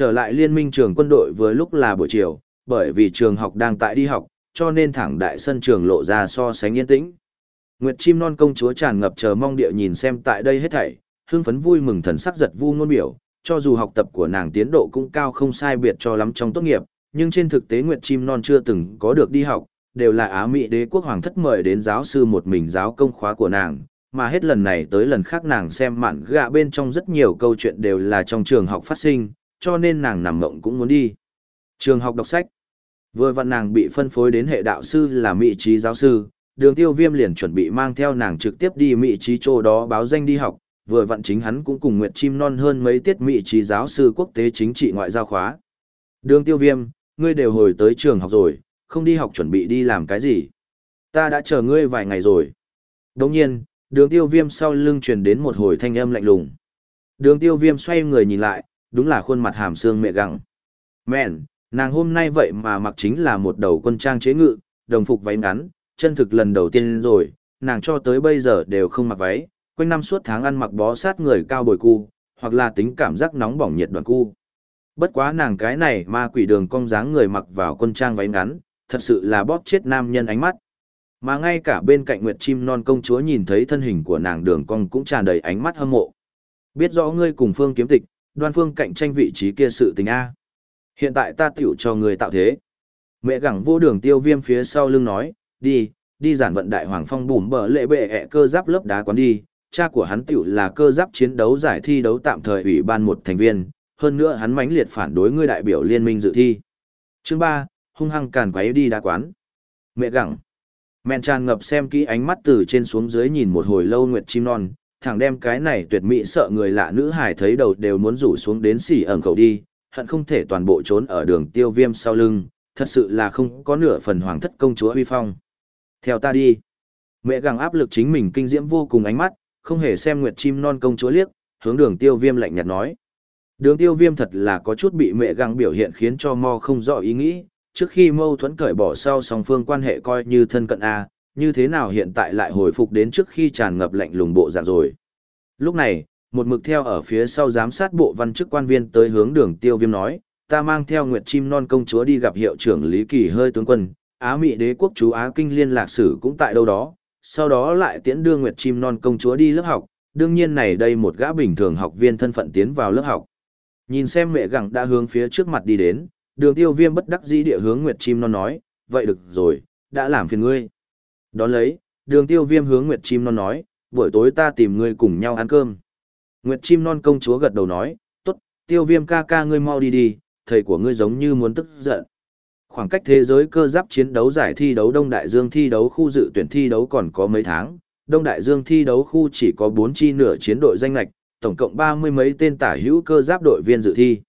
Trở lại liên minh trường quân đội vừa lúc là buổi chiều, bởi vì trường học đang tại đi học, cho nên thẳng đại sân trường lộ ra so sánh yên tĩnh. Nguyệt chim non công chúa tràn ngập chờ mong địa nhìn xem tại đây hết thảy, hưng phấn vui mừng thần sắc giật vu ngôn biểu, cho dù học tập của nàng tiến độ cũng cao không sai biệt cho lắm trong tốt nghiệp, nhưng trên thực tế Nguyệt chim non chưa từng có được đi học, đều là Á Mỹ đế quốc hoàng thất mời đến giáo sư một mình giáo công khóa của nàng, mà hết lần này tới lần khác nàng xem mạn gạ bên trong rất nhiều câu chuyện đều là trong trường học phát sinh, cho nên nàng nằm mộng cũng muốn đi. Trường học đọc sách. Vừa vặn nàng bị phân phối đến hệ đạo sư là Mỹ trí giáo sư, đường tiêu viêm liền chuẩn bị mang theo nàng trực tiếp đi Mỹ trí chỗ đó báo danh đi học, vừa vặn chính hắn cũng cùng Nguyệt Chim Non hơn mấy tiết Mỹ trí giáo sư quốc tế chính trị ngoại giao khóa. Đường tiêu viêm, ngươi đều hồi tới trường học rồi, không đi học chuẩn bị đi làm cái gì. Ta đã chờ ngươi vài ngày rồi. Đồng nhiên, đường tiêu viêm sau lưng truyền đến một hồi thanh âm lạnh lùng. Đường tiêu viêm xoay người nhìn lại, đúng là khuôn mặt hàm xương mẹ gặng. Mẹn, nàng hôm nay vậy mà mặc chính là một đầu quân trang chế ngự, đồng phục váy ngắn, chân thực lần đầu tiên rồi, nàng cho tới bây giờ đều không mặc váy, quanh năm suốt tháng ăn mặc bó sát người cao bồi cu, hoặc là tính cảm giác nóng bỏng nhiệt đoàn cu. Bất quá nàng cái này ma quỷ đường cong dáng người mặc vào quân trang váy ngắn, thật sự là bóp chết nam nhân ánh mắt. Mà ngay cả bên cạnh Nguyệt Chim Non công chúa nhìn thấy thân hình của nàng đường cong cũng tràn đầy ánh mắt hâm mộ. Biết rõ ngươi cùng phương kiếm tịch, đoan phương cạnh tranh vị trí kia sự tình A. Hiện tại ta tiểu cho người tạo thế. Mẹ gẳng vô đường tiêu viêm phía sau lưng nói, đi, đi giản vận đại hoàng phong bùm bờ lệ bệ ẹ cơ giáp lớp đá quán đi. Cha của hắn tiểu là cơ giáp chiến đấu giải thi đấu tạm thời ủy ban một thành viên, hơn nữa hắn mãnh liệt phản đối ngươi đại biểu liên minh dự thi. Chương ba, hung hăng càn quấy đi đá quán. Mẹ gẳng. Mẹn tràn ngập xem kỹ ánh mắt từ trên xuống dưới nhìn một hồi lâu nguyệt chim non, thẳng đem cái này tuyệt mỹ sợ người lạ nữ hải thấy đầu đều muốn rủ xuống đến xỉ ẩn khẩu đi, hận không thể toàn bộ trốn ở đường tiêu viêm sau lưng, thật sự là không có nửa phần hoàng thất công chúa huy phong. Theo ta đi. Mẹ gàng áp lực chính mình kinh diễm vô cùng ánh mắt, không hề xem nguyệt chim non công chúa liếc, hướng đường tiêu viêm lạnh nhạt nói. Đường tiêu viêm thật là có chút bị mẹ gàng biểu hiện khiến cho mo không rõ ý nghĩ, trước khi mâu thuẫn cởi bỏ sau song phương quan hệ coi như thân cận A, như thế nào hiện tại lại hồi phục đến trước khi tràn ngập lạnh lùng bộ dạng rồi. Lúc này, một mực theo ở phía sau giám sát bộ văn chức quan viên tới hướng đường tiêu viêm nói, ta mang theo Nguyệt Chim Non công chúa đi gặp hiệu trưởng Lý Kỳ hơi tướng quân, Á Mỹ đế quốc chú Á Kinh liên lạc sử cũng tại đâu đó, sau đó lại tiễn đưa Nguyệt Chim Non công chúa đi lớp học, đương nhiên này đây một gã bình thường học viên thân phận tiến vào lớp học. Nhìn xem mẹ gặng đã hướng phía trước mặt đi đến, đường tiêu viêm bất đắc dĩ địa hướng Nguyệt Chim Non nói, vậy được rồi, đã làm phiền ngươi. Đón lấy, đường tiêu viêm hướng Nguyệt Chim Non nói, buổi tối ta tìm ngươi cùng nhau ăn cơm. Nguyệt Chim Non công chúa gật đầu nói, tốt, tiêu viêm ca ca ngươi mau đi đi, thầy của ngươi giống như muốn tức giận. Khoảng cách thế giới cơ giáp chiến đấu giải thi đấu Đông Đại Dương thi đấu khu dự tuyển thi đấu còn có mấy tháng, Đông Đại Dương thi đấu khu chỉ có 4 chi nửa chiến đội danh lạch, tổng cộng 30 mấy tên tả hữu cơ giáp đội viên dự thi.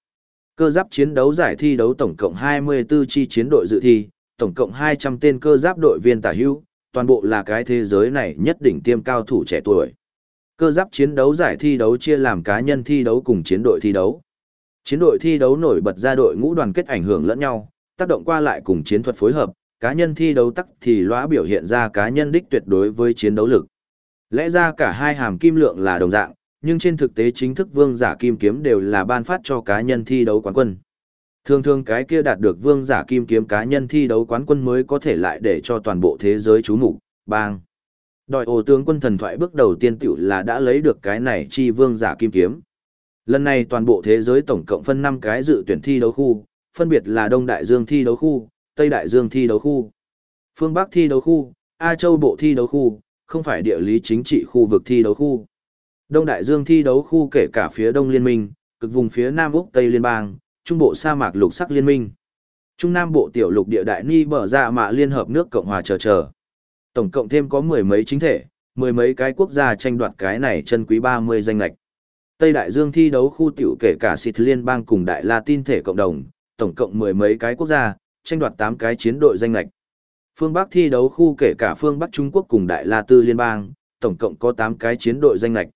Cơ giáp chiến đấu giải thi đấu tổng cộng 24 chi chiến đội dự thi, tổng cộng 200 tên cơ giáp đội viên tả hữu, toàn bộ là cái thế giới này nhất đỉnh tiêm cao thủ trẻ tuổi. Cơ giáp chiến đấu giải thi đấu chia làm cá nhân thi đấu cùng chiến đội thi đấu. Chiến đội thi đấu nổi bật ra đội ngũ đoàn kết ảnh hưởng lẫn nhau, tác động qua lại cùng chiến thuật phối hợp, cá nhân thi đấu tắc thì lóa biểu hiện ra cá nhân đích tuyệt đối với chiến đấu lực. Lẽ ra cả hai hàm kim lượng là đồng dạng, nhưng trên thực tế chính thức vương giả kim kiếm đều là ban phát cho cá nhân thi đấu quán quân. Thường thường cái kia đạt được vương giả kim kiếm cá nhân thi đấu quán quân mới có thể lại để cho toàn bộ thế giới chú mục bang. Đòi ổ tướng quân thần thoại bước đầu tiên tiểu là đã lấy được cái này chi vương giả kim kiếm. Lần này toàn bộ thế giới tổng cộng phân 5 cái dự tuyển thi đấu khu, phân biệt là Đông Đại Dương thi đấu khu, Tây Đại Dương thi đấu khu, Phương Bắc thi đấu khu, A Châu Bộ thi đấu khu, không phải địa lý chính trị khu vực thi đấu khu. Đông Đại Dương thi đấu khu kể cả phía Đông Liên minh, cực vùng phía Nam Úc Tây Liên bang, Trung Bộ sa mạc lục sắc liên minh. Trung Nam Bộ tiểu lục địa đại ni bờ ra mạ liên hợp nước Cộng hòa chờ chờ. Tổng cộng thêm có mười mấy chính thể, mười mấy cái quốc gia tranh đoạt cái này chân quý 30 danh lạch. Tây Đại Dương thi đấu khu tiểu kể cả Xịt Liên bang cùng Đại Latin thể cộng đồng, tổng cộng mười mấy cái quốc gia, tranh đoạt 8 cái chiến đội danh lạch. Phương Bắc thi đấu khu kể cả phương Bắc Trung Quốc cùng Đại La Tư Liên bang, tổng cộng có 8 cái chiến đội danh lạch.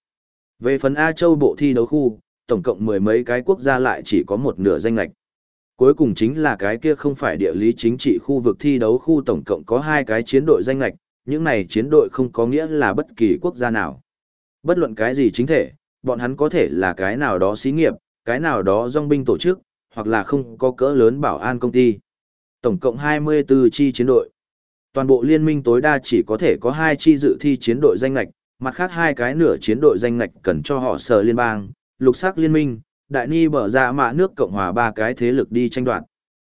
Về phần A Châu bộ thi đấu khu, tổng cộng mười mấy cái quốc gia lại chỉ có một nửa danh lệch. Cuối cùng chính là cái kia không phải địa lý chính trị khu vực thi đấu khu tổng cộng có hai cái chiến đội danh lệch, những này chiến đội không có nghĩa là bất kỳ quốc gia nào. Bất luận cái gì chính thể, bọn hắn có thể là cái nào đó xí nghiệp, cái nào đó dòng binh tổ chức, hoặc là không có cỡ lớn bảo an công ty. Tổng cộng 24 chi chiến đội. Toàn bộ liên minh tối đa chỉ có thể có 2 chi dự thi chiến đội danh lệch, mặt khác hai cái nửa chiến đội danh lệch cần cho họ sở liên bang, lục sắc liên minh, đại ni bở ra mạ nước Cộng hòa ba cái thế lực đi tranh đoạt.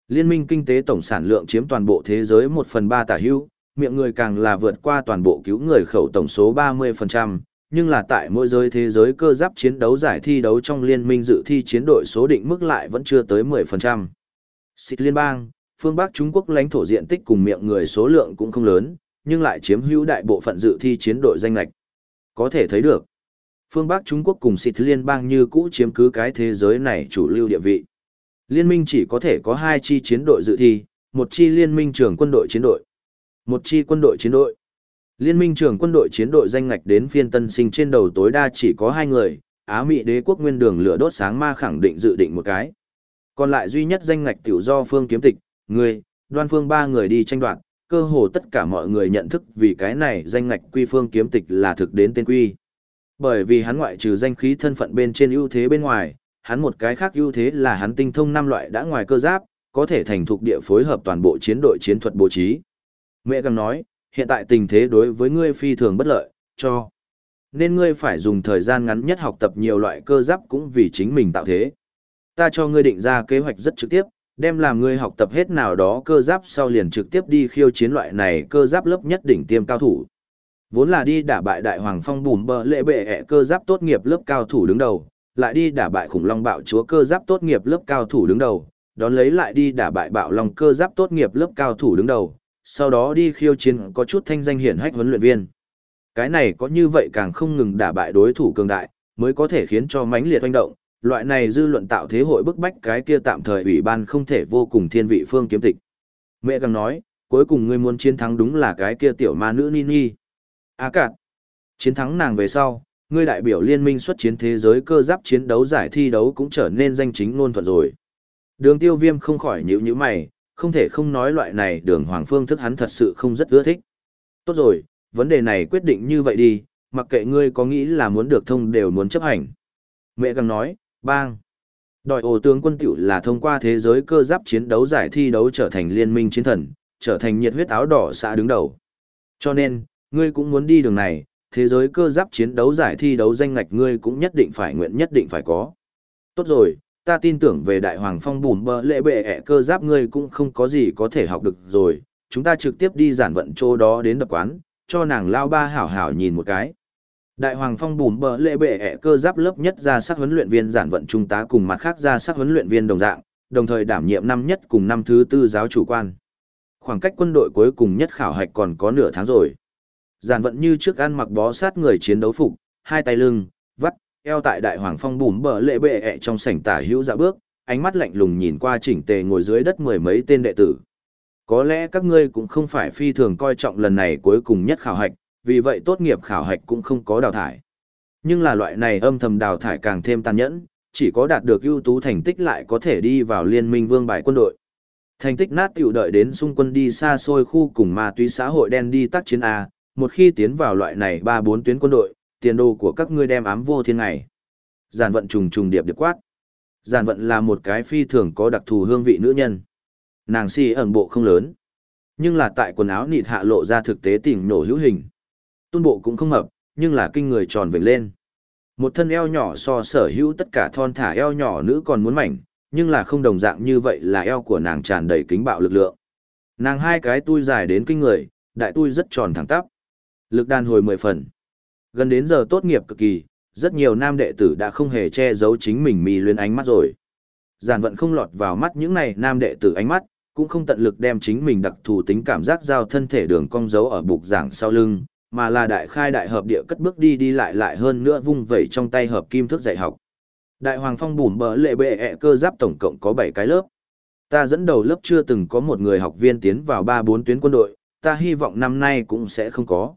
Liên minh kinh tế tổng sản lượng chiếm toàn bộ thế giới 1 phần 3 tả hữu, miệng người càng là vượt qua toàn bộ cứu người khẩu tổng số 30%, nhưng là tại mỗi giới thế giới cơ giáp chiến đấu giải thi đấu trong liên minh dự thi chiến đội số định mức lại vẫn chưa tới 10%. Xịt liên bang, phương Bắc Trung Quốc lãnh thổ diện tích cùng miệng người số lượng cũng không lớn, nhưng lại chiếm hữu đại bộ phận dự thi chiến đội danh lạch. Có thể thấy được, phương Bắc Trung Quốc cùng xịt liên bang như cũ chiếm cứ cái thế giới này chủ lưu địa vị. Liên minh chỉ có thể có hai chi chiến đội dự thi, một chi liên minh trưởng quân đội chiến đội, một chi quân đội chiến đội. Liên minh trưởng quân đội chiến đội danh ngạch đến phiên tân sinh trên đầu tối đa chỉ có hai người, Á Mỹ đế quốc nguyên đường lửa đốt sáng ma khẳng định dự định một cái. Còn lại duy nhất danh ngạch tiểu do phương kiếm tịch, người, đoan phương ba người đi tranh đoạt, cơ hồ tất cả mọi người nhận thức vì cái này danh ngạch quy phương kiếm tịch là thực đến tên quy. Bởi vì hắn ngoại trừ danh khí thân phận bên trên ưu thế bên ngoài, hắn một cái khác ưu thế là hắn tinh thông năm loại đã ngoài cơ giáp, có thể thành thục địa phối hợp toàn bộ chiến đội chiến thuật bố trí. Mẹ càng nói, hiện tại tình thế đối với ngươi phi thường bất lợi, cho. Nên ngươi phải dùng thời gian ngắn nhất học tập nhiều loại cơ giáp cũng vì chính mình tạo thế. Ta cho ngươi định ra kế hoạch rất trực tiếp, đem làm ngươi học tập hết nào đó cơ giáp sau liền trực tiếp đi khiêu chiến loại này cơ giáp lớp nhất đỉnh tiêm cao thủ. Vốn là đi đả bại đại hoàng phong bùm bờ lệ bệ ẹ cơ giáp tốt nghiệp lớp cao thủ đứng đầu, lại đi đả bại khủng long bạo chúa cơ giáp tốt nghiệp lớp cao thủ đứng đầu, đón lấy lại đi đả bại bạo long cơ giáp tốt nghiệp lớp cao thủ đứng đầu, sau đó đi khiêu chiến có chút thanh danh hiển hách huấn luyện viên. Cái này có như vậy càng không ngừng đả bại đối thủ cường đại, mới có thể khiến cho mãnh liệt hoành động, loại này dư luận tạo thế hội bức bách cái kia tạm thời ủy ban không thể vô cùng thiên vị phương kiếm tịch. Mẹ càng nói, cuối cùng ngươi muốn chiến thắng đúng là cái kia tiểu ma nữ Nini. À cạn, chiến thắng nàng về sau, ngươi đại biểu liên minh xuất chiến thế giới cơ giáp chiến đấu giải thi đấu cũng trở nên danh chính ngôn thuận rồi. Đường tiêu viêm không khỏi nhíu nhíu mày, không thể không nói loại này đường hoàng phương thức hắn thật sự không rất ưa thích. Tốt rồi, vấn đề này quyết định như vậy đi, mặc kệ ngươi có nghĩ là muốn được thông đều muốn chấp hành. Mẹ găng nói, bang. Đòi ổ tướng quân tiểu là thông qua thế giới cơ giáp chiến đấu giải thi đấu trở thành liên minh chiến thần, trở thành nhiệt huyết áo đỏ xã đứng đầu. Cho nên, ngươi cũng muốn đi đường này, thế giới cơ giáp chiến đấu giải thi đấu danh ngạch ngươi cũng nhất định phải nguyện nhất định phải có. Tốt rồi, ta tin tưởng về đại hoàng phong Bùn bờ lệ bệ ẹ cơ giáp ngươi cũng không có gì có thể học được rồi, chúng ta trực tiếp đi giản vận chỗ đó đến đập quán, cho nàng lao ba hảo hảo nhìn một cái. Đại hoàng phong Bùn bờ lệ bệ ẹ cơ giáp lớp nhất ra sắc huấn luyện viên giản vận trung tá cùng mặt khác ra sắc huấn luyện viên đồng dạng, đồng thời đảm nhiệm năm nhất cùng năm thứ tư giáo chủ quan. Khoảng cách quân đội cuối cùng nhất khảo hạch còn có nửa tháng rồi. Giản vận như trước ăn mặc bó sát người chiến đấu phục, hai tay lưng, vắt, eo tại đại hoàng phong bùm bờ lệ bệ ẹ trong sảnh tả hữu dạ bước, ánh mắt lạnh lùng nhìn qua chỉnh tề ngồi dưới đất mười mấy tên đệ tử. Có lẽ các ngươi cũng không phải phi thường coi trọng lần này cuối cùng nhất khảo hạch, vì vậy tốt nghiệp khảo hạch cũng không có đào thải. Nhưng là loại này âm thầm đào thải càng thêm tàn nhẫn, chỉ có đạt được ưu tú thành tích lại có thể đi vào liên minh vương bài quân đội. Thành tích nát tiểu đợi đến xung quân đi xa xôi khu cùng ma túy xã hội đen đi tác chiến A, một khi tiến vào loại này ba bốn tuyến quân đội, tiền đồ của các ngươi đem ám vô thiên ngày. Giản vận trùng trùng điệp điệp quát. Giản vận là một cái phi thường có đặc thù hương vị nữ nhân. Nàng si ẩn bộ không lớn. Nhưng là tại quần áo nịt hạ lộ ra thực tế tỉnh nổ hữu hình. Tôn bộ cũng không mập, nhưng là kinh người tròn vểnh lên. Một thân eo nhỏ so sở hữu tất cả thon thả eo nhỏ nữ còn muốn mảnh, nhưng là không đồng dạng như vậy là eo của nàng tràn đầy kính bạo lực lượng. Nàng hai cái tui dài đến kinh người, đại tui rất tròn thẳng tắp. Lực đàn hồi mười phần. Gần đến giờ tốt nghiệp cực kỳ, rất nhiều nam đệ tử đã không hề che giấu chính mình mì luyến ánh mắt rồi. Giản vận không lọt vào mắt những này nam đệ tử ánh mắt, cũng không tận lực đem chính mình đặc thù tính cảm giác giao thân thể đường cong dấu ở bục giảng sau lưng, mà là đại khai đại hợp địa cất bước đi đi lại lại hơn nữa vung vẩy trong tay hợp kim thức dạy học. Đại hoàng phong bùm bờ lệ bệ ẹ cơ giáp tổng cộng có 7 cái lớp. Ta dẫn đầu lớp chưa từng có một người học viên tiến vào 3-4 tuyến quân đội, ta hy vọng năm nay cũng sẽ không có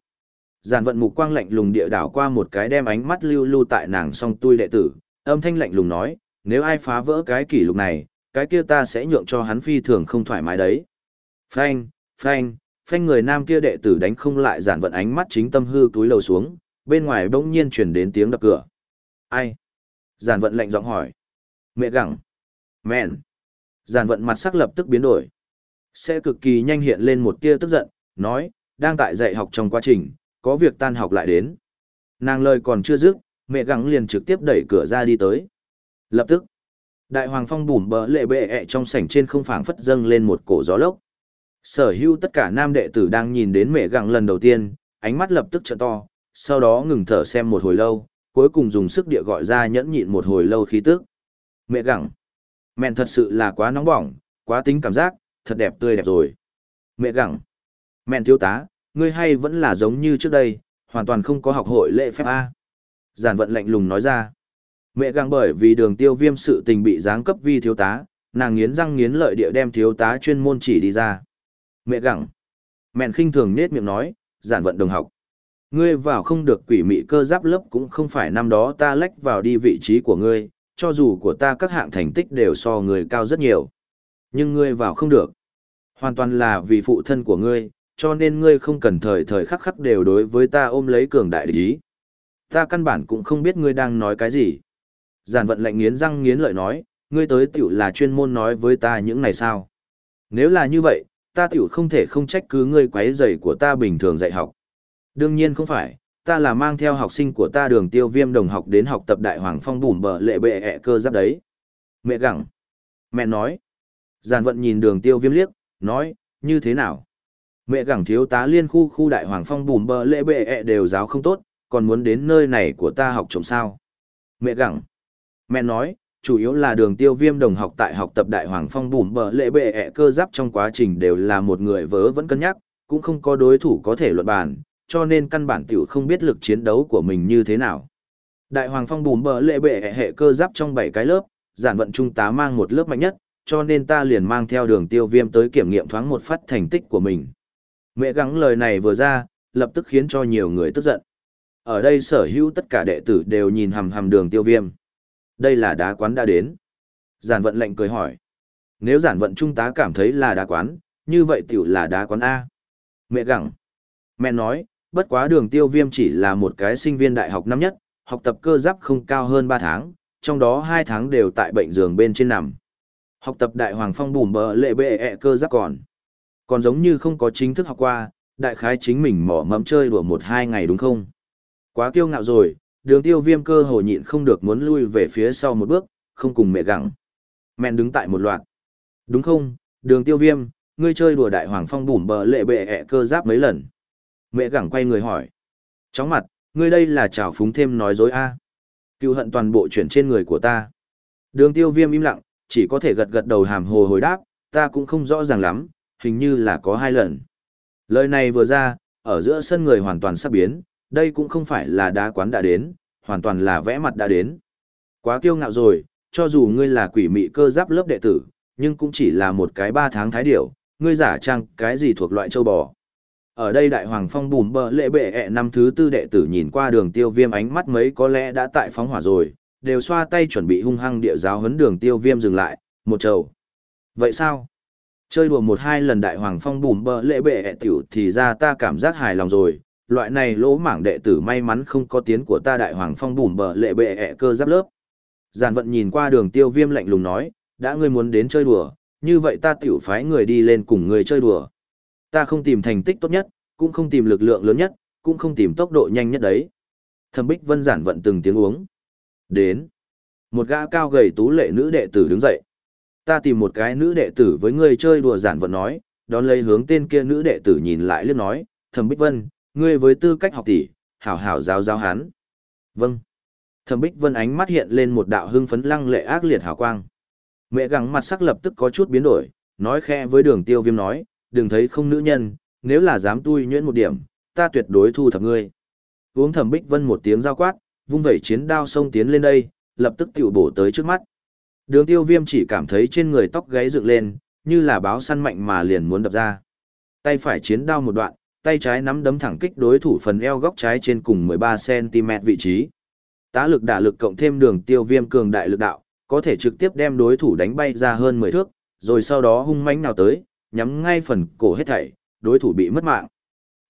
giàn vận mục quang lạnh lùng địa đảo qua một cái đem ánh mắt lưu lưu tại nàng song tui đệ tử, âm thanh lạnh lùng nói, nếu ai phá vỡ cái kỷ lục này, cái kia ta sẽ nhượng cho hắn phi thường không thoải mái đấy. Phanh, phanh, phanh người nam kia đệ tử đánh không lại giản vận ánh mắt chính tâm hư túi lầu xuống, bên ngoài bỗng nhiên chuyển đến tiếng đập cửa. Ai? Giản vận lạnh giọng hỏi. Mẹ gặng. Mẹn. Giản vận mặt sắc lập tức biến đổi. Sẽ cực kỳ nhanh hiện lên một tia tức giận, nói, đang tại dạy học trong quá trình, có việc tan học lại đến. Nàng lời còn chưa dứt, mẹ gắng liền trực tiếp đẩy cửa ra đi tới. Lập tức, đại hoàng phong bùm bờ lệ bệ ẹ trong sảnh trên không phảng phất dâng lên một cổ gió lốc. Sở hữu tất cả nam đệ tử đang nhìn đến mẹ gắng lần đầu tiên, ánh mắt lập tức trợ to, sau đó ngừng thở xem một hồi lâu, cuối cùng dùng sức địa gọi ra nhẫn nhịn một hồi lâu khí tức. Mẹ gắng, mẹn thật sự là quá nóng bỏng, quá tính cảm giác, thật đẹp tươi đẹp rồi. Mẹ gắng, mẹn thiếu tá, ngươi hay vẫn là giống như trước đây, hoàn toàn không có học hội lễ phép A. Giản vận lạnh lùng nói ra. Mẹ găng bởi vì đường tiêu viêm sự tình bị giáng cấp vi thiếu tá, nàng nghiến răng nghiến lợi địa đem thiếu tá chuyên môn chỉ đi ra. Mẹ gặng. Mẹn khinh thường nết miệng nói, giản vận đồng học. Ngươi vào không được quỷ mị cơ giáp lớp cũng không phải năm đó ta lách vào đi vị trí của ngươi, cho dù của ta các hạng thành tích đều so người cao rất nhiều. Nhưng ngươi vào không được. Hoàn toàn là vì phụ thân của ngươi, cho nên ngươi không cần thời thời khắc khắc đều đối với ta ôm lấy cường đại địch ý. Ta căn bản cũng không biết ngươi đang nói cái gì. Giản vận lạnh nghiến răng nghiến lợi nói, ngươi tới tiểu là chuyên môn nói với ta những này sao. Nếu là như vậy, ta tiểu không thể không trách cứ ngươi quấy rầy của ta bình thường dạy học. Đương nhiên không phải, ta là mang theo học sinh của ta đường tiêu viêm đồng học đến học tập đại hoàng phong bùm bờ lệ bệ ẹ cơ giáp đấy. Mẹ gặng. Mẹ nói. Giản vận nhìn đường tiêu viêm liếc, nói, như thế nào? Mẹ gặng thiếu tá liên khu khu đại hoàng phong bùm bờ lễ bệ ẹ đều giáo không tốt, còn muốn đến nơi này của ta học trộm sao? Mẹ gặng. Mẹ nói, chủ yếu là đường tiêu viêm đồng học tại học tập đại hoàng phong bùm bờ lễ bệ ẹ cơ giáp trong quá trình đều là một người vớ vẫn cân nhắc, cũng không có đối thủ có thể luận bàn, cho nên căn bản tiểu không biết lực chiến đấu của mình như thế nào. Đại hoàng phong bùm bờ lệ bệ hệ cơ giáp trong 7 cái lớp, giản vận trung tá mang một lớp mạnh nhất, cho nên ta liền mang theo đường tiêu viêm tới kiểm nghiệm thoáng một phát thành tích của mình. Mẹ gắng lời này vừa ra, lập tức khiến cho nhiều người tức giận. Ở đây sở hữu tất cả đệ tử đều nhìn hầm hầm đường tiêu viêm. Đây là đá quán đã đến. Giản vận lệnh cười hỏi. Nếu giản vận trung tá cảm thấy là đá quán, như vậy tiểu là đá quán A. Mẹ gặng. Mẹ nói, bất quá đường tiêu viêm chỉ là một cái sinh viên đại học năm nhất, học tập cơ giáp không cao hơn 3 tháng, trong đó 2 tháng đều tại bệnh giường bên trên nằm. Học tập đại hoàng phong bùm bờ lệ bệ ẹ cơ giáp còn. Còn giống như không có chính thức học qua, đại khái chính mình mỏ mẫm chơi đùa một hai ngày đúng không? Quá kiêu ngạo rồi, đường tiêu viêm cơ hồ nhịn không được muốn lui về phía sau một bước, không cùng mẹ gặng. Mẹn đứng tại một loạt. Đúng không, đường tiêu viêm, ngươi chơi đùa đại hoàng phong bùm bờ lệ bệ ẹ cơ giáp mấy lần. Mẹ gặng quay người hỏi. Chóng mặt, ngươi đây là trào phúng thêm nói dối a à. Cựu hận toàn bộ chuyển trên người của ta. Đường tiêu viêm im lặng, chỉ có thể gật gật đầu hàm hồ hồi đáp, ta cũng không rõ ràng lắm, hình như là có hai lần. Lời này vừa ra, ở giữa sân người hoàn toàn sắp biến, đây cũng không phải là đá quán đã đến, hoàn toàn là vẽ mặt đã đến. Quá kiêu ngạo rồi, cho dù ngươi là quỷ mị cơ giáp lớp đệ tử, nhưng cũng chỉ là một cái ba tháng thái điểu, ngươi giả trang cái gì thuộc loại châu bò. Ở đây đại hoàng phong bùm bờ lệ bệ ẹ năm thứ tư đệ tử nhìn qua đường tiêu viêm ánh mắt mấy có lẽ đã tại phóng hỏa rồi, đều xoa tay chuẩn bị hung hăng địa giáo huấn đường tiêu viêm dừng lại, một trầu. Vậy sao? Chơi đùa một hai lần đại hoàng phong bùm bờ lệ bệ ẹ tiểu thì ra ta cảm giác hài lòng rồi, loại này lỗ mảng đệ tử may mắn không có tiếng của ta đại hoàng phong bùm bờ lệ bệ ẹ cơ giáp lớp. Giản vận nhìn qua đường tiêu viêm lạnh lùng nói, đã ngươi muốn đến chơi đùa, như vậy ta tiểu phái người đi lên cùng người chơi đùa. Ta không tìm thành tích tốt nhất, cũng không tìm lực lượng lớn nhất, cũng không tìm tốc độ nhanh nhất đấy. Thẩm Bích Vân giản vận từng tiếng uống. Đến. Một gã cao gầy tú lệ nữ đệ tử đứng dậy. Ta tìm một cái nữ đệ tử với ngươi chơi đùa giản vận nói, đón lấy hướng tên kia nữ đệ tử nhìn lại liếc nói, Thẩm Bích Vân, ngươi với tư cách học tỷ, hảo hảo giáo giáo hắn. Vâng. Thẩm Bích Vân ánh mắt hiện lên một đạo hưng phấn lăng lệ ác liệt hào quang. Mẹ gắng mặt sắc lập tức có chút biến đổi, nói khẽ với đường tiêu viêm nói, đừng thấy không nữ nhân, nếu là dám tui nhuyễn một điểm, ta tuyệt đối thu thập ngươi. Uống Thẩm Bích Vân một tiếng giao quát, vung vẩy chiến đao xông tiến lên đây, lập tức tiểu bổ tới trước mắt. Đường tiêu viêm chỉ cảm thấy trên người tóc gáy dựng lên, như là báo săn mạnh mà liền muốn đập ra. Tay phải chiến đao một đoạn, tay trái nắm đấm thẳng kích đối thủ phần eo góc trái trên cùng 13cm vị trí. Tá lực đả lực cộng thêm đường tiêu viêm cường đại lực đạo, có thể trực tiếp đem đối thủ đánh bay ra hơn 10 thước, rồi sau đó hung mãnh nào tới, nhắm ngay phần cổ hết thảy, đối thủ bị mất mạng.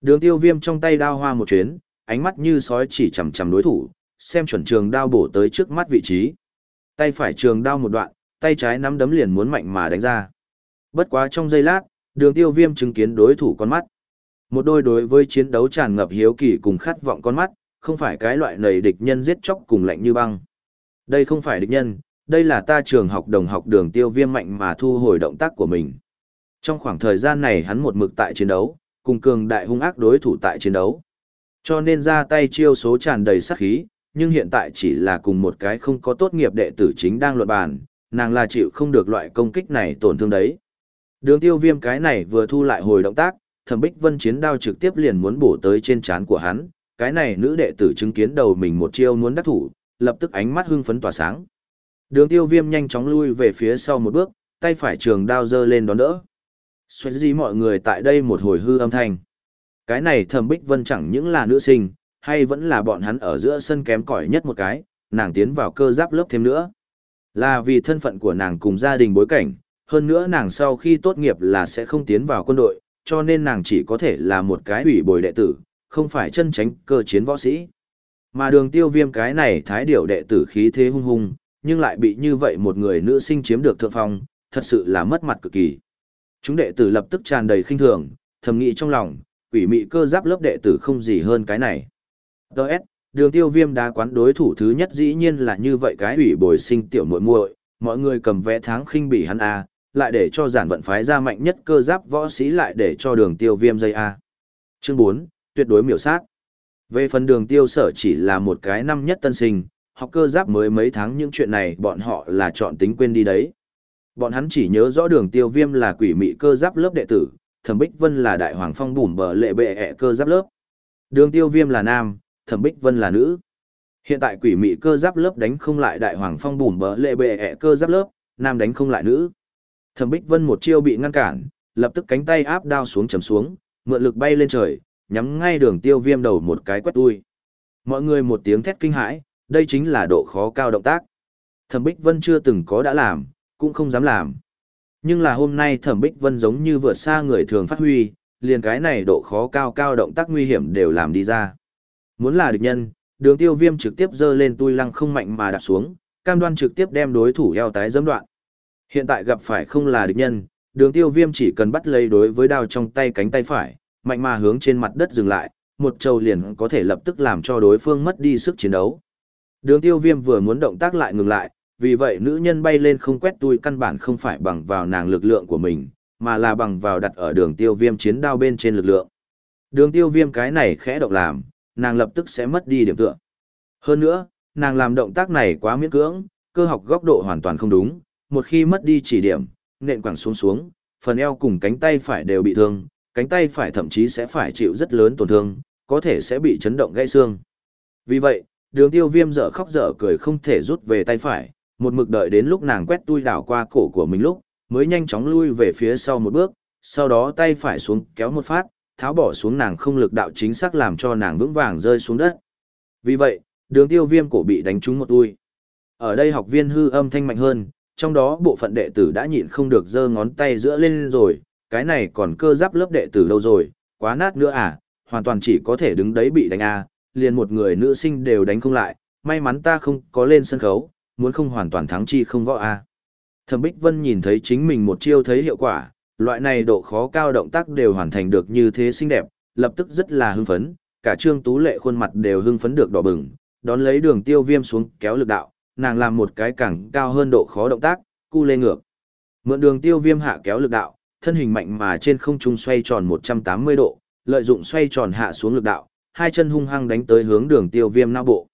Đường tiêu viêm trong tay đao hoa một chuyến, ánh mắt như sói chỉ chầm chầm đối thủ, xem chuẩn trường đao bổ tới trước mắt vị trí. Tay phải trường đao một đoạn, tay trái nắm đấm liền muốn mạnh mà đánh ra. Bất quá trong giây lát, đường tiêu viêm chứng kiến đối thủ con mắt. Một đôi đối với chiến đấu tràn ngập hiếu kỳ cùng khát vọng con mắt, không phải cái loại nầy địch nhân giết chóc cùng lạnh như băng. Đây không phải địch nhân, đây là ta trường học đồng học đường tiêu viêm mạnh mà thu hồi động tác của mình. Trong khoảng thời gian này hắn một mực tại chiến đấu, cùng cường đại hung ác đối thủ tại chiến đấu. Cho nên ra tay chiêu số tràn đầy sát khí, nhưng hiện tại chỉ là cùng một cái không có tốt nghiệp đệ tử chính đang luận bàn, nàng là chịu không được loại công kích này tổn thương đấy. Đường tiêu viêm cái này vừa thu lại hồi động tác, thẩm bích vân chiến đao trực tiếp liền muốn bổ tới trên trán của hắn, cái này nữ đệ tử chứng kiến đầu mình một chiêu muốn đắc thủ, lập tức ánh mắt hưng phấn tỏa sáng. Đường tiêu viêm nhanh chóng lui về phía sau một bước, tay phải trường đao dơ lên đón đỡ. Xoay gì mọi người tại đây một hồi hư âm thanh. Cái này thẩm bích vân chẳng những là nữ sinh, hay vẫn là bọn hắn ở giữa sân kém cỏi nhất một cái, nàng tiến vào cơ giáp lớp thêm nữa. Là vì thân phận của nàng cùng gia đình bối cảnh, hơn nữa nàng sau khi tốt nghiệp là sẽ không tiến vào quân đội, cho nên nàng chỉ có thể là một cái ủy bồi đệ tử, không phải chân tránh cơ chiến võ sĩ. Mà đường tiêu viêm cái này thái điểu đệ tử khí thế hung hung, nhưng lại bị như vậy một người nữ sinh chiếm được thượng phong, thật sự là mất mặt cực kỳ. Chúng đệ tử lập tức tràn đầy khinh thường, thầm nghĩ trong lòng, quỷ mị cơ giáp lớp đệ tử không gì hơn cái này. Đợt, đường tiêu viêm đá quán đối thủ thứ nhất dĩ nhiên là như vậy cái ủy bồi sinh tiểu muội muội mọi người cầm vẽ tháng khinh bỉ hắn A, lại để cho giản vận phái ra mạnh nhất cơ giáp võ sĩ lại để cho đường tiêu viêm dây A. Chương 4, tuyệt đối miểu sát. Về phần đường tiêu sở chỉ là một cái năm nhất tân sinh, học cơ giáp mới mấy tháng những chuyện này bọn họ là chọn tính quên đi đấy. Bọn hắn chỉ nhớ rõ đường tiêu viêm là quỷ mị cơ giáp lớp đệ tử, thẩm bích vân là đại hoàng phong bùm bờ lệ bệ ẹ cơ giáp lớp. Đường tiêu viêm là nam, thẩm bích vân là nữ. Hiện tại quỷ mị cơ giáp lớp đánh không lại đại hoàng phong bùm bờ lệ bệ ẹ cơ giáp lớp, nam đánh không lại nữ. Thẩm bích vân một chiêu bị ngăn cản, lập tức cánh tay áp đao xuống chầm xuống, mượn lực bay lên trời, nhắm ngay đường tiêu viêm đầu một cái quét tui. Mọi người một tiếng thét kinh hãi, đây chính là độ khó cao động tác. Thẩm Bích Vân chưa từng có đã làm, cũng không dám làm. Nhưng là hôm nay Thẩm Bích Vân giống như vượt xa người thường phát huy, liền cái này độ khó cao cao động tác nguy hiểm đều làm đi ra. Muốn là địch nhân, đường tiêu viêm trực tiếp dơ lên tui lăng không mạnh mà đạp xuống, cam đoan trực tiếp đem đối thủ eo tái dẫm đoạn. Hiện tại gặp phải không là địch nhân, đường tiêu viêm chỉ cần bắt lấy đối với đao trong tay cánh tay phải, mạnh mà hướng trên mặt đất dừng lại, một trâu liền có thể lập tức làm cho đối phương mất đi sức chiến đấu. Đường tiêu viêm vừa muốn động tác lại ngừng lại, vì vậy nữ nhân bay lên không quét tui căn bản không phải bằng vào nàng lực lượng của mình, mà là bằng vào đặt ở đường tiêu viêm chiến đao bên trên lực lượng. Đường tiêu viêm cái này khẽ động làm, nàng lập tức sẽ mất đi điểm tựa. Hơn nữa, nàng làm động tác này quá miễn cưỡng, cơ học góc độ hoàn toàn không đúng, một khi mất đi chỉ điểm, nện quẳng xuống xuống, phần eo cùng cánh tay phải đều bị thương, cánh tay phải thậm chí sẽ phải chịu rất lớn tổn thương, có thể sẽ bị chấn động gãy xương. Vì vậy, đường tiêu viêm dở khóc dở cười không thể rút về tay phải, một mực đợi đến lúc nàng quét tui đảo qua cổ của mình lúc, mới nhanh chóng lui về phía sau một bước, sau đó tay phải xuống kéo một phát, tháo bỏ xuống nàng không lực đạo chính xác làm cho nàng vững vàng rơi xuống đất. Vì vậy, đường tiêu viêm cổ bị đánh trúng một ui. Ở đây học viên hư âm thanh mạnh hơn, trong đó bộ phận đệ tử đã nhịn không được giơ ngón tay giữa lên rồi, cái này còn cơ giáp lớp đệ tử đâu rồi, quá nát nữa à, hoàn toàn chỉ có thể đứng đấy bị đánh à, liền một người nữ sinh đều đánh không lại, may mắn ta không có lên sân khấu, muốn không hoàn toàn thắng chi không võ à. Thẩm Bích Vân nhìn thấy chính mình một chiêu thấy hiệu quả, loại này độ khó cao động tác đều hoàn thành được như thế xinh đẹp, lập tức rất là hưng phấn, cả trương tú lệ khuôn mặt đều hưng phấn được đỏ bừng, đón lấy đường tiêu viêm xuống kéo lực đạo, nàng làm một cái càng cao hơn độ khó động tác, cu lê ngược. Mượn đường tiêu viêm hạ kéo lực đạo, thân hình mạnh mà trên không trung xoay tròn 180 độ, lợi dụng xoay tròn hạ xuống lực đạo, hai chân hung hăng đánh tới hướng đường tiêu viêm não bộ.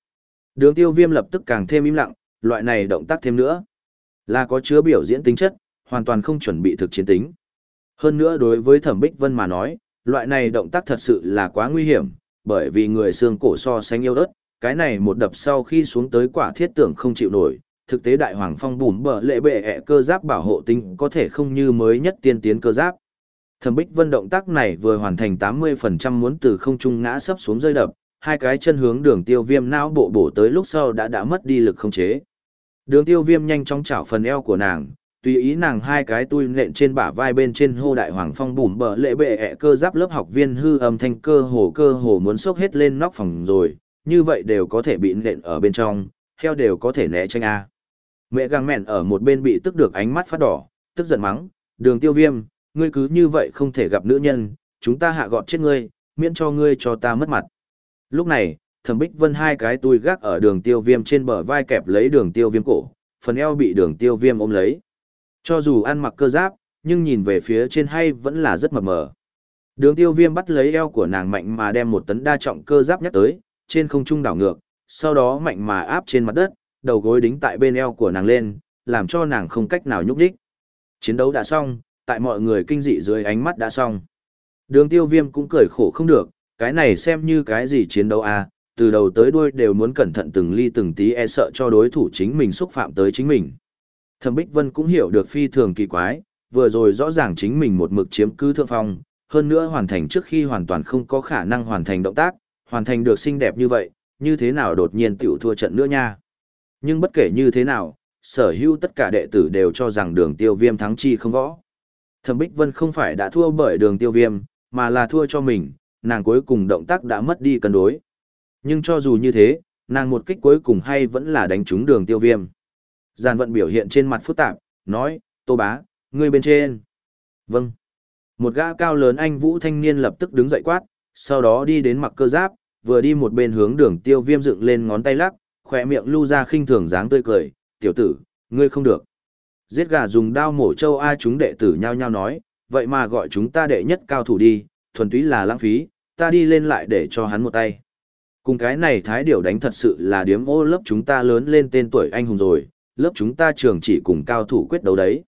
Đường tiêu viêm lập tức càng thêm im lặng, loại này động tác thêm nữa. Là có chứa biểu diễn tính chất, hoàn toàn không chuẩn bị thực chiến tính. Hơn nữa đối với thẩm bích vân mà nói, loại này động tác thật sự là quá nguy hiểm, bởi vì người xương cổ so sánh yêu ớt, cái này một đập sau khi xuống tới quả thiết tưởng không chịu nổi, thực tế đại hoàng phong bùm bờ lệ bệ ẹ cơ giáp bảo hộ tinh có thể không như mới nhất tiên tiến cơ giáp. Thẩm Bích Vân động tác này vừa hoàn thành 80% muốn từ không trung ngã sấp xuống rơi đập, hai cái chân hướng đường tiêu viêm não bộ bổ tới lúc sau đã đã mất đi lực không chế. Đường tiêu viêm nhanh chóng chảo phần eo của nàng, tùy ý nàng hai cái tui nện trên bả vai bên trên hô đại hoàng phong bùm bờ lệ bệ ẹ cơ giáp lớp học viên hư âm thanh cơ hồ cơ hồ muốn xốc hết lên nóc phòng rồi, như vậy đều có thể bị nện ở bên trong, heo đều có thể né tranh A. Mẹ găng mẹn ở một bên bị tức được ánh mắt phát đỏ, tức giận mắng, đường tiêu viêm, ngươi cứ như vậy không thể gặp nữ nhân, chúng ta hạ gọt chết ngươi, miễn cho ngươi cho ta mất mặt. Lúc này, thẩm bích vân hai cái tui gác ở đường tiêu viêm trên bờ vai kẹp lấy đường tiêu viêm cổ, phần eo bị đường tiêu viêm ôm lấy. Cho dù ăn mặc cơ giáp, nhưng nhìn về phía trên hay vẫn là rất mập mờ. Đường tiêu viêm bắt lấy eo của nàng mạnh mà đem một tấn đa trọng cơ giáp nhắc tới, trên không trung đảo ngược, sau đó mạnh mà áp trên mặt đất, đầu gối đính tại bên eo của nàng lên, làm cho nàng không cách nào nhúc đích. Chiến đấu đã xong, tại mọi người kinh dị dưới ánh mắt đã xong. Đường tiêu viêm cũng cười khổ không được, cái này xem như cái gì chiến đấu à, từ đầu tới đuôi đều muốn cẩn thận từng ly từng tí e sợ cho đối thủ chính mình xúc phạm tới chính mình. Thẩm Bích Vân cũng hiểu được phi thường kỳ quái, vừa rồi rõ ràng chính mình một mực chiếm cứ thượng phong, hơn nữa hoàn thành trước khi hoàn toàn không có khả năng hoàn thành động tác, hoàn thành được xinh đẹp như vậy, như thế nào đột nhiên tiểu thua trận nữa nha. Nhưng bất kể như thế nào, sở hữu tất cả đệ tử đều cho rằng đường tiêu viêm thắng chi không võ. Thẩm Bích Vân không phải đã thua bởi đường tiêu viêm, mà là thua cho mình, nàng cuối cùng động tác đã mất đi cân đối. Nhưng cho dù như thế, nàng một kích cuối cùng hay vẫn là đánh trúng đường tiêu viêm. Giàn vận biểu hiện trên mặt phức tạp, nói, tô bá, ngươi bên trên. Vâng. Một gã cao lớn anh vũ thanh niên lập tức đứng dậy quát, sau đó đi đến mặc cơ giáp, vừa đi một bên hướng đường tiêu viêm dựng lên ngón tay lắc, khỏe miệng lưu ra khinh thường dáng tươi cười, tiểu tử, ngươi không được. Giết gà dùng đao mổ châu ai chúng đệ tử nhau nhau nói, vậy mà gọi chúng ta đệ nhất cao thủ đi, thuần túy là lãng phí, ta đi lên lại để cho hắn một tay. Cùng cái này thái điểu đánh thật sự là điếm ô lớp chúng ta lớn lên tên tuổi anh hùng rồi, lớp chúng ta trường chỉ cùng cao thủ quyết đấu đấy.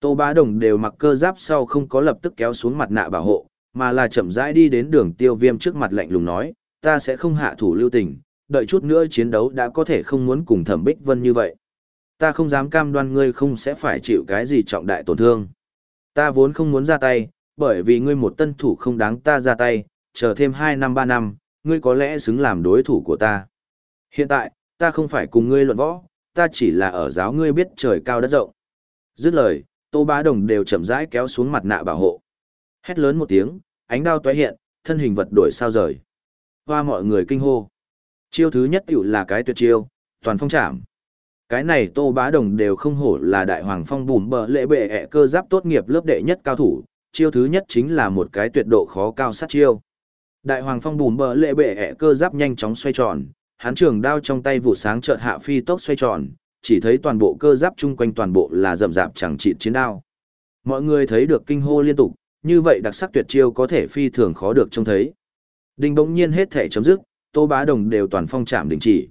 Tô Bá Đồng đều mặc cơ giáp sau không có lập tức kéo xuống mặt nạ bảo hộ, mà là chậm rãi đi đến đường tiêu viêm trước mặt lạnh lùng nói, ta sẽ không hạ thủ lưu tình, đợi chút nữa chiến đấu đã có thể không muốn cùng thẩm bích vân như vậy. Ta không dám cam đoan ngươi không sẽ phải chịu cái gì trọng đại tổn thương. Ta vốn không muốn ra tay, bởi vì ngươi một tân thủ không đáng ta ra tay, chờ thêm 2 năm 3 năm, ngươi có lẽ xứng làm đối thủ của ta. Hiện tại, ta không phải cùng ngươi luận võ, ta chỉ là ở giáo ngươi biết trời cao đất rộng. Dứt lời, Tô Bá Đồng đều chậm rãi kéo xuống mặt nạ bảo hộ. Hét lớn một tiếng, ánh đao tóe hiện, thân hình vật đổi sao rời. Hoa mọi người kinh hô. Chiêu thứ nhất tiểu là cái tuyệt chiêu, toàn phong trảm. Cái này Tô Bá Đồng đều không hổ là đại hoàng phong bùm bờ lệ bệ ẹ cơ giáp tốt nghiệp lớp đệ nhất cao thủ, chiêu thứ nhất chính là một cái tuyệt độ khó cao sát chiêu. Đại hoàng phong bùm bờ lệ bệ ẹ cơ giáp nhanh chóng xoay tròn, hắn trường đao trong tay vụ sáng chợt hạ phi tốc xoay tròn, chỉ thấy toàn bộ cơ giáp chung quanh toàn bộ là rậm rạp chẳng trị chiến đao. Mọi người thấy được kinh hô liên tục, như vậy đặc sắc tuyệt chiêu có thể phi thường khó được trông thấy. Đinh bỗng nhiên hết thể chấm dứt, Tô Bá Đồng đều toàn phong chạm đình chỉ.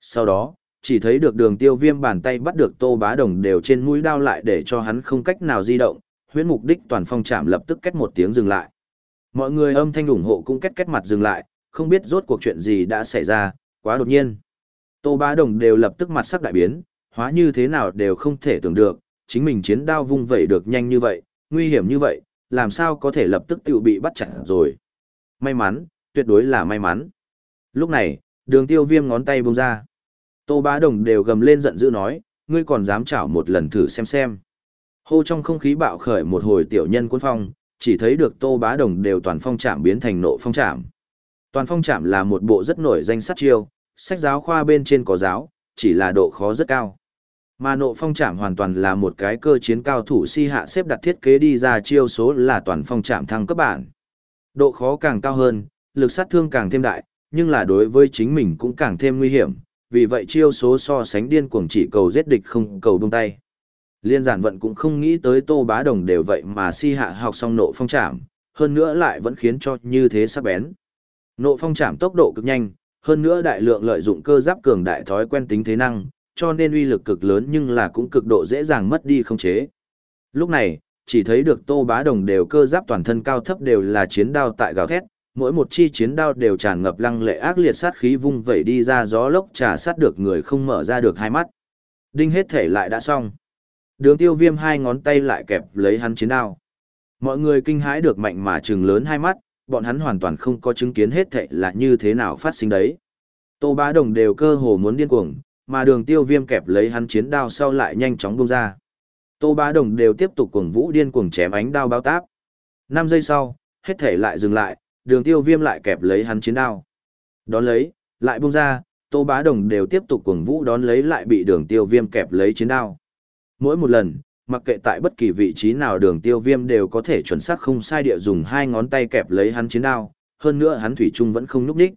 Sau đó, chỉ thấy được đường tiêu viêm bàn tay bắt được Tô Bá Đồng đều trên mũi đao lại để cho hắn không cách nào di động, huyễn mục đích toàn phong chạm lập tức kết một tiếng dừng lại. Mọi người âm thanh ủng hộ cũng kết kết mặt dừng lại, không biết rốt cuộc chuyện gì đã xảy ra, quá đột nhiên. Tô Bá Đồng đều lập tức mặt sắc đại biến, hóa như thế nào đều không thể tưởng được, chính mình chiến đao vung vẩy được nhanh như vậy, nguy hiểm như vậy, làm sao có thể lập tức tự bị bắt chặt rồi. May mắn, tuyệt đối là may mắn. Lúc này, đường tiêu viêm ngón tay bung ra. Tô Bá Đồng đều gầm lên giận dữ nói, ngươi còn dám chảo một lần thử xem xem. Hô trong không khí bạo khởi một hồi tiểu nhân cuốn phong, chỉ thấy được Tô Bá Đồng đều toàn phong trạm biến thành nộ phong trạm. Toàn phong Chạm là một bộ rất nổi danh sát chiêu, sách giáo khoa bên trên có giáo, chỉ là độ khó rất cao. Mà nộ phong Chạm hoàn toàn là một cái cơ chiến cao thủ si hạ xếp đặt thiết kế đi ra chiêu số là toàn phong Chạm thăng cấp bản. Độ khó càng cao hơn, lực sát thương càng thêm đại, nhưng là đối với chính mình cũng càng thêm nguy hiểm, vì vậy chiêu số so sánh điên cuồng chỉ cầu giết địch không cầu buông tay. Liên giản vận cũng không nghĩ tới tô bá đồng đều vậy mà si hạ học xong nộ phong Chạm, hơn nữa lại vẫn khiến cho như thế sắc bén. Nộ phong chạm tốc độ cực nhanh, hơn nữa đại lượng lợi dụng cơ giáp cường đại thói quen tính thế năng, cho nên uy lực cực lớn nhưng là cũng cực độ dễ dàng mất đi không chế. Lúc này, chỉ thấy được Tô Bá Đồng đều cơ giáp toàn thân cao thấp đều là chiến đao tại gào thét, mỗi một chi chiến đao đều tràn ngập lăng lệ ác liệt sát khí vung vẩy đi ra gió lốc trà sát được người không mở ra được hai mắt. Đinh hết thể lại đã xong. Đường tiêu viêm hai ngón tay lại kẹp lấy hắn chiến đao. Mọi người kinh hãi được mạnh mà trừng lớn hai mắt, bọn hắn hoàn toàn không có chứng kiến hết thệ là như thế nào phát sinh đấy. Tô bá đồng đều cơ hồ muốn điên cuồng, mà đường tiêu viêm kẹp lấy hắn chiến đao sau lại nhanh chóng bông ra. Tô bá đồng đều tiếp tục cuồng vũ điên cuồng chém ánh đao bao táp. 5 giây sau, hết thể lại dừng lại, đường tiêu viêm lại kẹp lấy hắn chiến đao. Đón lấy, lại bông ra, Tô Bá Đồng đều tiếp tục cuồng vũ đón lấy lại bị đường tiêu viêm kẹp lấy chiến đao. Mỗi một lần, mặc kệ tại bất kỳ vị trí nào đường tiêu viêm đều có thể chuẩn xác không sai địa dùng hai ngón tay kẹp lấy hắn chiến đao, hơn nữa hắn thủy chung vẫn không núp đích.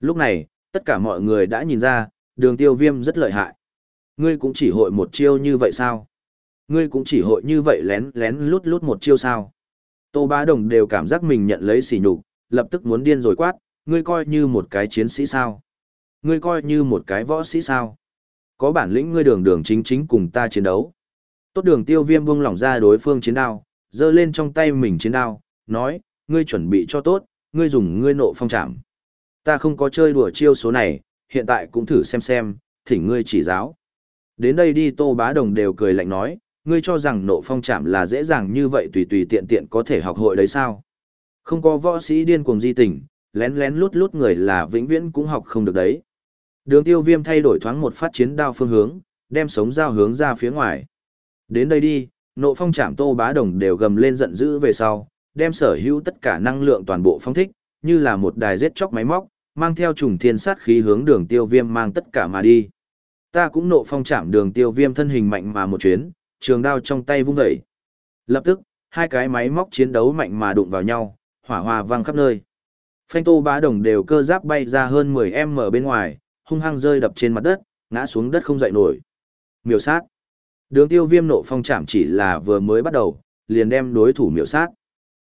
Lúc này, tất cả mọi người đã nhìn ra, đường tiêu viêm rất lợi hại. Ngươi cũng chỉ hội một chiêu như vậy sao? Ngươi cũng chỉ hội như vậy lén lén lút lút một chiêu sao? Tô Bá Đồng đều cảm giác mình nhận lấy sỉ nhục, lập tức muốn điên rồi quát, ngươi coi như một cái chiến sĩ sao? Ngươi coi như một cái võ sĩ sao? Có bản lĩnh ngươi đường đường chính chính cùng ta chiến đấu. Tốt đường tiêu viêm buông lỏng ra đối phương chiến đao, giơ lên trong tay mình chiến đao, nói, ngươi chuẩn bị cho tốt, ngươi dùng ngươi nộ phong chạm. Ta không có chơi đùa chiêu số này, hiện tại cũng thử xem xem, thỉnh ngươi chỉ giáo. Đến đây đi tô bá đồng đều cười lạnh nói, ngươi cho rằng nộ phong chạm là dễ dàng như vậy tùy tùy tiện tiện có thể học hội đấy sao? Không có võ sĩ điên cuồng di tình, lén lén lút lút người là vĩnh viễn cũng học không được đấy. Đường tiêu viêm thay đổi thoáng một phát chiến đao phương hướng, đem sống dao hướng ra phía ngoài. Đến đây đi, nộ phong chạm tô bá đồng đều gầm lên giận dữ về sau, đem sở hữu tất cả năng lượng toàn bộ phong thích, như là một đài giết chóc máy móc, mang theo trùng thiên sát khí hướng đường tiêu viêm mang tất cả mà đi. Ta cũng nộ phong chạm đường tiêu viêm thân hình mạnh mà một chuyến, trường đao trong tay vung dậy. Lập tức, hai cái máy móc chiến đấu mạnh mà đụng vào nhau, hỏa hoa vang khắp nơi. Phanh tô bá đồng đều cơ giáp bay ra hơn 10m bên ngoài, hung hăng rơi đập trên mặt đất, ngã xuống đất không dậy nổi. Miểu sát. Đường tiêu viêm nộ phong chạm chỉ là vừa mới bắt đầu, liền đem đối thủ miểu sát.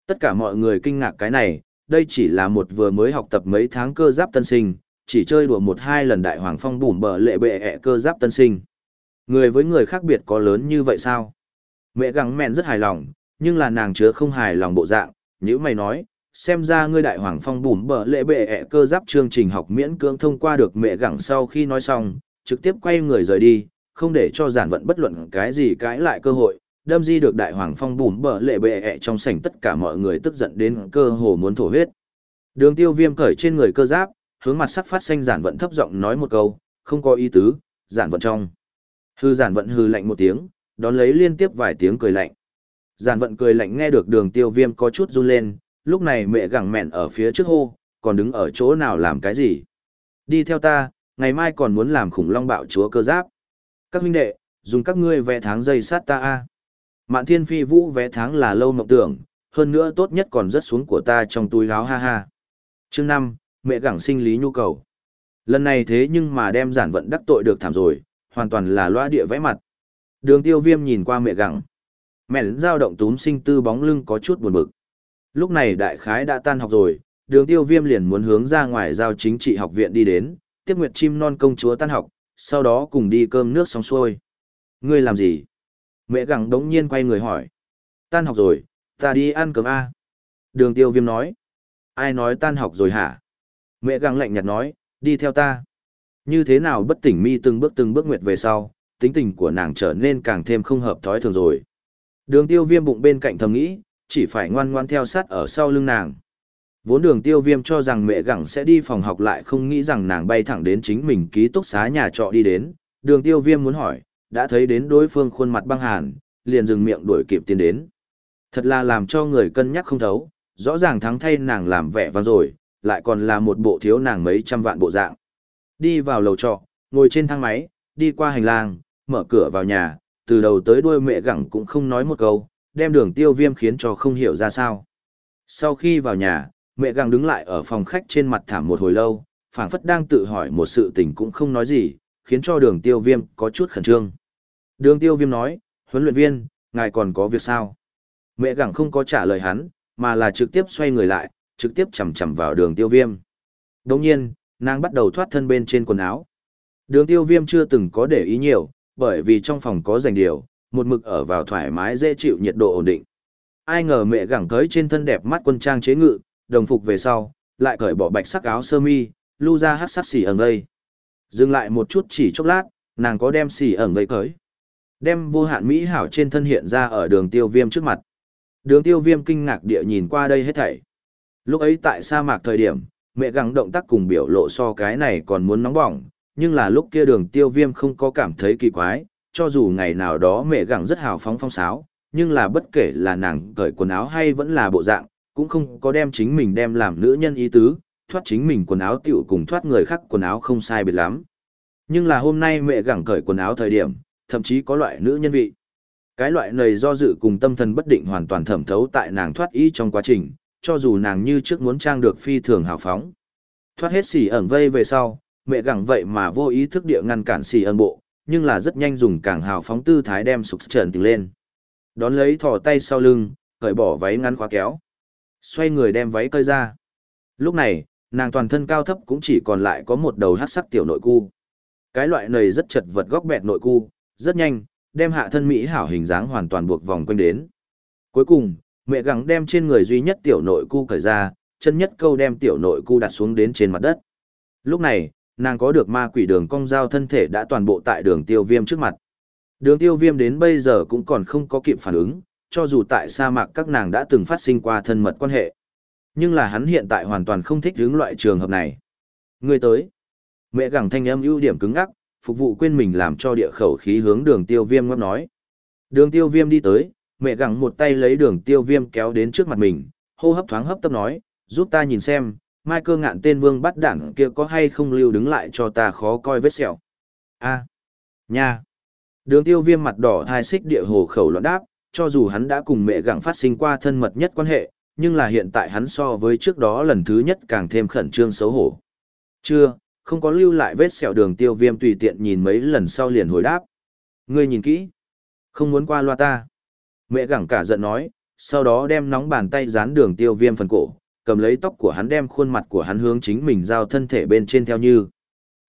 Tất cả mọi người kinh ngạc cái này, đây chỉ là một vừa mới học tập mấy tháng cơ giáp tân sinh, chỉ chơi đùa một hai lần đại hoàng phong bùm bờ lệ bệ ẹ cơ giáp tân sinh. Người với người khác biệt có lớn như vậy sao? Mẹ gắng mẹn rất hài lòng, nhưng là nàng chứa không hài lòng bộ dạng, như mày nói, xem ra ngươi đại hoàng phong bùm bờ lệ bệ ẹ cơ giáp chương trình học miễn cưỡng thông qua được mẹ gẳng sau khi nói xong, trực tiếp quay người rời đi, không để cho giản vận bất luận cái gì cãi lại cơ hội, đâm di được đại hoàng phong bùm bờ lệ bệ ẹ trong sảnh tất cả mọi người tức giận đến cơ hồ muốn thổ huyết. Đường tiêu viêm cởi trên người cơ giáp, hướng mặt sắc phát xanh giản vận thấp giọng nói một câu, không có ý tứ, giản vận trong. Hư giản vận hư lạnh một tiếng, đón lấy liên tiếp vài tiếng cười lạnh. Giản vận cười lạnh nghe được đường tiêu viêm có chút run lên, lúc này mẹ gẳng mẹn ở phía trước hô, còn đứng ở chỗ nào làm cái gì. Đi theo ta, ngày mai còn muốn làm khủng long bạo chúa cơ giáp. Các huynh đệ, dùng các ngươi vẽ tháng dây sát ta a Mạn thiên phi vũ vẽ tháng là lâu mộng tưởng, hơn nữa tốt nhất còn rất xuống của ta trong túi gáo ha ha. Chương năm mẹ gẳng sinh lý nhu cầu. Lần này thế nhưng mà đem giản vận đắc tội được thảm rồi, hoàn toàn là loa địa vẽ mặt. Đường tiêu viêm nhìn qua mẹ gẳng. Mẹ lẫn dao động túm sinh tư bóng lưng có chút buồn bực. Lúc này đại khái đã tan học rồi, đường tiêu viêm liền muốn hướng ra ngoài giao chính trị học viện đi đến, tiếp nguyệt chim non công chúa tan học, sau đó cùng đi cơm nước xong xuôi. Ngươi làm gì? Mẹ gẳng đống nhiên quay người hỏi. Tan học rồi, ta đi ăn cơm A. Đường tiêu viêm nói. Ai nói tan học rồi hả? Mẹ gẳng lạnh nhạt nói, đi theo ta. Như thế nào bất tỉnh mi từng bước từng bước nguyệt về sau, tính tình của nàng trở nên càng thêm không hợp thói thường rồi. Đường tiêu viêm bụng bên cạnh thầm nghĩ, chỉ phải ngoan ngoan theo sát ở sau lưng nàng. Vốn đường tiêu viêm cho rằng mẹ gẳng sẽ đi phòng học lại không nghĩ rằng nàng bay thẳng đến chính mình ký túc xá nhà trọ đi đến. Đường tiêu viêm muốn hỏi, đã thấy đến đối phương khuôn mặt băng hàn, liền dừng miệng đuổi kịp tiến đến. Thật là làm cho người cân nhắc không thấu, rõ ràng thắng thay nàng làm vẻ vang rồi, lại còn là một bộ thiếu nàng mấy trăm vạn bộ dạng. Đi vào lầu trọ, ngồi trên thang máy, đi qua hành lang, mở cửa vào nhà, từ đầu tới đuôi mẹ gẳng cũng không nói một câu, đem đường tiêu viêm khiến cho không hiểu ra sao. Sau khi vào nhà, mẹ gàng đứng lại ở phòng khách trên mặt thảm một hồi lâu, phảng phất đang tự hỏi một sự tình cũng không nói gì, khiến cho đường tiêu viêm có chút khẩn trương. Đường tiêu viêm nói, huấn luyện viên, ngài còn có việc sao? Mẹ gàng không có trả lời hắn, mà là trực tiếp xoay người lại, trực tiếp chầm chầm vào đường tiêu viêm. Đồng nhiên, nàng bắt đầu thoát thân bên trên quần áo. Đường tiêu viêm chưa từng có để ý nhiều, bởi vì trong phòng có dành điều, một mực ở vào thoải mái dễ chịu nhiệt độ ổn định. Ai ngờ mẹ gẳng tới trên thân đẹp mắt quân trang chế ngự, đồng phục về sau, lại cởi bỏ bạch sắc áo sơ mi, lưu ra hát sắc xỉ ẩn gây. Dừng lại một chút chỉ chốc lát, nàng có đem xỉ ẩn gây cởi. Đem vô hạn mỹ hảo trên thân hiện ra ở đường tiêu viêm trước mặt. Đường tiêu viêm kinh ngạc địa nhìn qua đây hết thảy. Lúc ấy tại sa mạc thời điểm, mẹ gắng động tác cùng biểu lộ so cái này còn muốn nóng bỏng, nhưng là lúc kia đường tiêu viêm không có cảm thấy kỳ quái, cho dù ngày nào đó mẹ gắng rất hào phóng phong sáo, nhưng là bất kể là nàng cởi quần áo hay vẫn là bộ dạng, cũng không có đem chính mình đem làm nữ nhân ý tứ, thoát chính mình quần áo tiểu cùng thoát người khác quần áo không sai biệt lắm. Nhưng là hôm nay mẹ gẳng cởi quần áo thời điểm, thậm chí có loại nữ nhân vị. Cái loại này do dự cùng tâm thần bất định hoàn toàn thẩm thấu tại nàng thoát ý trong quá trình, cho dù nàng như trước muốn trang được phi thường hào phóng. Thoát hết xỉ ẩn vây về sau, mẹ gẳng vậy mà vô ý thức địa ngăn cản xỉ ẩn bộ, nhưng là rất nhanh dùng càng hào phóng tư thái đem sụp trần tình lên. Đón lấy thò tay sau lưng, cởi bỏ váy ngắn khóa kéo. Xoay người đem váy cơi ra. Lúc này, nàng toàn thân cao thấp cũng chỉ còn lại có một đầu hát sắc tiểu nội cu. Cái loại này rất chật vật góc bẹt nội cu, rất nhanh, đem hạ thân Mỹ hảo hình dáng hoàn toàn buộc vòng quanh đến. Cuối cùng, mẹ gắng đem trên người duy nhất tiểu nội cu cởi ra, chân nhất câu đem tiểu nội cu đặt xuống đến trên mặt đất. Lúc này, nàng có được ma quỷ đường cong giao thân thể đã toàn bộ tại đường tiêu viêm trước mặt. Đường tiêu viêm đến bây giờ cũng còn không có kịp phản ứng, cho dù tại sa mạc các nàng đã từng phát sinh qua thân mật quan hệ. Nhưng là hắn hiện tại hoàn toàn không thích hướng loại trường hợp này. Người tới. Mẹ gẳng thanh âm ưu điểm cứng ngắc, phục vụ quên mình làm cho địa khẩu khí hướng đường tiêu viêm ngóc nói. Đường tiêu viêm đi tới, mẹ gẳng một tay lấy đường tiêu viêm kéo đến trước mặt mình, hô hấp thoáng hấp tấp nói, giúp ta nhìn xem, mai cơ ngạn tên vương bắt đảng kia có hay không lưu đứng lại cho ta khó coi vết sẹo. a nha. Đường tiêu viêm mặt đỏ thai xích địa hồ khẩu loạn đáp, cho dù hắn đã cùng mẹ gặng phát sinh qua thân mật nhất quan hệ, nhưng là hiện tại hắn so với trước đó lần thứ nhất càng thêm khẩn trương xấu hổ. Chưa, không có lưu lại vết sẹo đường tiêu viêm tùy tiện nhìn mấy lần sau liền hồi đáp. Ngươi nhìn kỹ. Không muốn qua loa ta. Mẹ gặng cả giận nói, sau đó đem nóng bàn tay dán đường tiêu viêm phần cổ, cầm lấy tóc của hắn đem khuôn mặt của hắn hướng chính mình giao thân thể bên trên theo như.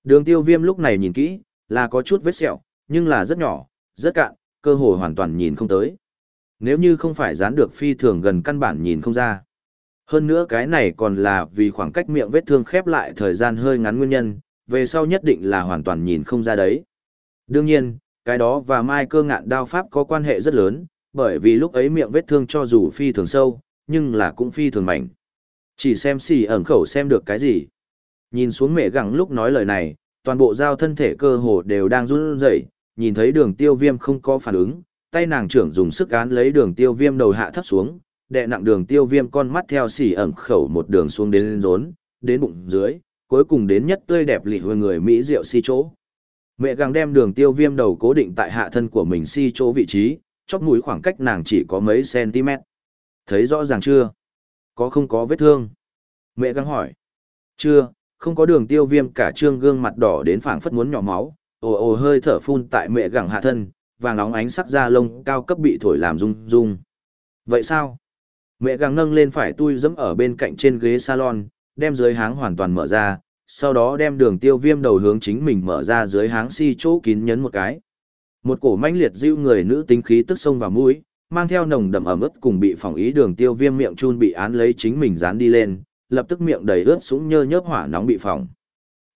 Đường tiêu viêm lúc này nhìn kỹ, là có chút vết sẹo, nhưng là rất nhỏ, rất cạn, cơ hội hoàn toàn nhìn không tới. Nếu như không phải dán được phi thường gần căn bản nhìn không ra. Hơn nữa cái này còn là vì khoảng cách miệng vết thương khép lại thời gian hơi ngắn nguyên nhân, về sau nhất định là hoàn toàn nhìn không ra đấy. Đương nhiên, cái đó và mai cơ ngạn đao pháp có quan hệ rất lớn, bởi vì lúc ấy miệng vết thương cho dù phi thường sâu, nhưng là cũng phi thường mảnh. Chỉ xem xì ẩn khẩu xem được cái gì. Nhìn xuống mẹ gặng lúc nói lời này, toàn bộ giao thân thể cơ hồ đều đang run rẩy, nhìn thấy đường tiêu viêm không có phản ứng, tay nàng trưởng dùng sức án lấy đường tiêu viêm đầu hạ thấp xuống, đè nặng đường tiêu viêm con mắt theo xỉ ẩn khẩu một đường xuống đến lên rốn, đến bụng dưới, cuối cùng đến nhất tươi đẹp lị hồi người Mỹ rượu si chỗ. Mẹ gàng đem đường tiêu viêm đầu cố định tại hạ thân của mình si chỗ vị trí, chóp mũi khoảng cách nàng chỉ có mấy cm. Thấy rõ ràng chưa? Có không có vết thương? Mẹ gàng hỏi. Chưa, không có đường tiêu viêm cả trương gương mặt đỏ đến phảng phất muốn nhỏ máu, ồ ồ hơi thở phun tại mẹ gàng hạ thân, vàng nóng ánh sắc da lông cao cấp bị thổi làm rung rung. Vậy sao? Mẹ gàng nâng lên phải tui dẫm ở bên cạnh trên ghế salon, đem dưới háng hoàn toàn mở ra, sau đó đem đường tiêu viêm đầu hướng chính mình mở ra dưới háng si chỗ kín nhấn một cái. Một cổ mãnh liệt dịu người nữ tính khí tức sông vào mũi, mang theo nồng đậm ẩm ướt cùng bị phỏng ý đường tiêu viêm miệng chun bị án lấy chính mình dán đi lên, lập tức miệng đầy ướt sũng nhơ nhớp hỏa nóng bị phỏng.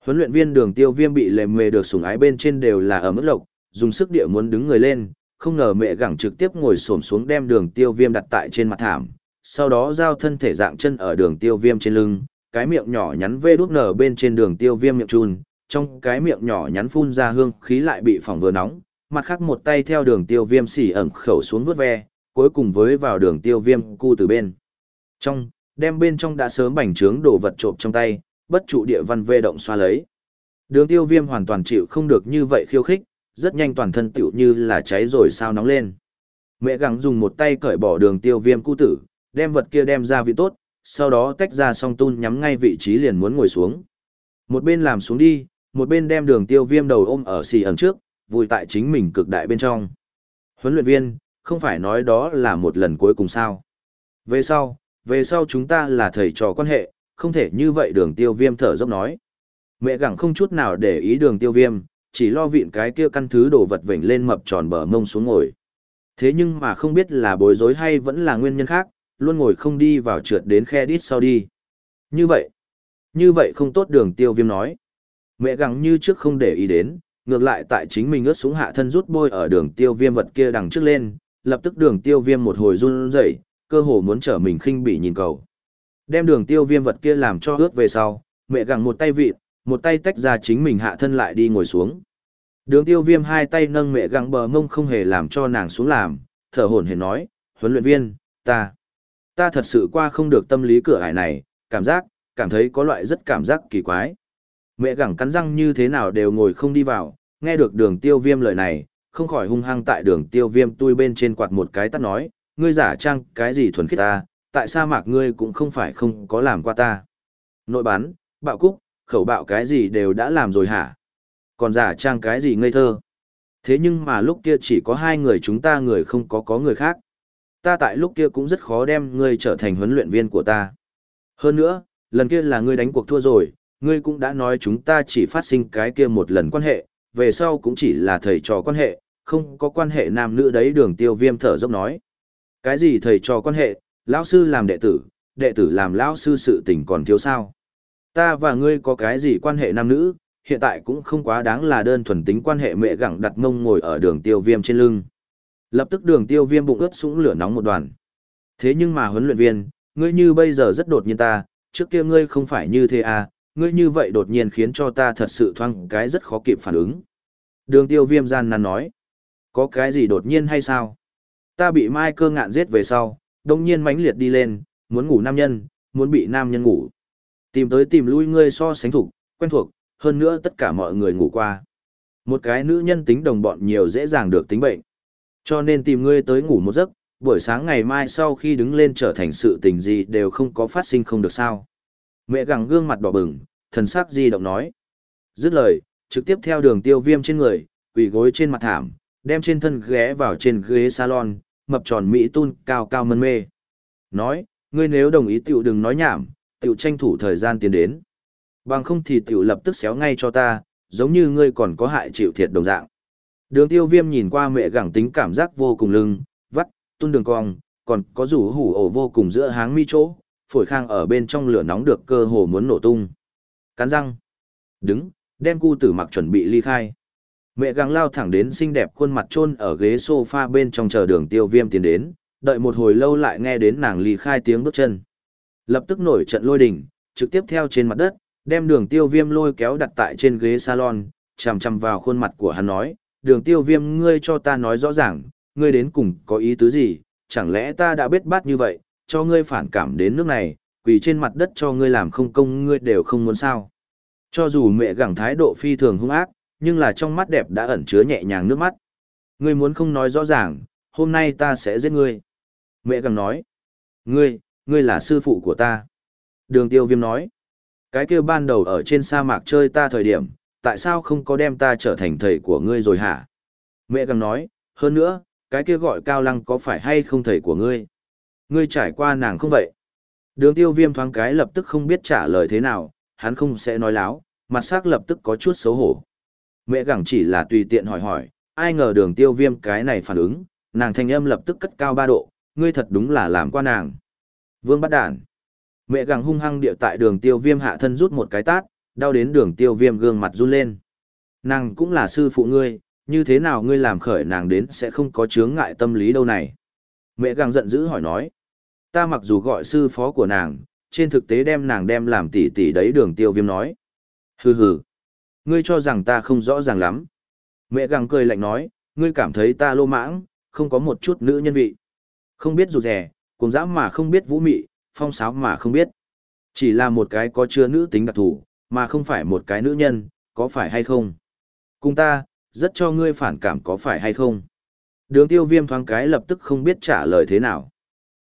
Huấn luyện viên đường tiêu viêm bị lề mề được sủng ái bên trên đều là ẩm ướt lộc, dùng sức địa muốn đứng người lên, không ngờ mẹ gẳng trực tiếp ngồi xổm xuống đem đường tiêu viêm đặt tại trên mặt thảm, sau đó giao thân thể dạng chân ở đường tiêu viêm trên lưng, cái miệng nhỏ nhắn vê đút nở bên trên đường tiêu viêm miệng chun, trong cái miệng nhỏ nhắn phun ra hương khí lại bị phỏng vừa nóng, mặt khác một tay theo đường tiêu viêm xỉ ẩn khẩu xuống vuốt ve, cuối cùng với vào đường tiêu viêm cu từ bên. Trong, đem bên trong đã sớm bành trướng đồ vật trộm trong tay, bất trụ địa văn vê động xoa lấy. Đường tiêu viêm hoàn toàn chịu không được như vậy khiêu khích, rất nhanh toàn thân tựu như là cháy rồi sao nóng lên. Mẹ gắng dùng một tay cởi bỏ đường tiêu viêm cu tử, đem vật kia đem ra vị tốt, sau đó tách ra song tun nhắm ngay vị trí liền muốn ngồi xuống. Một bên làm xuống đi, một bên đem đường tiêu viêm đầu ôm ở xì ẩn trước, vui tại chính mình cực đại bên trong. Huấn luyện viên, không phải nói đó là một lần cuối cùng sao. Về sau, về sau chúng ta là thầy trò quan hệ, không thể như vậy đường tiêu viêm thở dốc nói. Mẹ gẳng không chút nào để ý đường tiêu viêm, chỉ lo vịn cái kia căn thứ đồ vật vểnh lên mập tròn bờ mông xuống ngồi. Thế nhưng mà không biết là bối rối hay vẫn là nguyên nhân khác, luôn ngồi không đi vào trượt đến khe đít sau đi. Như vậy, như vậy không tốt đường tiêu viêm nói. Mẹ gắng như trước không để ý đến, ngược lại tại chính mình ướt xuống hạ thân rút bôi ở đường tiêu viêm vật kia đằng trước lên, lập tức đường tiêu viêm một hồi run rẩy cơ hồ muốn trở mình khinh bị nhìn cầu. Đem đường tiêu viêm vật kia làm cho ướt về sau, mẹ gắng một tay vịt, một tay tách ra chính mình hạ thân lại đi ngồi xuống. Đường tiêu viêm hai tay nâng mẹ gẳng bờ mông không hề làm cho nàng xuống làm, thở hổn hển nói, huấn luyện viên, ta, ta thật sự qua không được tâm lý cửa ải này, cảm giác, cảm thấy có loại rất cảm giác kỳ quái. Mẹ gẳng cắn răng như thế nào đều ngồi không đi vào, nghe được đường tiêu viêm lời này, không khỏi hung hăng tại đường tiêu viêm tui bên trên quạt một cái tắt nói, ngươi giả trang cái gì thuần khiết ta, tại sa mạc ngươi cũng không phải không có làm qua ta. Nội bán, bạo cúc, khẩu bạo cái gì đều đã làm rồi hả? Còn giả trang cái gì ngây thơ? Thế nhưng mà lúc kia chỉ có hai người chúng ta người không có có người khác. Ta tại lúc kia cũng rất khó đem ngươi trở thành huấn luyện viên của ta. Hơn nữa, lần kia là ngươi đánh cuộc thua rồi, ngươi cũng đã nói chúng ta chỉ phát sinh cái kia một lần quan hệ, về sau cũng chỉ là thầy trò quan hệ, không có quan hệ nam nữ đấy đường tiêu viêm thở dốc nói. Cái gì thầy trò quan hệ, lão sư làm đệ tử, đệ tử làm lão sư sự tình còn thiếu sao. Ta và ngươi có cái gì quan hệ nam nữ, hiện tại cũng không quá đáng là đơn thuần tính quan hệ mẹ gẳng đặt mông ngồi ở đường tiêu viêm trên lưng. Lập tức đường tiêu viêm bụng ướt sũng lửa nóng một đoàn. Thế nhưng mà huấn luyện viên, ngươi như bây giờ rất đột nhiên ta, trước kia ngươi không phải như thế à, ngươi như vậy đột nhiên khiến cho ta thật sự thoang cái rất khó kịp phản ứng. Đường tiêu viêm gian nan nói, có cái gì đột nhiên hay sao? Ta bị mai cơ ngạn giết về sau, đông nhiên mãnh liệt đi lên, muốn ngủ nam nhân, muốn bị nam nhân ngủ. Tìm tới tìm lui ngươi so sánh thuộc quen thuộc, hơn nữa tất cả mọi người ngủ qua. Một cái nữ nhân tính đồng bọn nhiều dễ dàng được tính bệnh. Cho nên tìm ngươi tới ngủ một giấc, buổi sáng ngày mai sau khi đứng lên trở thành sự tình gì đều không có phát sinh không được sao. Mẹ gẳng gương mặt đỏ bừng, thần sắc di động nói. Dứt lời, trực tiếp theo đường tiêu viêm trên người, quỳ gối trên mặt thảm, đem trên thân ghé vào trên ghế salon, mập tròn Mỹ tun cao cao mân mê. Nói, ngươi nếu đồng ý tiểu đừng nói nhảm, tiểu tranh thủ thời gian tiến đến. Bằng không thì tiểu lập tức xéo ngay cho ta, giống như ngươi còn có hại chịu thiệt đồng dạng. Đường tiêu viêm nhìn qua mẹ gẳng tính cảm giác vô cùng lưng, vắt, tung đường cong, còn có rủ hủ ổ vô cùng giữa háng mi chỗ, phổi khang ở bên trong lửa nóng được cơ hồ muốn nổ tung. Cắn răng. Đứng, đem cu tử mặc chuẩn bị ly khai. Mẹ gắng lao thẳng đến xinh đẹp khuôn mặt chôn ở ghế sofa bên trong chờ đường tiêu viêm tiến đến, đợi một hồi lâu lại nghe đến nàng ly khai tiếng bước chân. Lập tức nổi trận lôi đình, trực tiếp theo trên mặt đất, đem đường tiêu viêm lôi kéo đặt tại trên ghế salon, chằm chằm vào khuôn mặt của hắn nói, đường tiêu viêm ngươi cho ta nói rõ ràng, ngươi đến cùng có ý tứ gì, chẳng lẽ ta đã biết bát như vậy, cho ngươi phản cảm đến nước này, quỳ trên mặt đất cho ngươi làm không công ngươi đều không muốn sao. Cho dù mẹ gẳng thái độ phi thường hung ác, nhưng là trong mắt đẹp đã ẩn chứa nhẹ nhàng nước mắt. Ngươi muốn không nói rõ ràng, hôm nay ta sẽ giết ngươi. Mẹ gẳng nói, ngươi, ngươi là sư phụ của ta. Đường tiêu viêm nói, cái kia ban đầu ở trên sa mạc chơi ta thời điểm, tại sao không có đem ta trở thành thầy của ngươi rồi hả? Mẹ gẳng nói, hơn nữa, cái kia gọi cao lăng có phải hay không thầy của ngươi? Ngươi trải qua nàng không vậy? Đường tiêu viêm thoáng cái lập tức không biết trả lời thế nào, hắn không sẽ nói láo, mặt sắc lập tức có chút xấu hổ. Mẹ gẳng chỉ là tùy tiện hỏi hỏi, ai ngờ đường tiêu viêm cái này phản ứng, nàng thanh âm lập tức cất cao ba độ, ngươi thật đúng là làm qua nàng. Vương bắt đản. Mẹ gàng hung hăng địa tại đường tiêu viêm hạ thân rút một cái tát, đau đến đường tiêu viêm gương mặt run lên. Nàng cũng là sư phụ ngươi, như thế nào ngươi làm khởi nàng đến sẽ không có chướng ngại tâm lý đâu này. Mẹ gàng giận dữ hỏi nói. Ta mặc dù gọi sư phó của nàng, trên thực tế đem nàng đem làm tỷ tỷ đấy đường tiêu viêm nói. Hừ hừ. Ngươi cho rằng ta không rõ ràng lắm. Mẹ gàng cười lạnh nói, ngươi cảm thấy ta lô mãng, không có một chút nữ nhân vị. Không biết rụt rẻ, cùng dã mà không biết vũ mị, phong sáo mà không biết. Chỉ là một cái có chưa nữ tính đặc thù, mà không phải một cái nữ nhân, có phải hay không? Cùng ta, rất cho ngươi phản cảm có phải hay không? Đường tiêu viêm thoáng cái lập tức không biết trả lời thế nào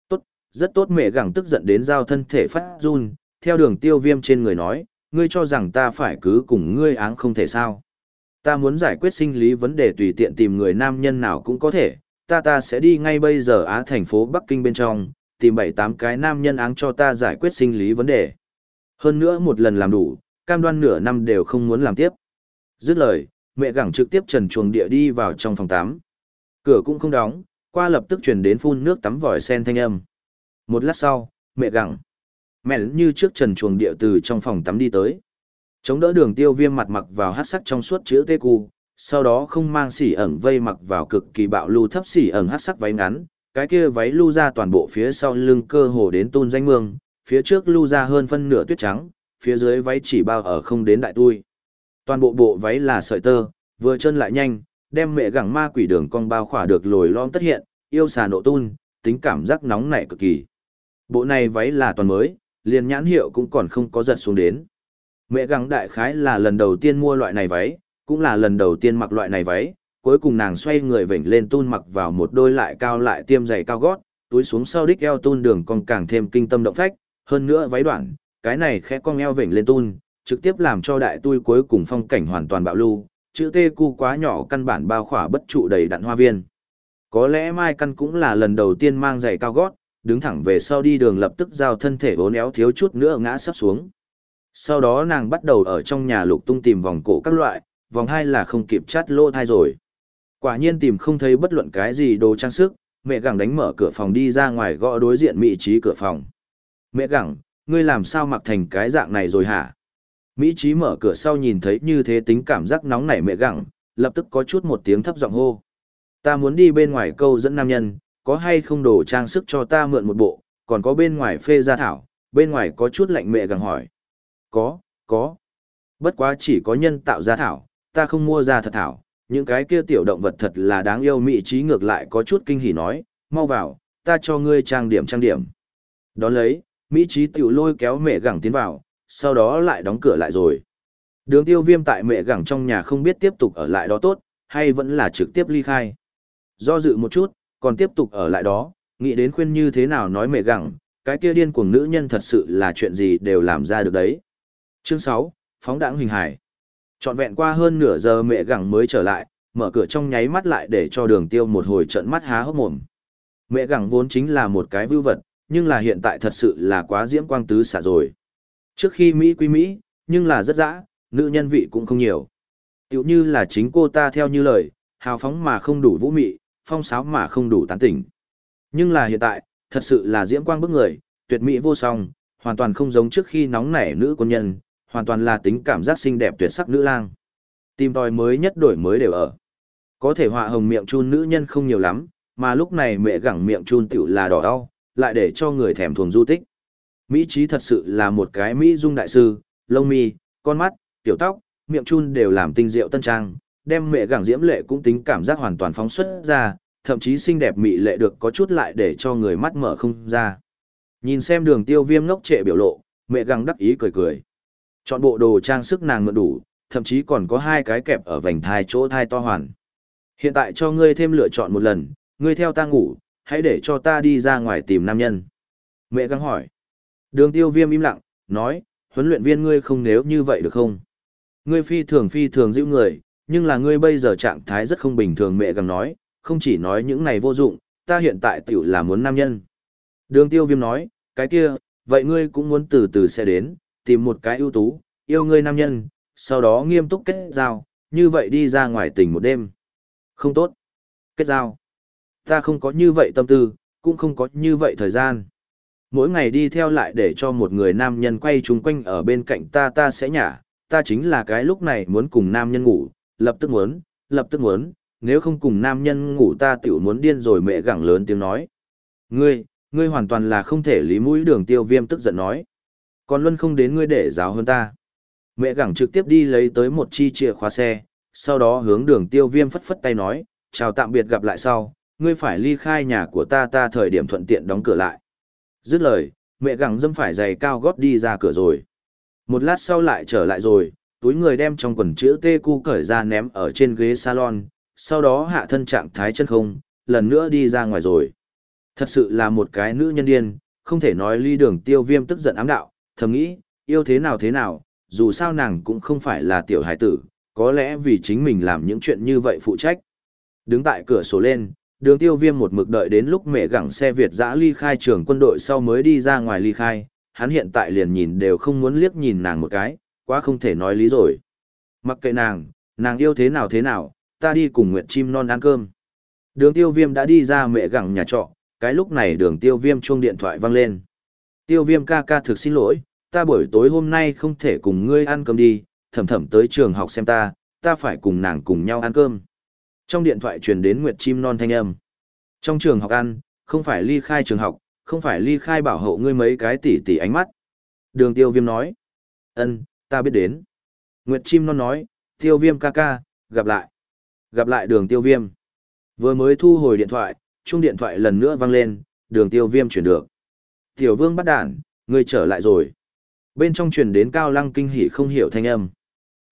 tốt, rất tốt mẹ gẳng tức giận đến giao thân thể phát run, theo đường tiêu viêm trên người nói, ngươi cho rằng ta phải cứ cùng ngươi áng không thể sao. Ta muốn giải quyết sinh lý vấn đề tùy tiện tìm người nam nhân nào cũng có thể, ta ta sẽ đi ngay bây giờ Á thành phố Bắc Kinh bên trong, tìm bảy tám cái nam nhân áng cho ta giải quyết sinh lý vấn đề. Hơn nữa một lần làm đủ, cam đoan nửa năm đều không muốn làm tiếp. Dứt lời, mẹ gẳng trực tiếp trần chuồng địa đi vào trong phòng tắm. Cửa cũng không đóng, qua lập tức truyền đến phun nước tắm vòi sen thanh âm. Một lát sau, mẹ gặng. Mẹ như trước trần chuồng địa từ trong phòng tắm đi tới. Chống đỡ đường tiêu viêm mặt mặc vào hát sắc trong suốt chữ tê cu, sau đó không mang xỉ ẩn vây mặc vào cực kỳ bạo lưu thấp xỉ ẩn hát sắc váy ngắn, cái kia váy lưu ra toàn bộ phía sau lưng cơ hồ đến tôn danh mương, phía trước lưu ra hơn phân nửa tuyết trắng, phía dưới váy chỉ bao ở không đến đại tui. Toàn bộ bộ váy là sợi tơ, vừa chân lại nhanh, đem mẹ gẳng ma quỷ đường cong bao khỏa được lồi lom tất hiện, yêu xà nộ tun, tính cảm giác nóng nảy cực kỳ. Bộ này váy là toàn mới, liền nhãn hiệu cũng còn không có giật xuống đến. Mẹ gẳng đại khái là lần đầu tiên mua loại này váy, cũng là lần đầu tiên mặc loại này váy, cuối cùng nàng xoay người vểnh lên tun mặc vào một đôi lại cao lại tiêm giày cao gót, túi xuống sau đích eo tun đường còn càng thêm kinh tâm động phách, hơn nữa váy đoạn, cái này khẽ cong eo vểnh lên tun, trực tiếp làm cho đại tui cuối cùng phong cảnh hoàn toàn bạo lưu, chữ tê cu quá nhỏ căn bản bao khỏa bất trụ đầy đặn hoa viên. Có lẽ Mai Căn cũng là lần đầu tiên mang giày cao gót, đứng thẳng về sau đi đường lập tức giao thân thể vốn éo thiếu chút nữa ngã sắp xuống. Sau đó nàng bắt đầu ở trong nhà lục tung tìm vòng cổ các loại, vòng hai là không kịp chát lô thai rồi. Quả nhiên tìm không thấy bất luận cái gì đồ trang sức, mẹ gẳng đánh mở cửa phòng đi ra ngoài gõ đối diện mỹ trí cửa phòng. Mẹ gẳng, ngươi làm sao mặc thành cái dạng này rồi hả? Mỹ trí mở cửa sau nhìn thấy như thế tính cảm giác nóng nảy mẹ gẳng, lập tức có chút một tiếng thấp giọng hô. Ta muốn đi bên ngoài câu dẫn nam nhân, có hay không đồ trang sức cho ta mượn một bộ, còn có bên ngoài phê gia thảo, bên ngoài có chút lạnh mẹ gẳng hỏi. Có, có. Bất quá chỉ có nhân tạo gia thảo, ta không mua ra thật thảo, những cái kia tiểu động vật thật là đáng yêu mỹ trí ngược lại có chút kinh hỉ nói, mau vào, ta cho ngươi trang điểm trang điểm. Đón lấy, mỹ trí tiểu lôi kéo mẹ gẳng tiến vào, sau đó lại đóng cửa lại rồi. Đường tiêu viêm tại mẹ gẳng trong nhà không biết tiếp tục ở lại đó tốt, hay vẫn là trực tiếp ly khai. Do dự một chút, còn tiếp tục ở lại đó, nghĩ đến khuyên như thế nào nói mẹ gẳng, cái kia điên cuồng nữ nhân thật sự là chuyện gì đều làm ra được đấy. Chương 6, Phóng đãng hình hải. Trọn vẹn qua hơn nửa giờ mẹ gẳng mới trở lại, mở cửa trong nháy mắt lại để cho đường tiêu một hồi trận mắt há hốc mồm. Mẹ gẳng vốn chính là một cái vưu vật, nhưng là hiện tại thật sự là quá diễm quang tứ xả rồi. Trước khi Mỹ quy Mỹ, nhưng là rất dã, nữ nhân vị cũng không nhiều. Tiểu như là chính cô ta theo như lời, hào phóng mà không đủ vũ mị, phong sáo mà không đủ tán tỉnh. Nhưng là hiện tại, thật sự là diễm quang bức người, tuyệt mỹ vô song, hoàn toàn không giống trước khi nóng nảy nữ quân nhân, hoàn toàn là tính cảm giác xinh đẹp tuyệt sắc nữ lang. Tìm tòi mới nhất đổi mới đều ở. Có thể họa hồng miệng chun nữ nhân không nhiều lắm, mà lúc này mẹ gẳng miệng chun tiểu là đỏ đau, lại để cho người thèm thuồng du tích. Mỹ trí thật sự là một cái Mỹ dung đại sư, lông mi, con mắt, tiểu tóc, miệng chun đều làm tinh diệu tân trang, đem mẹ gẳng diễm lệ cũng tính cảm giác hoàn toàn phóng xuất ra, thậm chí xinh đẹp mỹ lệ được có chút lại để cho người mắt mở không ra. Nhìn xem đường tiêu viêm ngốc trệ biểu lộ, mẹ gẳng đắc ý cười cười. Chọn bộ đồ trang sức nàng mượn đủ, thậm chí còn có hai cái kẹp ở vành thai chỗ thai to hoàn. Hiện tại cho ngươi thêm lựa chọn một lần, ngươi theo ta ngủ, hãy để cho ta đi ra ngoài tìm nam nhân. Mẹ găng hỏi. Đường tiêu viêm im lặng, nói, huấn luyện viên ngươi không nếu như vậy được không? Ngươi phi thường phi thường giữ người, nhưng là ngươi bây giờ trạng thái rất không bình thường mẹ găng nói, không chỉ nói những này vô dụng, ta hiện tại tiểu là muốn nam nhân. Đường tiêu viêm nói, cái kia, vậy ngươi cũng muốn từ từ sẽ đến, tìm một cái ưu tú, yêu ngươi nam nhân, sau đó nghiêm túc kết giao, như vậy đi ra ngoài tỉnh một đêm. Không tốt. Kết giao. Ta không có như vậy tâm tư, cũng không có như vậy thời gian. Mỗi ngày đi theo lại để cho một người nam nhân quay chung quanh ở bên cạnh ta ta sẽ nhả, ta chính là cái lúc này muốn cùng nam nhân ngủ, lập tức muốn, lập tức muốn, nếu không cùng nam nhân ngủ ta tiểu muốn điên rồi mẹ gẳng lớn tiếng nói. Ngươi, ngươi hoàn toàn là không thể lý mũi đường tiêu viêm tức giận nói. Còn luôn không đến ngươi để giáo hơn ta. Mẹ gẳng trực tiếp đi lấy tới một chi chìa khóa xe, sau đó hướng đường tiêu viêm phất phất tay nói, chào tạm biệt gặp lại sau, ngươi phải ly khai nhà của ta ta thời điểm thuận tiện đóng cửa lại. Dứt lời, mẹ gẳng dâm phải giày cao gót đi ra cửa rồi. Một lát sau lại trở lại rồi, túi người đem trong quần chữ tê cu cởi ra ném ở trên ghế salon, sau đó hạ thân trạng thái chân không, lần nữa đi ra ngoài rồi. Thật sự là một cái nữ nhân điên, không thể nói ly đường tiêu viêm tức giận ám đạo, thầm nghĩ, yêu thế nào thế nào, dù sao nàng cũng không phải là tiểu hải tử, có lẽ vì chính mình làm những chuyện như vậy phụ trách. Đứng tại cửa sổ lên, đường tiêu viêm một mực đợi đến lúc mẹ gẳng xe Việt dã ly khai trường quân đội sau mới đi ra ngoài ly khai, hắn hiện tại liền nhìn đều không muốn liếc nhìn nàng một cái, quá không thể nói lý rồi. Mặc kệ nàng, nàng yêu thế nào thế nào, ta đi cùng Nguyệt Chim Non ăn cơm. Đường tiêu viêm đã đi ra mẹ gẳng nhà trọ, cái lúc này đường tiêu viêm chuông điện thoại vang lên. Tiêu viêm ca ca thực xin lỗi, ta buổi tối hôm nay không thể cùng ngươi ăn cơm đi, thầm thầm tới trường học xem ta, ta phải cùng nàng cùng nhau ăn cơm. Trong điện thoại truyền đến Nguyệt Chim Non thanh âm. Trong trường học ăn, không phải ly khai trường học, không phải ly khai bảo hộ ngươi mấy cái tỉ tỉ ánh mắt. Đường tiêu viêm nói. ân ta biết đến. Nguyệt Chim Non nói, tiêu viêm ca ca, gặp lại. Gặp lại đường tiêu viêm. Vừa mới thu hồi điện thoại, chung điện thoại lần nữa vang lên, đường tiêu viêm chuyển được. Tiểu vương bắt đản, Ngươi trở lại rồi. Bên trong truyền đến cao lăng kinh hỉ không hiểu thanh âm.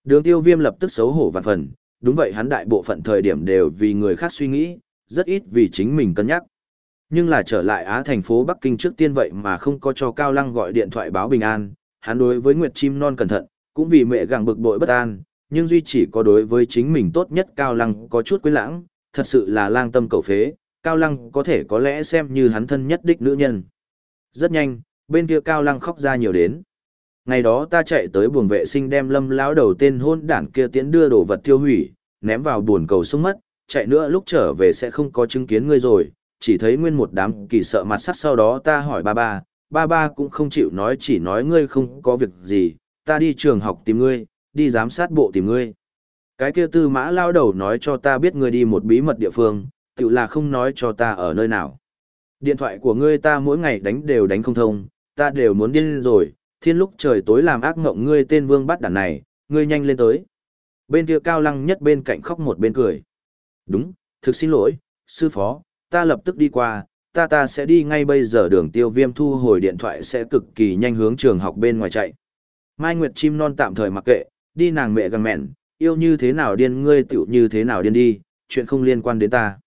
Đường tiêu viêm lập tức xấu hổ vạn phần, đúng vậy hắn đại bộ phận thời điểm đều vì người khác suy nghĩ, rất ít vì chính mình cân nhắc. Nhưng là trở lại Á thành phố Bắc Kinh trước tiên vậy mà không có cho Cao Lăng gọi điện thoại báo bình an, hắn đối với Nguyệt Chim Non cẩn thận, cũng vì mẹ gặng bực bội bất an, nhưng duy chỉ có đối với chính mình tốt nhất Cao Lăng có chút quên lãng, thật sự là lang tâm cầu phế, Cao Lăng có thể có lẽ xem như hắn thân nhất đích nữ nhân. Rất nhanh, bên kia Cao Lăng khóc ra nhiều đến. Ngày đó ta chạy tới buồng vệ sinh đem lâm lão đầu tên hôn đản kia tiến đưa đồ vật tiêu hủy, ném vào buồn cầu sung mất, chạy nữa lúc trở về sẽ không có chứng kiến ngươi rồi, chỉ thấy nguyên một đám kỳ sợ mặt sắc sau đó ta hỏi ba ba, ba ba cũng không chịu nói chỉ nói ngươi không có việc gì, ta đi trường học tìm ngươi, đi giám sát bộ tìm ngươi. Cái kia tư mã lao đầu nói cho ta biết ngươi đi một bí mật địa phương, tự là không nói cho ta ở nơi nào. Điện thoại của ngươi ta mỗi ngày đánh đều đánh không thông, ta đều muốn điên rồi, thiên lúc trời tối làm ác ngộng ngươi tên vương bắt đàn này, ngươi nhanh lên tới. Bên kia cao lăng nhất bên cạnh khóc một bên cười. Đúng, thực xin lỗi, sư phó, ta lập tức đi qua, ta ta sẽ đi ngay bây giờ đường tiêu viêm thu hồi điện thoại sẽ cực kỳ nhanh hướng trường học bên ngoài chạy. Mai Nguyệt chim non tạm thời mặc kệ, đi nàng mẹ gần mẹn, yêu như thế nào điên ngươi tiểu như thế nào điên đi, chuyện không liên quan đến ta.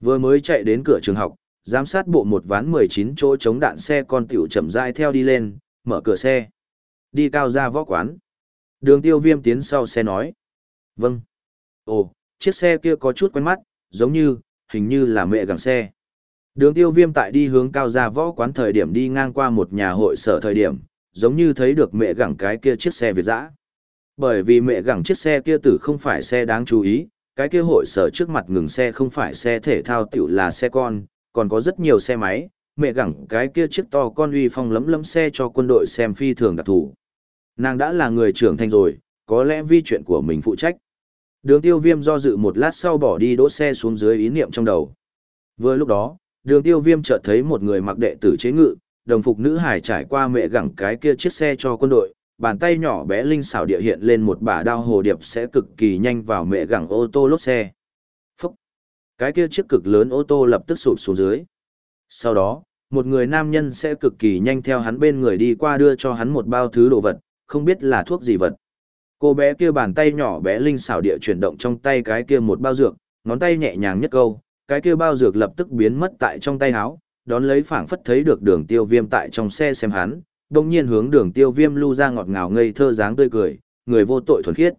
Vừa mới chạy đến cửa trường học, giám sát bộ một ván 19 chỗ chống đạn xe con tiểu chậm rãi theo đi lên, mở cửa xe. Đi cao ra võ quán. Đường tiêu viêm tiến sau xe nói. Vâng. Ồ, chiếc xe kia có chút quen mắt, giống như, hình như là mẹ gặng xe. Đường tiêu viêm tại đi hướng cao ra võ quán thời điểm đi ngang qua một nhà hội sở thời điểm, giống như thấy được mẹ gặng cái kia chiếc xe Việt dã. Bởi vì mẹ gặng chiếc xe kia tử không phải xe đáng chú ý, cái kia hội sở trước mặt ngừng xe không phải xe thể thao tiểu là xe con, còn có rất nhiều xe máy, mẹ gẳng cái kia chiếc to con uy phong lấm lấm xe cho quân đội xem phi thường đặc thù. Nàng đã là người trưởng thành rồi, có lẽ vi chuyện của mình phụ trách. Đường tiêu viêm do dự một lát sau bỏ đi đỗ xe xuống dưới ý niệm trong đầu. Vừa lúc đó, đường tiêu viêm chợt thấy một người mặc đệ tử chế ngự, đồng phục nữ hải trải qua mẹ gẳng cái kia chiếc xe cho quân đội, bàn tay nhỏ bé linh xảo địa hiện lên một bả đao hồ điệp sẽ cực kỳ nhanh vào mẹ gẳng ô tô lốp xe. Phúc! Cái kia chiếc cực lớn ô tô lập tức sụp xuống dưới. Sau đó, một người nam nhân sẽ cực kỳ nhanh theo hắn bên người đi qua đưa cho hắn một bao thứ đồ vật, không biết là thuốc gì vật. Cô bé kia bàn tay nhỏ bé linh xảo địa chuyển động trong tay cái kia một bao dược, ngón tay nhẹ nhàng nhất câu, cái kia bao dược lập tức biến mất tại trong tay áo, đón lấy phảng phất thấy được đường tiêu viêm tại trong xe xem hắn, đồng nhiên hướng đường tiêu viêm lưu ra ngọt ngào ngây thơ dáng tươi cười, người vô tội thuần khiết.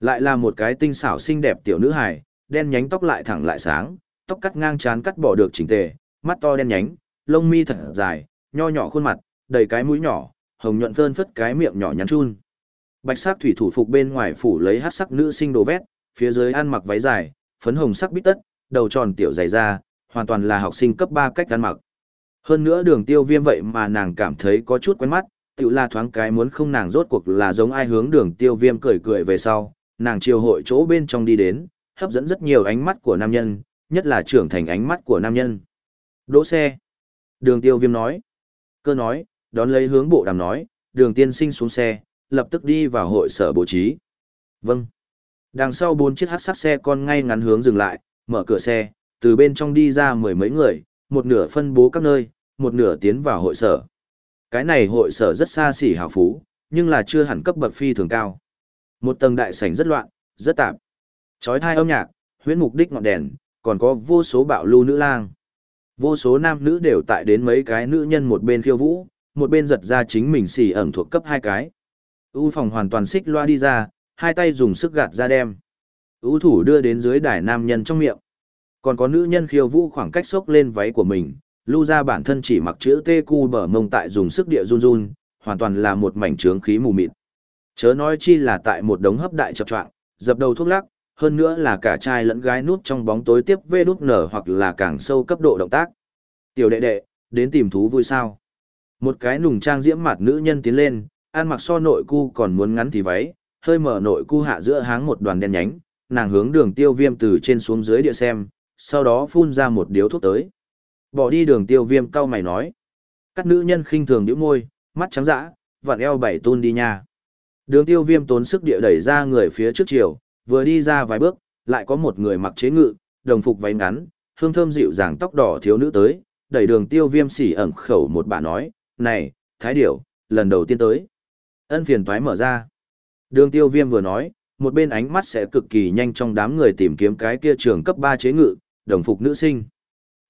Lại là một cái tinh xảo xinh đẹp tiểu nữ hài, đen nhánh tóc lại thẳng lại sáng, tóc cắt ngang chán cắt bỏ được chỉnh tề, mắt to đen nhánh, lông mi thật dài, nho nhỏ khuôn mặt, đầy cái mũi nhỏ, hồng nhuận phơn phất cái miệng nhỏ nhắn chun. Bạch sắc thủy thủ phục bên ngoài phủ lấy hát sắc nữ sinh đồ vét, phía dưới ăn mặc váy dài, phấn hồng sắc bít tất, đầu tròn tiểu dày da, hoàn toàn là học sinh cấp 3 cách ăn mặc. Hơn nữa đường tiêu viêm vậy mà nàng cảm thấy có chút quen mắt, tự là thoáng cái muốn không nàng rốt cuộc là giống ai hướng đường tiêu viêm cười cười về sau, nàng chiều hội chỗ bên trong đi đến, hấp dẫn rất nhiều ánh mắt của nam nhân, nhất là trưởng thành ánh mắt của nam nhân. Đỗ xe. Đường tiêu viêm nói. Cơ nói, đón lấy hướng bộ đàm nói, đường tiên sinh xuống xe, lập tức đi vào hội sở bố trí. Vâng. Đằng sau bốn chiếc hát sắc xe con ngay ngắn hướng dừng lại, mở cửa xe, từ bên trong đi ra mười mấy người, một nửa phân bố các nơi, một nửa tiến vào hội sở. Cái này hội sở rất xa xỉ hào phú, nhưng là chưa hẳn cấp bậc phi thường cao. Một tầng đại sảnh rất loạn, rất tạp. Chói thai âm nhạc, huyễn mục đích ngọn đèn, còn có vô số bạo lưu nữ lang. Vô số nam nữ đều tại đến mấy cái nữ nhân một bên khiêu vũ, một bên giật ra chính mình xì ẩn thuộc cấp hai cái. U phòng hoàn toàn xích loa đi ra, hai tay dùng sức gạt ra đem. U thủ đưa đến dưới đài nam nhân trong miệng. Còn có nữ nhân khiêu vũ khoảng cách xốc lên váy của mình, lưu ra bản thân chỉ mặc chữ tê cu bở mông tại dùng sức địa run run, hoàn toàn là một mảnh trướng khí mù mịt. Chớ nói chi là tại một đống hấp đại chập choạng, dập đầu thuốc lắc, hơn nữa là cả trai lẫn gái núp trong bóng tối tiếp vê đút nở hoặc là càng sâu cấp độ động tác. Tiểu đệ đệ, đến tìm thú vui sao. Một cái nùng trang diễm mặt nữ nhân tiến lên, ăn mặc so nội cu còn muốn ngắn thì váy, hơi mở nội cu hạ giữa háng một đoàn đen nhánh, nàng hướng đường tiêu viêm từ trên xuống dưới địa xem, sau đó phun ra một điếu thuốc tới. Bỏ đi đường tiêu viêm cao mày nói. Các nữ nhân khinh thường điếu môi, mắt trắng dã, vặn eo bảy tôn đi nha. Đường tiêu viêm tốn sức địa đẩy ra người phía trước chiều, vừa đi ra vài bước, lại có một người mặc chế ngự, đồng phục váy ngắn, hương thơm dịu dàng tóc đỏ thiếu nữ tới, đẩy đường tiêu viêm sỉ ẩn khẩu một bà nói, này, thái điểu, lần đầu tiên tới. Ân phiền toái mở ra. Đường tiêu viêm vừa nói, một bên ánh mắt sẽ cực kỳ nhanh trong đám người tìm kiếm cái kia trường cấp 3 chế ngự, đồng phục nữ sinh.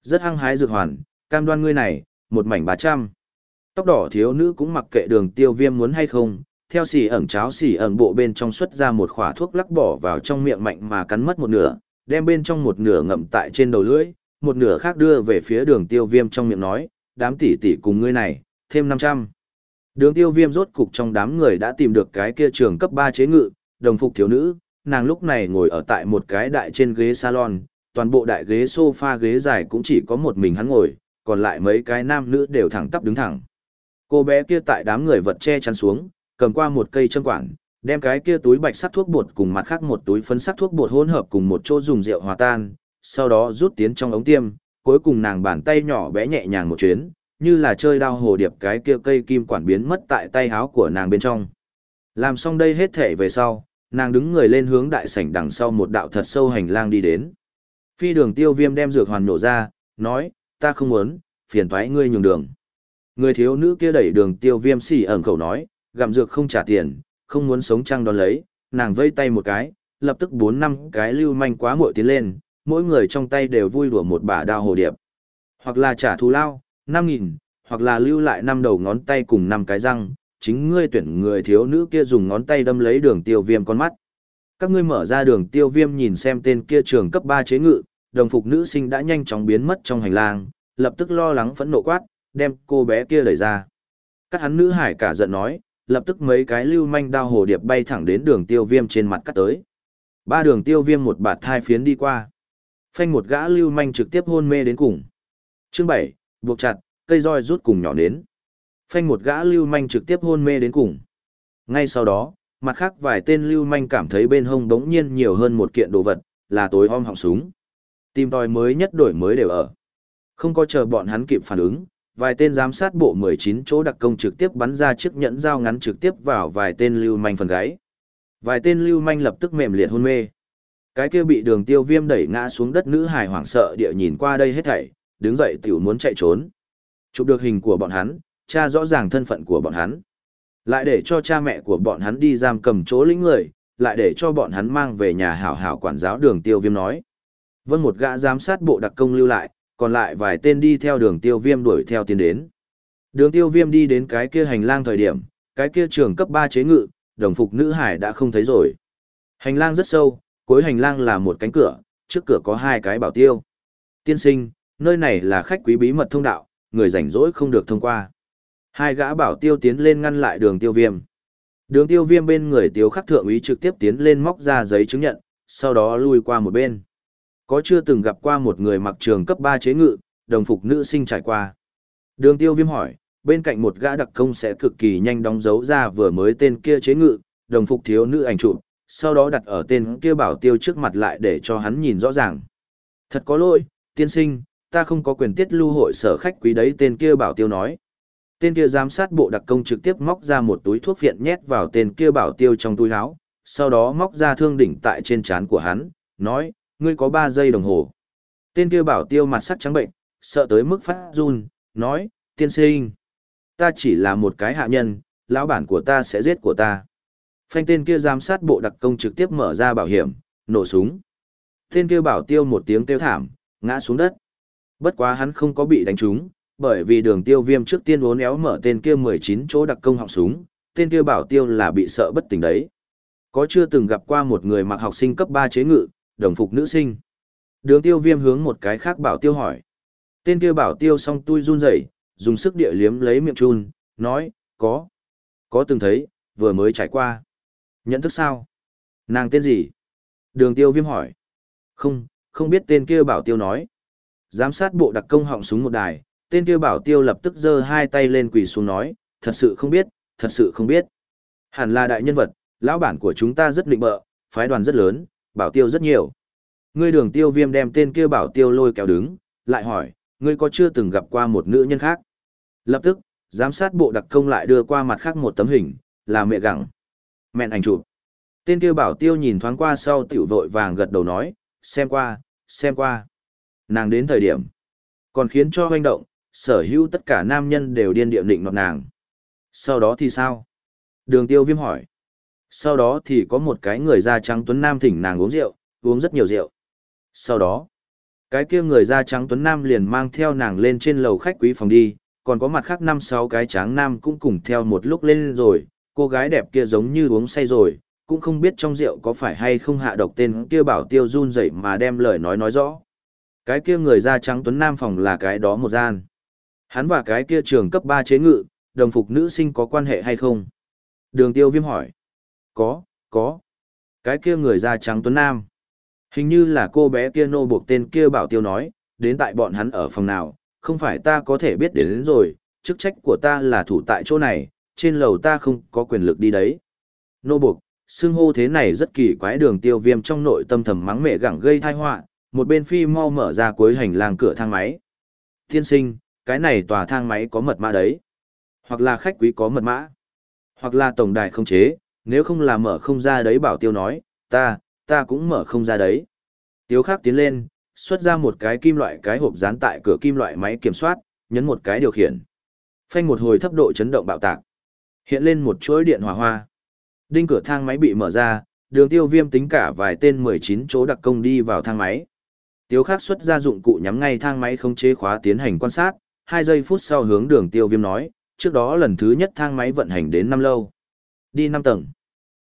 Rất hăng hái dược hoàn, cam đoan ngươi này, một mảnh 300. Tóc đỏ thiếu nữ cũng mặc kệ đường tiêu viêm muốn hay không, theo xì ẩn cháo xì ẩn bộ bên trong xuất ra một khỏa thuốc lắc bỏ vào trong miệng mạnh mà cắn mất một nửa, đem bên trong một nửa ngậm tại trên đầu lưỡi, một nửa khác đưa về phía đường tiêu viêm trong miệng nói, đám tỷ tỷ cùng ngươi này, thêm 500. Đường tiêu viêm rốt cục trong đám người đã tìm được cái kia trường cấp 3 chế ngự, đồng phục thiếu nữ, nàng lúc này ngồi ở tại một cái đại trên ghế salon, toàn bộ đại ghế sofa ghế dài cũng chỉ có một mình hắn ngồi, còn lại mấy cái nam nữ đều thẳng tắp đứng thẳng. Cô bé kia tại đám người vật che chắn xuống, cầm qua một cây châm quản, đem cái kia túi bạch sắc thuốc bột cùng mặt khác một túi phấn sắc thuốc bột hỗn hợp cùng một chỗ dùng rượu hòa tan, sau đó rút tiến trong ống tiêm, cuối cùng nàng bàn tay nhỏ bé nhẹ nhàng một chuyến, như là chơi đao hồ điệp cái kia cây kim quản biến mất tại tay háo của nàng bên trong. Làm xong đây hết thể về sau, nàng đứng người lên hướng đại sảnh đằng sau một đạo thật sâu hành lang đi đến. Phi đường tiêu viêm đem dược hoàn nổ ra, nói, ta không muốn, phiền thoái ngươi nhường đường. Người thiếu nữ kia đẩy đường tiêu viêm xỉ ẩn khẩu nói, gặm dược không trả tiền, không muốn sống trăng đón lấy, nàng vây tay một cái, lập tức bốn năm cái lưu manh quá muội tiến lên, mỗi người trong tay đều vui đùa một bả đao hồ điệp. Hoặc là trả thù lao, năm nghìn, hoặc là lưu lại năm đầu ngón tay cùng năm cái răng, chính ngươi tuyển người thiếu nữ kia dùng ngón tay đâm lấy đường tiêu viêm con mắt. Các ngươi mở ra đường tiêu viêm nhìn xem tên kia trường cấp 3 chế ngự, đồng phục nữ sinh đã nhanh chóng biến mất trong hành lang, lập tức lo lắng phẫn nộ quát, đem cô bé kia đẩy ra. Các hắn nữ hải cả giận nói, lập tức mấy cái lưu manh đao hồ điệp bay thẳng đến đường tiêu viêm trên mặt cắt tới. Ba đường tiêu viêm một bạt thai phiến đi qua. Phanh một gã lưu manh trực tiếp hôn mê đến cùng. Chương 7, buộc chặt, cây roi rút cùng nhỏ đến. Phanh một gã lưu manh trực tiếp hôn mê đến cùng. Ngay sau đó, mặt khác vài tên lưu manh cảm thấy bên hông đống nhiên nhiều hơn một kiện đồ vật, là tối om họng súng. Tìm tòi mới nhất đổi mới đều ở. Không có chờ bọn hắn kịp phản ứng, vài tên giám sát bộ 19 chỗ đặc công trực tiếp bắn ra chiếc nhẫn dao ngắn trực tiếp vào vài tên lưu manh phần gáy. Vài tên lưu manh lập tức mềm liệt hôn mê. Cái kia bị đường tiêu viêm đẩy ngã xuống đất nữ hài hoảng sợ địa nhìn qua đây hết thảy, đứng dậy tiểu muốn chạy trốn. Chụp được hình của bọn hắn, cha rõ ràng thân phận của bọn hắn. Lại để cho cha mẹ của bọn hắn đi giam cầm chỗ lĩnh người, lại để cho bọn hắn mang về nhà hảo hảo quản giáo đường tiêu viêm nói. Vân một gã giám sát bộ đặc công lưu lại, còn lại vài tên đi theo đường tiêu viêm đuổi theo tiến đến. Đường tiêu viêm đi đến cái kia hành lang thời điểm, cái kia trường cấp 3 chế ngự, đồng phục nữ hải đã không thấy rồi. Hành lang rất sâu, cuối hành lang là một cánh cửa, trước cửa có hai cái bảo tiêu. Tiên sinh, nơi này là khách quý bí mật thông đạo, người rảnh rỗi không được thông qua. Hai gã bảo tiêu tiến lên ngăn lại đường tiêu viêm. Đường tiêu viêm bên người tiêu khắc thượng úy trực tiếp tiến lên móc ra giấy chứng nhận, sau đó lui qua một bên. Có chưa từng gặp qua một người mặc trường cấp 3 chế ngự, đồng phục nữ sinh trải qua. Đường tiêu viêm hỏi, bên cạnh một gã đặc công sẽ cực kỳ nhanh đóng dấu ra vừa mới tên kia chế ngự, đồng phục thiếu nữ ảnh chụp, sau đó đặt ở tên kia bảo tiêu trước mặt lại để cho hắn nhìn rõ ràng. Thật có lỗi, tiên sinh, ta không có quyền tiết lưu hội sở khách quý đấy tên kia bảo tiêu nói. Tên kia giám sát bộ đặc công trực tiếp móc ra một túi thuốc viện nhét vào tên kia bảo tiêu trong túi áo, sau đó móc ra thương đỉnh tại trên trán của hắn, nói, ngươi có 3 giây đồng hồ. Tên kia bảo tiêu mặt sắc trắng bệnh, sợ tới mức phát run, nói, tiên sinh, ta chỉ là một cái hạ nhân, lão bản của ta sẽ giết của ta. Phanh tên kia giám sát bộ đặc công trực tiếp mở ra bảo hiểm, nổ súng. Tên kia bảo tiêu một tiếng kêu thảm, ngã xuống đất. Bất quá hắn không có bị đánh trúng, bởi vì đường tiêu viêm trước tiên uốn éo mở tên kia 19 chỗ đặc công họng súng, tên kia bảo tiêu là bị sợ bất tỉnh đấy. Có chưa từng gặp qua một người mặc học sinh cấp 3 chế ngự, đồng phục nữ sinh. Đường tiêu viêm hướng một cái khác bảo tiêu hỏi. Tên kia bảo tiêu song tui run rẩy dùng sức địa liếm lấy miệng chun, nói, có. Có từng thấy, vừa mới trải qua. Nhận thức sao? Nàng tên gì? Đường tiêu viêm hỏi. Không, không biết tên kia bảo tiêu nói. Giám sát bộ đặc công họng súng một đài, tên kia bảo tiêu lập tức giơ hai tay lên quỳ xuống nói, thật sự không biết, thật sự không biết. Hẳn là đại nhân vật, lão bản của chúng ta rất định bợ, phái đoàn rất lớn, bảo tiêu rất nhiều. Ngươi đường tiêu viêm đem tên kia bảo tiêu lôi kéo đứng, lại hỏi, ngươi có chưa từng gặp qua một nữ nhân khác? Lập tức, giám sát bộ đặc công lại đưa qua mặt khác một tấm hình, là mẹ gặng. Mẹn ảnh chụp. Tên kia bảo tiêu nhìn thoáng qua sau tiểu vội vàng gật đầu nói, xem qua, xem qua. Nàng đến thời điểm, còn khiến cho hoành động, sở hữu tất cả nam nhân đều điên điệm định nọt nàng. Sau đó thì sao? Đường tiêu viêm hỏi. Sau đó thì có một cái người da trắng tuấn nam thỉnh nàng uống rượu, uống rất nhiều rượu. Sau đó, cái kia người da trắng tuấn nam liền mang theo nàng lên trên lầu khách quý phòng đi, còn có mặt khác năm sáu cái tráng nam cũng cùng theo một lúc lên rồi, cô gái đẹp kia giống như uống say rồi, cũng không biết trong rượu có phải hay không hạ độc tên kia bảo tiêu run dậy mà đem lời nói nói rõ. Cái kia người da trắng tuấn nam phòng là cái đó một gian. Hắn và cái kia trường cấp 3 chế ngự, đồng phục nữ sinh có quan hệ hay không? Đường tiêu viêm hỏi. Có, có. Cái kia người da trắng tuấn nam. Hình như là cô bé kia nô buộc tên kia bảo tiêu nói, đến tại bọn hắn ở phòng nào, không phải ta có thể biết đến, đến rồi, chức trách của ta là thủ tại chỗ này, trên lầu ta không có quyền lực đi đấy. Nô buộc, xưng hô thế này rất kỳ quái đường tiêu viêm trong nội tâm thầm mắng mẹ gẳng gây thai họa một bên phi mau mở ra cuối hành lang cửa thang máy. Tiên sinh, cái này tòa thang máy có mật mã đấy. Hoặc là khách quý có mật mã. Hoặc là tổng đài không chế, nếu không là mở không ra đấy bảo tiêu nói, ta, ta cũng mở không ra đấy. Tiếu khắc tiến lên, xuất ra một cái kim loại cái hộp dán tại cửa kim loại máy kiểm soát, nhấn một cái điều khiển. Phanh một hồi thấp độ chấn động bạo tạc. Hiện lên một chuỗi điện hỏa hoa. Đinh cửa thang máy bị mở ra, đường tiêu viêm tính cả vài tên 19 chỗ đặc công đi vào thang máy. Tiếu khắc xuất ra dụng cụ nhắm ngay thang máy không chế khóa tiến hành quan sát, 2 giây phút sau hướng đường tiêu viêm nói, trước đó lần thứ nhất thang máy vận hành đến năm lâu. Đi 5 tầng.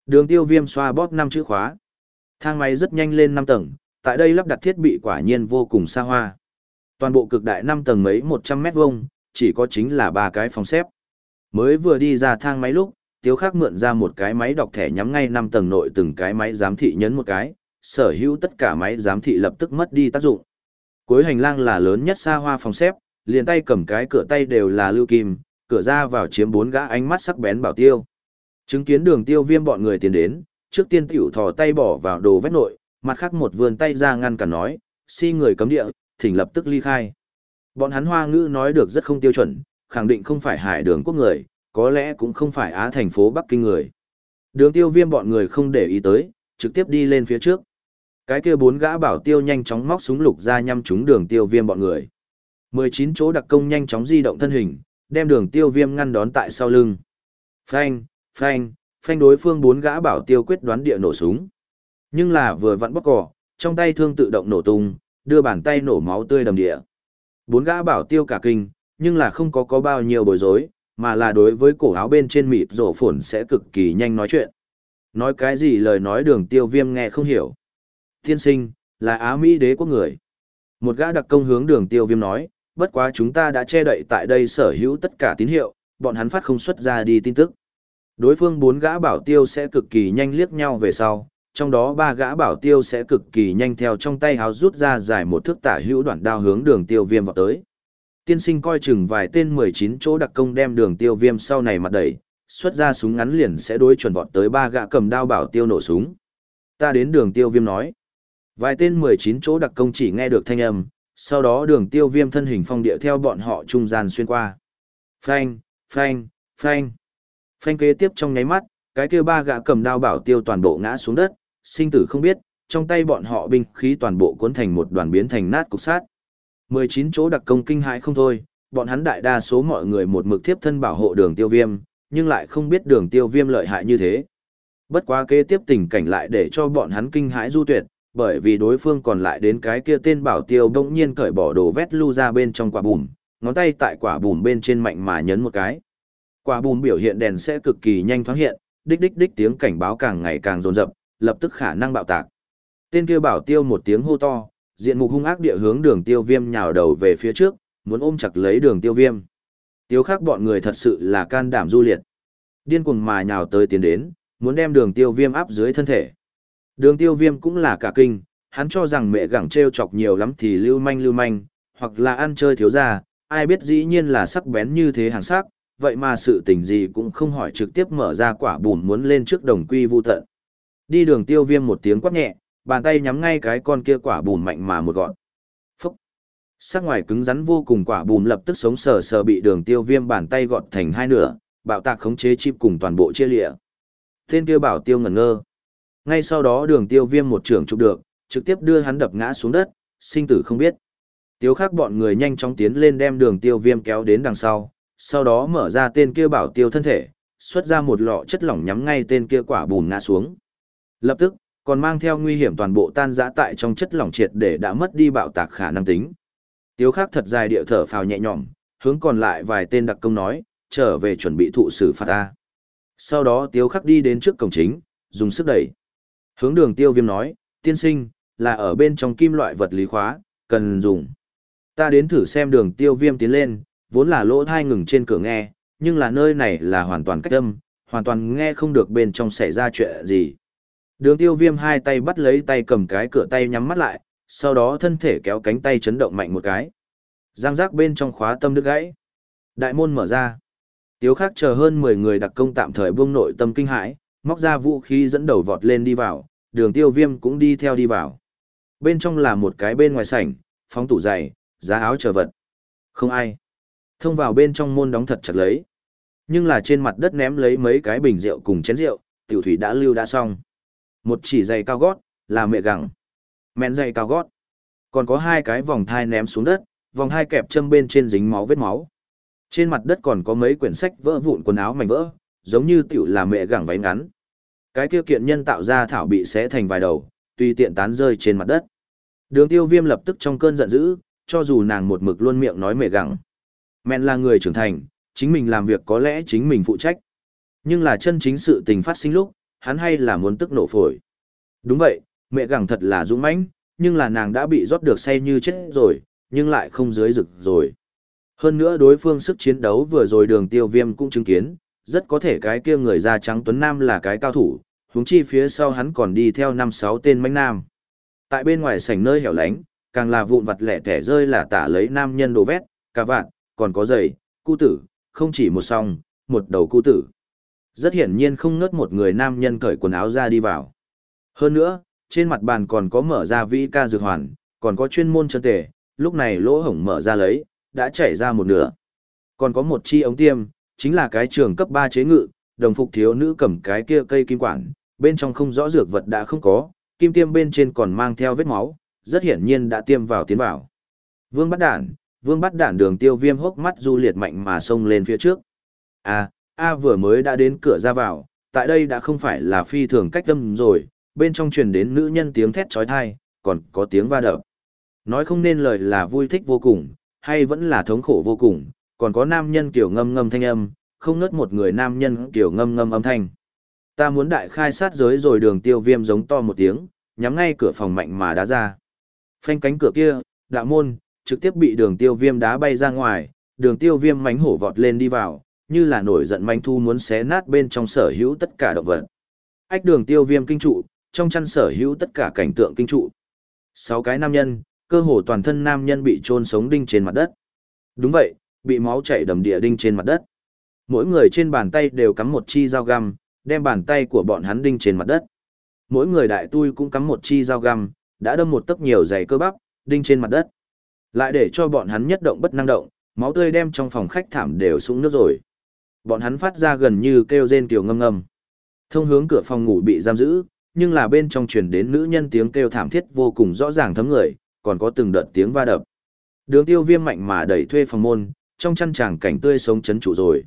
Đường tiêu viêm xoa bóp 5 chữ khóa. Thang máy rất nhanh lên 5 tầng, tại đây lắp đặt thiết bị quả nhiên vô cùng xa hoa. Toàn bộ cực đại 5 tầng mấy 100 mét vuông, chỉ có chính là ba cái phòng xếp. Mới vừa đi ra thang máy lúc, Tiếu Khắc mượn ra một cái máy đọc thẻ nhắm ngay 5 tầng nội từng cái máy giám thị nhấn một cái, sở hữu tất cả máy giám thị lập tức mất đi tác dụng. Cuối hành lang là lớn nhất xa hoa phòng xếp, liền tay cầm cái cửa tay đều là lưu kim, cửa ra vào chiếm bốn gã ánh mắt sắc bén bảo tiêu. Chứng kiến đường tiêu viêm bọn người tiến đến, trước tiên tiểu thò tay bỏ vào đồ vét nội, mặt khác một vườn tay ra ngăn cản nói, si người cấm địa, thỉnh lập tức ly khai. Bọn hắn hoa ngữ nói được rất không tiêu chuẩn, khẳng định không phải hải đường quốc người, có lẽ cũng không phải Á thành phố Bắc Kinh người. Đường tiêu viêm bọn người không để ý tới, trực tiếp đi lên phía trước. Cái kia bốn gã bảo tiêu nhanh chóng móc súng lục ra nhăm trúng đường tiêu viêm bọn người. 19 chỗ đặc công nhanh chóng di động thân hình, đem đường tiêu viêm ngăn đón tại sau lưng. Phanh, phanh, phanh đối phương bốn gã bảo tiêu quyết đoán địa nổ súng. Nhưng là vừa vặn bóc cỏ, trong tay thương tự động nổ tung, đưa bàn tay nổ máu tươi đầm địa. Bốn gã bảo tiêu cả kinh, nhưng là không có có bao nhiêu bối rối, mà là đối với cổ áo bên trên mịt rổ phồn sẽ cực kỳ nhanh nói chuyện. Nói cái gì lời nói đường tiêu viêm nghe không hiểu. Tiên sinh, là Á Mỹ đế quốc người. Một gã đặc công hướng đường tiêu viêm nói, bất quá chúng ta đã che đậy tại đây sở hữu tất cả tín hiệu, bọn hắn phát không xuất ra đi tin tức. Đối phương bốn gã bảo tiêu sẽ cực kỳ nhanh liếc nhau về sau, trong đó ba gã bảo tiêu sẽ cực kỳ nhanh theo trong tay háo rút ra dài một thước tả hữu đoạn đao hướng đường tiêu viêm vào tới. Tiên sinh coi chừng vài tên 19 chỗ đặc công đem đường tiêu viêm sau này mặt đẩy, xuất ra súng ngắn liền sẽ đối chuẩn vọt tới ba gã cầm đao bảo tiêu nổ súng. Ta đến đường tiêu viêm nói. Vài tên 19 chỗ đặc công chỉ nghe được thanh âm, sau đó đường tiêu viêm thân hình phong địa theo bọn họ trung gian xuyên qua. Phanh, phanh, phanh. Phanh kế tiếp trong nháy mắt, cái kia ba gã cầm đao bảo tiêu toàn bộ ngã xuống đất, sinh tử không biết, trong tay bọn họ binh khí toàn bộ cuốn thành một đoàn biến thành nát cục sát. 19 chỗ đặc công kinh hãi không thôi, bọn hắn đại đa số mọi người một mực thiếp thân bảo hộ đường tiêu viêm, nhưng lại không biết đường tiêu viêm lợi hại như thế. Bất quá kế tiếp tình cảnh lại để cho bọn hắn kinh hãi du tuyệt, bởi vì đối phương còn lại đến cái kia tên bảo tiêu đông nhiên cởi bỏ đồ vét lưu ra bên trong quả bùm, ngón tay tại quả bùm bên trên mạnh mà nhấn một cái. Quả bùm biểu hiện đèn sẽ cực kỳ nhanh thoáng hiện, đích đích đích tiếng cảnh báo càng ngày càng rồn rập, lập tức khả năng bạo tạc. Tên kia bảo tiêu một tiếng hô to, diện mục hung ác địa hướng đường tiêu viêm nhào đầu về phía trước, muốn ôm chặt lấy đường tiêu viêm. Tiêu khác bọn người thật sự là can đảm du liệt. Điên cuồng mà nhào tới tiến đến, muốn đem đường tiêu viêm áp dưới thân thể. Đường tiêu viêm cũng là cả kinh, hắn cho rằng mẹ gẳng treo chọc nhiều lắm thì lưu manh lưu manh, hoặc là ăn chơi thiếu ra, ai biết dĩ nhiên là sắc bén như thế hàng sắc, vậy mà sự tình gì cũng không hỏi trực tiếp mở ra quả bùn muốn lên trước đồng quy vu tận. Đi đường tiêu viêm một tiếng quát nhẹ, bàn tay nhắm ngay cái con kia quả bùn mạnh mà một gọn. Phúc! Sắc ngoài cứng rắn vô cùng quả bùn lập tức sống sờ sờ bị đường tiêu viêm bàn tay gọt thành hai nửa, bạo tạc khống chế chip cùng toàn bộ chia lịa. Tên kia bảo tiêu ngẩn ngơ. Ngay sau đó đường tiêu viêm một trưởng chụp được, trực tiếp đưa hắn đập ngã xuống đất, sinh tử không biết. Tiêu khác bọn người nhanh chóng tiến lên đem đường tiêu viêm kéo đến đằng sau, sau đó mở ra tên kia bảo tiêu thân thể, xuất ra một lọ chất lỏng nhắm ngay tên kia quả bùn ngã xuống. Lập tức, còn mang theo nguy hiểm toàn bộ tan rã tại trong chất lỏng triệt để đã mất đi bạo tạc khả năng tính. Tiếu khắc thật dài địa thở phào nhẹ nhõm, hướng còn lại vài tên đặc công nói, trở về chuẩn bị thụ xử phạt ta. Sau đó tiếu khắc đi đến trước cổng chính, dùng sức đẩy. Hướng đường tiêu viêm nói, tiên sinh, là ở bên trong kim loại vật lý khóa, cần dùng. Ta đến thử xem đường tiêu viêm tiến lên, vốn là lỗ thai ngừng trên cửa nghe, nhưng là nơi này là hoàn toàn cách âm, hoàn toàn nghe không được bên trong xảy ra chuyện gì. Đường tiêu viêm hai tay bắt lấy tay cầm cái cửa tay nhắm mắt lại, sau đó thân thể kéo cánh tay chấn động mạnh một cái. Giang giác bên trong khóa tâm đứt gãy. Đại môn mở ra. Tiếu khắc chờ hơn 10 người đặc công tạm thời buông nội tâm kinh hãi, móc ra vũ khí dẫn đầu vọt lên đi vào, đường tiêu viêm cũng đi theo đi vào. Bên trong là một cái bên ngoài sảnh, phóng tủ giày, giá áo chờ vật. Không ai. Thông vào bên trong môn đóng thật chặt lấy. Nhưng là trên mặt đất ném lấy mấy cái bình rượu cùng chén rượu, tiểu thủy đã lưu đã xong. Một chỉ giày cao gót, là mẹ gẳng. Mẹn giày cao gót. Còn có hai cái vòng thai ném xuống đất, vòng hai kẹp châm bên trên dính máu vết máu. Trên mặt đất còn có mấy quyển sách vỡ vụn quần áo mảnh vỡ, giống như tiểu là mẹ gẳng váy ngắn. Cái kia kiện nhân tạo ra thảo bị xé thành vài đầu, tùy tiện tán rơi trên mặt đất. Đường tiêu viêm lập tức trong cơn giận dữ, cho dù nàng một mực luôn miệng nói mẹ gẳng. Mẹn là người trưởng thành, chính mình làm việc có lẽ chính mình phụ trách. Nhưng là chân chính sự tình phát sinh lúc, hắn hay là muốn tức nổ phổi. Đúng vậy, mẹ gẳng thật là dũng mãnh, nhưng là nàng đã bị rót được say như chết rồi, nhưng lại không dưới rực rồi. Hơn nữa đối phương sức chiến đấu vừa rồi đường tiêu viêm cũng chứng kiến, rất có thể cái kia người da trắng Tuấn Nam là cái cao thủ, huống chi phía sau hắn còn đi theo năm sáu tên mánh nam. Tại bên ngoài sảnh nơi hẻo lánh, càng là vụn vặt lẻ tẻ rơi là tả lấy nam nhân đồ vét, cả vạn, còn có giày, cu tử, không chỉ một song, một đầu cu tử. Rất hiển nhiên không ngớt một người nam nhân cởi quần áo ra đi vào. Hơn nữa, trên mặt bàn còn có mở ra vĩ ca dược hoàn, còn có chuyên môn chân tề, lúc này lỗ hổng mở ra lấy, đã chảy ra một nửa. Còn có một chi ống tiêm, chính là cái trường cấp 3 chế ngự, đồng phục thiếu nữ cầm cái kia cây kim quản, bên trong không rõ dược vật đã không có, kim tiêm bên trên còn mang theo vết máu, rất hiển nhiên đã tiêm vào tiến vào. Vương bắt đản, vương bắt đạn đường tiêu viêm hốc mắt du liệt mạnh mà xông lên phía trước. À, A vừa mới đã đến cửa ra vào, tại đây đã không phải là phi thường cách tâm rồi, bên trong truyền đến nữ nhân tiếng thét trói thai, còn có tiếng va đập. Nói không nên lời là vui thích vô cùng, hay vẫn là thống khổ vô cùng, còn có nam nhân kiểu ngâm ngâm thanh âm, không ngớt một người nam nhân kiểu ngâm ngâm âm thanh. Ta muốn đại khai sát giới rồi đường tiêu viêm giống to một tiếng, nhắm ngay cửa phòng mạnh mà đá ra. Phanh cánh cửa kia, đạo môn, trực tiếp bị đường tiêu viêm đá bay ra ngoài, đường tiêu viêm mánh hổ vọt lên đi vào, như là nổi giận manh thu muốn xé nát bên trong sở hữu tất cả động vật. Ách đường tiêu viêm kinh trụ, trong chăn sở hữu tất cả cảnh tượng kinh trụ. Sáu cái nam nhân, cơ hồ toàn thân nam nhân bị chôn sống đinh trên mặt đất. Đúng vậy, bị máu chảy đầm địa đinh trên mặt đất. Mỗi người trên bàn tay đều cắm một chi dao găm, đem bàn tay của bọn hắn đinh trên mặt đất. Mỗi người đại tui cũng cắm một chi dao găm, đã đâm một tấc nhiều dày cơ bắp, đinh trên mặt đất. Lại để cho bọn hắn nhất động bất năng động, máu tươi đem trong phòng khách thảm đều sũng nước rồi. Bọn hắn phát ra gần như kêu rên kiểu ngâm ngâm. Thông hướng cửa phòng ngủ bị giam giữ, nhưng là bên trong truyền đến nữ nhân tiếng kêu thảm thiết vô cùng rõ ràng thấm người, còn có từng đợt tiếng va đập. Đường tiêu viêm mạnh mà đẩy thuê phòng môn, trong chăn chàng cảnh tươi sống chấn trụ rồi.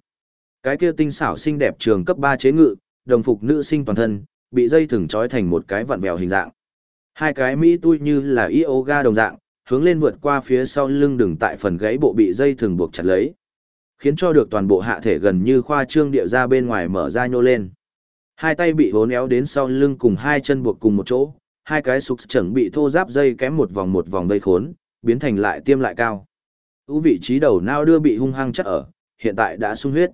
Cái kia tinh xảo xinh đẹp trường cấp 3 chế ngự, đồng phục nữ sinh toàn thân, bị dây thừng trói thành một cái vặn vẹo hình dạng. Hai cái mỹ tui như là yoga đồng dạng, hướng lên vượt qua phía sau lưng đừng tại phần gãy bộ bị dây thường buộc chặt lấy. Khiến cho được toàn bộ hạ thể gần như khoa trương địa ra bên ngoài mở ra nhô lên. Hai tay bị hố néo đến sau lưng cùng hai chân buộc cùng một chỗ, hai cái sục chuẩn bị thô giáp dây kém một vòng một vòng dây khốn, biến thành lại tiêm lại cao. Ú vị trí đầu nao đưa bị hung hăng chắc ở, hiện tại đã sung huyết.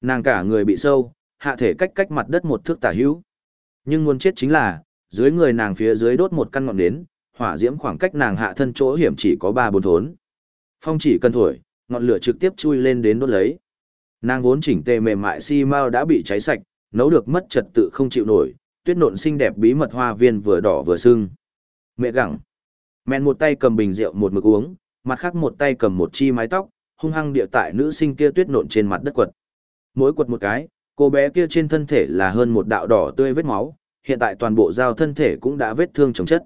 Nàng cả người bị sâu, hạ thể cách cách mặt đất một thước tả hữu. Nhưng muốn chết chính là, dưới người nàng phía dưới đốt một căn ngọn nến, hỏa diễm khoảng cách nàng hạ thân chỗ hiểm chỉ có ba bốn thốn. Phong chỉ cần thổi, ngọn lửa trực tiếp chui lên đến đốt lấy. Nàng vốn chỉnh tề mềm mại si mao đã bị cháy sạch, nấu được mất trật tự không chịu nổi, tuyết nộn xinh đẹp bí mật hoa viên vừa đỏ vừa sưng. Mẹ gặng. Mẹn một tay cầm bình rượu một mực uống, mặt khác một tay cầm một chi mái tóc, hung hăng địa tại nữ sinh kia tuyết nộn trên mặt đất quật. Mỗi quật một cái, cô bé kia trên thân thể là hơn một đạo đỏ tươi vết máu, hiện tại toàn bộ dao thân thể cũng đã vết thương chồng chất.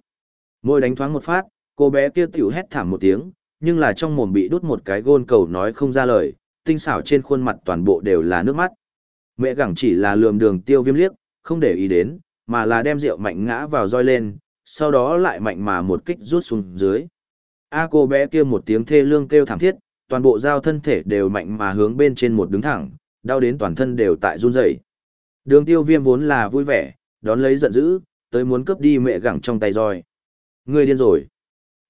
Môi đánh thoáng một phát, cô bé kia tiểu hét thảm một tiếng, nhưng là trong mồm bị đút một cái gôn cầu nói không ra lời, tinh xảo trên khuôn mặt toàn bộ đều là nước mắt. Mẹ gẳng chỉ là lườm đường tiêu viêm liếc, không để ý đến, mà là đem rượu mạnh ngã vào roi lên, sau đó lại mạnh mà một kích rút xuống dưới. A cô bé kia một tiếng thê lương kêu thảm thiết, toàn bộ dao thân thể đều mạnh mà hướng bên trên một đứng thẳng, đau đến toàn thân đều tại run rẩy. Đường tiêu viêm vốn là vui vẻ, đón lấy giận dữ, tới muốn cướp đi mẹ gẳng trong tay roi. Ngươi điên rồi.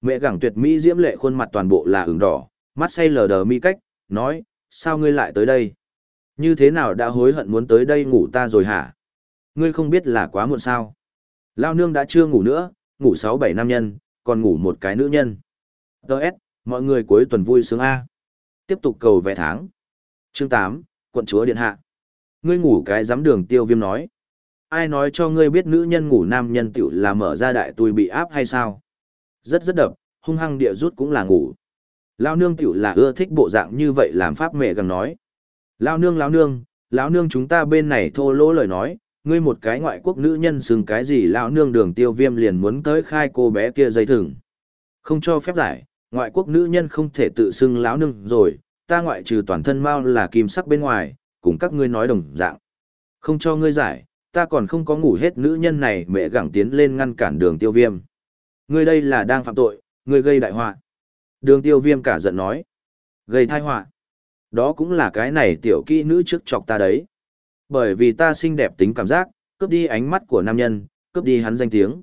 Mẹ gẳng tuyệt mỹ diễm lệ khuôn mặt toàn bộ là ửng đỏ, mắt say lờ đờ mi cách, nói, sao ngươi lại tới đây? Như thế nào đã hối hận muốn tới đây ngủ ta rồi hả? Ngươi không biết là quá muộn sao? Lao nương đã chưa ngủ nữa, ngủ sáu bảy nam nhân, còn ngủ một cái nữ nhân. Đợt, mọi người cuối tuần vui sướng A. Tiếp tục cầu vẽ tháng. Chương tám, quận chúa điện hạ. Ngươi ngủ cái giám đường tiêu viêm nói. Ai nói cho ngươi biết nữ nhân ngủ nam nhân tiểu là mở ra đại tui bị áp hay sao? Rất rất đập, hung hăng địa rút cũng là ngủ. Lao nương tiểu là ưa thích bộ dạng như vậy làm pháp mẹ gần nói. Lao nương lao nương, lão nương chúng ta bên này thô lỗ lời nói, ngươi một cái ngoại quốc nữ nhân xưng cái gì lão nương đường tiêu viêm liền muốn tới khai cô bé kia dây thừng. Không cho phép giải, ngoại quốc nữ nhân không thể tự xưng lão nương rồi, ta ngoại trừ toàn thân mau là kim sắc bên ngoài, cùng các ngươi nói đồng dạng. Không cho ngươi giải, ta còn không có ngủ hết nữ nhân này mẹ gẳng tiến lên ngăn cản đường tiêu viêm. Ngươi đây là đang phạm tội, ngươi gây đại họa. Đường tiêu viêm cả giận nói. Gây thai họa. Đó cũng là cái này tiểu kỹ nữ trước chọc ta đấy. Bởi vì ta xinh đẹp tính cảm giác, cướp đi ánh mắt của nam nhân, cướp đi hắn danh tiếng.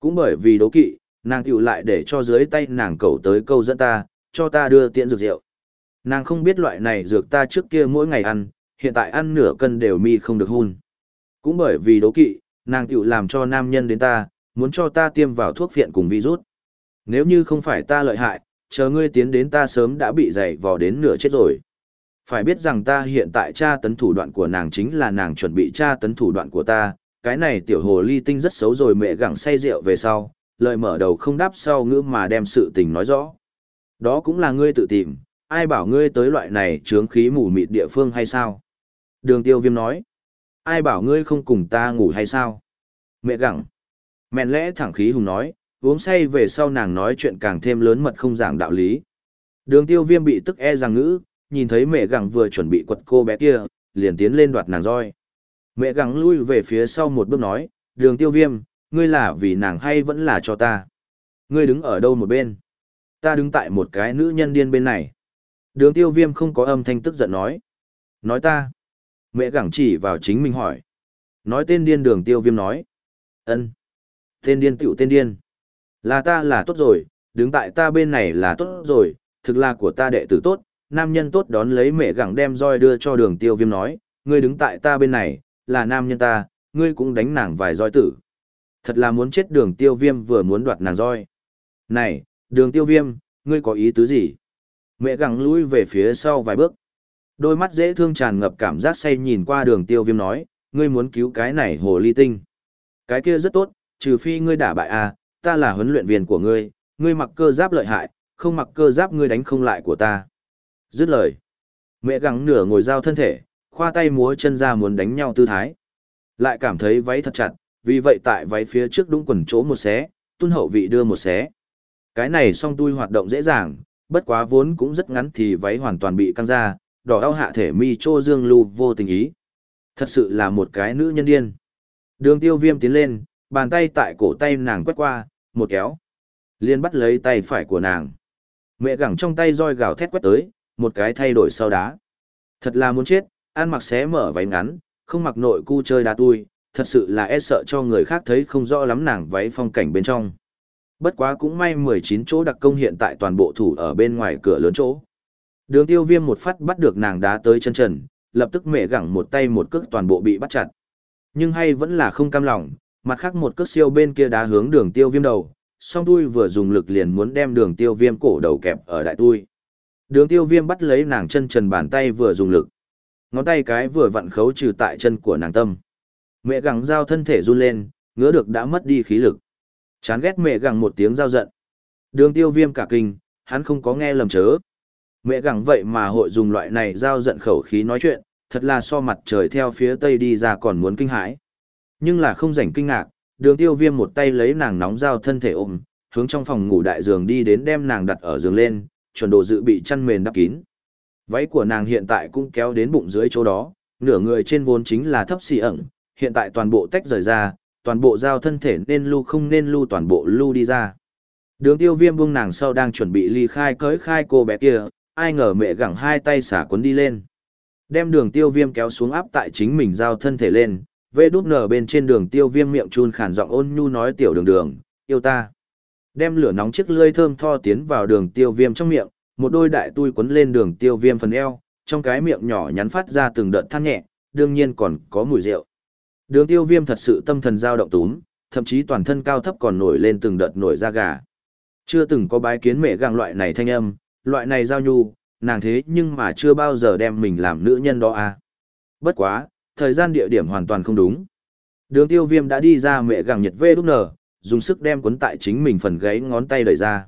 Cũng bởi vì đố kỵ, nàng tiểu lại để cho dưới tay nàng cầu tới câu dẫn ta, cho ta đưa tiện dược rượu. Nàng không biết loại này dược ta trước kia mỗi ngày ăn, hiện tại ăn nửa cân đều mi không được hun. Cũng bởi vì đố kỵ, nàng tiểu làm cho nam nhân đến ta, muốn cho ta tiêm vào thuốc viện cùng virus. Nếu như không phải ta lợi hại, chờ ngươi tiến đến ta sớm đã bị dày vò đến nửa chết rồi. Phải biết rằng ta hiện tại tra tấn thủ đoạn của nàng chính là nàng chuẩn bị tra tấn thủ đoạn của ta, cái này tiểu hồ ly tinh rất xấu rồi mẹ gặng say rượu về sau, lời mở đầu không đáp sau ngữ mà đem sự tình nói rõ. Đó cũng là ngươi tự tìm, ai bảo ngươi tới loại này trướng khí mù mịt địa phương hay sao? Đường tiêu viêm nói, ai bảo ngươi không cùng ta ngủ hay sao? Mẹ gặng. Mẹn lẽ thẳng khí hùng nói, uống say về sau nàng nói chuyện càng thêm lớn mật không giảng đạo lý. Đường tiêu viêm bị tức e rằng ngữ, nhìn thấy mẹ gặng vừa chuẩn bị quật cô bé kia, liền tiến lên đoạt nàng roi. Mẹ gặng lui về phía sau một bước nói, đường tiêu viêm, ngươi là vì nàng hay vẫn là cho ta? Ngươi đứng ở đâu một bên? Ta đứng tại một cái nữ nhân điên bên này. Đường tiêu viêm không có âm thanh tức giận nói. Nói ta. Mẹ gặng chỉ vào chính mình hỏi. Nói tên điên đường tiêu viêm nói. ân Tên điên tiểu tên điên. Là ta là tốt rồi, đứng tại ta bên này là tốt rồi, thực là của ta đệ tử tốt, nam nhân tốt đón lấy mẹ gẳng đem roi đưa cho đường tiêu viêm nói, ngươi đứng tại ta bên này, là nam nhân ta, ngươi cũng đánh nàng vài roi tử. Thật là muốn chết đường tiêu viêm vừa muốn đoạt nàng roi. Này, đường tiêu viêm, ngươi có ý tứ gì? Mẹ gẳng lui về phía sau vài bước. Đôi mắt dễ thương tràn ngập cảm giác say nhìn qua đường tiêu viêm nói, ngươi muốn cứu cái này hồ ly tinh. Cái kia rất tốt, trừ phi ngươi đả bại a ta là huấn luyện viên của ngươi, ngươi mặc cơ giáp lợi hại, không mặc cơ giáp ngươi đánh không lại của ta. Dứt lời. Mẹ gắng nửa ngồi giao thân thể, khoa tay múa chân ra muốn đánh nhau tư thái. Lại cảm thấy váy thật chặt, vì vậy tại váy phía trước đúng quần chỗ một xé, tuân hậu vị đưa một xé. Cái này song tui hoạt động dễ dàng, bất quá vốn cũng rất ngắn thì váy hoàn toàn bị căng ra, đỏ đau hạ thể mi chô dương lưu vô tình ý. Thật sự là một cái nữ nhân điên. Đường tiêu viêm tiến lên, bàn tay tại cổ tay nàng quét qua, một kéo. Liên bắt lấy tay phải của nàng. Mẹ gẳng trong tay roi gào thét quét tới, một cái thay đổi sau đá. Thật là muốn chết, ăn mặc xé mở váy ngắn, không mặc nội cu chơi đá tui, thật sự là e sợ cho người khác thấy không rõ lắm nàng váy phong cảnh bên trong. Bất quá cũng may 19 chỗ đặc công hiện tại toàn bộ thủ ở bên ngoài cửa lớn chỗ. Đường tiêu viêm một phát bắt được nàng đá tới chân trần, lập tức mẹ gẳng một tay một cước toàn bộ bị bắt chặt. Nhưng hay vẫn là không cam lòng, mặt khác một cước siêu bên kia đá hướng đường tiêu viêm đầu, song tui vừa dùng lực liền muốn đem đường tiêu viêm cổ đầu kẹp ở đại tui. Đường tiêu viêm bắt lấy nàng chân trần bàn tay vừa dùng lực. Ngón tay cái vừa vặn khấu trừ tại chân của nàng tâm. Mẹ gẳng dao thân thể run lên, ngứa được đã mất đi khí lực. Chán ghét mẹ gẳng một tiếng giao giận. Đường tiêu viêm cả kinh, hắn không có nghe lầm chớ. Mẹ gẳng vậy mà hội dùng loại này giao giận khẩu khí nói chuyện, thật là so mặt trời theo phía tây đi ra còn muốn kinh hãi. Nhưng là không rảnh kinh ngạc, đường tiêu viêm một tay lấy nàng nóng dao thân thể ôm, hướng trong phòng ngủ đại giường đi đến đem nàng đặt ở giường lên, chuẩn đồ dự bị chăn mền đắp kín. Váy của nàng hiện tại cũng kéo đến bụng dưới chỗ đó, nửa người trên vốn chính là thấp xì ẩn, hiện tại toàn bộ tách rời ra, toàn bộ giao thân thể nên lưu không nên lưu toàn bộ lưu đi ra. Đường tiêu viêm buông nàng sau đang chuẩn bị ly khai cưới khai cô bé kia, ai ngờ mẹ gẳng hai tay xả cuốn đi lên. Đem đường tiêu viêm kéo xuống áp tại chính mình giao thân thể lên, vê đút nở bên trên đường tiêu viêm miệng chun khản giọng ôn nhu nói tiểu đường đường, yêu ta. Đem lửa nóng chiếc lưỡi thơm tho tiến vào đường tiêu viêm trong miệng, một đôi đại tui quấn lên đường tiêu viêm phần eo, trong cái miệng nhỏ nhắn phát ra từng đợt than nhẹ, đương nhiên còn có mùi rượu. Đường tiêu viêm thật sự tâm thần dao động túm, thậm chí toàn thân cao thấp còn nổi lên từng đợt nổi da gà. Chưa từng có bái kiến mẹ gàng loại này thanh âm, loại này giao nhu, nàng thế nhưng mà chưa bao giờ đem mình làm nữ nhân đó à. Bất quá, thời gian địa điểm hoàn toàn không đúng. Đường tiêu viêm đã đi ra mẹ gẳng nhiệt vê đúc nở, dùng sức đem cuốn tại chính mình phần gáy ngón tay đẩy ra.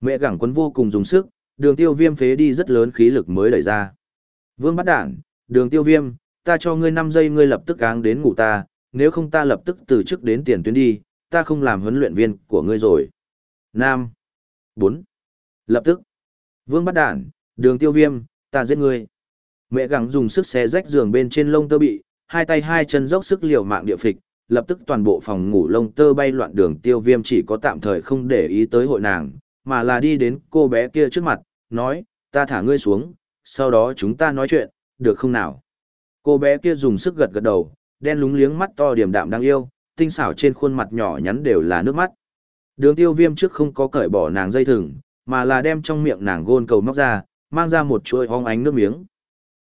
Mẹ gẳng cuốn vô cùng dùng sức, đường tiêu viêm phế đi rất lớn khí lực mới đẩy ra. Vương bắt đản, đường tiêu viêm, ta cho ngươi 5 giây ngươi lập tức áng đến ngủ ta, nếu không ta lập tức từ chức đến tiền tuyến đi, ta không làm huấn luyện viên của ngươi rồi. Nam. 4. Lập tức. Vương bắt đản, đường tiêu viêm, ta giết ngươi. Mẹ gắng dùng sức xé rách giường bên trên lông tơ bị, hai tay hai chân dốc sức liều mạng địa phịch, lập tức toàn bộ phòng ngủ lông tơ bay loạn đường tiêu viêm chỉ có tạm thời không để ý tới hội nàng, mà là đi đến cô bé kia trước mặt, nói, ta thả ngươi xuống, sau đó chúng ta nói chuyện, được không nào? Cô bé kia dùng sức gật gật đầu, đen lúng liếng mắt to điểm đạm đáng yêu, tinh xảo trên khuôn mặt nhỏ nhắn đều là nước mắt. Đường tiêu viêm trước không có cởi bỏ nàng dây thừng, mà là đem trong miệng nàng gôn cầu móc ra, mang ra một chuỗi hong ánh nước miếng.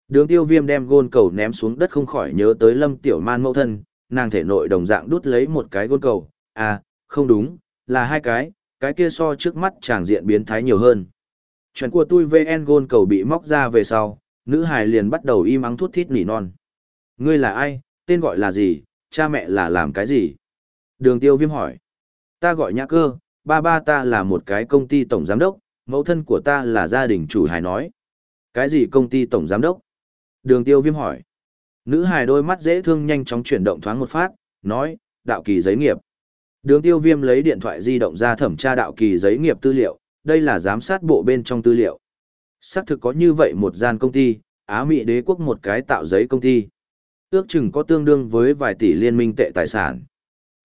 Đường tiêu viêm đem gôn cầu ném xuống đất không khỏi nhớ tới lâm tiểu man mẫu thân, nàng thể nội đồng dạng đút lấy một cái gôn cầu, à, không đúng, là hai cái, cái kia so trước mắt chàng diện biến thái nhiều hơn. Chuyện của tôi VN gôn cầu bị móc ra về sau, nữ hài liền bắt đầu im ắng thút thít nỉ non. Ngươi là ai, tên gọi là gì, cha mẹ là làm cái gì? Đường tiêu viêm hỏi. Ta gọi nhã cơ, ba ba ta là một cái công ty tổng giám đốc, mẫu thân của ta là gia đình chủ hài nói. Cái gì công ty tổng giám đốc? Đường tiêu viêm hỏi. Nữ hài đôi mắt dễ thương nhanh chóng chuyển động thoáng một phát, nói, đạo kỳ giấy nghiệp. Đường tiêu viêm lấy điện thoại di động ra thẩm tra đạo kỳ giấy nghiệp tư liệu, đây là giám sát bộ bên trong tư liệu. Xác thực có như vậy một gian công ty, Á Mỹ đế quốc một cái tạo giấy công ty. Ước chừng có tương đương với vài tỷ liên minh tệ tài sản.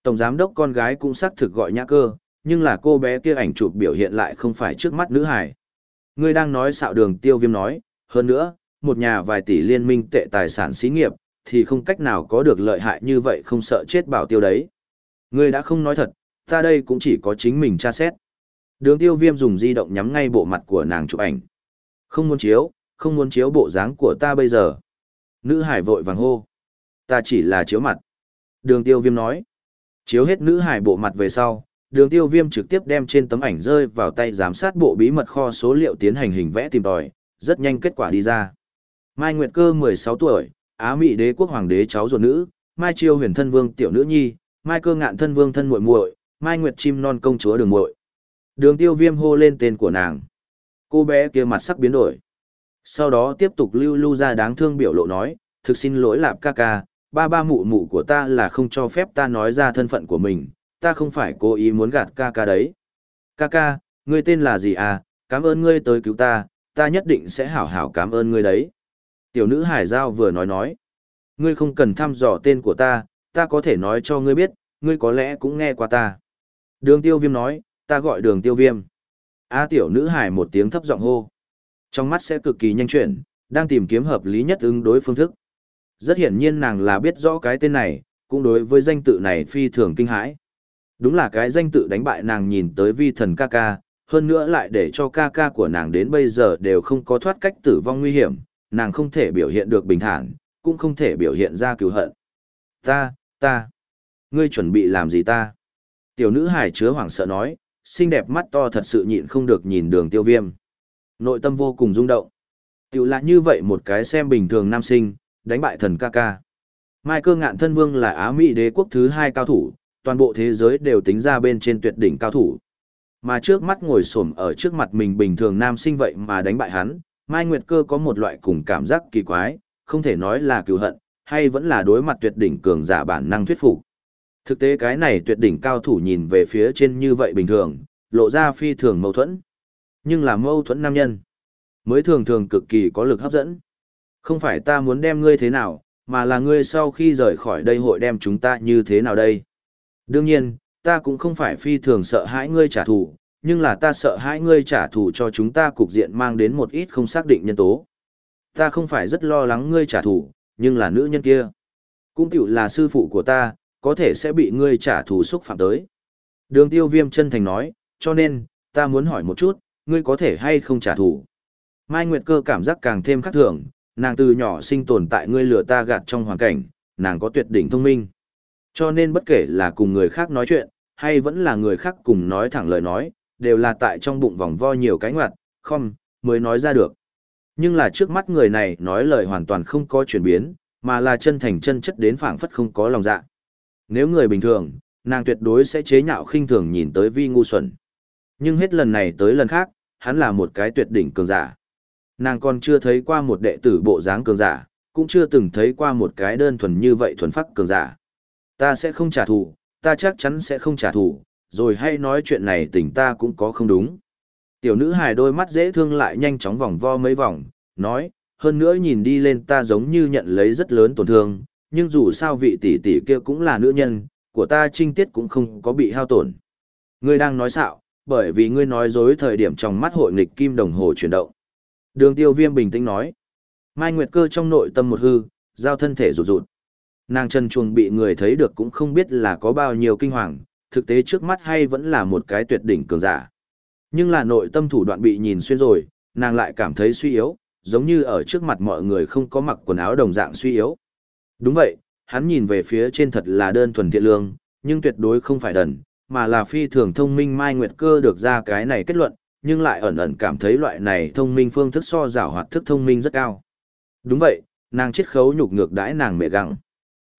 Tổng giám đốc con gái cũng xác thực gọi nhã cơ, nhưng là cô bé kia ảnh chụp biểu hiện lại không phải trước mắt nữ hải. Ngươi đang nói xạo đường tiêu viêm nói, hơn nữa, một nhà vài tỷ liên minh tệ tài sản xí nghiệp, thì không cách nào có được lợi hại như vậy không sợ chết bảo tiêu đấy. Ngươi đã không nói thật, ta đây cũng chỉ có chính mình tra xét. Đường tiêu viêm dùng di động nhắm ngay bộ mặt của nàng chụp ảnh. Không muốn chiếu, không muốn chiếu bộ dáng của ta bây giờ. Nữ hải vội vàng hô. Ta chỉ là chiếu mặt. Đường tiêu viêm nói. Chiếu hết nữ hải bộ mặt về sau, đường tiêu viêm trực tiếp đem trên tấm ảnh rơi vào tay giám sát bộ bí mật kho số liệu tiến hành hình vẽ tìm tòi, rất nhanh kết quả đi ra. Mai Nguyệt Cơ 16 tuổi, Á Mỹ đế quốc hoàng đế cháu ruột nữ, Mai Chiêu huyền thân vương tiểu nữ nhi, Mai Cơ ngạn thân vương thân muội muội, Mai Nguyệt chim non công chúa đường muội. Đường tiêu viêm hô lên tên của nàng. Cô bé kia mặt sắc biến đổi. Sau đó tiếp tục lưu lưu ra đáng thương biểu lộ nói, thực xin lỗi lạp ca ca, ba ba mụ mụ của ta là không cho phép ta nói ra thân phận của mình, ta không phải cố ý muốn gạt ca ca đấy. Ca ca, ngươi tên là gì à, cảm ơn ngươi tới cứu ta, ta nhất định sẽ hảo hảo cảm ơn ngươi đấy. Tiểu nữ Hải Giao vừa nói nói, ngươi không cần thăm dò tên của ta, ta có thể nói cho ngươi biết, ngươi có lẽ cũng nghe qua ta. Đường tiêu viêm nói, ta gọi đường tiêu viêm. A tiểu nữ hải một tiếng thấp giọng hô. Trong mắt sẽ cực kỳ nhanh chuyển, đang tìm kiếm hợp lý nhất ứng đối phương thức. Rất hiển nhiên nàng là biết rõ cái tên này, cũng đối với danh tự này phi thường kinh hãi. Đúng là cái danh tự đánh bại nàng nhìn tới vi thần ca ca, hơn nữa lại để cho ca ca của nàng đến bây giờ đều không có thoát cách tử vong nguy hiểm, nàng không thể biểu hiện được bình thản, cũng không thể biểu hiện ra cứu hận. Ta, ta, ngươi chuẩn bị làm gì ta? Tiểu nữ hải chứa hoảng sợ nói, xinh đẹp mắt to thật sự nhịn không được nhìn đường tiêu viêm. Nội tâm vô cùng rung động. Tiểu là như vậy một cái xem bình thường nam sinh, đánh bại thần ca ca. Mai cơ ngạn thân vương là Á Mỹ đế quốc thứ hai cao thủ, toàn bộ thế giới đều tính ra bên trên tuyệt đỉnh cao thủ. Mà trước mắt ngồi xổm ở trước mặt mình bình thường nam sinh vậy mà đánh bại hắn, Mai Nguyệt cơ có một loại cùng cảm giác kỳ quái, không thể nói là cứu hận, hay vẫn là đối mặt tuyệt đỉnh cường giả bản năng thuyết phục. Thực tế cái này tuyệt đỉnh cao thủ nhìn về phía trên như vậy bình thường, lộ ra phi thường mâu thuẫn. Nhưng là mâu thuẫn nam nhân. mới thường thường cực kỳ có lực hấp dẫn. Không phải ta muốn đem ngươi thế nào, mà là ngươi sau khi rời khỏi đây hội đem chúng ta như thế nào đây. Đương nhiên, ta cũng không phải phi thường sợ hãi ngươi trả thù, nhưng là ta sợ hãi ngươi trả thù cho chúng ta cục diện mang đến một ít không xác định nhân tố. Ta không phải rất lo lắng ngươi trả thù, nhưng là nữ nhân kia. Cũng tiểu là sư phụ của ta, có thể sẽ bị ngươi trả thù xúc phạm tới. Đường tiêu viêm chân thành nói, cho nên, ta muốn hỏi một chút, ngươi có thể hay không trả thù. Mai Nguyệt cơ cảm giác càng thêm khắc thường, nàng từ nhỏ sinh tồn tại ngươi lừa ta gạt trong hoàn cảnh, nàng có tuyệt đỉnh thông minh. Cho nên bất kể là cùng người khác nói chuyện, hay vẫn là người khác cùng nói thẳng lời nói, đều là tại trong bụng vòng vo nhiều cái ngoặt, không, mới nói ra được. Nhưng là trước mắt người này nói lời hoàn toàn không có chuyển biến, mà là chân thành chân chất đến phảng phất không có lòng dạ. Nếu người bình thường, nàng tuyệt đối sẽ chế nhạo khinh thường nhìn tới vi ngu xuẩn. Nhưng hết lần này tới lần khác, hắn là một cái tuyệt đỉnh cường giả. Nàng còn chưa thấy qua một đệ tử bộ dáng cường giả, cũng chưa từng thấy qua một cái đơn thuần như vậy thuần phát cường giả. Ta sẽ không trả thù, ta chắc chắn sẽ không trả thù, rồi hay nói chuyện này tình ta cũng có không đúng. Tiểu nữ hài đôi mắt dễ thương lại nhanh chóng vòng vo mấy vòng, nói, hơn nữa nhìn đi lên ta giống như nhận lấy rất lớn tổn thương, nhưng dù sao vị tỷ tỷ kia cũng là nữ nhân, của ta trinh tiết cũng không có bị hao tổn. Ngươi đang nói xạo, bởi vì ngươi nói dối thời điểm trong mắt hội nghịch kim đồng hồ chuyển động. Đường tiêu viêm bình tĩnh nói. Mai Nguyệt cơ trong nội tâm một hư, giao thân thể rụt rụt. Nàng chân chuồng bị người thấy được cũng không biết là có bao nhiêu kinh hoàng, thực tế trước mắt hay vẫn là một cái tuyệt đỉnh cường giả. Nhưng là nội tâm thủ đoạn bị nhìn xuyên rồi, nàng lại cảm thấy suy yếu, giống như ở trước mặt mọi người không có mặc quần áo đồng dạng suy yếu. Đúng vậy, hắn nhìn về phía trên thật là đơn thuần thiện lương, nhưng tuyệt đối không phải đần, mà là phi thường thông minh Mai Nguyệt Cơ được ra cái này kết luận, nhưng lại ẩn ẩn cảm thấy loại này thông minh phương thức so giảo hoạt thức thông minh rất cao. Đúng vậy, nàng chết khấu nhục ngược đãi nàng mẹ gặng.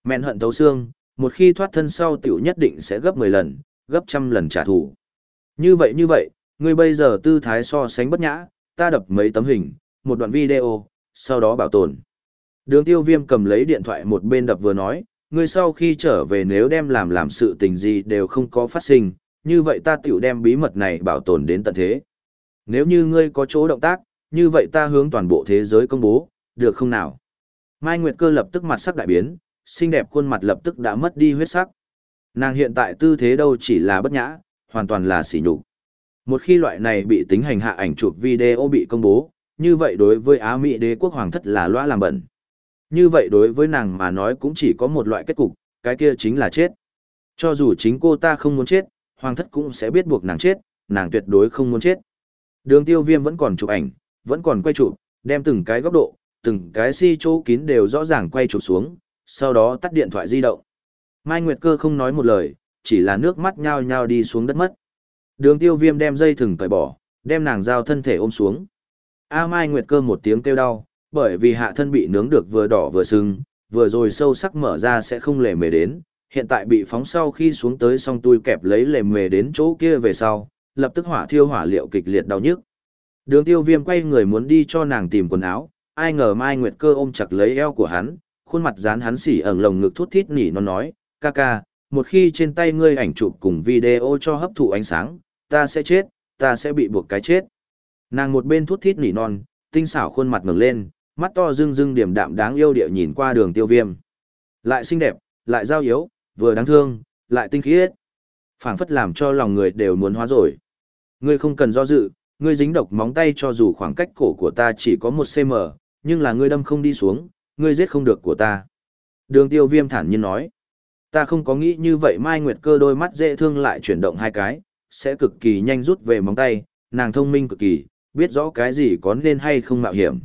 Mẹn hận thấu xương, một khi thoát thân sau tiểu nhất định sẽ gấp 10 lần, gấp trăm lần trả thù. Như vậy như vậy, ngươi bây giờ tư thái so sánh bất nhã, ta đập mấy tấm hình, một đoạn video, sau đó bảo tồn. Đường tiêu viêm cầm lấy điện thoại một bên đập vừa nói, ngươi sau khi trở về nếu đem làm làm sự tình gì đều không có phát sinh, như vậy ta tiểu đem bí mật này bảo tồn đến tận thế. Nếu như ngươi có chỗ động tác, như vậy ta hướng toàn bộ thế giới công bố, được không nào? Mai Nguyệt Cơ lập tức mặt sắc đại biến, xinh đẹp khuôn mặt lập tức đã mất đi huyết sắc. Nàng hiện tại tư thế đâu chỉ là bất nhã, hoàn toàn là sỉ nhục. Một khi loại này bị tính hành hạ ảnh chụp video bị công bố, như vậy đối với Á Mỹ đế quốc hoàng thất là loa làm bẩn. Như vậy đối với nàng mà nói cũng chỉ có một loại kết cục, cái kia chính là chết. Cho dù chính cô ta không muốn chết, hoàng thất cũng sẽ biết buộc nàng chết, nàng tuyệt đối không muốn chết. Đường tiêu viêm vẫn còn chụp ảnh, vẫn còn quay chụp, đem từng cái góc độ, từng cái si chỗ kín đều rõ ràng quay chụp xuống, sau đó tắt điện thoại di động. Mai Nguyệt Cơ không nói một lời, chỉ là nước mắt nhao nhao đi xuống đất mất. Đường tiêu viêm đem dây thừng cởi bỏ, đem nàng giao thân thể ôm xuống. A Mai Nguyệt Cơ một tiếng kêu đau, bởi vì hạ thân bị nướng được vừa đỏ vừa sưng, vừa rồi sâu sắc mở ra sẽ không lề mề đến, hiện tại bị phóng sau khi xuống tới song tui kẹp lấy lề mề đến chỗ kia về sau, lập tức hỏa thiêu hỏa liệu kịch liệt đau nhức. Đường tiêu viêm quay người muốn đi cho nàng tìm quần áo, ai ngờ Mai Nguyệt Cơ ôm chặt lấy eo của hắn, khuôn mặt dán hắn xỉ ẩn lồng ngực thút thít nỉ nó nói, ca ca, một khi trên tay ngươi ảnh chụp cùng video cho hấp thụ ánh sáng, ta sẽ chết, ta sẽ bị buộc cái chết. Nàng một bên thút thít nỉ non, tinh xảo khuôn mặt ngẩng lên, mắt to rưng rưng điểm đạm đáng yêu địa nhìn qua đường tiêu viêm. Lại xinh đẹp, lại giao yếu, vừa đáng thương, lại tinh khiết. phảng phất làm cho lòng người đều muốn hóa rồi. Ngươi không cần do dự, ngươi dính độc móng tay cho dù khoảng cách cổ của ta chỉ có một cm, nhưng là ngươi đâm không đi xuống, ngươi giết không được của ta. Đường tiêu viêm thản nhiên nói. Ta không có nghĩ như vậy Mai Nguyệt cơ đôi mắt dễ thương lại chuyển động hai cái, sẽ cực kỳ nhanh rút về móng tay, nàng thông minh cực kỳ, biết rõ cái gì có nên hay không mạo hiểm.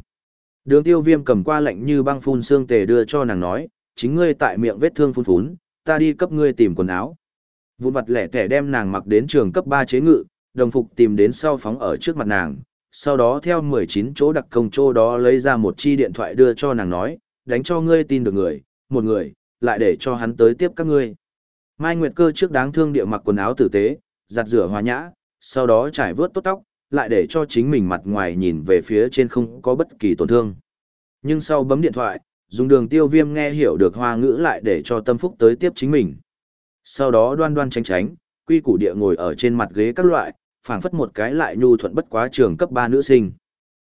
Đường tiêu viêm cầm qua lệnh như băng phun xương tề đưa cho nàng nói, chính ngươi tại miệng vết thương phun phún, ta đi cấp ngươi tìm quần áo. Vụn vặt lẻ tẻ đem nàng mặc đến trường cấp 3 chế ngự, đồng phục tìm đến sau phóng ở trước mặt nàng, sau đó theo 19 chỗ đặc công chỗ đó lấy ra một chi điện thoại đưa cho nàng nói, đánh cho ngươi tin được người, một người, lại để cho hắn tới tiếp các ngươi. Mai Nguyệt Cơ trước đáng thương địa mặc quần áo tử tế, giặt rửa hòa nhã, sau đó trải vớt tốt tóc, lại để cho chính mình mặt ngoài nhìn về phía trên không có bất kỳ tổn thương. Nhưng sau bấm điện thoại, dùng đường tiêu viêm nghe hiểu được hoa ngữ lại để cho tâm phúc tới tiếp chính mình. Sau đó đoan đoan tránh tránh, quy củ địa ngồi ở trên mặt ghế các loại, phảng phất một cái lại nhu thuận bất quá trường cấp 3 nữ sinh.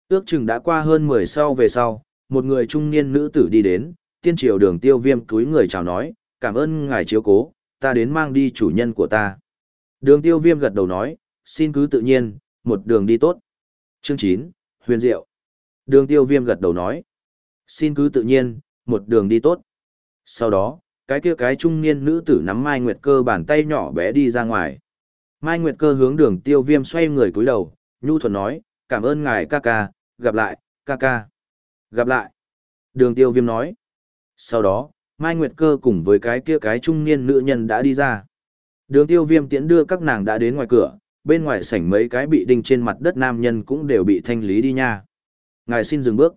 Ước chừng đã qua hơn 10 sau về sau, một người trung niên nữ tử đi đến, tiên triều đường tiêu viêm túi người chào nói, cảm ơn ngài chiếu cố, ta đến mang đi chủ nhân của ta. Đường tiêu viêm gật đầu nói, xin cứ tự nhiên, một đường đi tốt. Chương 9, huyền diệu. Đường tiêu viêm gật đầu nói, xin cứ tự nhiên, một đường đi tốt. Sau đó, cái kia cái trung niên nữ tử nắm Mai Nguyệt Cơ bàn tay nhỏ bé đi ra ngoài. Mai Nguyệt Cơ hướng đường tiêu viêm xoay người cúi đầu, nhu thuần nói, cảm ơn ngài ca ca, gặp lại, ca ca. Gặp lại. Đường tiêu viêm nói. Sau đó, Mai Nguyệt Cơ cùng với cái kia cái trung niên nữ nhân đã đi ra. Đường tiêu viêm tiễn đưa các nàng đã đến ngoài cửa, bên ngoài sảnh mấy cái bị đinh trên mặt đất nam nhân cũng đều bị thanh lý đi nha. Ngài xin dừng bước.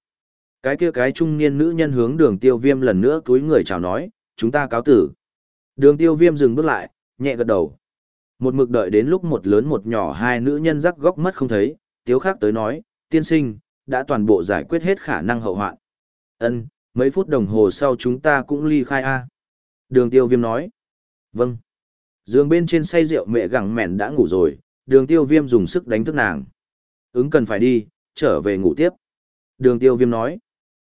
Cái kia cái trung niên nữ nhân hướng đường tiêu viêm lần nữa túi người chào nói, chúng ta cáo tử. Đường tiêu viêm dừng bước lại, nhẹ gật đầu. Một mực đợi đến lúc một lớn một nhỏ hai nữ nhân rắc góc mất không thấy, tiếu khác tới nói, tiên sinh, đã toàn bộ giải quyết hết khả năng hậu hoạn. Ân, mấy phút đồng hồ sau chúng ta cũng ly khai A. Đường tiêu viêm nói. Vâng. Dường bên trên say rượu mẹ gẳng mẹn đã ngủ rồi, đường tiêu viêm dùng sức đánh thức nàng. Ứng cần phải đi, trở về ngủ tiếp. Đường tiêu viêm nói.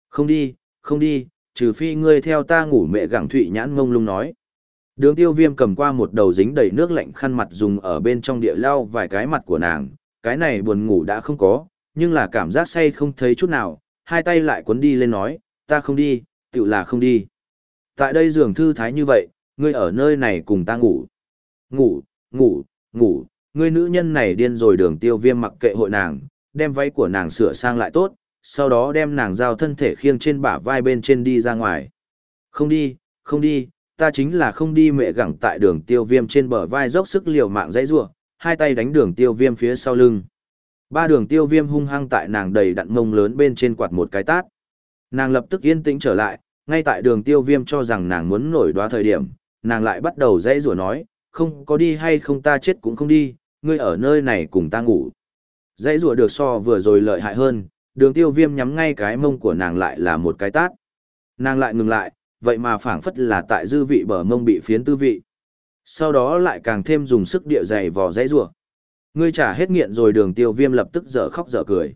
Không đi, không đi, trừ phi ngươi theo ta ngủ mẹ gẳng thụy nhãn ngông lung nói. Đường tiêu viêm cầm qua một đầu dính đầy nước lạnh khăn mặt dùng ở bên trong địa lau vài cái mặt của nàng, cái này buồn ngủ đã không có, nhưng là cảm giác say không thấy chút nào, hai tay lại cuốn đi lên nói, ta không đi, tự là không đi. Tại đây giường thư thái như vậy, ngươi ở nơi này cùng ta ngủ. Ngủ, ngủ, ngủ, ngươi nữ nhân này điên rồi đường tiêu viêm mặc kệ hội nàng, đem váy của nàng sửa sang lại tốt, sau đó đem nàng giao thân thể khiêng trên bả vai bên trên đi ra ngoài. Không đi, không đi, ta chính là không đi mẹ gẳng tại đường tiêu viêm trên bờ vai dốc sức liều mạng dãy rua, hai tay đánh đường tiêu viêm phía sau lưng. Ba đường tiêu viêm hung hăng tại nàng đầy đặn mông lớn bên trên quạt một cái tát. Nàng lập tức yên tĩnh trở lại, ngay tại đường tiêu viêm cho rằng nàng muốn nổi đoá thời điểm, nàng lại bắt đầu dãy rủa nói, không có đi hay không ta chết cũng không đi, ngươi ở nơi này cùng ta ngủ. Dãy rủa được so vừa rồi lợi hại hơn, đường tiêu viêm nhắm ngay cái mông của nàng lại là một cái tát. Nàng lại ngừng lại, vậy mà phảng phất là tại dư vị bờ mông bị phiến tư vị. Sau đó lại càng thêm dùng sức địa dày vò dãy rủa Ngươi trả hết nghiện rồi đường tiêu viêm lập tức dở khóc dở cười.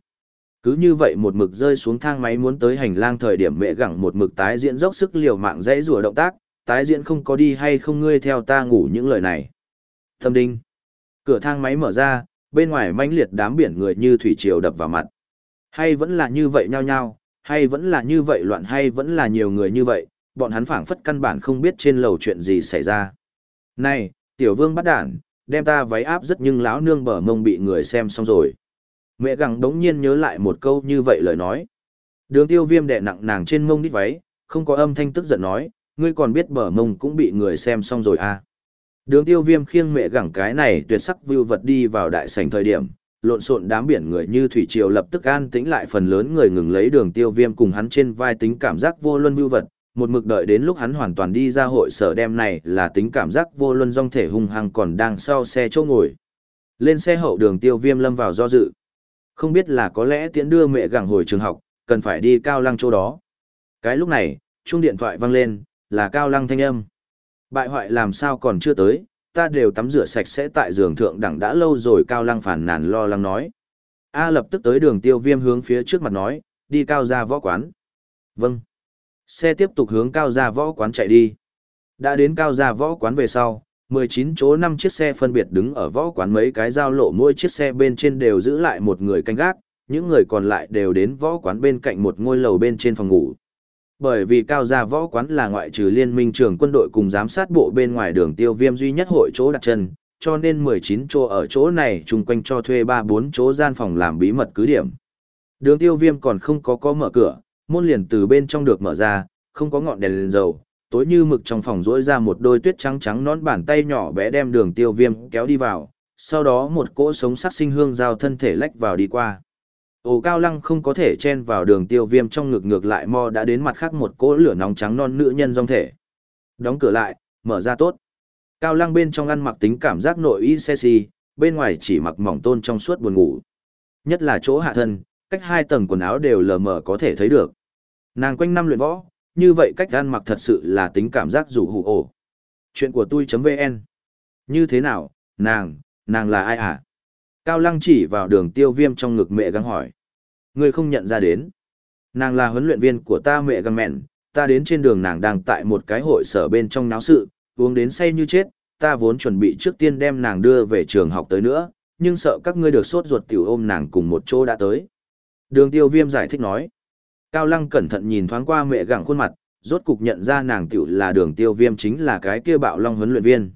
Cứ như vậy một mực rơi xuống thang máy muốn tới hành lang thời điểm mẹ gẳng một mực tái diễn dốc sức liều mạng dãy rủa động tác, tái diễn không có đi hay không ngươi theo ta ngủ những lời này. Thâm đinh. Cửa thang máy mở ra, bên ngoài mãnh liệt đám biển người như thủy triều đập vào mặt. Hay vẫn là như vậy nhao nhao, hay vẫn là như vậy loạn hay vẫn là nhiều người như vậy, bọn hắn phảng phất căn bản không biết trên lầu chuyện gì xảy ra. Này, tiểu vương bắt đản, đem ta váy áp rất nhưng lão nương bờ mông bị người xem xong rồi. Mẹ gặng đống nhiên nhớ lại một câu như vậy lời nói. Đường tiêu viêm đè nặng nàng trên mông đít váy, không có âm thanh tức giận nói, ngươi còn biết bờ mông cũng bị người xem xong rồi à. Đường tiêu viêm khiêng mẹ gẳng cái này tuyệt sắc view vật đi vào đại sảnh thời điểm, lộn xộn đám biển người như thủy triều lập tức an tĩnh lại phần lớn người ngừng lấy đường tiêu viêm cùng hắn trên vai tính cảm giác vô luân view vật, một mực đợi đến lúc hắn hoàn toàn đi ra hội sở đem này là tính cảm giác vô luân dong thể hung hăng còn đang sau xe chỗ ngồi. Lên xe hậu đường tiêu viêm lâm vào do dự. Không biết là có lẽ tiễn đưa mẹ gặng hồi trường học, cần phải đi cao lăng chỗ đó. Cái lúc này, chuông điện thoại vang lên, là cao lăng thanh âm. Bại hoại làm sao còn chưa tới, ta đều tắm rửa sạch sẽ tại giường thượng đẳng đã lâu rồi cao lăng phản nàn lo lắng nói. A lập tức tới đường tiêu viêm hướng phía trước mặt nói, đi cao ra võ quán. Vâng. Xe tiếp tục hướng cao gia võ quán chạy đi. Đã đến cao gia võ quán về sau, 19 chỗ 5 chiếc xe phân biệt đứng ở võ quán mấy cái giao lộ mỗi chiếc xe bên trên đều giữ lại một người canh gác, những người còn lại đều đến võ quán bên cạnh một ngôi lầu bên trên phòng ngủ. Bởi vì cao gia võ quán là ngoại trừ liên minh trường quân đội cùng giám sát bộ bên ngoài đường tiêu viêm duy nhất hội chỗ đặt chân, cho nên 19 chỗ ở chỗ này chung quanh cho thuê 3-4 chỗ gian phòng làm bí mật cứ điểm. Đường tiêu viêm còn không có có mở cửa, môn liền từ bên trong được mở ra, không có ngọn đèn lên dầu, tối như mực trong phòng rỗi ra một đôi tuyết trắng trắng nón bàn tay nhỏ bé đem đường tiêu viêm kéo đi vào, sau đó một cỗ sống sắc sinh hương giao thân thể lách vào đi qua. Ổ cao lăng không có thể chen vào đường tiêu viêm trong ngực ngược lại mo đã đến mặt khác một cỗ lửa nóng trắng non nữ nhân dòng thể. Đóng cửa lại, mở ra tốt. Cao lăng bên trong ăn mặc tính cảm giác nội y xe xì, bên ngoài chỉ mặc mỏng tôn trong suốt buồn ngủ. Nhất là chỗ hạ thân, cách hai tầng quần áo đều lờ mờ có thể thấy được. Nàng quanh năm luyện võ, như vậy cách ăn mặc thật sự là tính cảm giác rủ hụ ổ. Chuyện của tôi.vn Như thế nào, nàng, nàng là ai à? Cao lăng chỉ vào đường tiêu viêm trong ngực mẹ găng hỏi. Ngươi không nhận ra đến. Nàng là huấn luyện viên của ta mẹ găng mẹn, ta đến trên đường nàng đang tại một cái hội sở bên trong náo sự, uống đến say như chết, ta vốn chuẩn bị trước tiên đem nàng đưa về trường học tới nữa, nhưng sợ các ngươi được sốt ruột tiểu ôm nàng cùng một chỗ đã tới. Đường tiêu viêm giải thích nói. Cao lăng cẩn thận nhìn thoáng qua mẹ gẳng khuôn mặt, rốt cục nhận ra nàng tiểu là đường tiêu viêm chính là cái kia bạo long huấn luyện viên.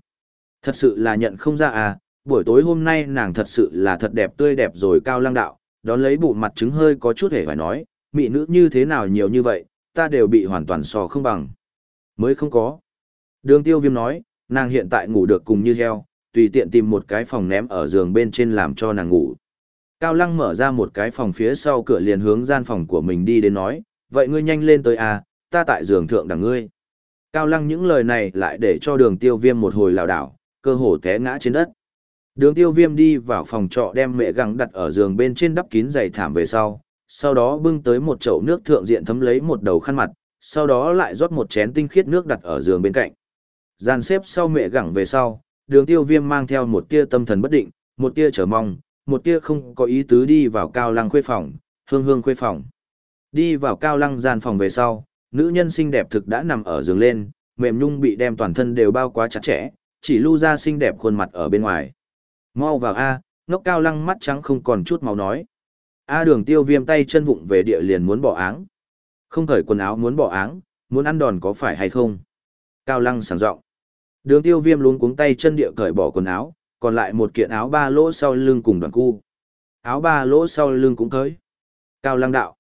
Thật sự là nhận không ra à, buổi tối hôm nay nàng thật sự là thật đẹp tươi đẹp rồi cao lăng đạo, đón lấy bụ mặt trứng hơi có chút hề phải nói, mị nữ như thế nào nhiều như vậy, ta đều bị hoàn toàn sò không bằng. Mới không có. Đường tiêu viêm nói, nàng hiện tại ngủ được cùng như heo, tùy tiện tìm một cái phòng ném ở giường bên trên làm cho nàng ngủ. Cao Lăng mở ra một cái phòng phía sau cửa liền hướng gian phòng của mình đi đến nói, vậy ngươi nhanh lên tới à, ta tại giường thượng đằng ngươi. Cao Lăng những lời này lại để cho đường tiêu viêm một hồi lào đảo, cơ hồ té ngã trên đất. Đường tiêu viêm đi vào phòng trọ đem mẹ găng đặt ở giường bên trên đắp kín giày thảm về sau, sau đó bưng tới một chậu nước thượng diện thấm lấy một đầu khăn mặt, sau đó lại rót một chén tinh khiết nước đặt ở giường bên cạnh. Gian xếp sau mẹ gẳng về sau, đường tiêu viêm mang theo một tia tâm thần bất định, một tia chờ mong, một tia không có ý tứ đi vào cao lăng khuê phòng, hương hương khuê phòng. Đi vào cao lăng gian phòng về sau, nữ nhân xinh đẹp thực đã nằm ở giường lên, mềm nhung bị đem toàn thân đều bao quá chặt chẽ, chỉ lưu ra xinh đẹp khuôn mặt ở bên ngoài. Mau vào A, ngốc cao lăng mắt trắng không còn chút máu nói. A đường tiêu viêm tay chân vụng về địa liền muốn bỏ áng. Không thời quần áo muốn bỏ áng, muốn ăn đòn có phải hay không? Cao lăng sảng rộng. Đường tiêu viêm luống cuống tay chân địa cởi bỏ quần áo, còn lại một kiện áo ba lỗ sau lưng cùng đoàn cu. Áo ba lỗ sau lưng cũng cởi. Cao lăng đạo.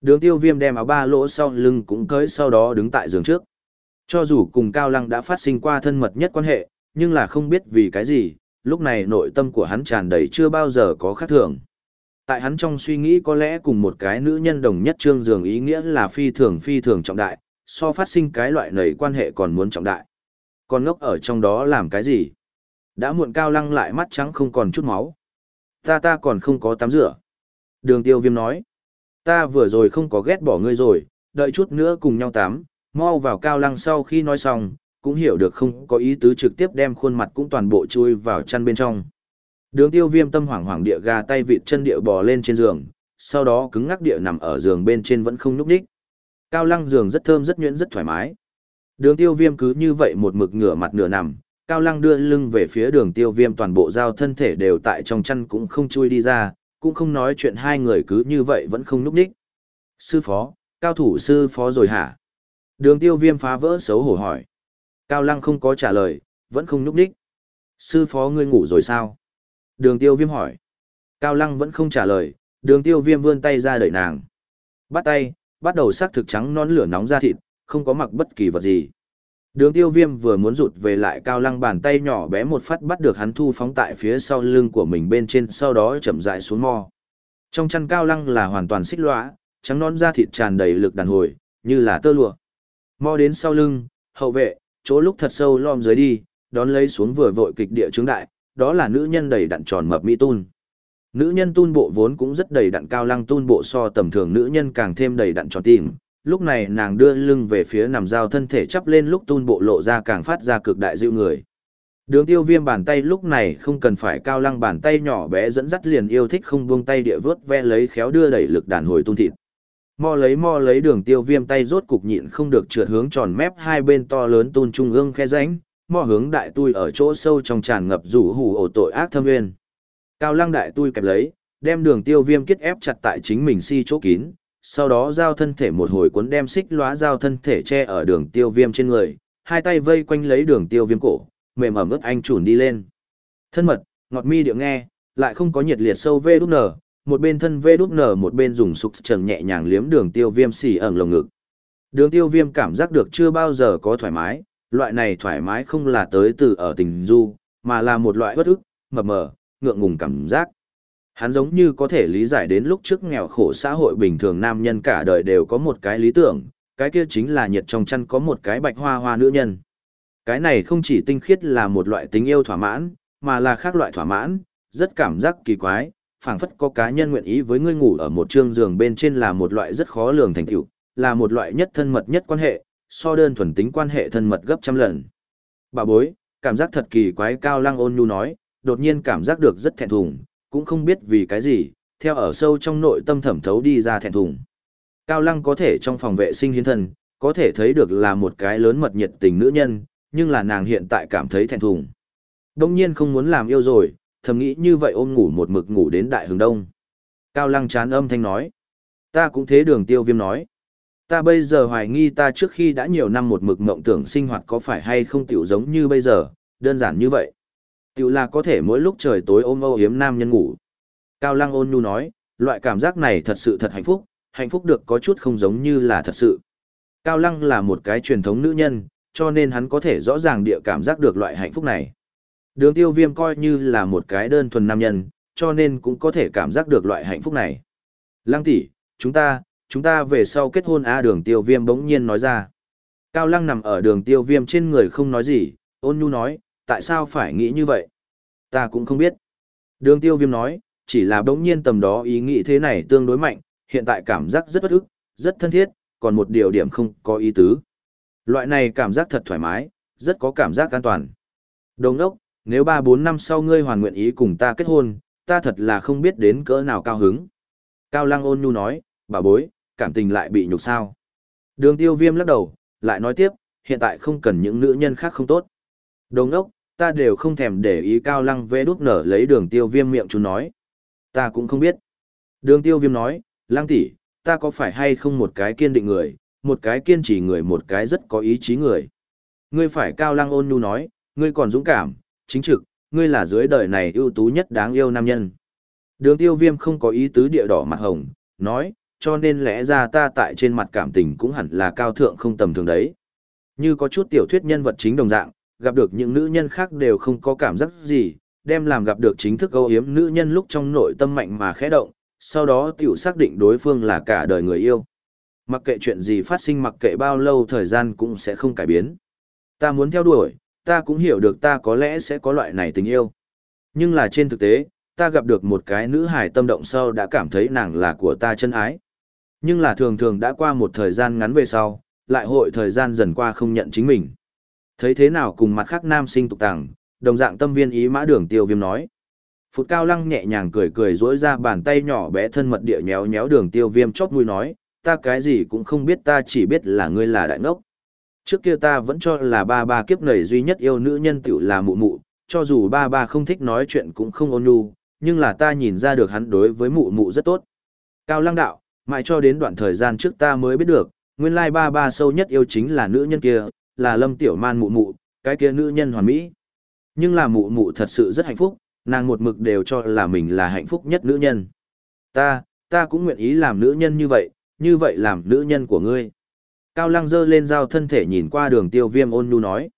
Đường tiêu viêm đem áo ba lỗ sau lưng cũng cởi sau đó đứng tại giường trước. Cho dù cùng Cao lăng đã phát sinh qua thân mật nhất quan hệ, nhưng là không biết vì cái gì, lúc này nội tâm của hắn tràn đầy chưa bao giờ có khác thường. Tại hắn trong suy nghĩ có lẽ cùng một cái nữ nhân đồng nhất trương giường ý nghĩa là phi thường phi thường trọng đại, so phát sinh cái loại nầy quan hệ còn muốn trọng đại. Còn ngốc ở trong đó làm cái gì? Đã muộn cao lăng lại mắt trắng không còn chút máu. Ta ta còn không có tắm rửa. Đường tiêu viêm nói. Ta vừa rồi không có ghét bỏ ngươi rồi, đợi chút nữa cùng nhau tắm, mau vào cao lăng sau khi nói xong, cũng hiểu được không có ý tứ trực tiếp đem khuôn mặt cũng toàn bộ chui vào chăn bên trong. Đường tiêu viêm tâm hoảng hoảng địa gà tay vịt chân địa bò lên trên giường, sau đó cứng ngắc địa nằm ở giường bên trên vẫn không nhúc đích. Cao lăng giường rất thơm rất nhuyễn rất thoải mái. Đường tiêu viêm cứ như vậy một mực ngửa mặt nửa nằm, cao lăng đưa lưng về phía đường tiêu viêm toàn bộ giao thân thể đều tại trong chăn cũng không chui đi ra, cũng không nói chuyện hai người cứ như vậy vẫn không núp đích. Sư phó, cao thủ sư phó rồi hả? Đường tiêu viêm phá vỡ xấu hổ hỏi. Cao lăng không có trả lời, vẫn không núp đích. Sư phó ngươi ngủ rồi sao? Đường tiêu viêm hỏi. Cao lăng vẫn không trả lời, đường tiêu viêm vươn tay ra đợi nàng. Bắt tay, bắt đầu sắc thực trắng non lửa nóng ra thịt, không có mặc bất kỳ vật gì. Đường tiêu viêm vừa muốn rụt về lại cao lăng bàn tay nhỏ bé một phát bắt được hắn thu phóng tại phía sau lưng của mình bên trên sau đó chậm rãi xuống mò. Trong chăn cao lăng là hoàn toàn xích lõa, trắng non da thịt tràn đầy lực đàn hồi, như là tơ lụa. Mò đến sau lưng, hậu vệ, chỗ lúc thật sâu lom dưới đi, đón lấy xuống vừa vội kịch địa chứng đại, đó là nữ nhân đầy đặn tròn mập mỹ tun. Nữ nhân tun bộ vốn cũng rất đầy đặn cao lăng tun bộ so tầm thường nữ nhân càng thêm đầy đặn tròn tim. Lúc này nàng đưa lưng về phía nằm giao thân thể chắp lên lúc tun bộ lộ ra càng phát ra cực đại dịu người. Đường tiêu viêm bàn tay lúc này không cần phải cao lăng bàn tay nhỏ bé dẫn dắt liền yêu thích không buông tay địa vớt ve lấy khéo đưa đẩy lực đàn hồi tung thịt. Mo lấy mo lấy đường tiêu viêm tay rốt cục nhịn không được trượt hướng tròn mép hai bên to lớn tôn trung ương khe ránh, mo hướng đại tui ở chỗ sâu trong tràn ngập rủ hủ ổ tội ác thâm nguyên. Cao lăng đại tui kẹp lấy, đem đường tiêu viêm kết ép chặt tại chính mình si chỗ kín, sau đó giao thân thể một hồi cuốn đem xích lóa giao thân thể che ở đường tiêu viêm trên người, hai tay vây quanh lấy đường tiêu viêm cổ, mềm ẩm ướt anh chủn đi lên. Thân mật, ngọt mi điệu nghe, lại không có nhiệt liệt sâu vê đúc nở, một bên thân vê đúc nở một bên dùng sục trần nhẹ nhàng liếm đường tiêu viêm xỉ ẩn lồng ngực. Đường tiêu viêm cảm giác được chưa bao giờ có thoải mái, loại này thoải mái không là tới từ ở tình du, mà là một loại bất ức, mập mờ, ngượng ngùng cảm giác. Hắn giống như có thể lý giải đến lúc trước nghèo khổ xã hội bình thường nam nhân cả đời đều có một cái lý tưởng, cái kia chính là nhiệt trong chăn có một cái bạch hoa hoa nữ nhân. Cái này không chỉ tinh khiết là một loại tình yêu thỏa mãn, mà là khác loại thỏa mãn, rất cảm giác kỳ quái, phảng phất có cá nhân nguyện ý với ngươi ngủ ở một trương giường bên trên là một loại rất khó lường thành tựu, là một loại nhất thân mật nhất quan hệ, so đơn thuần tính quan hệ thân mật gấp trăm lần. Bà bối, cảm giác thật kỳ quái cao lăng ôn nhu nói, đột nhiên cảm giác được rất thẹn thùng, cũng không biết vì cái gì, theo ở sâu trong nội tâm thẩm thấu đi ra thẹn thùng. Cao Lăng có thể trong phòng vệ sinh hiến thần có thể thấy được là một cái lớn mật nhiệt tình nữ nhân, nhưng là nàng hiện tại cảm thấy thẹn thùng. Đông nhiên không muốn làm yêu rồi, thầm nghĩ như vậy ôm ngủ một mực ngủ đến đại hướng đông. Cao Lăng chán âm thanh nói. Ta cũng thế đường tiêu viêm nói. Ta bây giờ hoài nghi ta trước khi đã nhiều năm một mực mộng tưởng sinh hoạt có phải hay không tiểu giống như bây giờ, đơn giản như vậy. Tiểu là có thể mỗi lúc trời tối ôm âu yếm nam nhân ngủ. Cao Lăng ôn nhu nói, loại cảm giác này thật sự thật hạnh phúc, hạnh phúc được có chút không giống như là thật sự. Cao Lăng là một cái truyền thống nữ nhân, cho nên hắn có thể rõ ràng địa cảm giác được loại hạnh phúc này. Đường tiêu viêm coi như là một cái đơn thuần nam nhân, cho nên cũng có thể cảm giác được loại hạnh phúc này. Lăng tỷ, chúng ta, chúng ta về sau kết hôn A đường tiêu viêm bỗng nhiên nói ra. Cao Lăng nằm ở đường tiêu viêm trên người không nói gì, ôn nhu nói, tại sao phải nghĩ như vậy? Ta cũng không biết. Đường tiêu viêm nói, chỉ là bỗng nhiên tầm đó ý nghĩ thế này tương đối mạnh, hiện tại cảm giác rất bất ức, rất thân thiết, còn một điều điểm không có ý tứ. Loại này cảm giác thật thoải mái, rất có cảm giác an toàn. Đồng ốc, nếu 3-4 năm sau ngươi hoàn nguyện ý cùng ta kết hôn, ta thật là không biết đến cỡ nào cao hứng. Cao Lăng ôn nhu nói, bà bối, cảm tình lại bị nhục sao. Đường tiêu viêm lắc đầu, lại nói tiếp, hiện tại không cần những nữ nhân khác không tốt. Đồng ốc, ta đều không thèm để ý Cao Lăng vê đút nở lấy đường tiêu viêm miệng chú nói. Ta cũng không biết. Đường tiêu viêm nói, Lăng tỷ ta có phải hay không một cái kiên định người, một cái kiên trì người một cái rất có ý chí người. Ngươi phải Cao Lăng ôn nhu nói, ngươi còn dũng cảm, chính trực, ngươi là dưới đời này ưu tú nhất đáng yêu nam nhân. Đường tiêu viêm không có ý tứ địa đỏ mặt hồng, nói, cho nên lẽ ra ta tại trên mặt cảm tình cũng hẳn là cao thượng không tầm thường đấy. Như có chút tiểu thuyết nhân vật chính đồng dạng, gặp được những nữ nhân khác đều không có cảm giác gì, đem làm gặp được chính thức âu hiếm nữ nhân lúc trong nội tâm mạnh mà khẽ động, sau đó tiểu xác định đối phương là cả đời người yêu. Mặc kệ chuyện gì phát sinh mặc kệ bao lâu thời gian cũng sẽ không cải biến. Ta muốn theo đuổi, ta cũng hiểu được ta có lẽ sẽ có loại này tình yêu. Nhưng là trên thực tế, ta gặp được một cái nữ hài tâm động sau đã cảm thấy nàng là của ta chân ái. Nhưng là thường thường đã qua một thời gian ngắn về sau, lại hội thời gian dần qua không nhận chính mình. Thấy thế nào cùng mặt khác nam sinh tục tàng, đồng dạng tâm viên ý mã đường tiêu viêm nói. Phụt cao lăng nhẹ nhàng cười cười rỗi ra bàn tay nhỏ bé thân mật địa nhéo nhéo đường tiêu viêm chót mũi nói, ta cái gì cũng không biết ta chỉ biết là ngươi là đại ngốc. Trước kia ta vẫn cho là ba ba kiếp nầy duy nhất yêu nữ nhân tiểu là mụ mụ, cho dù ba ba không thích nói chuyện cũng không ôn nhu, nhưng là ta nhìn ra được hắn đối với mụ mụ rất tốt. Cao lăng đạo, mãi cho đến đoạn thời gian trước ta mới biết được, nguyên lai ba ba sâu nhất yêu chính là nữ nhân kia, là lâm tiểu man mụ mụ, cái kia nữ nhân hoàn mỹ. Nhưng là mụ mụ thật sự rất hạnh phúc, nàng một mực đều cho là mình là hạnh phúc nhất nữ nhân. Ta, ta cũng nguyện ý làm nữ nhân như vậy, như vậy làm nữ nhân của ngươi. Cao lăng dơ lên dao thân thể nhìn qua đường tiêu viêm ôn nhu nói.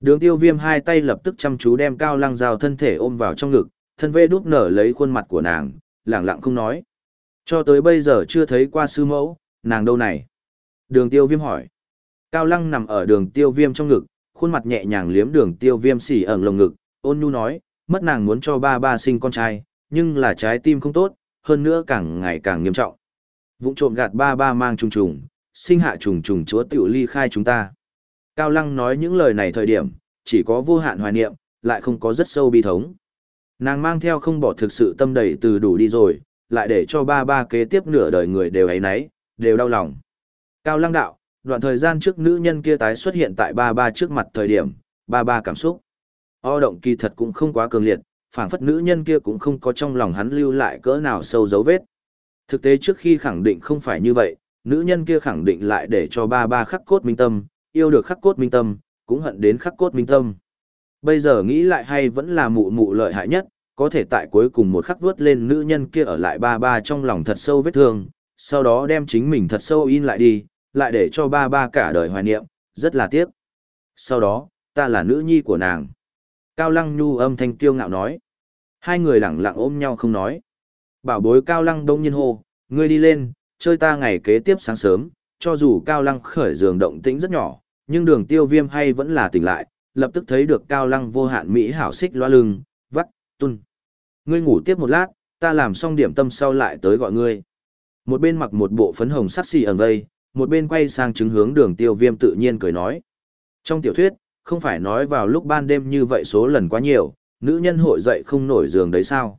Đường tiêu viêm hai tay lập tức chăm chú đem cao lăng dao thân thể ôm vào trong ngực, thân vê đút nở lấy khuôn mặt của nàng, lẳng lặng không nói. Cho tới bây giờ chưa thấy qua sư mẫu, nàng đâu này? Đường tiêu viêm hỏi. Cao lăng nằm ở đường tiêu viêm trong ngực, khuôn mặt nhẹ nhàng liếm đường tiêu viêm xỉ ẩn lồng ngực, ôn nhu nói, mất nàng muốn cho ba ba sinh con trai, nhưng là trái tim không tốt, hơn nữa càng ngày càng nghiêm trọng. Vũng trộm gạt ba ba mang trùng trùng, sinh hạ trùng trùng chúa tiểu ly khai chúng ta. Cao Lăng nói những lời này thời điểm, chỉ có vô hạn hoài niệm, lại không có rất sâu bi thống. Nàng mang theo không bỏ thực sự tâm đầy từ đủ đi rồi, lại để cho ba ba kế tiếp nửa đời người đều ấy nấy, đều đau lòng. Cao Lăng đạo, đoạn thời gian trước nữ nhân kia tái xuất hiện tại ba ba trước mặt thời điểm, ba ba cảm xúc. O động kỳ thật cũng không quá cường liệt, phảng phất nữ nhân kia cũng không có trong lòng hắn lưu lại cỡ nào sâu dấu vết. Thực tế trước khi khẳng định không phải như vậy, nữ nhân kia khẳng định lại để cho ba ba khắc cốt minh tâm, yêu được khắc cốt minh tâm, cũng hận đến khắc cốt minh tâm. Bây giờ nghĩ lại hay vẫn là mụ mụ lợi hại nhất, có thể tại cuối cùng một khắc vớt lên nữ nhân kia ở lại ba ba trong lòng thật sâu vết thương, sau đó đem chính mình thật sâu in lại đi, lại để cho ba ba cả đời hoài niệm, rất là tiếc. Sau đó, ta là nữ nhi của nàng. Cao Lăng Nhu âm thanh tiêu ngạo nói. Hai người lặng lặng ôm nhau không nói. Bảo bối Cao Lăng đông nhiên hô, ngươi đi lên, chơi ta ngày kế tiếp sáng sớm, cho dù Cao Lăng khởi giường động tĩnh rất nhỏ, nhưng đường tiêu viêm hay vẫn là tỉnh lại, lập tức thấy được Cao Lăng vô hạn Mỹ hảo xích loa lưng, vắt, tun. Ngươi ngủ tiếp một lát, ta làm xong điểm tâm sau lại tới gọi ngươi. Một bên mặc một bộ phấn hồng sắc xì ẩn vây, một bên quay sang chứng hướng đường tiêu viêm tự nhiên cười nói. Trong tiểu thuyết, không phải nói vào lúc ban đêm như vậy số lần quá nhiều, nữ nhân hội dậy không nổi giường đấy sao?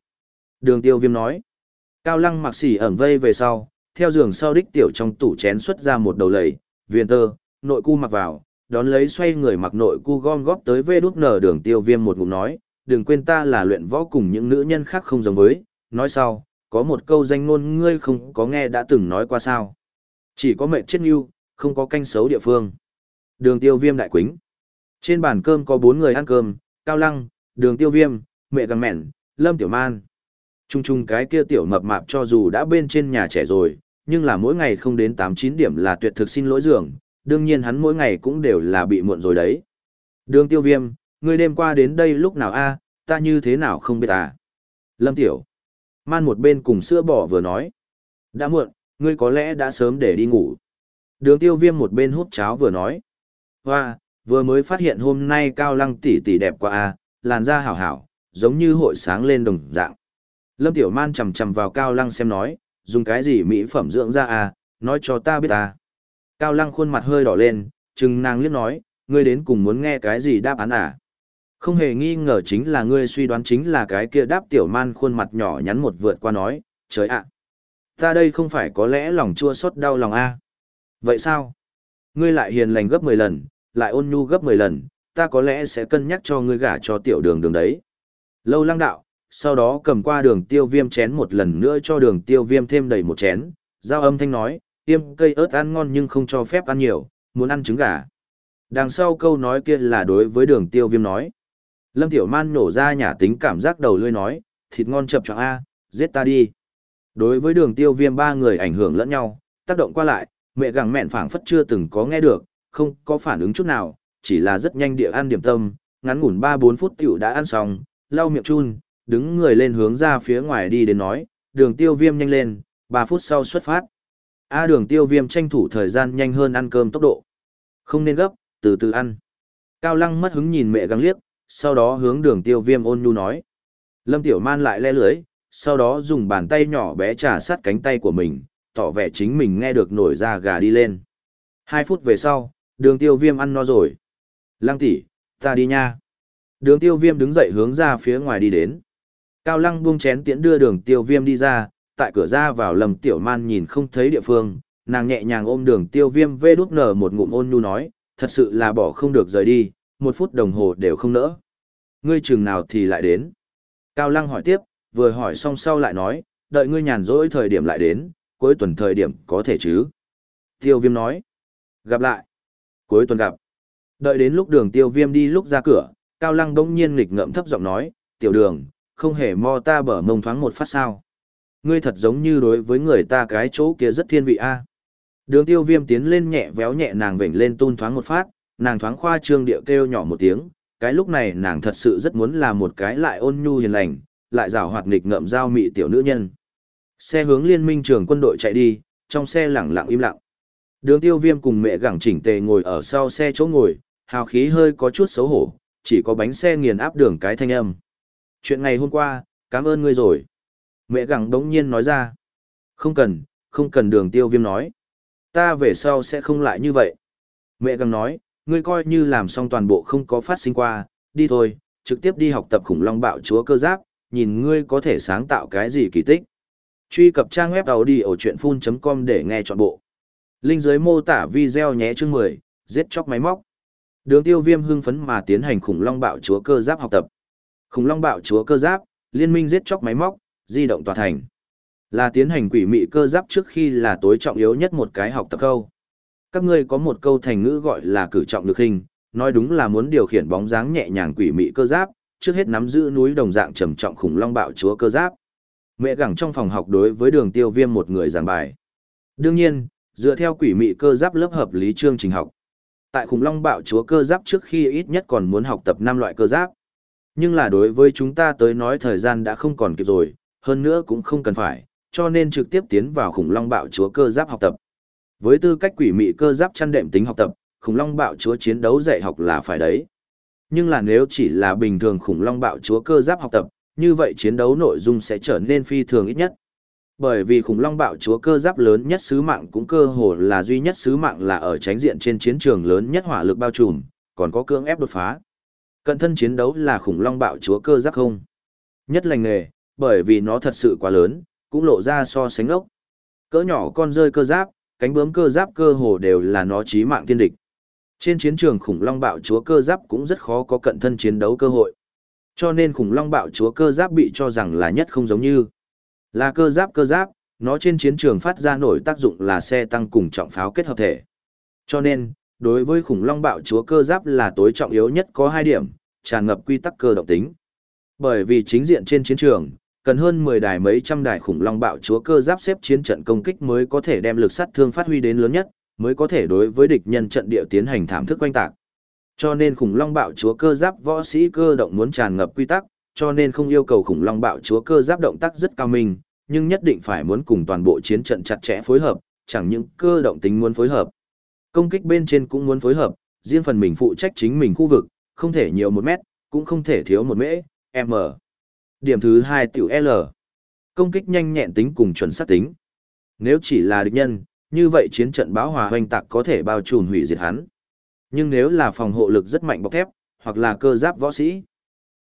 Đường tiêu viêm nói. Cao lăng mặc xỉ ẩn vây về sau, theo giường sau đích tiểu trong tủ chén xuất ra một đầu lầy, viên tơ, nội cu mặc vào, đón lấy xoay người mặc nội cu gom góp tới vê đút nở đường tiêu viêm một ngụm nói, đừng quên ta là luyện võ cùng những nữ nhân khác không giống với, nói sau, có một câu danh ngôn ngươi không có nghe đã từng nói qua sao. Chỉ có mệnh chết yêu, không có canh xấu địa phương. Đường tiêu viêm đại quính. Trên bàn cơm có bốn người ăn cơm, Cao Lăng, Đường tiêu viêm, mẹ găng mẹn, Lâm Tiểu Man. Trung trung cái kia tiểu mập mạp cho dù đã bên trên nhà trẻ rồi, nhưng là mỗi ngày không đến 8-9 điểm là tuyệt thực xin lỗi giường, đương nhiên hắn mỗi ngày cũng đều là bị muộn rồi đấy. Đường tiêu viêm, ngươi đêm qua đến đây lúc nào a ta như thế nào không biết à? Lâm Tiểu. Man một bên cùng sữa bò vừa nói. Đã muộn, ngươi có lẽ đã sớm để đi ngủ. Đường tiêu viêm một bên hút cháo vừa nói. Hoa, vừa mới phát hiện hôm nay cao lăng tỷ tỷ đẹp quá à, làn da hảo hảo, giống như hội sáng lên đồng dạng. Lâm Tiểu Man chầm chầm vào cao lăng xem nói, dùng cái gì mỹ phẩm dưỡng da à? nói cho ta biết ta. Cao lăng khuôn mặt hơi đỏ lên, chừng nàng liếc nói, ngươi đến cùng muốn nghe cái gì đáp án à? Không hề nghi ngờ chính là ngươi suy đoán chính là cái kia đáp tiểu man khuôn mặt nhỏ nhắn một vượt qua nói, trời ạ. Ta đây không phải có lẽ lòng chua xót đau lòng a? Vậy sao? Ngươi lại hiền lành gấp 10 lần, lại ôn nhu gấp 10 lần, ta có lẽ sẽ cân nhắc cho ngươi gả cho tiểu đường đường đấy. Lâu lăng đạo, sau đó cầm qua đường tiêu viêm chén một lần nữa cho đường tiêu viêm thêm đầy một chén, giao âm thanh nói, tiêm cây ớt ăn ngon nhưng không cho phép ăn nhiều, muốn ăn trứng gà. Đằng sau câu nói kia là đối với đường tiêu viêm nói. Lâm Tiểu Man nổ ra nhà tính cảm giác đầu lươi nói, thịt ngon chập choạng A, giết ta đi. Đối với đường tiêu viêm ba người ảnh hưởng lẫn nhau, tác động qua lại, mẹ gặng mẹn phảng phất chưa từng có nghe được, không có phản ứng chút nào, chỉ là rất nhanh địa ăn điểm tâm, ngắn ngủn 3-4 phút tiểu đã ăn xong, lau miệng chun, đứng người lên hướng ra phía ngoài đi đến nói, đường tiêu viêm nhanh lên, 3 phút sau xuất phát. A đường tiêu viêm tranh thủ thời gian nhanh hơn ăn cơm tốc độ. Không nên gấp, từ từ ăn. Cao lăng mất hứng nhìn mẹ găng liếc, sau đó hướng đường tiêu viêm ôn nhu nói. Lâm Tiểu Man lại le lưới, sau đó dùng bàn tay nhỏ bé trà sát cánh tay của mình, tỏ vẻ chính mình nghe được nổi da gà đi lên. Hai phút về sau, đường tiêu viêm ăn no rồi. Lăng tỷ, ta đi nha. Đường tiêu viêm đứng dậy hướng ra phía ngoài đi đến. Cao lăng buông chén tiễn đưa đường tiêu viêm đi ra, tại cửa ra vào lầm tiểu man nhìn không thấy địa phương, nàng nhẹ nhàng ôm đường tiêu viêm vê đút nở một ngụm ôn nhu nói, thật sự là bỏ không được rời đi, một phút đồng hồ đều không nỡ. Ngươi chừng nào thì lại đến. Cao lăng hỏi tiếp, vừa hỏi xong sau lại nói, đợi ngươi nhàn rỗi thời điểm lại đến, cuối tuần thời điểm có thể chứ. Tiêu viêm nói, gặp lại. Cuối tuần gặp. Đợi đến lúc đường tiêu viêm đi lúc ra cửa, Cao lăng đống nhiên nghịch ngậm thấp giọng nói, tiểu đường, không hề mo ta bở mông thoáng một phát sao ngươi thật giống như đối với người ta cái chỗ kia rất thiên vị a. Đường tiêu viêm tiến lên nhẹ véo nhẹ nàng vểnh lên tun thoáng một phát, nàng thoáng khoa trương địa kêu nhỏ một tiếng, cái lúc này nàng thật sự rất muốn là một cái lại ôn nhu hiền lành, lại rào hoạt nghịch ngợm giao mị tiểu nữ nhân. Xe hướng liên minh trường quân đội chạy đi, trong xe lẳng lặng im lặng. Đường tiêu viêm cùng mẹ gẳng chỉnh tề ngồi ở sau xe chỗ ngồi, hào khí hơi có chút xấu hổ, chỉ có bánh xe nghiền áp đường cái thanh âm. Chuyện ngày hôm qua, cảm ơn ngươi rồi. Mẹ gặng đống nhiên nói ra. Không cần, không cần đường tiêu viêm nói. Ta về sau sẽ không lại như vậy. Mẹ gặng nói, ngươi coi như làm xong toàn bộ không có phát sinh qua, đi thôi, trực tiếp đi học tập khủng long bạo chúa cơ giáp, nhìn ngươi có thể sáng tạo cái gì kỳ tích. Truy cập trang web đầu đi ở chuyện full.com để nghe trọn bộ. Linh dưới mô tả video nhé chương 10, giết chóc máy móc. Đường tiêu viêm hưng phấn mà tiến hành khủng long bạo chúa cơ giáp học tập. Khủng long bạo chúa cơ giáp, liên minh giết chóc máy móc, di động tòa thành. Là tiến hành quỷ mị cơ giáp trước khi là tối trọng yếu nhất một cái học tập câu. Các ngươi có một câu thành ngữ gọi là cử trọng lực hình, nói đúng là muốn điều khiển bóng dáng nhẹ nhàng quỷ mị cơ giáp, trước hết nắm giữ núi đồng dạng trầm trọng khủng long bạo chúa cơ giáp. Mẹ gẳng trong phòng học đối với đường tiêu viêm một người giảng bài. Đương nhiên, dựa theo quỷ mị cơ giáp lớp hợp lý chương trình học. Tại khủng long bạo chúa cơ giáp trước khi ít nhất còn muốn học tập 5 loại cơ giáp. Nhưng là đối với chúng ta tới nói thời gian đã không còn kịp rồi, hơn nữa cũng không cần phải, cho nên trực tiếp tiến vào khủng long bạo chúa cơ giáp học tập. Với tư cách quỷ mị cơ giáp chăn đệm tính học tập, khủng long bạo chúa chiến đấu dạy học là phải đấy. Nhưng là nếu chỉ là bình thường khủng long bạo chúa cơ giáp học tập, như vậy chiến đấu nội dung sẽ trở nên phi thường ít nhất. Bởi vì khủng long bạo chúa cơ giáp lớn nhất sứ mạng cũng cơ hồ là duy nhất sứ mạng là ở tránh diện trên chiến trường lớn nhất hỏa lực bao trùm, còn có cưỡng ép đột phá. Cận thân chiến đấu là khủng long bạo chúa cơ giáp không? Nhất lành nghề, bởi vì nó thật sự quá lớn, cũng lộ ra so sánh ốc. Cỡ nhỏ con rơi cơ giáp, cánh bướm cơ giáp cơ hồ đều là nó chí mạng tiên địch. Trên chiến trường khủng long bạo chúa cơ giáp cũng rất khó có cận thân chiến đấu cơ hội. Cho nên khủng long bạo chúa cơ giáp bị cho rằng là nhất không giống như là cơ giáp cơ giáp, nó trên chiến trường phát ra nổi tác dụng là xe tăng cùng trọng pháo kết hợp thể. Cho nên, đối với khủng long bạo chúa cơ giáp là tối trọng yếu nhất có hai điểm, tràn ngập quy tắc cơ động tính. Bởi vì chính diện trên chiến trường, cần hơn 10 đài mấy trăm đài khủng long bạo chúa cơ giáp xếp chiến trận công kích mới có thể đem lực sát thương phát huy đến lớn nhất, mới có thể đối với địch nhân trận địa tiến hành thảm thức quanh tạc. Cho nên khủng long bạo chúa cơ giáp võ sĩ cơ động muốn tràn ngập quy tắc, cho nên không yêu cầu khủng long bạo chúa cơ giáp động tác rất cao minh, nhưng nhất định phải muốn cùng toàn bộ chiến trận chặt chẽ phối hợp, chẳng những cơ động tính muốn phối hợp. Công kích bên trên cũng muốn phối hợp, riêng phần mình phụ trách chính mình khu vực, không thể nhiều một mét, cũng không thể thiếu một mễ, m. Điểm thứ hai tiểu L. Công kích nhanh nhẹn tính cùng chuẩn xác tính. Nếu chỉ là địch nhân, như vậy chiến trận báo hòa hoành tạc có thể bao trùm hủy diệt hắn. Nhưng nếu là phòng hộ lực rất mạnh bọc thép, hoặc là cơ giáp võ sĩ,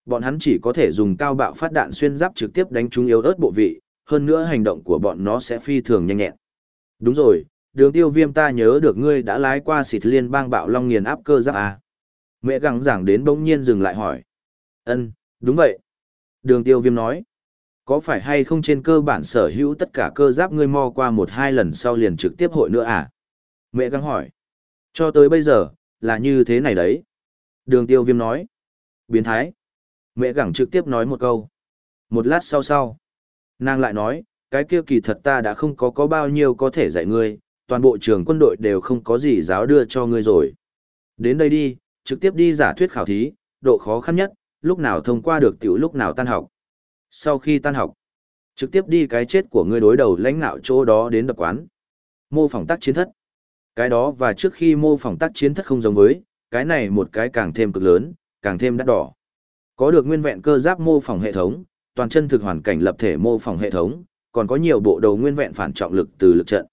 bọn hắn chỉ có thể dùng cao bạo phát đạn xuyên giáp trực tiếp đánh trúng yếu ớt bộ vị, hơn nữa hành động của bọn nó sẽ phi thường nhanh nhẹn. Đúng rồi, đường tiêu viêm ta nhớ được ngươi đã lái qua xịt liên bang bạo long nghiền áp cơ giáp à? Mẹ gắng giảng đến bỗng nhiên dừng lại hỏi. ân đúng vậy. Đường tiêu viêm nói. Có phải hay không trên cơ bản sở hữu tất cả cơ giáp ngươi mò qua một hai lần sau liền trực tiếp hội nữa à? Mẹ gắng hỏi. Cho tới bây giờ, là như thế này đấy. Đường tiêu viêm nói. Biến thái. Mẹ gẳng trực tiếp nói một câu. Một lát sau sau. Nàng lại nói, cái kia kỳ thật ta đã không có có bao nhiêu có thể dạy ngươi, toàn bộ trường quân đội đều không có gì giáo đưa cho ngươi rồi. Đến đây đi, trực tiếp đi giả thuyết khảo thí, độ khó khăn nhất, lúc nào thông qua được tiểu lúc nào tan học. Sau khi tan học, trực tiếp đi cái chết của ngươi đối đầu lãnh nạo chỗ đó đến đập quán. Mô phỏng tác chiến thất. Cái đó và trước khi mô phỏng tác chiến thất không giống với, cái này một cái càng thêm cực lớn, càng thêm đắt đỏ. Có được nguyên vẹn cơ giáp mô phỏng hệ thống, toàn chân thực hoàn cảnh lập thể mô phỏng hệ thống, còn có nhiều bộ đầu nguyên vẹn phản trọng lực từ lực trận.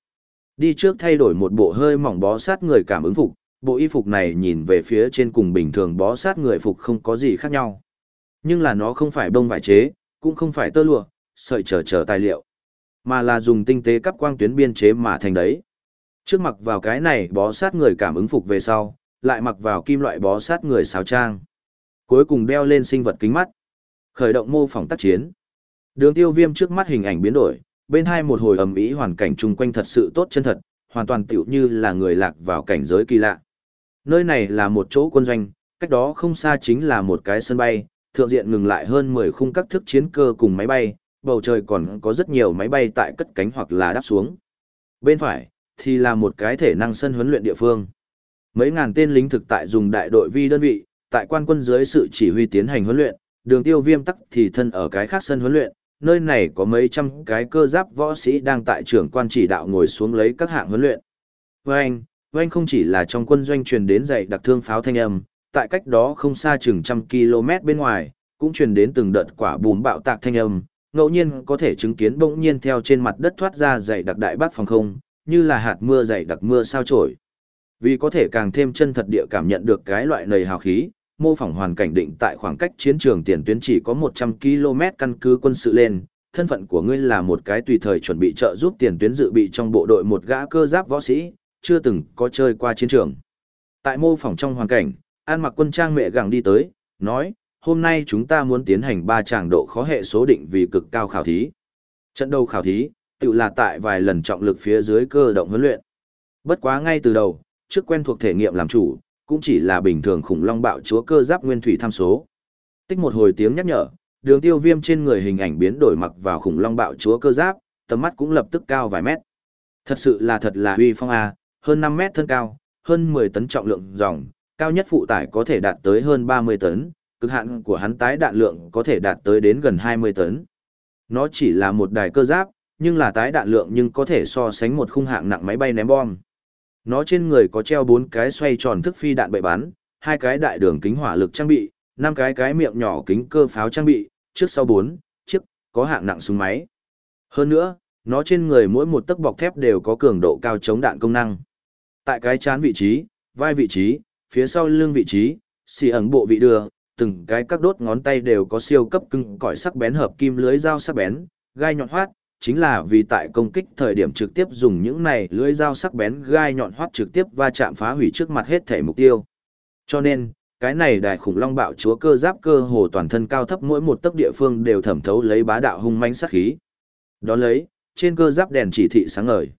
Đi trước thay đổi một bộ hơi mỏng bó sát người cảm ứng phục, bộ y phục này nhìn về phía trên cùng bình thường bó sát người phục không có gì khác nhau. Nhưng là nó không phải bông vải chế, cũng không phải tơ lụa, sợi trở trở tài liệu, mà là dùng tinh tế cắp quang tuyến biên chế mà thành đấy. Trước mặc vào cái này bó sát người cảm ứng phục về sau, lại mặc vào kim loại bó sát người sáo trang. Cuối cùng đeo lên sinh vật kính mắt. Khởi động mô phỏng tác chiến. Đường tiêu viêm trước mắt hình ảnh biến đổi, bên hai một hồi ầm ĩ hoàn cảnh chung quanh thật sự tốt chân thật, hoàn toàn tiểu như là người lạc vào cảnh giới kỳ lạ. Nơi này là một chỗ quân doanh, cách đó không xa chính là một cái sân bay, thượng diện ngừng lại hơn 10 khung các thức chiến cơ cùng máy bay, bầu trời còn có rất nhiều máy bay tại cất cánh hoặc là đáp xuống. Bên phải, thì là một cái thể năng sân huấn luyện địa phương. Mấy ngàn tên lính thực tại dùng đại đội vi đơn vị, tại quan quân dưới sự chỉ huy tiến hành huấn luyện, đường tiêu viêm tắc thì thân ở cái khác sân huấn luyện, nơi này có mấy trăm cái cơ giáp võ sĩ đang tại trưởng quan chỉ đạo ngồi xuống lấy các hạng huấn luyện. Vâng, vâng không chỉ là trong quân doanh truyền đến dạy đặc thương pháo thanh âm, tại cách đó không xa chừng trăm km bên ngoài, cũng truyền đến từng đợt quả bùm bạo tạc thanh âm, ngẫu nhiên có thể chứng kiến bỗng nhiên theo trên mặt đất thoát ra dày đặc đại bác phòng không, như là hạt mưa dày đặc mưa sao trổi. Vì có thể càng thêm chân thật địa cảm nhận được cái loại nầy hào khí, mô phỏng hoàn cảnh định tại khoảng cách chiến trường tiền tuyến chỉ có 100 km căn cứ quân sự lên, thân phận của ngươi là một cái tùy thời chuẩn bị trợ giúp tiền tuyến dự bị trong bộ đội một gã cơ giáp võ sĩ, chưa từng có chơi qua chiến trường. Tại mô phỏng trong hoàn cảnh, An mặc quân trang mẹ gẳng đi tới, nói, hôm nay chúng ta muốn tiến hành ba tràng độ khó hệ số định vì cực cao khảo thí. Trận đầu khảo thí, tự là tại vài lần trọng lực phía dưới cơ động huấn luyện. Bất quá ngay từ đầu, trước quen thuộc thể nghiệm làm chủ, cũng chỉ là bình thường khủng long bạo chúa cơ giáp nguyên thủy tham số. Tích một hồi tiếng nhắc nhở, đường tiêu viêm trên người hình ảnh biến đổi mặc vào khủng long bạo chúa cơ giáp, tầm mắt cũng lập tức cao vài mét. Thật sự là thật là uy phong a, hơn 5 mét thân cao, hơn 10 tấn trọng lượng dòng, cao nhất phụ tải có thể đạt tới hơn 30 tấn, cực hạn của hắn tái đạn lượng có thể đạt tới đến gần 20 tấn. Nó chỉ là một đài cơ giáp, nhưng là tái đạn lượng nhưng có thể so sánh một khung hạng nặng máy bay ném bom. Nó trên người có treo bốn cái xoay tròn thức phi đạn bậy bắn, hai cái đại đường kính hỏa lực trang bị, năm cái cái miệng nhỏ kính cơ pháo trang bị, trước sau bốn, chiếc, có hạng nặng súng máy. Hơn nữa, nó trên người mỗi một tấc bọc thép đều có cường độ cao chống đạn công năng. Tại cái chán vị trí, vai vị trí, phía sau lưng vị trí, xì ẩn bộ vị đưa, từng cái các đốt ngón tay đều có siêu cấp cưng cỏi sắc bén hợp kim lưới dao sắc bén, gai nhọn hoát, chính là vì tại công kích thời điểm trực tiếp dùng những này lưới dao sắc bén gai nhọn hoắt trực tiếp va chạm phá hủy trước mặt hết thể mục tiêu. Cho nên, cái này đại khủng long bạo chúa cơ giáp cơ hồ toàn thân cao thấp mỗi một tấc địa phương đều thẩm thấu lấy bá đạo hung mãnh sát khí. Đó lấy, trên cơ giáp đèn chỉ thị sáng ngời.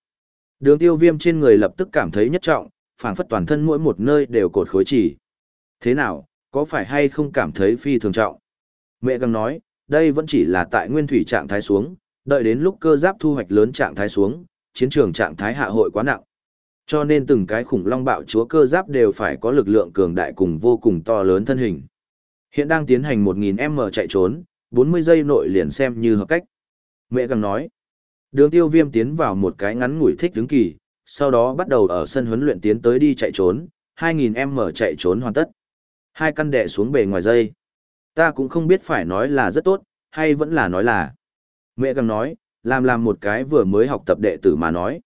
Đường tiêu viêm trên người lập tức cảm thấy nhất trọng, phảng phất toàn thân mỗi một nơi đều cột khối chỉ. Thế nào, có phải hay không cảm thấy phi thường trọng? Mẹ găng nói, đây vẫn chỉ là tại nguyên thủy trạng thái xuống, đợi đến lúc cơ giáp thu hoạch lớn trạng thái xuống, chiến trường trạng thái hạ hội quá nặng. Cho nên từng cái khủng long bạo chúa cơ giáp đều phải có lực lượng cường đại cùng vô cùng to lớn thân hình. Hiện đang tiến hành 1000m chạy trốn, 40 giây nội liền xem như hợp cách. Mẹ găng nói, đường tiêu viêm tiến vào một cái ngắn ngủi thích đứng kỳ, sau đó bắt đầu ở sân huấn luyện tiến tới đi chạy trốn, 2000m chạy trốn hoàn tất. Hai căn đệ xuống bề ngoài dây. Ta cũng không biết phải nói là rất tốt, hay vẫn là nói là. Mẹ găng nói, làm làm một cái vừa mới học tập đệ tử mà nói.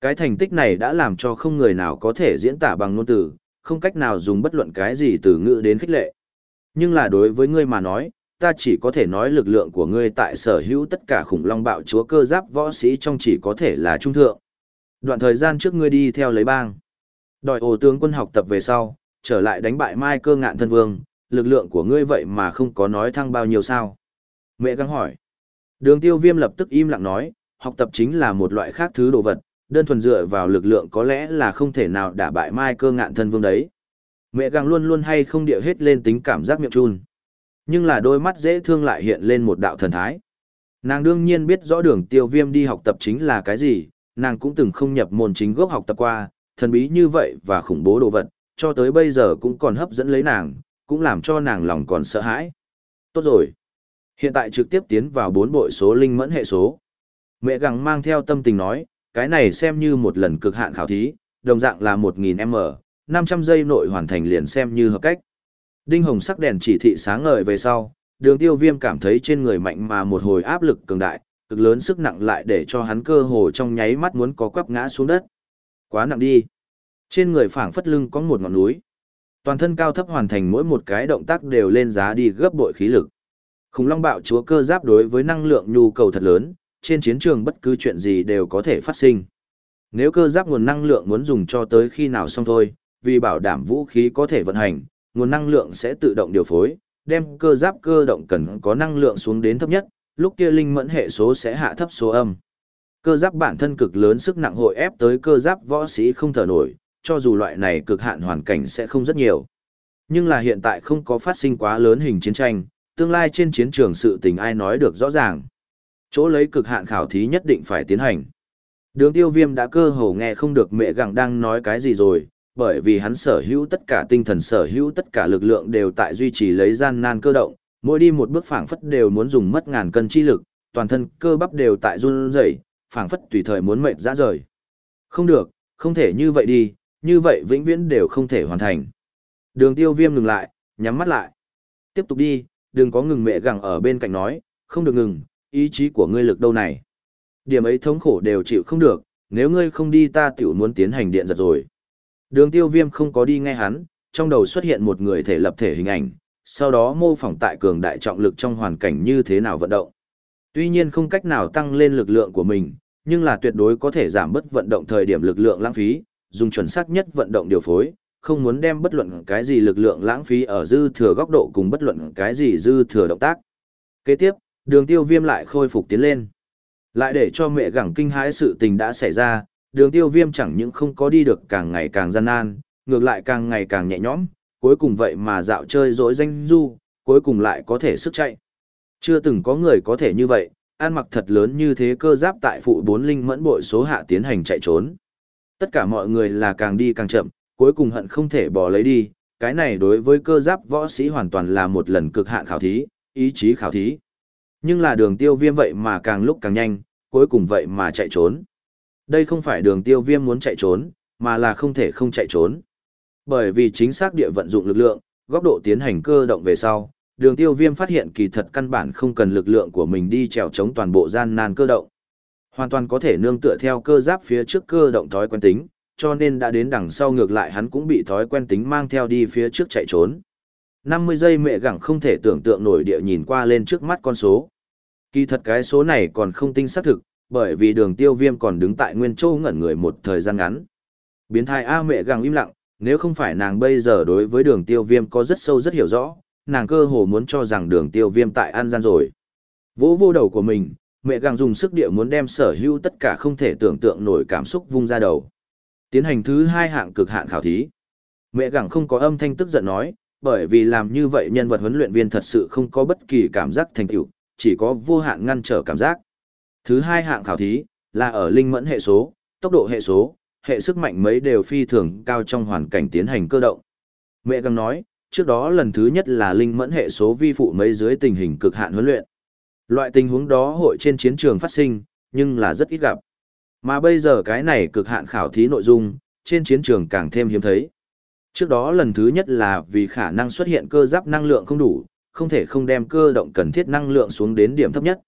Cái thành tích này đã làm cho không người nào có thể diễn tả bằng ngôn từ, không cách nào dùng bất luận cái gì từ ngữ đến khích lệ. Nhưng là đối với ngươi mà nói, ta chỉ có thể nói lực lượng của ngươi tại sở hữu tất cả khủng long bạo chúa cơ giáp võ sĩ trong chỉ có thể là trung thượng. Đoạn thời gian trước ngươi đi theo lấy bang. Đòi ổ tướng quân học tập về sau, trở lại đánh bại Mai cơ ngạn thân vương, lực lượng của ngươi vậy mà không có nói thăng bao nhiêu sao. Mẹ găng hỏi. Đường tiêu viêm lập tức im lặng nói, học tập chính là một loại khác thứ đồ vật, đơn thuần dựa vào lực lượng có lẽ là không thể nào đả bại Mai cơ ngạn thân vương đấy. Mẹ găng luôn luôn hay không điệu hết lên tính cảm giác miệng chun. Nhưng là đôi mắt dễ thương lại hiện lên một đạo thần thái. Nàng đương nhiên biết rõ đường tiêu viêm đi học tập chính là cái gì, nàng cũng từng không nhập môn chính gốc học tập qua, thần bí như vậy và khủng bố đồ vật, cho tới bây giờ cũng còn hấp dẫn lấy nàng, cũng làm cho nàng lòng còn sợ hãi. Tốt rồi. Hiện tại trực tiếp tiến vào bốn bội số linh mẫn hệ số. Mẹ gắng mang theo tâm tình nói, cái này xem như một lần cực hạn khảo thí, đồng dạng là 1000m, 500 giây nội hoàn thành liền xem như hợp cách. Đinh hồng sắc đèn chỉ thị sáng ngời về sau, đường tiêu viêm cảm thấy trên người mạnh mà một hồi áp lực cường đại, cực lớn sức nặng lại để cho hắn cơ hồ trong nháy mắt muốn có quắp ngã xuống đất. Quá nặng đi. Trên người phảng phất lưng có một ngọn núi. Toàn thân cao thấp hoàn thành mỗi một cái động tác đều lên giá đi gấp bội khí lực. Khủng long bạo chúa cơ giáp đối với năng lượng nhu cầu thật lớn, trên chiến trường bất cứ chuyện gì đều có thể phát sinh. Nếu cơ giáp nguồn năng lượng muốn dùng cho tới khi nào xong thôi, vì bảo đảm vũ khí có thể vận hành, nguồn năng lượng sẽ tự động điều phối, đem cơ giáp cơ động cần có năng lượng xuống đến thấp nhất, lúc kia linh mẫn hệ số sẽ hạ thấp số âm. Cơ giáp bản thân cực lớn sức nặng hội ép tới cơ giáp võ sĩ không thở nổi, cho dù loại này cực hạn hoàn cảnh sẽ không rất nhiều. Nhưng là hiện tại không có phát sinh quá lớn hình chiến tranh, tương lai trên chiến trường sự tình ai nói được rõ ràng. Chỗ lấy cực hạn khảo thí nhất định phải tiến hành. Đường tiêu viêm đã cơ hồ nghe không được mẹ gặng đang nói cái gì rồi, bởi vì hắn sở hữu tất cả tinh thần sở hữu tất cả lực lượng đều tại duy trì lấy gian nan cơ động, mỗi đi một bước phảng phất đều muốn dùng mất ngàn cân chi lực, toàn thân cơ bắp đều tại run rẩy, phảng phất tùy thời muốn mệt ra rời. Không được, không thể như vậy đi, như vậy vĩnh viễn đều không thể hoàn thành. Đường tiêu viêm ngừng lại, nhắm mắt lại. Tiếp tục đi, đừng có ngừng mẹ gặng ở bên cạnh nói, không được ngừng, ý chí của ngươi lực đâu này. Điểm ấy thống khổ đều chịu không được, nếu ngươi không đi ta tiểu muốn tiến hành điện giật rồi. Đường tiêu viêm không có đi nghe hắn, trong đầu xuất hiện một người thể lập thể hình ảnh, sau đó mô phỏng tại cường đại trọng lực trong hoàn cảnh như thế nào vận động. Tuy nhiên không cách nào tăng lên lực lượng của mình, nhưng là tuyệt đối có thể giảm bớt vận động thời điểm lực lượng lãng phí, dùng chuẩn xác nhất vận động điều phối, không muốn đem bất luận cái gì lực lượng lãng phí ở dư thừa góc độ cùng bất luận cái gì dư thừa động tác. Kế tiếp, đường tiêu viêm lại khôi phục tiến lên. Lại để cho mẹ gẳng kinh hãi sự tình đã xảy ra, đường tiêu viêm chẳng những không có đi được càng ngày càng gian nan, ngược lại càng ngày càng nhẹ nhõm, cuối cùng vậy mà dạo chơi dối danh du, cuối cùng lại có thể sức chạy. Chưa từng có người có thể như vậy, ăn mặc thật lớn như thế cơ giáp tại phụ bốn linh mẫn bội số hạ tiến hành chạy trốn. Tất cả mọi người là càng đi càng chậm, cuối cùng hận không thể bỏ lấy đi, cái này đối với cơ giáp võ sĩ hoàn toàn là một lần cực hạn khảo thí, ý chí khảo thí. Nhưng là đường tiêu viêm vậy mà càng lúc càng nhanh, cuối cùng vậy mà chạy trốn. Đây không phải đường tiêu viêm muốn chạy trốn, mà là không thể không chạy trốn. Bởi vì chính xác địa vận dụng lực lượng, góc độ tiến hành cơ động về sau, đường tiêu viêm phát hiện kỳ thật căn bản không cần lực lượng của mình đi trèo chống toàn bộ gian nan cơ động. Hoàn toàn có thể nương tựa theo cơ giáp phía trước cơ động thói quen tính, cho nên đã đến đằng sau ngược lại hắn cũng bị thói quen tính mang theo đi phía trước chạy trốn. 50 giây mẹ gẳng không thể tưởng tượng nổi địa nhìn qua lên trước mắt con số. Kỳ thật cái số này còn không tinh xác thực, bởi vì đường tiêu viêm còn đứng tại Nguyên Châu ngẩn người một thời gian ngắn. Biến thai A mẹ gẳng im lặng, nếu không phải nàng bây giờ đối với đường tiêu viêm có rất sâu rất hiểu rõ, nàng cơ hồ muốn cho rằng đường tiêu viêm tại an gian rồi. Vỗ vô đầu của mình, mẹ gàng dùng sức địa muốn đem sở hữu tất cả không thể tưởng tượng nổi cảm xúc vung ra đầu. Tiến hành thứ hai hạng cực hạn khảo thí. Mẹ gàng không có âm thanh tức giận nói, bởi vì làm như vậy nhân vật huấn luyện viên thật sự không có bất kỳ cảm giác thành tựu, chỉ có vô hạn ngăn trở cảm giác. Thứ hai hạng khảo thí là ở linh mẫn hệ số, tốc độ hệ số, hệ sức mạnh mấy đều phi thường cao trong hoàn cảnh tiến hành cơ động. Mẹ găng nói, trước đó lần thứ nhất là linh mẫn hệ số vi phụ mấy dưới tình hình cực hạn huấn luyện. Loại tình huống đó hội trên chiến trường phát sinh, nhưng là rất ít gặp. Mà bây giờ cái này cực hạn khảo thí nội dung, trên chiến trường càng thêm hiếm thấy. Trước đó lần thứ nhất là vì khả năng xuất hiện cơ giáp năng lượng không đủ, không thể không đem cơ động cần thiết năng lượng xuống đến điểm thấp nhất.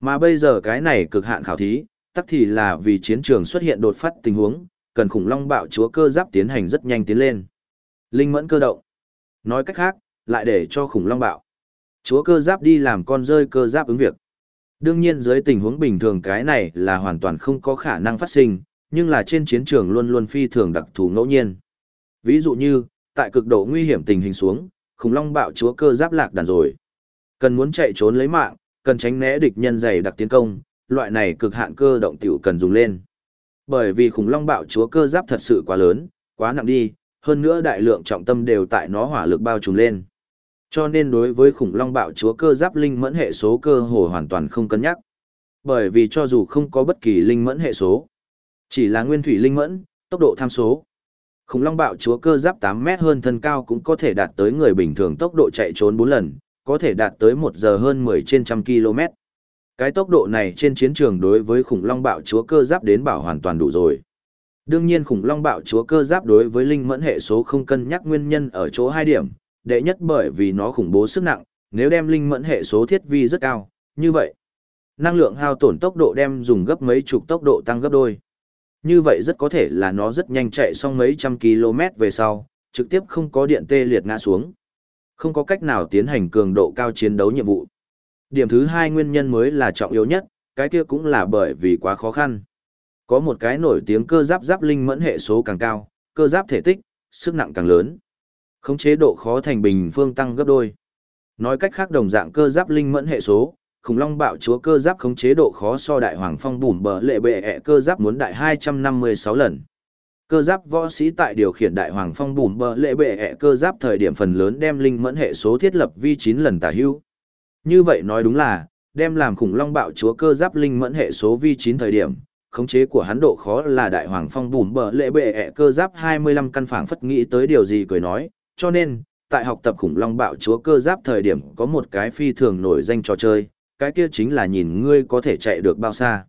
Mà bây giờ cái này cực hạn khảo thí, tắc thì là vì chiến trường xuất hiện đột phát tình huống, cần khủng long bạo chúa cơ giáp tiến hành rất nhanh tiến lên. Linh mẫn cơ động. Nói cách khác, lại để cho khủng long bạo. Chúa cơ giáp đi làm con rơi cơ giáp ứng việc. Đương nhiên dưới tình huống bình thường cái này là hoàn toàn không có khả năng phát sinh, nhưng là trên chiến trường luôn luôn phi thường đặc thù ngẫu nhiên. Ví dụ như, tại cực độ nguy hiểm tình hình xuống, khủng long bạo chúa cơ giáp lạc đàn rồi. Cần muốn chạy trốn lấy mạng, cần tránh né địch nhân dày đặc tiến công, loại này cực hạn cơ động tiểu cần dùng lên. Bởi vì khủng long bạo chúa cơ giáp thật sự quá lớn, quá nặng đi, hơn nữa đại lượng trọng tâm đều tại nó hỏa lực bao trùm lên. Cho nên đối với khủng long bạo chúa cơ giáp linh mẫn hệ số cơ hồ hoàn toàn không cân nhắc. Bởi vì cho dù không có bất kỳ linh mẫn hệ số, chỉ là nguyên thủy linh mẫn, tốc độ tham số. Khủng long bạo chúa cơ giáp 8 mét hơn thân cao cũng có thể đạt tới người bình thường tốc độ chạy trốn 4 lần, có thể đạt tới 1 giờ hơn 10 trên trăm km. Cái tốc độ này trên chiến trường đối với khủng long bạo chúa cơ giáp đến bảo hoàn toàn đủ rồi. Đương nhiên khủng long bạo chúa cơ giáp đối với linh mẫn hệ số không cân nhắc nguyên nhân ở chỗ hai điểm, đệ nhất bởi vì nó khủng bố sức nặng, nếu đem linh mẫn hệ số thiết vi rất cao, như vậy, năng lượng hao tổn tốc độ đem dùng gấp mấy chục tốc độ tăng gấp đôi. Như vậy rất có thể là nó rất nhanh chạy xong mấy trăm km về sau, trực tiếp không có điện tê liệt ngã xuống. Không có cách nào tiến hành cường độ cao chiến đấu nhiệm vụ. Điểm thứ hai nguyên nhân mới là trọng yếu nhất, cái kia cũng là bởi vì quá khó khăn. Có một cái nổi tiếng cơ giáp giáp linh mẫn hệ số càng cao, cơ giáp thể tích, sức nặng càng lớn. Khống chế độ khó thành bình phương tăng gấp đôi. Nói cách khác đồng dạng cơ giáp linh mẫn hệ số, khủng long bạo chúa cơ giáp khống chế độ khó so đại hoàng phong bùm bờ lệ bệ ẹ cơ giáp muốn đại 256 lần. Cơ giáp võ sĩ tại điều khiển đại hoàng phong bùm bờ lệ bệ ẹ cơ giáp thời điểm phần lớn đem linh mẫn hệ số thiết lập vi 9 lần tả hữu. Như vậy nói đúng là, đem làm khủng long bạo chúa cơ giáp linh mẫn hệ số vi 9 thời điểm, khống chế của hắn độ khó là đại hoàng phong bùm bờ lệ bệ ẹ cơ giáp 25 căn phảng phất nghĩ tới điều gì cười nói, cho nên, tại học tập khủng long bạo chúa cơ giáp thời điểm có một cái phi thường nổi danh trò chơi, cái kia chính là nhìn ngươi có thể chạy được bao xa.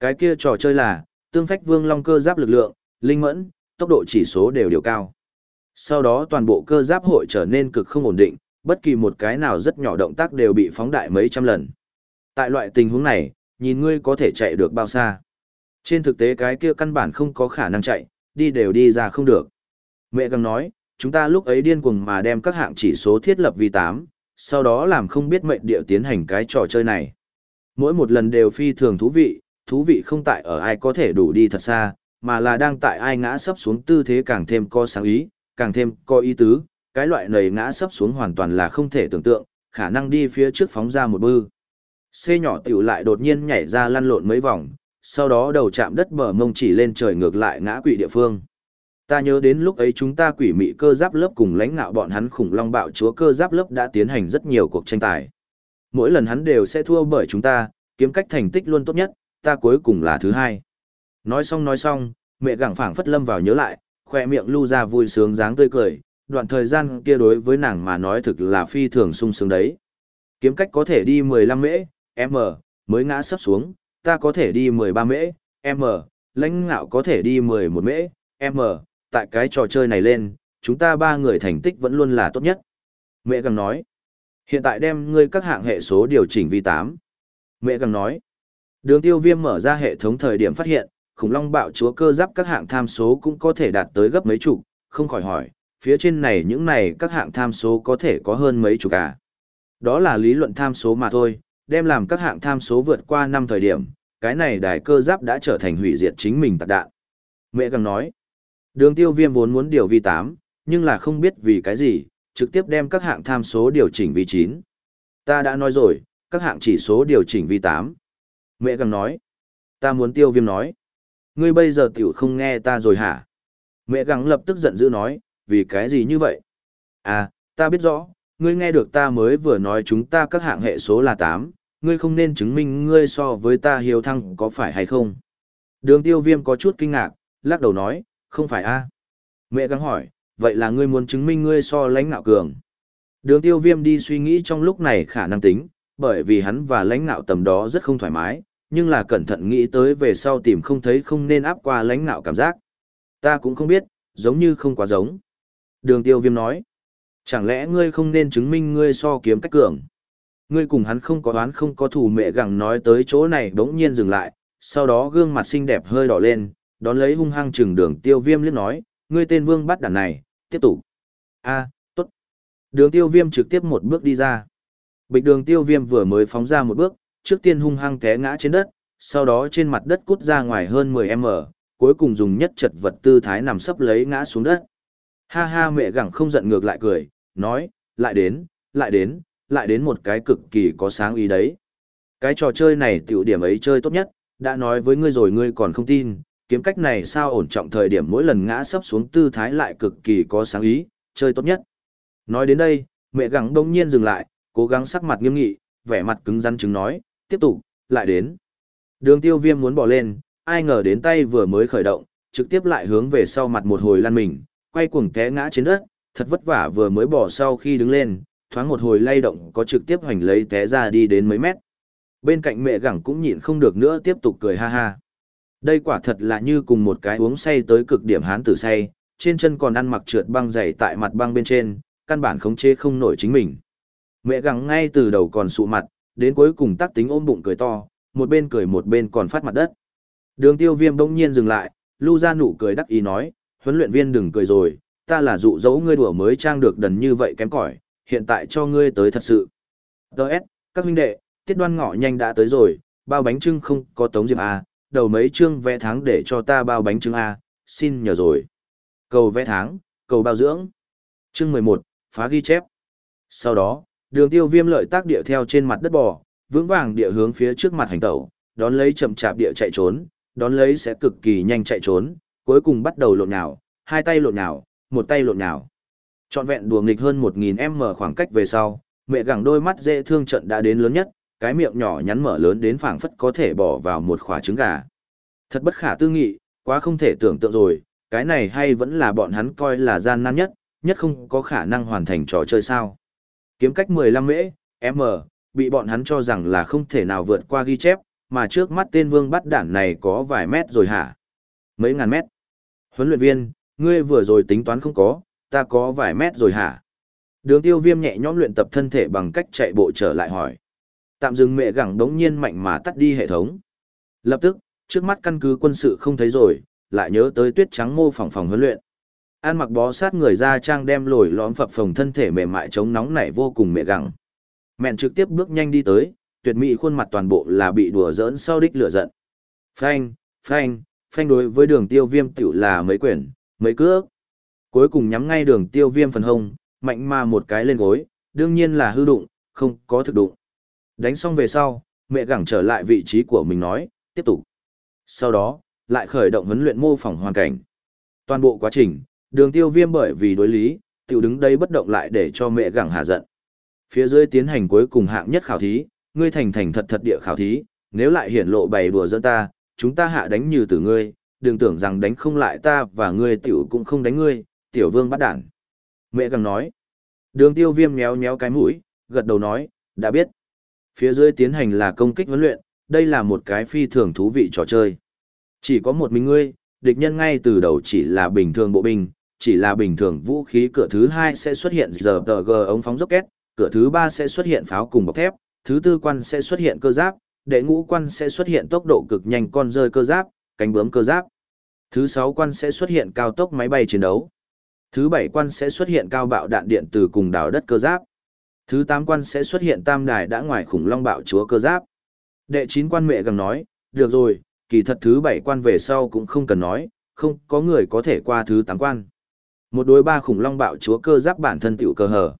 Cái kia trò chơi là, tương phách vương long cơ giáp lực lượng, linh mẫn, tốc độ chỉ số đều điều cao. Sau đó toàn bộ cơ giáp hội trở nên cực không ổn định, bất kỳ một cái nào rất nhỏ động tác đều bị phóng đại mấy trăm lần. Tại loại tình huống này, nhìn ngươi có thể chạy được bao xa. Trên thực tế cái kia căn bản không có khả năng chạy, đi đều đi ra không được. Mẹ găng nói, chúng ta lúc ấy điên cuồng mà đem các hạng chỉ số thiết lập vi 8, sau đó làm không biết mệnh địa tiến hành cái trò chơi này. Mỗi một lần đều phi thường thú vị, thú vị không tại ở ai có thể đủ đi thật xa, mà là đang tại ai ngã sấp xuống tư thế càng thêm có sáng ý, càng thêm có ý tứ, cái loại nầy ngã sấp xuống hoàn toàn là không thể tưởng tượng, khả năng đi phía trước phóng ra một bư. C nhỏ tiểu lại đột nhiên nhảy ra lăn lộn mấy vòng, sau đó đầu chạm đất bờ mông chỉ lên trời ngược lại ngã quỵ địa phương. Ta nhớ đến lúc ấy chúng ta quỷ mị cơ giáp lớp cùng lãnh ngạo bọn hắn khủng long bạo chúa cơ giáp lớp đã tiến hành rất nhiều cuộc tranh tài. Mỗi lần hắn đều sẽ thua bởi chúng ta, kiếm cách thành tích luôn tốt nhất, ta cuối cùng là thứ hai. Nói xong nói xong, mẹ gẳng phảng phất lâm vào nhớ lại, khoe miệng lưu ra vui sướng dáng tươi cười, đoạn thời gian kia đối với nàng mà nói thực là phi thường sung sướng đấy. Kiếm cách có thể đi 15 mễ, m, mới ngã sắp xuống, ta có thể đi 13 mễ, m, lãnh ngạo có thể đi 11 mễ, m, tại cái trò chơi này lên, chúng ta ba người thành tích vẫn luôn là tốt nhất. Mẹ găng nói, hiện tại đem ngươi các hạng hệ số điều chỉnh vi 8. Mẹ găng nói, đường tiêu viêm mở ra hệ thống thời điểm phát hiện, khủng long bạo chúa cơ giáp các hạng tham số cũng có thể đạt tới gấp mấy chục, không khỏi hỏi, phía trên này những này các hạng tham số có thể có hơn mấy chục cả Đó là lý luận tham số mà thôi, đem làm các hạng tham số vượt qua năm thời điểm, cái này đài cơ giáp đã trở thành hủy diệt chính mình tạc đạn. Mẹ găng nói, đường tiêu viêm vốn muốn điều vi 8, nhưng là không biết vì cái gì, trực tiếp đem các hạng tham số điều chỉnh vi 9. Ta đã nói rồi, các hạng chỉ số điều chỉnh vi 8. Mẹ găng nói, ta muốn tiêu viêm nói, ngươi bây giờ tiểu không nghe ta rồi hả? Mẹ gắng lập tức giận dữ nói, vì cái gì như vậy? À, ta biết rõ, ngươi nghe được ta mới vừa nói chúng ta các hạng hệ số là 8, ngươi không nên chứng minh ngươi so với ta hiếu thăng có phải hay không. Đường tiêu viêm có chút kinh ngạc, lắc đầu nói, không phải a à. Mẹ gắng hỏi, vậy là ngươi muốn chứng minh ngươi so lãnh nạo cường. Đường tiêu viêm đi suy nghĩ trong lúc này khả năng tính, bởi vì hắn và lãnh nạo tầm đó rất không thoải mái, nhưng là cẩn thận nghĩ tới về sau tìm không thấy không nên áp qua lãnh nạo cảm giác. Ta cũng không biết, giống như không quá giống. Đường tiêu viêm nói, chẳng lẽ ngươi không nên chứng minh ngươi so kiếm cách cường. Ngươi cùng hắn không có đoán không có thủ, mẹ gặng nói tới chỗ này bỗng nhiên dừng lại, sau đó gương mặt xinh đẹp hơi đỏ lên, đón lấy hung hăng chừng đường tiêu viêm liếc nói, ngươi tên vương bắt đàn này, tiếp tục. a tốt. Đường tiêu viêm trực tiếp một bước đi ra. Bịch đường tiêu viêm vừa mới phóng ra một bước, trước tiên hung hăng té ngã trên đất, sau đó trên mặt đất cút ra ngoài hơn 10m, cuối cùng dùng nhất chật vật tư thái nằm sấp lấy ngã xuống đất. Ha ha mẹ gặng không giận ngược lại cười, nói, lại đến, lại đến, lại đến một cái cực kỳ có sáng ý đấy. Cái trò chơi này tiểu điểm ấy chơi tốt nhất, đã nói với ngươi rồi ngươi còn không tin, kiếm cách này sao ổn trọng thời điểm mỗi lần ngã sấp xuống tư thái lại cực kỳ có sáng ý, chơi tốt nhất. Nói đến đây, mẹ gắng đông nhiên dừng lại, cố gắng sắc mặt nghiêm nghị, vẻ mặt cứng rắn chứng nói, tiếp tục, lại đến. Đường tiêu viêm muốn bỏ lên, ai ngờ đến tay vừa mới khởi động, trực tiếp lại hướng về sau mặt một hồi lăn mình, quay cuồng té ngã trên đất, thật vất vả vừa mới bỏ sau khi đứng lên, thoáng một hồi lay động có trực tiếp hoành lấy té ra đi đến mấy mét. Bên cạnh mẹ gẳng cũng nhịn không được nữa tiếp tục cười ha ha. Đây quả thật là như cùng một cái uống say tới cực điểm hán tử say, trên chân còn ăn mặc trượt băng dày tại mặt băng bên trên, căn bản khống chế không nổi chính mình. Mẹ gẳng ngay từ đầu còn sụ mặt, đến cuối cùng tắc tính ôm bụng cười to, một bên cười một bên còn phát mặt đất. Đường tiêu viêm bỗng nhiên dừng lại, lưu ra nụ cười đắc ý nói, huấn luyện viên đừng cười rồi, ta là dụ dỗ ngươi đùa mới trang được đần như vậy kém cỏi, hiện tại cho ngươi tới thật sự. Đợt, các huynh đệ, tiết đoan ngọ nhanh đã tới rồi, bao bánh trưng không có tống diệp A, đầu mấy chương vẽ tháng để cho ta bao bánh trưng A, xin nhờ rồi. Cầu vẽ tháng, cầu bao dưỡng. Chương 11, phá ghi chép. Sau đó, đường tiêu viêm lợi tác địa theo trên mặt đất bò, vững vàng địa hướng phía trước mặt hành tẩu, đón lấy chậm chạp địa chạy trốn, đón lấy sẽ cực kỳ nhanh chạy trốn, cuối cùng bắt đầu lộn nhào, hai tay lộn nhào, một tay lộn nhào. Trọn vẹn đùa nghịch hơn 1000m khoảng cách về sau, mẹ gẳng đôi mắt dễ thương trận đã đến lớn nhất, cái miệng nhỏ nhắn mở lớn đến phảng phất có thể bỏ vào một quả trứng gà. Thật bất khả tư nghị, quá không thể tưởng tượng rồi, cái này hay vẫn là bọn hắn coi là gian nan nhất, nhất không có khả năng hoàn thành trò chơi sao. Kiếm cách 15 mễ, m, bị bọn hắn cho rằng là không thể nào vượt qua ghi chép, mà trước mắt tên vương bắt đản này có vài mét rồi hả? Mấy ngàn mét. Huấn luyện viên, ngươi vừa rồi tính toán không có, ta có vài mét rồi hả? Đường tiêu viêm nhẹ nhõm luyện tập thân thể bằng cách chạy bộ trở lại hỏi. Tạm dừng mẹ gẳng đống nhiên mạnh mà tắt đi hệ thống. Lập tức, trước mắt căn cứ quân sự không thấy rồi, lại nhớ tới tuyết trắng mô phỏng phòng huấn luyện. An mặc bó sát người ra trang đem lồi lõm phập phồng thân thể mềm mại chống nóng nảy vô cùng mẹ gẳng. Mẹn trực tiếp bước nhanh đi tới, tuyệt mỹ khuôn mặt toàn bộ là bị đùa giỡn sau đích lửa giận. Phanh, phanh, phanh đối với đường tiêu viêm tiểu là mấy quyển, mấy cước. Cuối cùng nhắm ngay đường tiêu viêm phần hông, mạnh mà một cái lên gối, đương nhiên là hư đụng, không có thực đụng. Đánh xong về sau, mẹ gẳng trở lại vị trí của mình nói, tiếp tục. Sau đó, lại khởi động huấn luyện mô phỏng hoàn cảnh. Toàn bộ quá trình, đường tiêu viêm bởi vì đối lý, tiểu đứng đây bất động lại để cho mẹ gẳng hạ giận. Phía dưới tiến hành cuối cùng hạng nhất khảo thí, ngươi thành thành thật thật địa khảo thí, nếu lại hiển lộ bày đùa dẫn ta, chúng ta hạ đánh như tử ngươi, đừng tưởng rằng đánh không lại ta và ngươi tiểu cũng không đánh ngươi, tiểu vương bắt đản. Mẹ gẳng nói. Đường tiêu viêm méo méo cái mũi, gật đầu nói, đã biết. Phía dưới tiến hành là công kích huấn luyện, đây là một cái phi thường thú vị trò chơi. Chỉ có một mình ngươi, địch nhân ngay từ đầu chỉ là bình thường bộ binh, chỉ là bình thường vũ khí cửa thứ hai sẽ xuất hiện giờ tờ g ống phóng rocket, cửa thứ ba sẽ xuất hiện pháo cùng bọc thép, thứ tư quan sẽ xuất hiện cơ giáp, đệ ngũ quan sẽ xuất hiện tốc độ cực nhanh con rơi cơ giáp, cánh bướm cơ giáp. Thứ sáu quan sẽ xuất hiện cao tốc máy bay chiến đấu. Thứ bảy quan sẽ xuất hiện cao bạo đạn điện từ cùng đảo đất cơ giáp. Thứ tám quan sẽ xuất hiện tam đài đã ngoài khủng long bạo chúa cơ giáp. Đệ chín quan mẹ gầm nói, được rồi, kỳ thật thứ bảy quan về sau cũng không cần nói, không có người có thể qua thứ tám quan. Một đối ba khủng long bạo chúa cơ giáp bản thân tiểu cơ hở.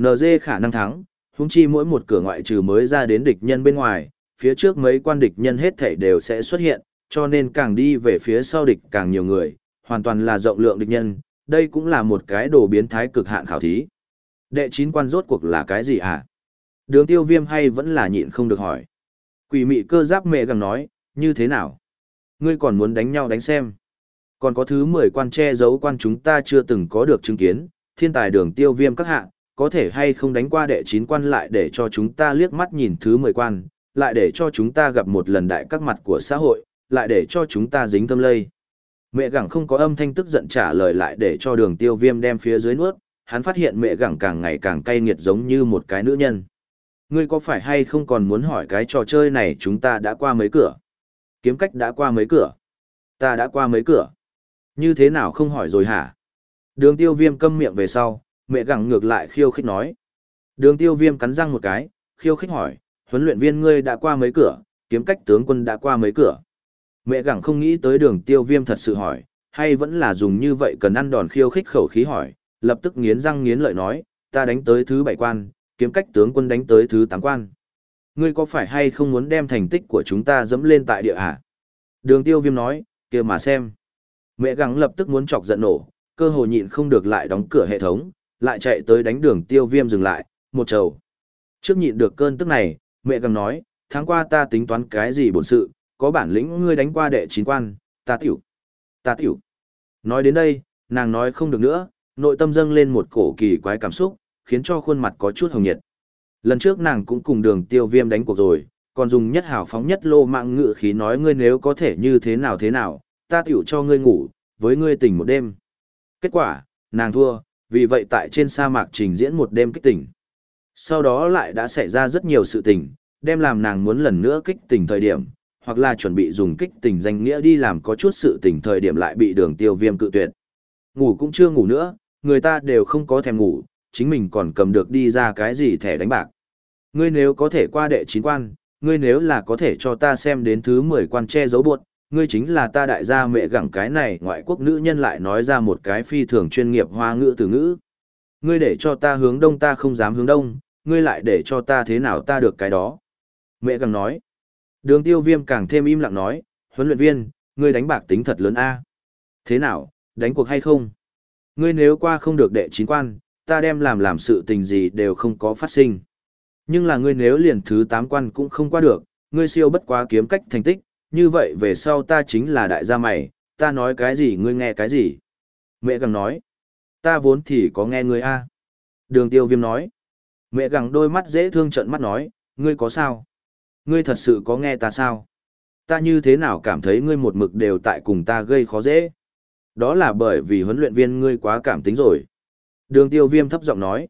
NG khả năng thắng, húng chi mỗi một cửa ngoại trừ mới ra đến địch nhân bên ngoài, phía trước mấy quan địch nhân hết thảy đều sẽ xuất hiện, cho nên càng đi về phía sau địch càng nhiều người, hoàn toàn là rộng lượng địch nhân, đây cũng là một cái đồ biến thái cực hạn khảo thí. Đệ chín quan rốt cuộc là cái gì hả? Đường tiêu viêm hay vẫn là nhịn không được hỏi. Quỷ mị cơ giáp mẹ gặng nói, như thế nào? Ngươi còn muốn đánh nhau đánh xem. Còn có thứ 10 quan che giấu quan chúng ta chưa từng có được chứng kiến, thiên tài đường tiêu viêm các hạ, có thể hay không đánh qua đệ 9 quan lại để cho chúng ta liếc mắt nhìn thứ 10 quan, lại để cho chúng ta gặp một lần đại các mặt của xã hội, lại để cho chúng ta dính tâm lây. Mẹ gẳng không có âm thanh tức giận trả lời lại để cho đường tiêu viêm đem phía dưới nuốt, hắn phát hiện mẹ gẳng càng ngày càng cay nghiệt giống như một cái nữ nhân. Ngươi có phải hay không còn muốn hỏi cái trò chơi này chúng ta đã qua mấy cửa? Kiếm cách đã qua mấy cửa? Ta đã qua mấy cửa? Như thế nào không hỏi rồi hả? Đường tiêu viêm câm miệng về sau, mẹ gẳng ngược lại khiêu khích nói. Đường tiêu viêm cắn răng một cái, khiêu khích hỏi, huấn luyện viên ngươi đã qua mấy cửa, kiếm cách tướng quân đã qua mấy cửa. Mẹ gẳng không nghĩ tới đường tiêu viêm thật sự hỏi, hay vẫn là dùng như vậy cần ăn đòn khiêu khích khẩu khí hỏi, lập tức nghiến răng nghiến lợi nói, ta đánh tới thứ bảy quan, kiếm cách tướng quân đánh tới thứ tám quan. Ngươi có phải hay không muốn đem thành tích của chúng ta dẫm lên tại địa hạ? Đường tiêu viêm nói, kia mà xem. Mẹ gắng lập tức muốn chọc giận nổ, cơ hồ nhịn không được lại đóng cửa hệ thống, lại chạy tới đánh đường tiêu viêm dừng lại, một trầu. Trước nhịn được cơn tức này, mẹ gầm nói, tháng qua ta tính toán cái gì bổn sự, có bản lĩnh ngươi đánh qua đệ chín quan, ta tiểu, ta tiểu. Nói đến đây, nàng nói không được nữa, nội tâm dâng lên một cổ kỳ quái cảm xúc, khiến cho khuôn mặt có chút hồng nhiệt. Lần trước nàng cũng cùng đường tiêu viêm đánh cuộc rồi, còn dùng nhất hào phóng nhất lô mạng ngự khí nói ngươi nếu có thể như thế nào thế nào, ta tiểu cho ngươi ngủ, với ngươi tỉnh một đêm. Kết quả, nàng thua, vì vậy tại trên sa mạc trình diễn một đêm kích tỉnh. Sau đó lại đã xảy ra rất nhiều sự tình, đem làm nàng muốn lần nữa kích tình thời điểm, hoặc là chuẩn bị dùng kích tình danh nghĩa đi làm có chút sự tình thời điểm lại bị đường tiêu viêm cự tuyệt. Ngủ cũng chưa ngủ nữa, người ta đều không có thèm ngủ, chính mình còn cầm được đi ra cái gì thẻ đánh bạc. Ngươi nếu có thể qua đệ chín quan, ngươi nếu là có thể cho ta xem đến thứ 10 quan che giấu buộc, ngươi chính là ta đại gia mẹ gẳng cái này ngoại quốc nữ nhân lại nói ra một cái phi thường chuyên nghiệp hoa ngữ từ ngữ. Ngươi để cho ta hướng đông ta không dám hướng đông, ngươi lại để cho ta thế nào ta được cái đó. Mẹ càng nói. Đường tiêu viêm càng thêm im lặng nói, huấn luyện viên, ngươi đánh bạc tính thật lớn a Thế nào, đánh cuộc hay không? Ngươi nếu qua không được đệ chín quan, ta đem làm làm sự tình gì đều không có phát sinh. Nhưng là ngươi nếu liền thứ tám quan cũng không qua được, ngươi siêu bất quá kiếm cách thành tích, như vậy về sau ta chính là đại gia mày, ta nói cái gì ngươi nghe cái gì. Mẹ càng nói, ta vốn thì có nghe ngươi a Đường tiêu viêm nói, mẹ gẳng đôi mắt dễ thương trận mắt nói, ngươi có sao? Ngươi thật sự có nghe ta sao? Ta như thế nào cảm thấy ngươi một mực đều tại cùng ta gây khó dễ? Đó là bởi vì huấn luyện viên ngươi quá cảm tính rồi. Đường tiêu viêm thấp giọng nói.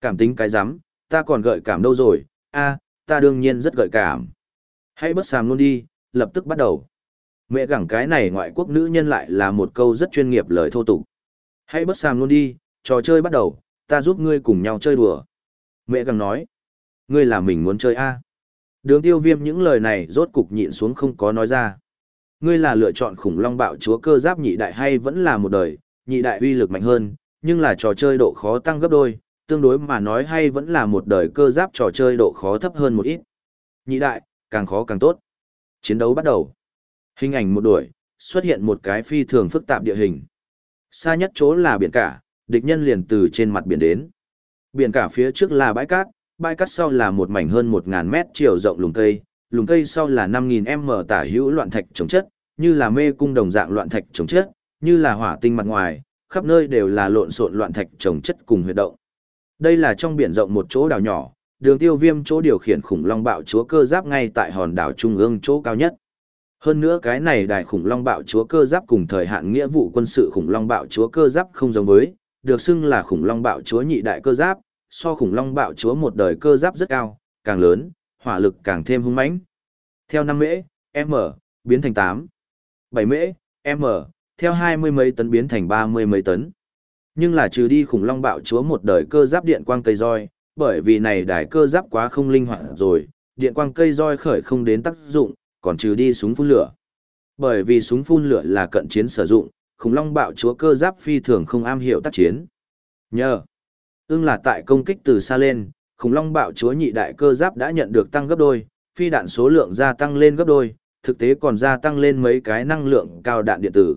Cảm tính cái rắm ta còn gợi cảm đâu rồi, a ta đương nhiên rất gợi cảm. Hãy bất sàm luôn đi, lập tức bắt đầu. Mẹ gẳng cái này ngoại quốc nữ nhân lại là một câu rất chuyên nghiệp lời thô tục. Hãy bất sàm luôn đi, trò chơi bắt đầu, ta giúp ngươi cùng nhau chơi đùa. Mẹ gẳng nói. Ngươi là mình muốn chơi a Đường tiêu viêm những lời này rốt cục nhịn xuống không có nói ra. Ngươi là lựa chọn khủng long bạo chúa cơ giáp nhị đại hay vẫn là một đời, nhị đại uy lực mạnh hơn, nhưng là trò chơi độ khó tăng gấp đôi, tương đối mà nói hay vẫn là một đời cơ giáp trò chơi độ khó thấp hơn một ít. Nhị đại, càng khó càng tốt. Chiến đấu bắt đầu. Hình ảnh một đuổi, xuất hiện một cái phi thường phức tạp địa hình. Xa nhất chỗ là biển cả, địch nhân liền từ trên mặt biển đến. Biển cả phía trước là bãi cát, bãi cát sau là một mảnh hơn một ngàn mét chiều rộng lùng cây, lùng cây sau là 5.000 m tả hữu loạn thạch trồng chất, như là mê cung đồng dạng loạn thạch trồng chất, như là hỏa tinh mặt ngoài, khắp nơi đều là lộn xộn loạn thạch trồng chất cùng huyệt động. Đây là trong biển rộng một chỗ đảo nhỏ, đường tiêu viêm chỗ điều khiển khủng long bạo chúa cơ giáp ngay tại hòn đảo trung ương chỗ cao nhất. Hơn nữa cái này đài khủng long bạo chúa cơ giáp cùng thời hạn nghĩa vụ quân sự khủng long bạo chúa cơ giáp không giống với, được xưng là khủng long bạo chúa nhị đại cơ giáp, so khủng long bạo chúa một đời cơ giáp rất cao, càng lớn, hỏa lực càng thêm hung mãnh. Theo năm mễ, M, biến thành 8. 7 mễ, M, theo hai mươi mấy tấn biến thành ba mươi mấy tấn. Nhưng là trừ đi khủng long bạo chúa một đời cơ giáp điện quang cây roi, bởi vì này đài cơ giáp quá không linh hoạt rồi, điện quang cây roi khởi không đến tác dụng, còn trừ đi súng phun lửa. Bởi vì súng phun lửa là cận chiến sử dụng, khủng long bạo chúa cơ giáp phi thường không am hiểu tác chiến. Nhờ, ưng là tại công kích từ xa lên, khủng long bạo chúa nhị đại cơ giáp đã nhận được tăng gấp đôi, phi đạn số lượng gia tăng lên gấp đôi, thực tế còn gia tăng lên mấy cái năng lượng cao đạn điện tử.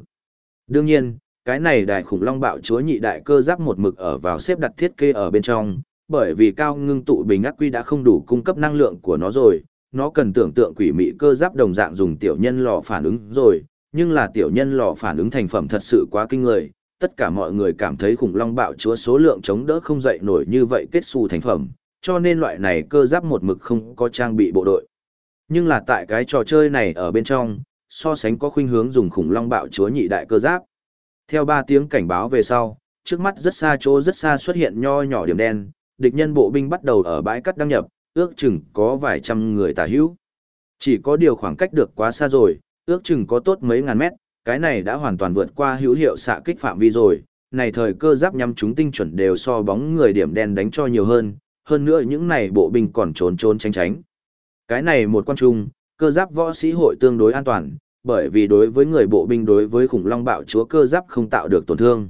Đương nhiên, cái này đại khủng long bạo chúa nhị đại cơ giáp một mực ở vào xếp đặt thiết kế ở bên trong, bởi vì cao ngưng tụ bình ác quy đã không đủ cung cấp năng lượng của nó rồi, nó cần tưởng tượng quỷ mị cơ giáp đồng dạng dùng tiểu nhân lò phản ứng rồi, nhưng là tiểu nhân lò phản ứng thành phẩm thật sự quá kinh người, tất cả mọi người cảm thấy khủng long bạo chúa số lượng chống đỡ không dậy nổi như vậy kết xu thành phẩm, cho nên loại này cơ giáp một mực không có trang bị bộ đội. Nhưng là tại cái trò chơi này ở bên trong, so sánh có khuynh hướng dùng khủng long bạo chúa nhị đại cơ giáp. Theo ba tiếng cảnh báo về sau, trước mắt rất xa chỗ rất xa xuất hiện nho nhỏ điểm đen, địch nhân bộ binh bắt đầu ở bãi cắt đăng nhập, ước chừng có vài trăm người tả hữu. Chỉ có điều khoảng cách được quá xa rồi, ước chừng có tốt mấy ngàn mét, cái này đã hoàn toàn vượt qua hữu hiệu xạ kích phạm vi rồi, này thời cơ giáp nhắm chúng tinh chuẩn đều so bóng người điểm đen đánh cho nhiều hơn, hơn nữa những này bộ binh còn trốn trốn tránh tránh. Cái này một quan trung, cơ giáp võ sĩ hội tương đối an toàn, bởi vì đối với người bộ binh đối với khủng long bạo chúa cơ giáp không tạo được tổn thương.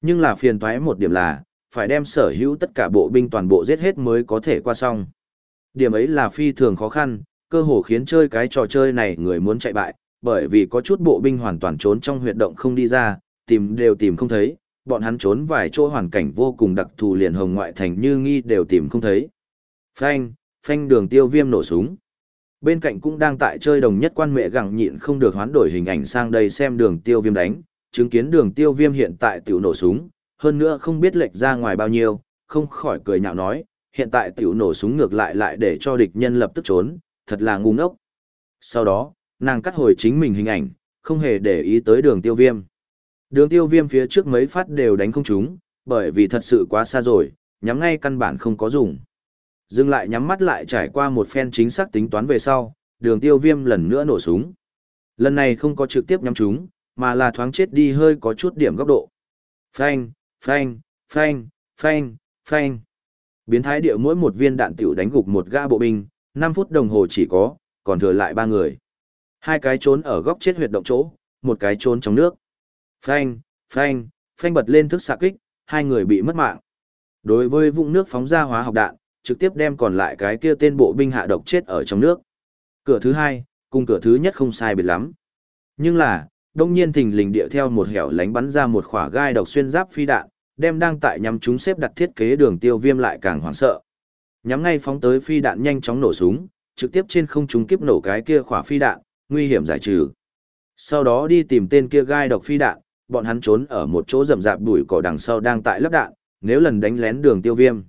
Nhưng là phiền toái một điểm là, phải đem sở hữu tất cả bộ binh toàn bộ giết hết mới có thể qua xong. Điểm ấy là phi thường khó khăn, cơ hồ khiến chơi cái trò chơi này người muốn chạy bại, bởi vì có chút bộ binh hoàn toàn trốn trong huyệt động không đi ra, tìm đều tìm không thấy, bọn hắn trốn vài chỗ hoàn cảnh vô cùng đặc thù liền hồng ngoại thành như nghi đều tìm không thấy. Phanh, phanh đường tiêu viêm nổ súng. Bên cạnh cũng đang tại chơi đồng nhất quan mẹ gặng nhịn không được hoán đổi hình ảnh sang đây xem đường tiêu viêm đánh, chứng kiến đường tiêu viêm hiện tại tiểu nổ súng, hơn nữa không biết lệch ra ngoài bao nhiêu, không khỏi cười nhạo nói, hiện tại tiểu nổ súng ngược lại lại để cho địch nhân lập tức trốn, thật là ngu ngốc. Sau đó, nàng cắt hồi chính mình hình ảnh, không hề để ý tới đường tiêu viêm. Đường tiêu viêm phía trước mấy phát đều đánh không trúng, bởi vì thật sự quá xa rồi, nhắm ngay căn bản không có dùng. Dừng lại nhắm mắt lại trải qua một phen chính xác tính toán về sau, đường tiêu viêm lần nữa nổ súng. Lần này không có trực tiếp nhắm trúng, mà là thoáng chết đi hơi có chút điểm góc độ. Phanh, phanh, phanh, phanh, phanh. Biến thái địa mỗi một viên đạn tiểu đánh gục một gã bộ binh, 5 phút đồng hồ chỉ có, còn thừa lại ba người. Hai cái trốn ở góc chết huyệt động chỗ, một cái trốn trong nước. Phanh, phanh, phanh bật lên thức xạ kích, hai người bị mất mạng. Đối với vũng nước phóng ra hóa học đạn, trực tiếp đem còn lại cái kia tên bộ binh hạ độc chết ở trong nước. Cửa thứ hai, cùng cửa thứ nhất không sai biệt lắm. Nhưng là, đông nhiên thình lình địa theo một hẻo lánh bắn ra một khỏa gai độc xuyên giáp phi đạn, đem đang tại nhắm chúng xếp đặt thiết kế đường tiêu viêm lại càng hoảng sợ. Nhắm ngay phóng tới phi đạn nhanh chóng nổ súng, trực tiếp trên không trung kiếp nổ cái kia khỏa phi đạn, nguy hiểm giải trừ. Sau đó đi tìm tên kia gai độc phi đạn, bọn hắn trốn ở một chỗ rậm rạp bụi cỏ đằng sau đang tại lắp đạn, nếu lần đánh lén đường tiêu viêm.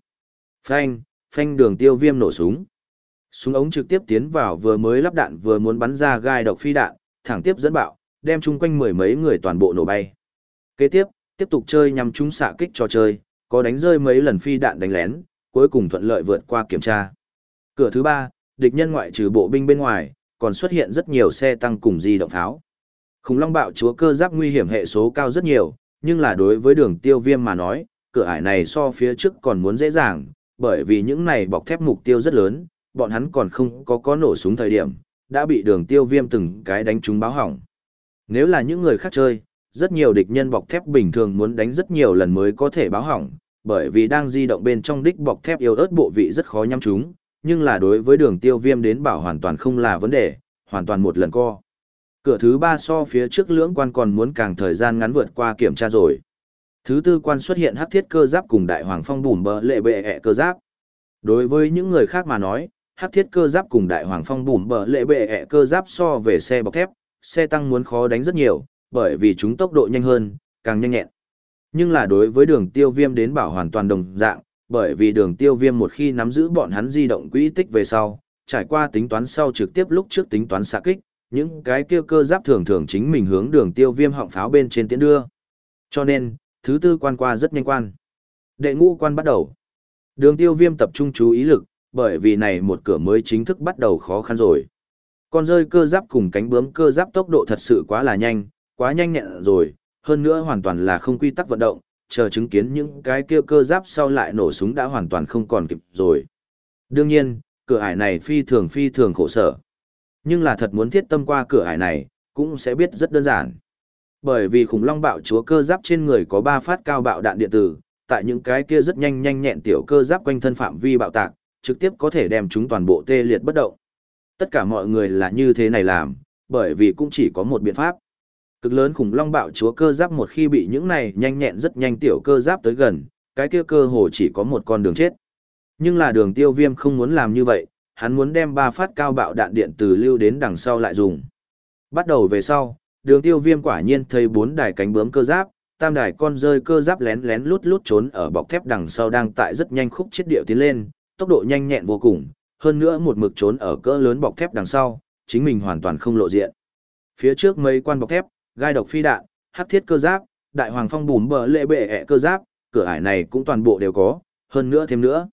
Phanh, phanh đường tiêu viêm nổ súng. Súng ống trực tiếp tiến vào vừa mới lắp đạn vừa muốn bắn ra gai độc phi đạn, thẳng tiếp dẫn bạo, đem chung quanh mười mấy người toàn bộ nổ bay. Kế tiếp, tiếp tục chơi nhằm trúng xạ kích trò chơi, có đánh rơi mấy lần phi đạn đánh lén, cuối cùng thuận lợi vượt qua kiểm tra. Cửa thứ ba, địch nhân ngoại trừ bộ binh bên ngoài, còn xuất hiện rất nhiều xe tăng cùng di động tháo. Khủng long bạo chúa cơ giáp nguy hiểm hệ số cao rất nhiều, nhưng là đối với đường tiêu viêm mà nói, cửa ải này so phía trước còn muốn dễ dàng, bởi vì những này bọc thép mục tiêu rất lớn, bọn hắn còn không có có nổ súng thời điểm, đã bị đường tiêu viêm từng cái đánh trúng báo hỏng. Nếu là những người khác chơi, rất nhiều địch nhân bọc thép bình thường muốn đánh rất nhiều lần mới có thể báo hỏng, bởi vì đang di động bên trong đích bọc thép yếu ớt bộ vị rất khó nhắm chúng, nhưng là đối với đường tiêu viêm đến bảo hoàn toàn không là vấn đề, hoàn toàn một lần co. Cửa thứ ba so phía trước lưỡng quan còn muốn càng thời gian ngắn vượt qua kiểm tra rồi. Thứ tư quan xuất hiện hắc thiết cơ giáp cùng đại hoàng phong bùm bờ lệ bệ ẹ cơ giáp. Đối với những người khác mà nói, hắc thiết cơ giáp cùng đại hoàng phong bùm bờ lệ bệ ẹ cơ giáp so về xe bọc thép, xe tăng muốn khó đánh rất nhiều, bởi vì chúng tốc độ nhanh hơn, càng nhanh nhẹn. Nhưng là đối với đường tiêu viêm đến bảo hoàn toàn đồng dạng, bởi vì đường tiêu viêm một khi nắm giữ bọn hắn di động quỹ tích về sau, trải qua tính toán sau trực tiếp lúc trước tính toán xạ kích, những cái kia cơ giáp thường thường chính mình hướng đường tiêu viêm họng pháo bên trên tiến đưa. Cho nên, thứ tư quan qua rất nhanh quan. Đệ ngũ quan bắt đầu. Đường tiêu viêm tập trung chú ý lực, bởi vì này một cửa mới chính thức bắt đầu khó khăn rồi. Con rơi cơ giáp cùng cánh bướm cơ giáp tốc độ thật sự quá là nhanh, quá nhanh nhẹn rồi, hơn nữa hoàn toàn là không quy tắc vận động, chờ chứng kiến những cái kia cơ giáp sau lại nổ súng đã hoàn toàn không còn kịp rồi. Đương nhiên, cửa ải này phi thường phi thường khổ sở. Nhưng là thật muốn thiết tâm qua cửa ải này, cũng sẽ biết rất đơn giản. Bởi vì khủng long bạo chúa cơ giáp trên người có 3 phát cao bạo đạn điện tử, tại những cái kia rất nhanh nhanh nhẹn tiểu cơ giáp quanh thân phạm vi bạo tạc, trực tiếp có thể đem chúng toàn bộ tê liệt bất động. Tất cả mọi người là như thế này làm, bởi vì cũng chỉ có một biện pháp. Cực lớn khủng long bạo chúa cơ giáp một khi bị những này nhanh nhẹn rất nhanh tiểu cơ giáp tới gần, cái kia cơ hồ chỉ có một con đường chết. Nhưng là đường tiêu viêm không muốn làm như vậy, hắn muốn đem ba phát cao bạo đạn điện từ lưu đến đằng sau lại dùng. Bắt đầu về sau, đường tiêu viêm quả nhiên thấy bốn đài cánh bướm cơ giáp, tam đài con rơi cơ giáp lén lén lút lút trốn ở bọc thép đằng sau đang tại rất nhanh khúc chết điệu tiến lên, tốc độ nhanh nhẹn vô cùng, hơn nữa một mực trốn ở cỡ lớn bọc thép đằng sau, chính mình hoàn toàn không lộ diện. Phía trước mấy quan bọc thép, gai độc phi đạn, hắc thiết cơ giáp, đại hoàng phong bùm bờ lệ bệ ẹ cơ giáp, cửa ải này cũng toàn bộ đều có, hơn nữa thêm nữa.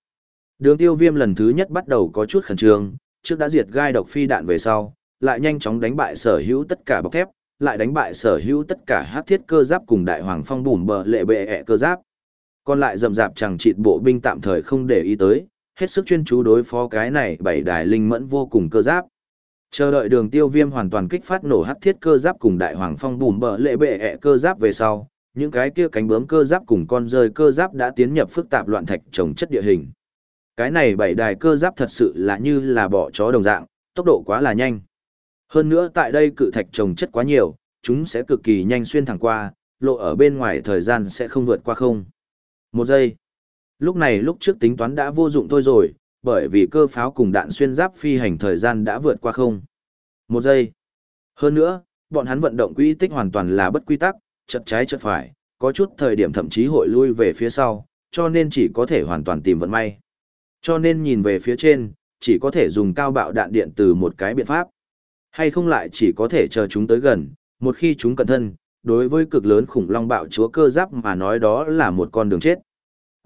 Đường tiêu viêm lần thứ nhất bắt đầu có chút khẩn trương, trước đã diệt gai độc phi đạn về sau, lại nhanh chóng đánh bại sở hữu tất cả bọc thép, lại đánh bại sở hữu tất cả hắc thiết cơ giáp cùng đại hoàng phong bùm bờ lệ bệ ẹ cơ giáp. Còn lại rầm rạp chẳng chịt bộ binh tạm thời không để ý tới, hết sức chuyên chú đối phó cái này bảy đài linh mẫn vô cùng cơ giáp. Chờ đợi đường tiêu viêm hoàn toàn kích phát nổ hắc thiết cơ giáp cùng đại hoàng phong bùm bờ lệ bệ ẹ cơ giáp về sau, những cái kia cánh bướm cơ giáp cùng con rơi cơ giáp đã tiến nhập phức tạp loạn thạch trồng chất địa hình. Cái này bảy đài cơ giáp thật sự là như là bỏ chó đồng dạng, tốc độ quá là nhanh. Hơn nữa tại đây cự thạch trồng chất quá nhiều, chúng sẽ cực kỳ nhanh xuyên thẳng qua, lộ ở bên ngoài thời gian sẽ không vượt qua không. Một giây. Lúc này lúc trước tính toán đã vô dụng thôi rồi, bởi vì cơ pháo cùng đạn xuyên giáp phi hành thời gian đã vượt qua không. Một giây. Hơn nữa, bọn hắn vận động quỹ tích hoàn toàn là bất quy tắc, chật trái chật phải, có chút thời điểm thậm chí hội lui về phía sau, cho nên chỉ có thể hoàn toàn tìm vận may. Cho nên nhìn về phía trên, chỉ có thể dùng cao bạo đạn điện từ một cái biện pháp. Hay không lại chỉ có thể chờ chúng tới gần, một khi chúng cẩn thân, đối với cực lớn khủng long bạo chúa cơ giáp mà nói đó là một con đường chết.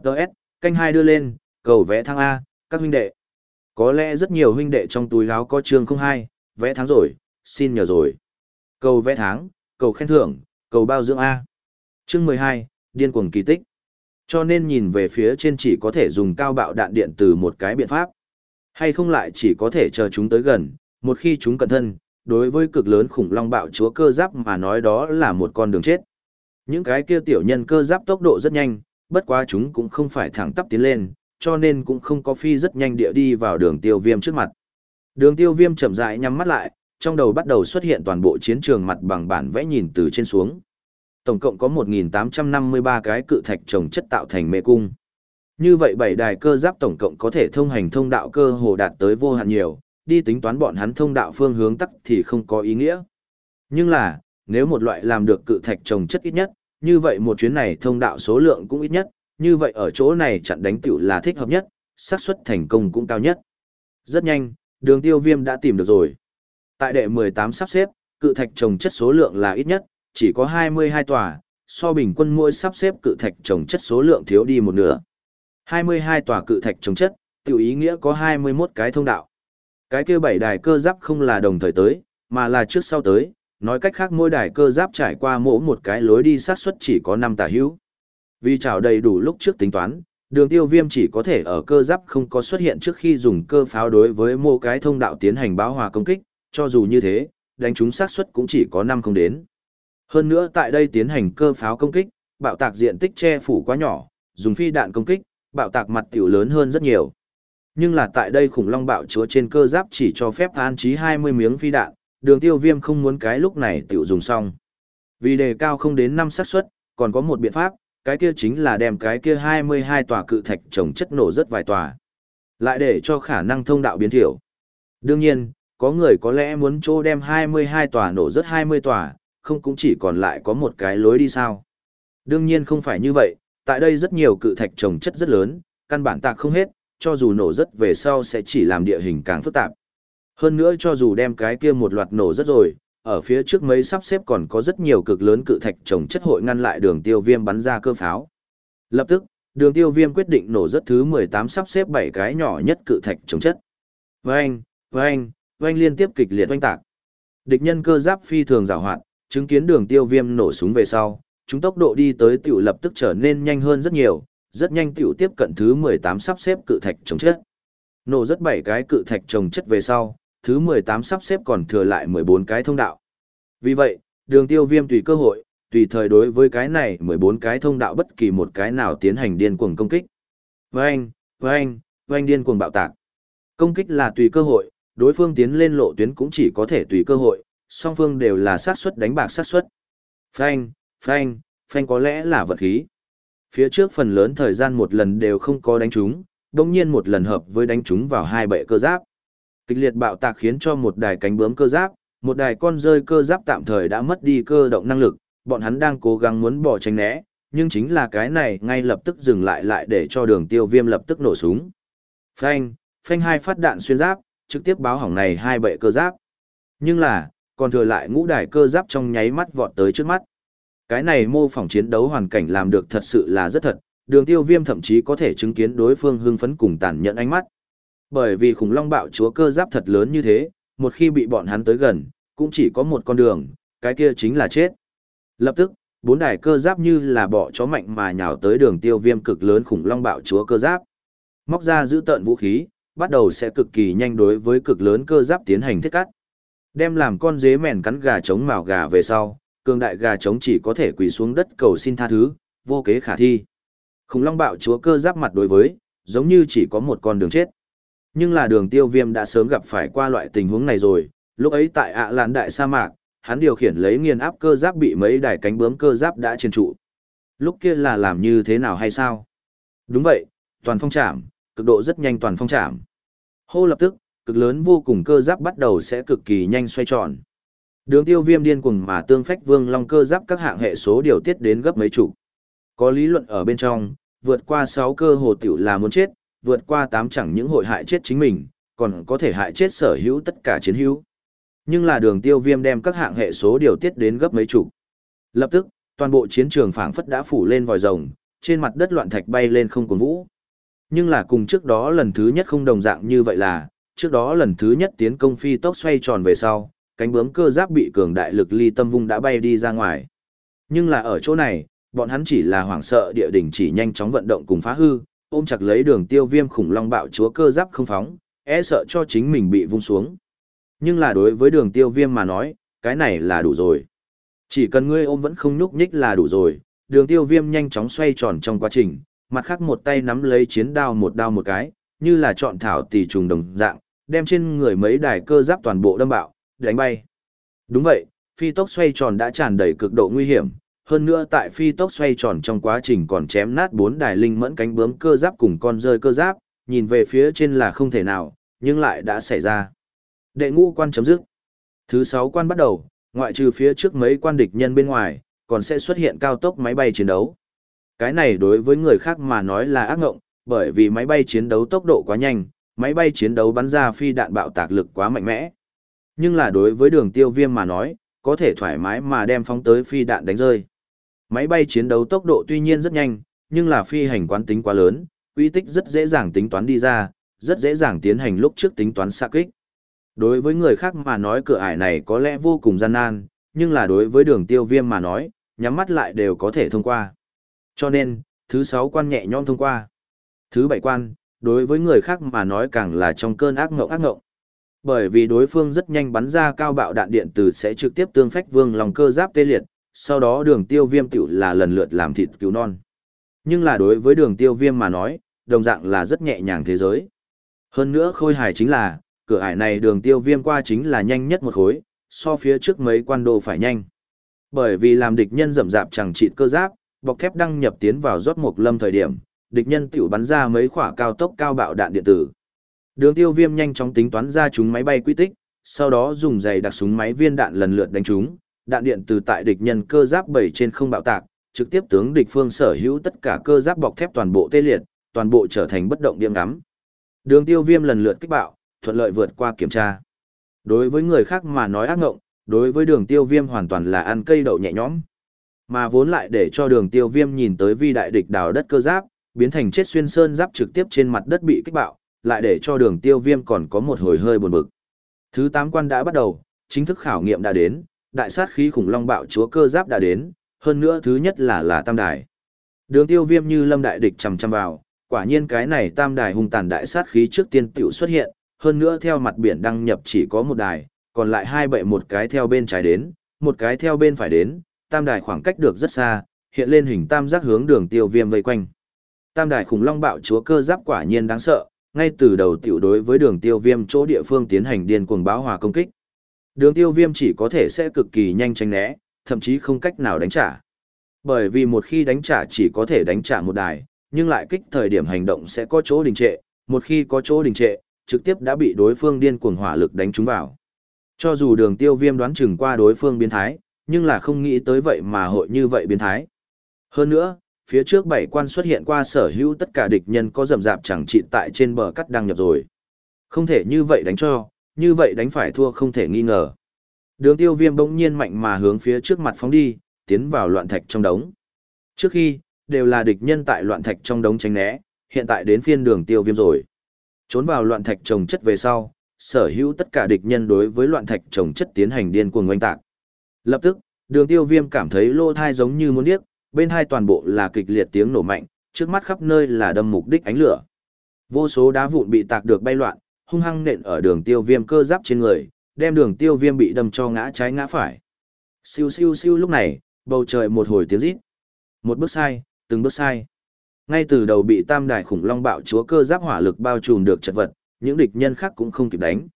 Đợt, canh hai đưa lên, cầu vẽ thăng A, các huynh đệ. Có lẽ rất nhiều huynh đệ trong túi áo có chương không hai, vẽ tháng rồi, xin nhờ rồi. Cầu vẽ tháng, cầu khen thưởng, cầu bao dưỡng A. Chương mười hai, điên cuồng kỳ tích. Cho nên nhìn về phía trên chỉ có thể dùng cao bạo đạn điện từ một cái biện pháp. Hay không lại chỉ có thể chờ chúng tới gần, một khi chúng cẩn thân, đối với cực lớn khủng long bạo chúa cơ giáp mà nói đó là một con đường chết. Những cái kia tiểu nhân cơ giáp tốc độ rất nhanh, bất quá chúng cũng không phải thẳng tắp tiến lên, cho nên cũng không có phi rất nhanh địa đi vào đường tiêu viêm trước mặt. Đường tiêu viêm chậm rãi nhắm mắt lại, trong đầu bắt đầu xuất hiện toàn bộ chiến trường mặt bằng bản vẽ nhìn từ trên xuống. Tổng cộng có 1.853 cái cự thạch trồng chất tạo thành mê cung. Như vậy bảy đài cơ giáp tổng cộng có thể thông hành thông đạo cơ hồ đạt tới vô hạn nhiều, đi tính toán bọn hắn thông đạo phương hướng tắc thì không có ý nghĩa. Nhưng là, nếu một loại làm được cự thạch trồng chất ít nhất, như vậy một chuyến này thông đạo số lượng cũng ít nhất, như vậy ở chỗ này chặn đánh tiểu là thích hợp nhất, xác suất thành công cũng cao nhất. Rất nhanh, đường tiêu viêm đã tìm được rồi. Tại đệ 18 sắp xếp, cự thạch trồng chất số lượng là ít nhất, chỉ có 22 tòa, so bình quân mỗi sắp xếp cự thạch trồng chất số lượng thiếu đi một nửa. 22 tòa cự thạch trồng chất, tiểu ý nghĩa có 21 cái thông đạo. Cái kia bảy đài cơ giáp không là đồng thời tới, mà là trước sau tới, nói cách khác mỗi đài cơ giáp trải qua mỗi một cái lối đi sát suất chỉ có 5 tả hữu. Vì trào đầy đủ lúc trước tính toán, đường tiêu viêm chỉ có thể ở cơ giáp không có xuất hiện trước khi dùng cơ pháo đối với mô cái thông đạo tiến hành báo hòa công kích, cho dù như thế, đánh chúng sát suất cũng chỉ có 5 không đến. Hơn nữa tại đây tiến hành cơ pháo công kích, bạo tạc diện tích che phủ quá nhỏ, dùng phi đạn công kích, bạo tạc mặt tiểu lớn hơn rất nhiều. Nhưng là tại đây khủng long bạo chúa trên cơ giáp chỉ cho phép an trí 20 miếng phi đạn, đường tiêu viêm không muốn cái lúc này tiểu dùng xong. Vì đề cao không đến 5 xác suất, còn có một biện pháp, cái kia chính là đem cái kia 22 tòa cự thạch trồng chất nổ rất vài tòa. Lại để cho khả năng thông đạo biến thiểu. Đương nhiên, có người có lẽ muốn chỗ đem 22 tòa nổ rất 20 tòa, không cũng chỉ còn lại có một cái lối đi sao. Đương nhiên không phải như vậy, tại đây rất nhiều cự thạch trồng chất rất lớn, căn bản tạc không hết, cho dù nổ rất về sau sẽ chỉ làm địa hình càng phức tạp. Hơn nữa cho dù đem cái kia một loạt nổ rất rồi, ở phía trước mấy sắp xếp còn có rất nhiều cực lớn cự thạch trồng chất hội ngăn lại đường tiêu viêm bắn ra cơ pháo. Lập tức, đường tiêu viêm quyết định nổ rất thứ 18 sắp xếp 7 cái nhỏ nhất cự thạch trồng chất. Vâng, vâng, vâng liên tiếp kịch liệt oanh tạc. Địch nhân cơ giáp phi thường rào hoạt, chứng kiến đường tiêu viêm nổ súng về sau, chúng tốc độ đi tới tiểu lập tức trở nên nhanh hơn rất nhiều, rất nhanh tiểu tiếp cận thứ 18 sắp xếp cự thạch trồng chất. Nổ rất 7 cái cự thạch trồng chất về sau, thứ 18 sắp xếp còn thừa lại 14 cái thông đạo. Vì vậy, đường tiêu viêm tùy cơ hội, tùy thời đối với cái này 14 cái thông đạo bất kỳ một cái nào tiến hành điên cuồng công kích. Vâng, vâng, vâng điên cuồng bạo tạc. Công kích là tùy cơ hội, đối phương tiến lên lộ tuyến cũng chỉ có thể tùy cơ hội, song phương đều là xác suất đánh bạc xác suất. Phanh, phanh, phanh có lẽ là vật khí. Phía trước phần lớn thời gian một lần đều không có đánh trúng, đồng nhiên một lần hợp với đánh trúng vào hai bệ cơ giáp. Kịch liệt bạo tạc khiến cho một đài cánh bướm cơ giáp, một đài con rơi cơ giáp tạm thời đã mất đi cơ động năng lực, bọn hắn đang cố gắng muốn bỏ tránh né, nhưng chính là cái này ngay lập tức dừng lại lại để cho đường tiêu viêm lập tức nổ súng. Phanh, phanh hai phát đạn xuyên giáp, trực tiếp báo hỏng này hai bệ cơ giáp. Nhưng là, còn thừa lại ngũ đài cơ giáp trong nháy mắt vọt tới trước mắt. Cái này mô phỏng chiến đấu hoàn cảnh làm được thật sự là rất thật, đường tiêu viêm thậm chí có thể chứng kiến đối phương hưng phấn cùng tàn nhẫn ánh mắt. Bởi vì khủng long bạo chúa cơ giáp thật lớn như thế, một khi bị bọn hắn tới gần, cũng chỉ có một con đường, cái kia chính là chết. Lập tức, bốn đài cơ giáp như là bọ chó mạnh mà nhào tới đường tiêu viêm cực lớn khủng long bạo chúa cơ giáp. Móc ra giữ tận vũ khí, bắt đầu sẽ cực kỳ nhanh đối với cực lớn cơ giáp tiến hành thiết cắt. Đem làm con dế mèn cắn gà trống màu gà về sau, cường đại gà trống chỉ có thể quỳ xuống đất cầu xin tha thứ, vô kế khả thi. Khủng long bạo chúa cơ giáp mặt đối với, giống như chỉ có một con đường chết. Nhưng là đường tiêu viêm đã sớm gặp phải qua loại tình huống này rồi, lúc ấy tại ạ lán đại sa mạc, hắn điều khiển lấy nghiền áp cơ giáp bị mấy đài cánh bướm cơ giáp đã trên trụ. Lúc kia là làm như thế nào hay sao? Đúng vậy, toàn phong trảm, cực độ rất nhanh toàn phong trảm. Hô lập tức, cực lớn vô cùng cơ giáp bắt đầu sẽ cực kỳ nhanh xoay tròn. Đường tiêu viêm điên cuồng mà tương phách vương long cơ giáp các hạng hệ số điều tiết đến gấp mấy chục. Có lý luận ở bên trong, vượt qua 6 cơ hồ tiểu là muốn chết, vượt qua tám chẳng những hội hại chết chính mình, còn có thể hại chết sở hữu tất cả chiến hữu. Nhưng là đường tiêu viêm đem các hạng hệ số điều tiết đến gấp mấy chục. Lập tức, toàn bộ chiến trường phảng phất đã phủ lên vòi rồng, trên mặt đất loạn thạch bay lên không còn vũ. Nhưng là cùng trước đó lần thứ nhất không đồng dạng như vậy là, trước đó lần thứ nhất tiến công phi tốc xoay tròn về sau, cánh bướm cơ giáp bị cường đại lực ly tâm vung đã bay đi ra ngoài. Nhưng là ở chỗ này, bọn hắn chỉ là hoảng sợ địa đỉnh chỉ nhanh chóng vận động cùng phá hư, ôm chặt lấy đường tiêu viêm khủng long bạo chúa cơ giáp không phóng, e sợ cho chính mình bị vung xuống. Nhưng là đối với đường tiêu viêm mà nói, cái này là đủ rồi. Chỉ cần ngươi ôm vẫn không nhúc nhích là đủ rồi, đường tiêu viêm nhanh chóng xoay tròn trong quá trình, mặt khác một tay nắm lấy chiến đao một đao một cái, như là chọn thảo tỷ trùng đồng dạng, đem trên người mấy đài cơ giáp toàn bộ đâm bạo, đánh bay. Đúng vậy, phi tốc xoay tròn đã tràn đầy cực độ nguy hiểm, hơn nữa tại phi tốc xoay tròn trong quá trình còn chém nát bốn đài linh mẫn cánh bướm cơ giáp cùng con rơi cơ giáp, nhìn về phía trên là không thể nào, nhưng lại đã xảy ra. Đệ ngũ quan chấm dứt. Thứ sáu quan bắt đầu, ngoại trừ phía trước mấy quan địch nhân bên ngoài, còn sẽ xuất hiện cao tốc máy bay chiến đấu. Cái này đối với người khác mà nói là ác ngộng, bởi vì máy bay chiến đấu tốc độ quá nhanh, máy bay chiến đấu bắn ra phi đạn bạo tạc lực quá mạnh mẽ. Nhưng là đối với đường tiêu viêm mà nói, có thể thoải mái mà đem phóng tới phi đạn đánh rơi. Máy bay chiến đấu tốc độ tuy nhiên rất nhanh, nhưng là phi hành quán tính quá lớn, uy tích rất dễ dàng tính toán đi ra, rất dễ dàng tiến hành lúc trước tính toán xa kích. Đối với người khác mà nói cửa ải này có lẽ vô cùng gian nan, nhưng là đối với đường tiêu viêm mà nói, nhắm mắt lại đều có thể thông qua. Cho nên, thứ sáu quan nhẹ nhõm thông qua. Thứ bảy quan, đối với người khác mà nói càng là trong cơn ác ngộng ác ngộng. Bởi vì đối phương rất nhanh bắn ra cao bạo đạn điện tử sẽ trực tiếp tương phách vương lòng cơ giáp tê liệt, sau đó đường tiêu viêm tiểu là lần lượt làm thịt cứu non. Nhưng là đối với đường tiêu viêm mà nói, đồng dạng là rất nhẹ nhàng thế giới. Hơn nữa khôi hài chính là, cửa ải này đường tiêu viêm qua chính là nhanh nhất một khối, so phía trước mấy quan đồ phải nhanh. Bởi vì làm địch nhân rậm rạp chẳng chịt cơ giáp, bọc thép đăng nhập tiến vào rót một lâm thời điểm, địch nhân tiểu bắn ra mấy quả cao tốc cao bạo đạn điện tử. Đường tiêu viêm nhanh chóng tính toán ra chúng máy bay quy tích, sau đó dùng giày đặc súng máy viên đạn lần lượt đánh chúng, đạn điện từ tại địch nhân cơ giáp bảy trên không bạo tạc, trực tiếp tướng địch phương sở hữu tất cả cơ giáp bọc thép toàn bộ tê liệt, toàn bộ trở thành bất động điểm ngắm. Đường tiêu viêm lần lượt kích bạo, thuận lợi vượt qua kiểm tra. Đối với người khác mà nói ác ngộng, đối với đường tiêu viêm hoàn toàn là ăn cây đậu nhẹ nhõm. Mà vốn lại để cho đường tiêu viêm nhìn tới vi đại địch đào đất cơ giáp, biến thành chết xuyên sơn giáp trực tiếp trên mặt đất bị kích bạo, lại để cho đường tiêu viêm còn có một hồi hơi buồn bực. Thứ 8 quan đã bắt đầu, chính thức khảo nghiệm đã đến, đại sát khí khủng long bạo chúa cơ giáp đã đến, hơn nữa thứ nhất là là tam đài. Đường tiêu viêm như lâm đại địch chầm chầm vào, quả nhiên cái này tam đài hung tàn đại sát khí trước tiên tiểu xuất hiện, hơn nữa theo mặt biển đăng nhập chỉ có một đài, còn lại hai bệ một cái theo bên trái đến, một cái theo bên phải đến, tam đài khoảng cách được rất xa, hiện lên hình tam giác hướng đường tiêu viêm vây quanh. Tam đài khủng long bạo chúa cơ giáp quả nhiên đáng sợ, ngay từ đầu tiểu đối với đường tiêu viêm chỗ địa phương tiến hành điên cuồng báo hòa công kích. Đường tiêu viêm chỉ có thể sẽ cực kỳ nhanh tránh né, thậm chí không cách nào đánh trả. Bởi vì một khi đánh trả chỉ có thể đánh trả một đài, nhưng lại kích thời điểm hành động sẽ có chỗ đình trệ, một khi có chỗ đình trệ, trực tiếp đã bị đối phương điên cuồng hỏa lực đánh trúng vào. Cho dù đường tiêu viêm đoán chừng qua đối phương biến thái, nhưng là không nghĩ tới vậy mà hội như vậy biến thái. Hơn nữa, phía trước bảy quan xuất hiện qua sở hữu tất cả địch nhân có rầm rạp chẳng trị tại trên bờ cắt đăng nhập rồi. Không thể như vậy đánh cho, như vậy đánh phải thua không thể nghi ngờ. Đường tiêu viêm bỗng nhiên mạnh mà hướng phía trước mặt phóng đi, tiến vào loạn thạch trong đống. Trước khi, đều là địch nhân tại loạn thạch trong đống tránh né, hiện tại đến phiên đường tiêu viêm rồi. Trốn vào loạn thạch trồng chất về sau, sở hữu tất cả địch nhân đối với loạn thạch trồng chất tiến hành điên cuồng oanh tạc. Lập tức, đường tiêu viêm cảm thấy lô thai giống như muốn điếc, bên hai toàn bộ là kịch liệt tiếng nổ mạnh, trước mắt khắp nơi là đâm mục đích ánh lửa. Vô số đá vụn bị tạc được bay loạn, hung hăng nện ở đường tiêu viêm cơ giáp trên người, đem đường tiêu viêm bị đâm cho ngã trái ngã phải. Siêu siêu siêu lúc này, bầu trời một hồi tiếng rít. Một bước sai, từng bước sai. Ngay từ đầu bị tam đài khủng long bạo chúa cơ giáp hỏa lực bao trùm được chật vật, những địch nhân khác cũng không kịp đánh.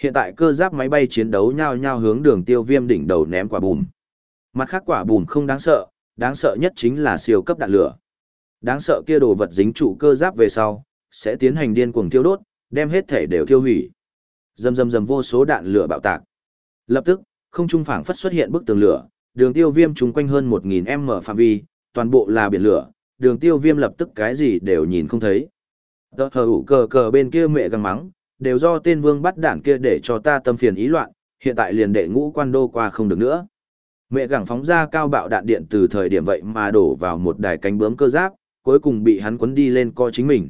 Hiện tại cơ giáp máy bay chiến đấu nhao nhao hướng đường tiêu viêm đỉnh đầu ném quả bùm. Mặt khác quả bùm không đáng sợ, đáng sợ nhất chính là siêu cấp đạn lửa. Đáng sợ kia đồ vật dính trụ cơ giáp về sau, sẽ tiến hành điên cuồng thiêu đốt, đem hết thể đều thiêu hủy. Dầm dầm dầm vô số đạn lửa bạo tạc. Lập tức, không trung phảng phất xuất hiện bức tường lửa, đường tiêu viêm trùng quanh hơn 1000m phạm vi, toàn bộ là biển lửa, đường tiêu viêm lập tức cái gì đều nhìn không thấy. Tờ hờ ủ cờ cờ bên kia mẹ găng mắng, đều do tên vương bắt đảng kia để cho ta tâm phiền ý loạn, hiện tại liền đệ ngũ quan đô qua không được nữa. Mẹ gẳng phóng ra cao bạo đạn điện từ thời điểm vậy mà đổ vào một đài cánh bướm cơ giáp, cuối cùng bị hắn quấn đi lên co chính mình.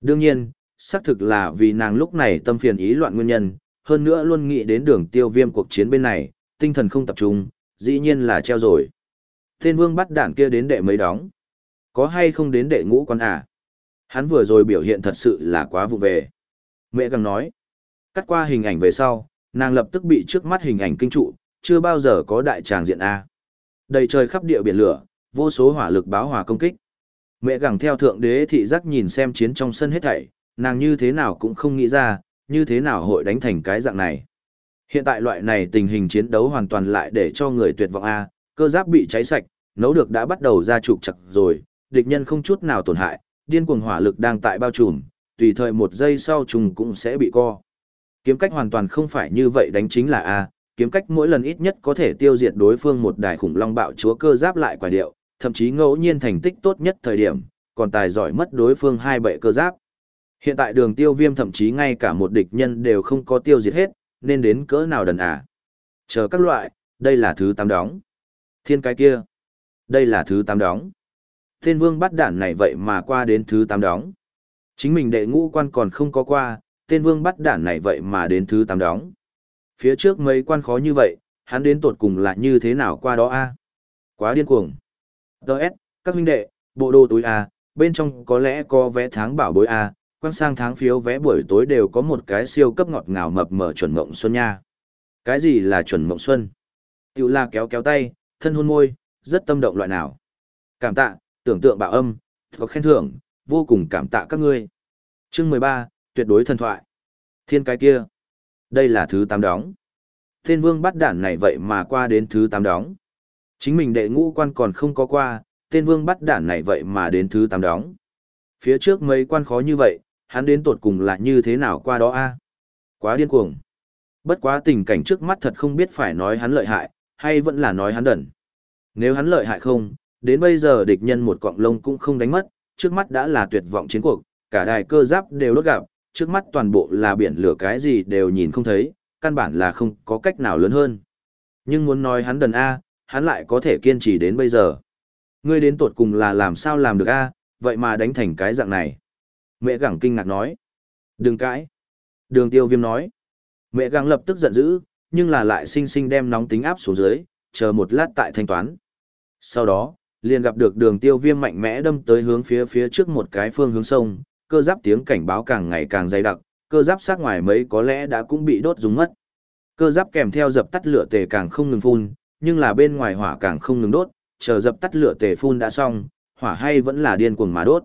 Đương nhiên, xác thực là vì nàng lúc này tâm phiền ý loạn nguyên nhân, hơn nữa luôn nghĩ đến đường tiêu viêm cuộc chiến bên này, tinh thần không tập trung, dĩ nhiên là treo rồi. Tên vương bắt đảng kia đến đệ mấy đóng. Có hay không đến đệ ngũ con à? Hắn vừa rồi biểu hiện thật sự là quá vụ về. Mẹ càng nói. Cắt qua hình ảnh về sau, nàng lập tức bị trước mắt hình ảnh kinh trụ, chưa bao giờ có đại tràng diện A. Đầy trời khắp địa biển lửa, vô số hỏa lực báo hòa công kích. Mẹ gẳng theo thượng đế thị giác nhìn xem chiến trong sân hết thảy, nàng như thế nào cũng không nghĩ ra, như thế nào hội đánh thành cái dạng này. Hiện tại loại này tình hình chiến đấu hoàn toàn lại để cho người tuyệt vọng A, cơ giáp bị cháy sạch, nấu được đã bắt đầu ra trục chặt rồi, địch nhân không chút nào tổn hại, điên cuồng hỏa lực đang tại bao trùm, tùy thời một giây sau trùng cũng sẽ bị co. Kiếm cách hoàn toàn không phải như vậy đánh chính là A, kiếm cách mỗi lần ít nhất có thể tiêu diệt đối phương một đài khủng long bạo chúa cơ giáp lại quả điệu, thậm chí ngẫu nhiên thành tích tốt nhất thời điểm, còn tài giỏi mất đối phương hai bệ cơ giáp. Hiện tại đường tiêu viêm thậm chí ngay cả một địch nhân đều không có tiêu diệt hết, nên đến cỡ nào đần à. Chờ các loại, đây là thứ tám đóng. Thiên cái kia, đây là thứ tám đóng. Thiên vương bắt đản này vậy mà qua đến thứ tám đóng. Chính mình đệ ngũ quan còn không có qua, tên vương bắt đản này vậy mà đến thứ tám đóng phía trước mấy quan khó như vậy, hắn đến tột cùng là như thế nào qua đó a Quá điên cuồng. Đợt, các huynh đệ, bộ đồ túi a bên trong có lẽ có vé tháng bảo bối a quan sang tháng phiếu vé buổi tối đều có một cái siêu cấp ngọt ngào mập mở chuẩn mộng xuân nha. Cái gì là chuẩn mộng xuân? Tiểu la kéo kéo tay, thân hôn môi, rất tâm động loại nào. Cảm tạ, tưởng tượng bạo âm, có khen thưởng, vô cùng cảm tạ các ngươi. Chương mười ba tuyệt đối thần thoại. Thiên cái kia. Đây là thứ tám đóng. Thiên vương bắt đản này vậy mà qua đến thứ tám đóng. Chính mình đệ ngũ quan còn không có qua, tên vương bắt đản này vậy mà đến thứ tám đóng. Phía trước mấy quan khó như vậy, hắn đến tột cùng là như thế nào qua đó a Quá điên cuồng. Bất quá tình cảnh trước mắt thật không biết phải nói hắn lợi hại, hay vẫn là nói hắn đẩn. Nếu hắn lợi hại không, đến bây giờ địch nhân một cọng lông cũng không đánh mất, trước mắt đã là tuyệt vọng chiến cuộc, cả đài cơ giáp đều đốt gặp, trước mắt toàn bộ là biển lửa cái gì đều nhìn không thấy, căn bản là không có cách nào lớn hơn. Nhưng muốn nói hắn đần A, hắn lại có thể kiên trì đến bây giờ. Ngươi đến tột cùng là làm sao làm được A, vậy mà đánh thành cái dạng này. Mẹ gẳng kinh ngạc nói. Đừng cãi. Đường tiêu viêm nói. Mẹ gẳng lập tức giận dữ, nhưng là lại sinh sinh đem nóng tính áp xuống dưới, chờ một lát tại thanh toán. Sau đó, liền gặp được đường tiêu viêm mạnh mẽ đâm tới hướng phía phía trước một cái phương hướng sông, cơ giáp tiếng cảnh báo càng ngày càng dày đặc, cơ giáp sát ngoài mấy có lẽ đã cũng bị đốt rúng mất. Cơ giáp kèm theo dập tắt lửa tề càng không ngừng phun, nhưng là bên ngoài hỏa càng không ngừng đốt, chờ dập tắt lửa tề phun đã xong, hỏa hay vẫn là điên cuồng mà đốt.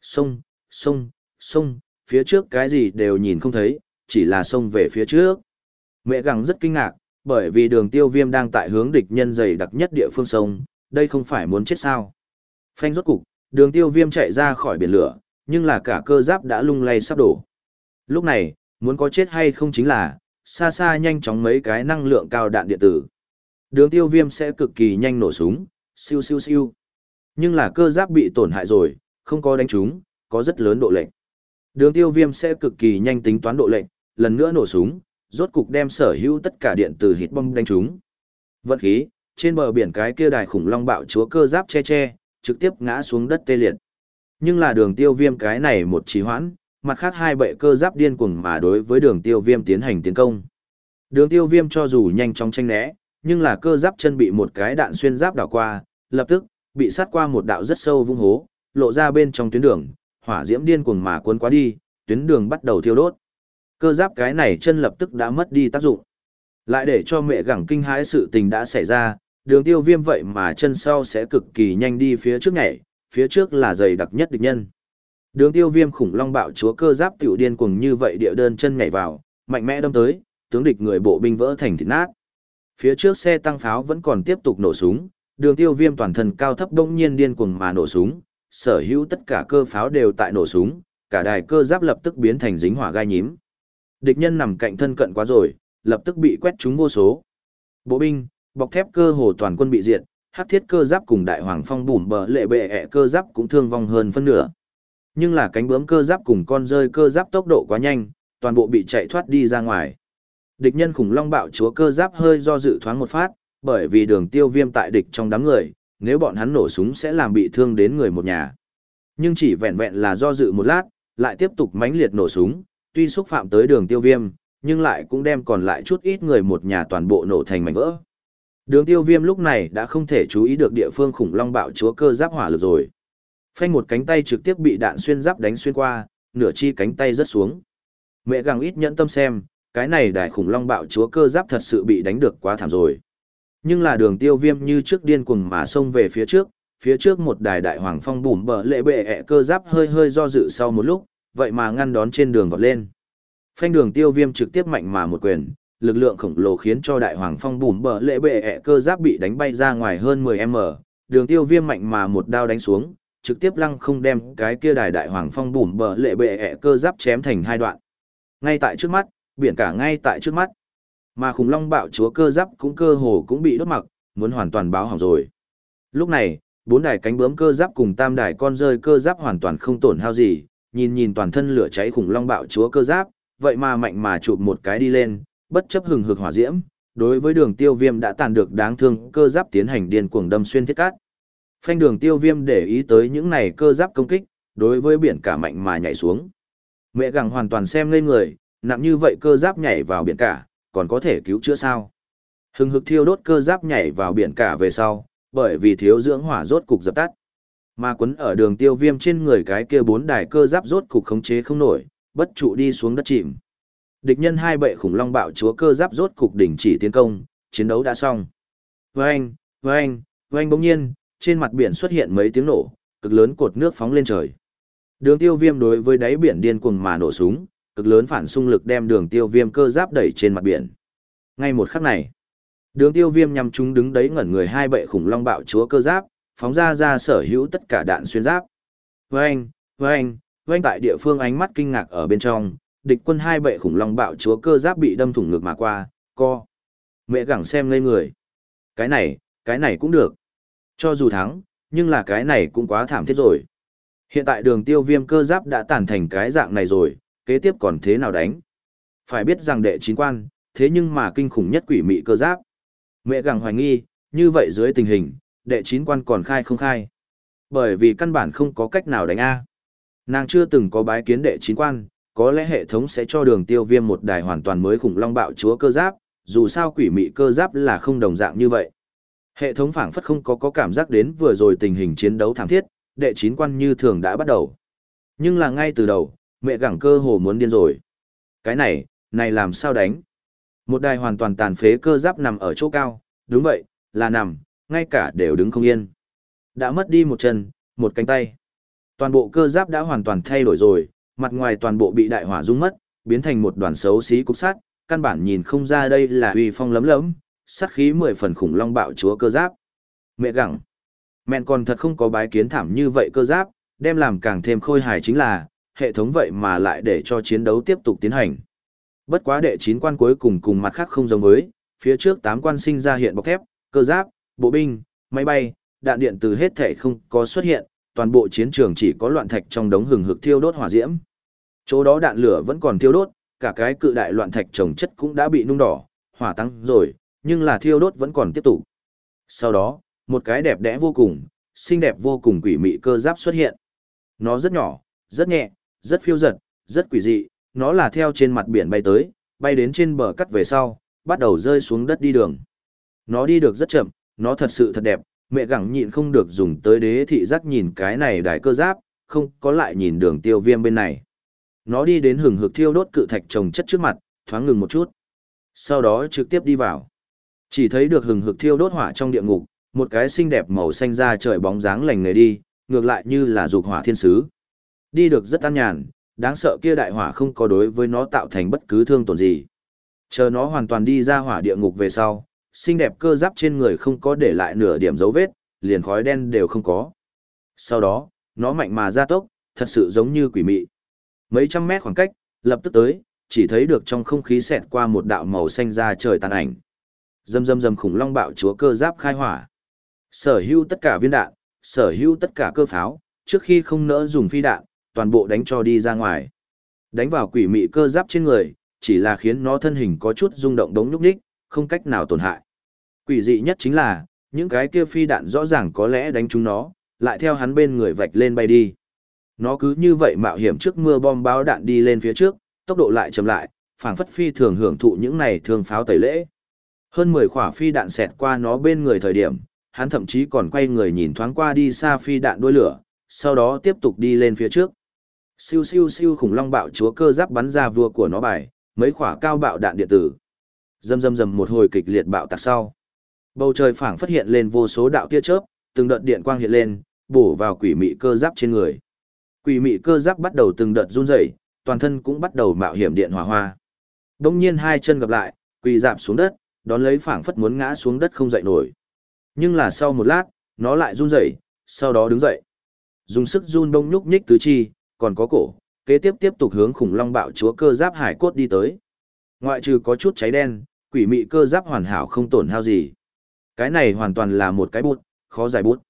Sông, sông, sông, phía trước cái gì đều nhìn không thấy, chỉ là sông về phía trước. Mẹ gặng rất kinh ngạc, bởi vì đường tiêu viêm đang tại hướng địch nhân dày đặc nhất địa phương sông, đây không phải muốn chết sao. Phanh rốt cục, đường tiêu viêm chạy ra khỏi biển lửa, nhưng là cả cơ giáp đã lung lay sắp đổ. Lúc này, muốn có chết hay không chính là, xa xa nhanh chóng mấy cái năng lượng cao đạn điện tử. Đường tiêu viêm sẽ cực kỳ nhanh nổ súng, siêu siêu siêu. Nhưng là cơ giáp bị tổn hại rồi, không có đánh trúng, có rất lớn độ lệnh. Đường tiêu viêm sẽ cực kỳ nhanh tính toán độ lệnh, lần nữa nổ súng, rốt cục đem sở hữu tất cả điện từ hít bom đánh trúng. Vận khí, trên bờ biển cái kia đài khủng long bạo chúa cơ giáp che che, trực tiếp ngã xuống đất tê liệt. Nhưng là đường tiêu viêm cái này một trì hoãn, mặt khác hai bệ cơ giáp điên cuồng mà đối với đường tiêu viêm tiến hành tiến công. Đường tiêu viêm cho dù nhanh chóng tranh né, nhưng là cơ giáp chân bị một cái đạn xuyên giáp đảo qua, lập tức, bị sát qua một đạo rất sâu vung hố, lộ ra bên trong tuyến đường, hỏa diễm điên cuồng mà cuốn qua đi, tuyến đường bắt đầu thiêu đốt. Cơ giáp cái này chân lập tức đã mất đi tác dụng. Lại để cho mẹ gẳng kinh hãi sự tình đã xảy ra, đường tiêu viêm vậy mà chân sau sẽ cực kỳ nhanh đi phía trước nhảy, phía trước là dày đặc nhất địch nhân. Đường tiêu viêm khủng long bạo chúa cơ giáp tiểu điên cuồng như vậy địa đơn chân nhảy vào, mạnh mẽ đâm tới, tướng địch người bộ binh vỡ thành thịt nát. Phía trước xe tăng pháo vẫn còn tiếp tục nổ súng, đường tiêu viêm toàn thân cao thấp đông nhiên điên cuồng mà nổ súng, sở hữu tất cả cơ pháo đều tại nổ súng, cả đài cơ giáp lập tức biến thành dính hỏa gai nhím. Địch nhân nằm cạnh thân cận quá rồi, lập tức bị quét trúng vô số. Bộ binh, bọc thép cơ hồ toàn quân bị diệt, hắc thiết cơ giáp cùng đại hoàng phong bùm bờ lệ bệ ẹ cơ giáp cũng thương vong hơn phân nửa. Nhưng là cánh bướm cơ giáp cùng con rơi cơ giáp tốc độ quá nhanh, toàn bộ bị chạy thoát đi ra ngoài. Địch nhân khủng long bạo chúa cơ giáp hơi do dự thoáng một phát, bởi vì đường tiêu viêm tại địch trong đám người, nếu bọn hắn nổ súng sẽ làm bị thương đến người một nhà. Nhưng chỉ vẹn vẹn là do dự một lát, lại tiếp tục mãnh liệt nổ súng, tuy xúc phạm tới đường tiêu viêm, nhưng lại cũng đem còn lại chút ít người một nhà toàn bộ nổ thành mảnh vỡ. Đường tiêu viêm lúc này đã không thể chú ý được địa phương khủng long bạo chúa cơ giáp hỏa lực rồi. Phanh một cánh tay trực tiếp bị đạn xuyên giáp đánh xuyên qua, nửa chi cánh tay rớt xuống. Mẹ gàng ít nhẫn tâm xem, cái này đại khủng long bạo chúa cơ giáp thật sự bị đánh được quá thảm rồi. Nhưng là đường tiêu viêm như trước điên cuồng mà xông về phía trước, phía trước một đài đại hoàng phong bùm bờ lệ bệ ẹ cơ giáp hơi hơi do dự sau một lúc, vậy mà ngăn đón trên đường vọt lên. Phanh đường tiêu viêm trực tiếp mạnh mà một quyền, lực lượng khổng lồ khiến cho đại hoàng phong bùm bờ lệ bệ ẹ cơ giáp bị đánh bay ra ngoài hơn 10m, đường tiêu viêm mạnh mà một đao đánh xuống, trực tiếp lăng không đem cái kia đài đại hoàng phong bùm bờ lệ bệ ẹ cơ giáp chém thành hai đoạn. Ngay tại trước mắt, biển cả ngay tại trước mắt. Mà khủng long bạo chúa cơ giáp cũng cơ hồ cũng bị đốt mặc, muốn hoàn toàn báo hỏng rồi. Lúc này, bốn đài cánh bướm cơ giáp cùng tam đài con rơi cơ giáp hoàn toàn không tổn hao gì, nhìn nhìn toàn thân lửa cháy khủng long bạo chúa cơ giáp, vậy mà mạnh mà chụp một cái đi lên, bất chấp hừng hực hỏa diễm, đối với đường tiêu viêm đã tàn được đáng thương cơ giáp tiến hành điên cuồng đâm xuyên thiết cát. Phanh đường tiêu viêm để ý tới những này cơ giáp công kích, đối với biển cả mạnh mà nhảy xuống. Mẹ gặng hoàn toàn xem ngây người, nặng như vậy cơ giáp nhảy vào biển cả, còn có thể cứu chữa sao? Hừng hực thiêu đốt cơ giáp nhảy vào biển cả về sau, bởi vì thiếu dưỡng hỏa rốt cục dập tắt. Mà quấn ở đường tiêu viêm trên người cái kia bốn đài cơ giáp rốt cục khống chế không nổi, bất trụ đi xuống đất chìm. Địch nhân hai bệ khủng long bạo chúa cơ giáp rốt cục đỉnh chỉ tiến công, chiến đấu đã xong. Vâng, vâng, vâng bỗng nhiên, trên mặt biển xuất hiện mấy tiếng nổ, cực lớn cột nước phóng lên trời. Đường tiêu viêm đối với đáy biển điên cuồng mà nổ súng, cực lớn phản xung lực đem đường tiêu viêm cơ giáp đẩy trên mặt biển. Ngay một khắc này, đường tiêu viêm nhằm chúng đứng đấy ngẩn người hai bệ khủng long bạo chúa cơ giáp, phóng ra ra sở hữu tất cả đạn xuyên giáp. Vâng, vâng, vâng tại địa phương ánh mắt kinh ngạc ở bên trong, địch quân hai bệ khủng long bạo chúa cơ giáp bị đâm thủng ngược mà qua, co. Mẹ gẳng xem ngây người. Cái này, cái này cũng được. Cho dù thắng, nhưng là cái này cũng quá thảm thiết rồi. Hiện tại đường tiêu viêm cơ giáp đã tàn thành cái dạng này rồi, kế tiếp còn thế nào đánh? Phải biết rằng đệ chín quan, thế nhưng mà kinh khủng nhất quỷ mị cơ giáp. Mẹ gẳng hoài nghi, như vậy dưới tình hình, đệ chín quan còn khai không khai. Bởi vì căn bản không có cách nào đánh A. Nàng chưa từng có bái kiến đệ chín quan, có lẽ hệ thống sẽ cho đường tiêu viêm một đài hoàn toàn mới khủng long bạo chúa cơ giáp, dù sao quỷ mị cơ giáp là không đồng dạng như vậy. Hệ thống phảng phất không có có cảm giác đến vừa rồi tình hình chiến đấu thảm thiết, đệ chín quan như thường đã bắt đầu. Nhưng là ngay từ đầu, mẹ gẳng cơ hồ muốn điên rồi. Cái này, này làm sao đánh? Một đài hoàn toàn tàn phế cơ giáp nằm ở chỗ cao, đúng vậy, là nằm, ngay cả đều đứng không yên. Đã mất đi một chân, một cánh tay. Toàn bộ cơ giáp đã hoàn toàn thay đổi rồi, mặt ngoài toàn bộ bị đại hỏa rung mất, biến thành một đoàn xấu xí cục sắt, căn bản nhìn không ra đây là uy phong lấm lấm, sát khí mười phần khủng long bạo chúa cơ giáp. Mẹ gặng. Mẹn còn thật không có bái kiến thảm như vậy cơ giáp, đem làm càng thêm khôi hài chính là, hệ thống vậy mà lại để cho chiến đấu tiếp tục tiến hành. Bất quá đệ chín quan cuối cùng cùng mặt khác không giống với, phía trước tám quan sinh ra hiện bọc thép, cơ giáp, bộ binh, máy bay, đạn điện từ hết thể không có xuất hiện, toàn bộ chiến trường chỉ có loạn thạch trong đống hừng hực thiêu đốt hỏa diễm. Chỗ đó đạn lửa vẫn còn thiêu đốt, cả cái cự đại loạn thạch trồng chất cũng đã bị nung đỏ, hỏa tăng rồi, nhưng là thiêu đốt vẫn còn tiếp tục. Sau đó, một cái đẹp đẽ vô cùng, xinh đẹp vô cùng quỷ mị cơ giáp xuất hiện. Nó rất nhỏ, rất nhẹ, rất phiêu giật, rất quỷ dị, nó là theo trên mặt biển bay tới, bay đến trên bờ cắt về sau, bắt đầu rơi xuống đất đi đường. Nó đi được rất chậm, nó thật sự thật đẹp, mẹ gẳng nhịn không được dùng tới đế thị giác nhìn cái này đài cơ giáp, không có lại nhìn đường tiêu viêm bên này. Nó đi đến hừng hực thiêu đốt cự thạch trồng chất trước mặt, thoáng ngừng một chút. Sau đó trực tiếp đi vào. Chỉ thấy được hừng hực thiêu đốt hỏa trong địa ngục, một cái xinh đẹp màu xanh da trời bóng dáng lành người đi, ngược lại như là dục hỏa thiên sứ. Đi được rất an nhàn, đáng sợ kia đại hỏa không có đối với nó tạo thành bất cứ thương tổn gì. Chờ nó hoàn toàn đi ra hỏa địa ngục về sau, xinh đẹp cơ giáp trên người không có để lại nửa điểm dấu vết, liền khói đen đều không có. Sau đó, nó mạnh mà ra tốc, thật sự giống như quỷ mị. Mấy trăm mét khoảng cách, lập tức tới, chỉ thấy được trong không khí xẹt qua một đạo màu xanh ra trời tàn ảnh. Dâm dâm dâm khủng long bạo chúa cơ giáp khai hỏa. Sở hữu tất cả viên đạn, sở hữu tất cả cơ pháo, trước khi không nỡ dùng phi đạn, toàn bộ đánh cho đi ra ngoài. Đánh vào quỷ mị cơ giáp trên người, chỉ là khiến nó thân hình có chút rung động đống nhúc nhích, không cách nào tổn hại. Quỷ dị nhất chính là, những cái kia phi đạn rõ ràng có lẽ đánh trúng nó, lại theo hắn bên người vạch lên bay đi. Nó cứ như vậy mạo hiểm trước mưa bom báo đạn đi lên phía trước, tốc độ lại chậm lại, phảng phất phi thường hưởng thụ những này thường pháo tẩy lễ. Hơn 10 quả phi đạn xẹt qua nó bên người thời điểm, hắn thậm chí còn quay người nhìn thoáng qua đi xa phi đạn đuôi lửa, sau đó tiếp tục đi lên phía trước. Siêu siêu siêu khủng long bạo chúa cơ giáp bắn ra vua của nó bài, mấy quả cao bạo đạn điện tử. Dầm dầm dầm một hồi kịch liệt bạo tạc sau. Bầu trời phảng phát hiện lên vô số đạo tia chớp, từng đợt điện quang hiện lên, bổ vào quỷ mị cơ giáp trên người. Quỷ mị cơ giáp bắt đầu từng đợt run rẩy, toàn thân cũng bắt đầu mạo hiểm điện hỏa hoa. Đông nhiên hai chân gặp lại, quỳ dạp xuống đất, đón lấy phảng phất muốn ngã xuống đất không dậy nổi. Nhưng là sau một lát, nó lại run rẩy, sau đó đứng dậy. Dùng sức run đông nhúc nhích tứ chi, còn có cổ, kế tiếp tiếp tục hướng khủng long bạo chúa cơ giáp hải cốt đi tới. Ngoại trừ có chút cháy đen, quỷ mị cơ giáp hoàn hảo không tổn hao gì. Cái này hoàn toàn là một cái bút, khó giải bút.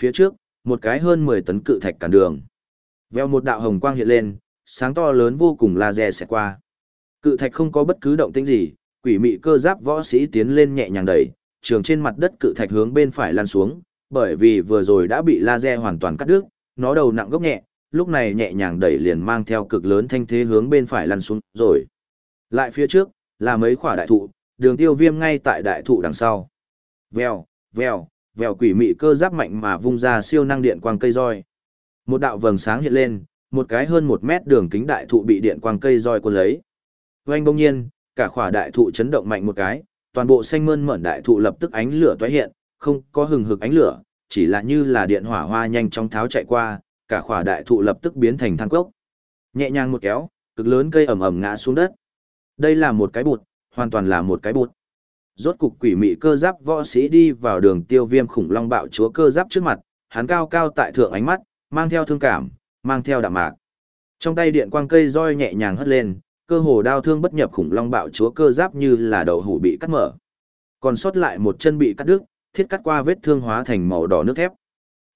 Phía trước, một cái hơn 10 tấn cự thạch cản đường. Veo một đạo hồng quang hiện lên, sáng to lớn vô cùng laser sẽ qua. Cự thạch không có bất cứ động tĩnh gì, quỷ mị cơ giáp võ sĩ tiến lên nhẹ nhàng đẩy, trường trên mặt đất cự thạch hướng bên phải lăn xuống, bởi vì vừa rồi đã bị laser hoàn toàn cắt đứt, nó đầu nặng gốc nhẹ, lúc này nhẹ nhàng đẩy liền mang theo cực lớn thanh thế hướng bên phải lăn xuống, rồi. Lại phía trước, là mấy khỏa đại thụ, đường tiêu viêm ngay tại đại thụ đằng sau. Vèo, vèo, vèo quỷ mị cơ giáp mạnh mà vung ra siêu năng điện quang cây roi. Một đạo vầng sáng hiện lên, một cái hơn một mét đường kính đại thụ bị điện quang cây roi cuốn lấy. Oanh bỗng nhiên, cả khỏa đại thụ chấn động mạnh một cái, toàn bộ xanh mơn mởn đại thụ lập tức ánh lửa tóe hiện, không có hừng hực ánh lửa, chỉ là như là điện hỏa hoa nhanh trong tháo chạy qua, cả khỏa đại thụ lập tức biến thành than cốc. Nhẹ nhàng một kéo, cực lớn cây ẩm ẩm ngã xuống đất. Đây là một cái bụt, hoàn toàn là một cái bụt. Rốt cục quỷ mị cơ giáp võ sĩ đi vào đường tiêu viêm khủng long bạo chúa cơ giáp trước mặt, hắn cao cao tại thượng ánh mắt, mang theo thương cảm, mang theo đạm mạc. Trong tay điện quang cây roi nhẹ nhàng hất lên, cơ hồ đao thương bất nhập khủng long bạo chúa cơ giáp như là đầu hủ bị cắt mở. Còn sót lại một chân bị cắt đứt, thiết cắt qua vết thương hóa thành màu đỏ nước thép.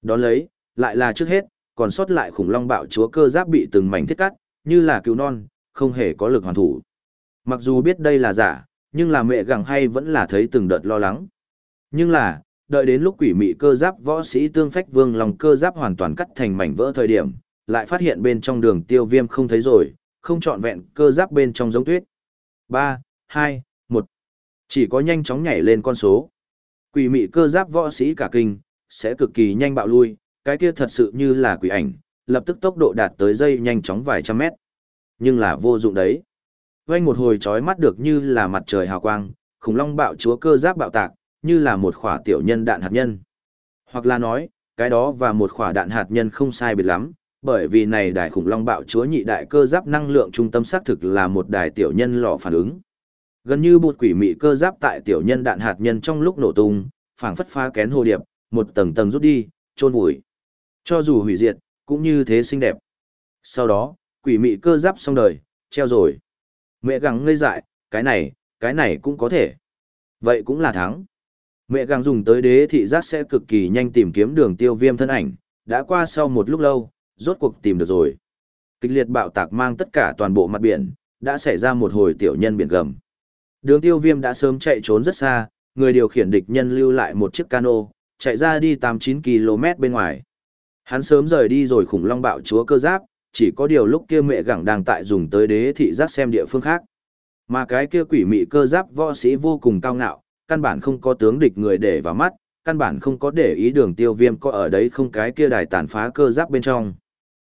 Đón lấy, lại là trước hết, còn sót lại khủng long bạo chúa cơ giáp bị từng mảnh thiết cắt, như là cứu non, không hề có lực hoàn thủ. Mặc dù biết đây là giả, nhưng là mẹ gặng hay vẫn là thấy từng đợt lo lắng. Nhưng là, đợi đến lúc quỷ mị cơ giáp võ sĩ tương phách vương lòng cơ giáp hoàn toàn cắt thành mảnh vỡ thời điểm, lại phát hiện bên trong đường tiêu viêm không thấy rồi, không trọn vẹn cơ giáp bên trong giống tuyết. 3, 2, 1. Chỉ có nhanh chóng nhảy lên con số. Quỷ mị cơ giáp võ sĩ cả kinh, sẽ cực kỳ nhanh bạo lui, cái kia thật sự như là quỷ ảnh, lập tức tốc độ đạt tới dây nhanh chóng vài trăm mét. Nhưng là vô dụng đấy. Quanh một hồi chói mắt được như là mặt trời hào quang, khủng long bạo chúa cơ giáp bạo tạc, như là một khỏa tiểu nhân đạn hạt nhân. Hoặc là nói, cái đó và một khỏa đạn hạt nhân không sai biệt lắm, bởi vì này đài khủng long bạo chúa nhị đại cơ giáp năng lượng trung tâm xác thực là một đài tiểu nhân lò phản ứng. Gần như bột quỷ mị cơ giáp tại tiểu nhân đạn hạt nhân trong lúc nổ tung, phảng phất phá kén hồ điệp, một tầng tầng rút đi, trôn vùi. Cho dù hủy diệt, cũng như thế xinh đẹp. Sau đó, quỷ mị cơ giáp xong đời, treo rồi. Mẹ gắng ngây dại, cái này, cái này cũng có thể. Vậy cũng là thắng. Mẹ gắng dùng tới đế thị giác sẽ cực kỳ nhanh tìm kiếm đường tiêu viêm thân ảnh, đã qua sau một lúc lâu, rốt cuộc tìm được rồi. Kịch liệt bạo tạc mang tất cả toàn bộ mặt biển, đã xảy ra một hồi tiểu nhân biển gầm. Đường tiêu viêm đã sớm chạy trốn rất xa, người điều khiển địch nhân lưu lại một chiếc cano, chạy ra đi 8-9 km bên ngoài. Hắn sớm rời đi rồi khủng long bạo chúa cơ giáp, chỉ có điều lúc kia mẹ gẳng đang tại dùng tới đế thị giác xem địa phương khác. Mà cái kia quỷ mị cơ giáp võ sĩ vô cùng cao ngạo, căn bản không có tướng địch người để vào mắt, căn bản không có để ý đường tiêu viêm có ở đấy không cái kia đài tàn phá cơ giáp bên trong.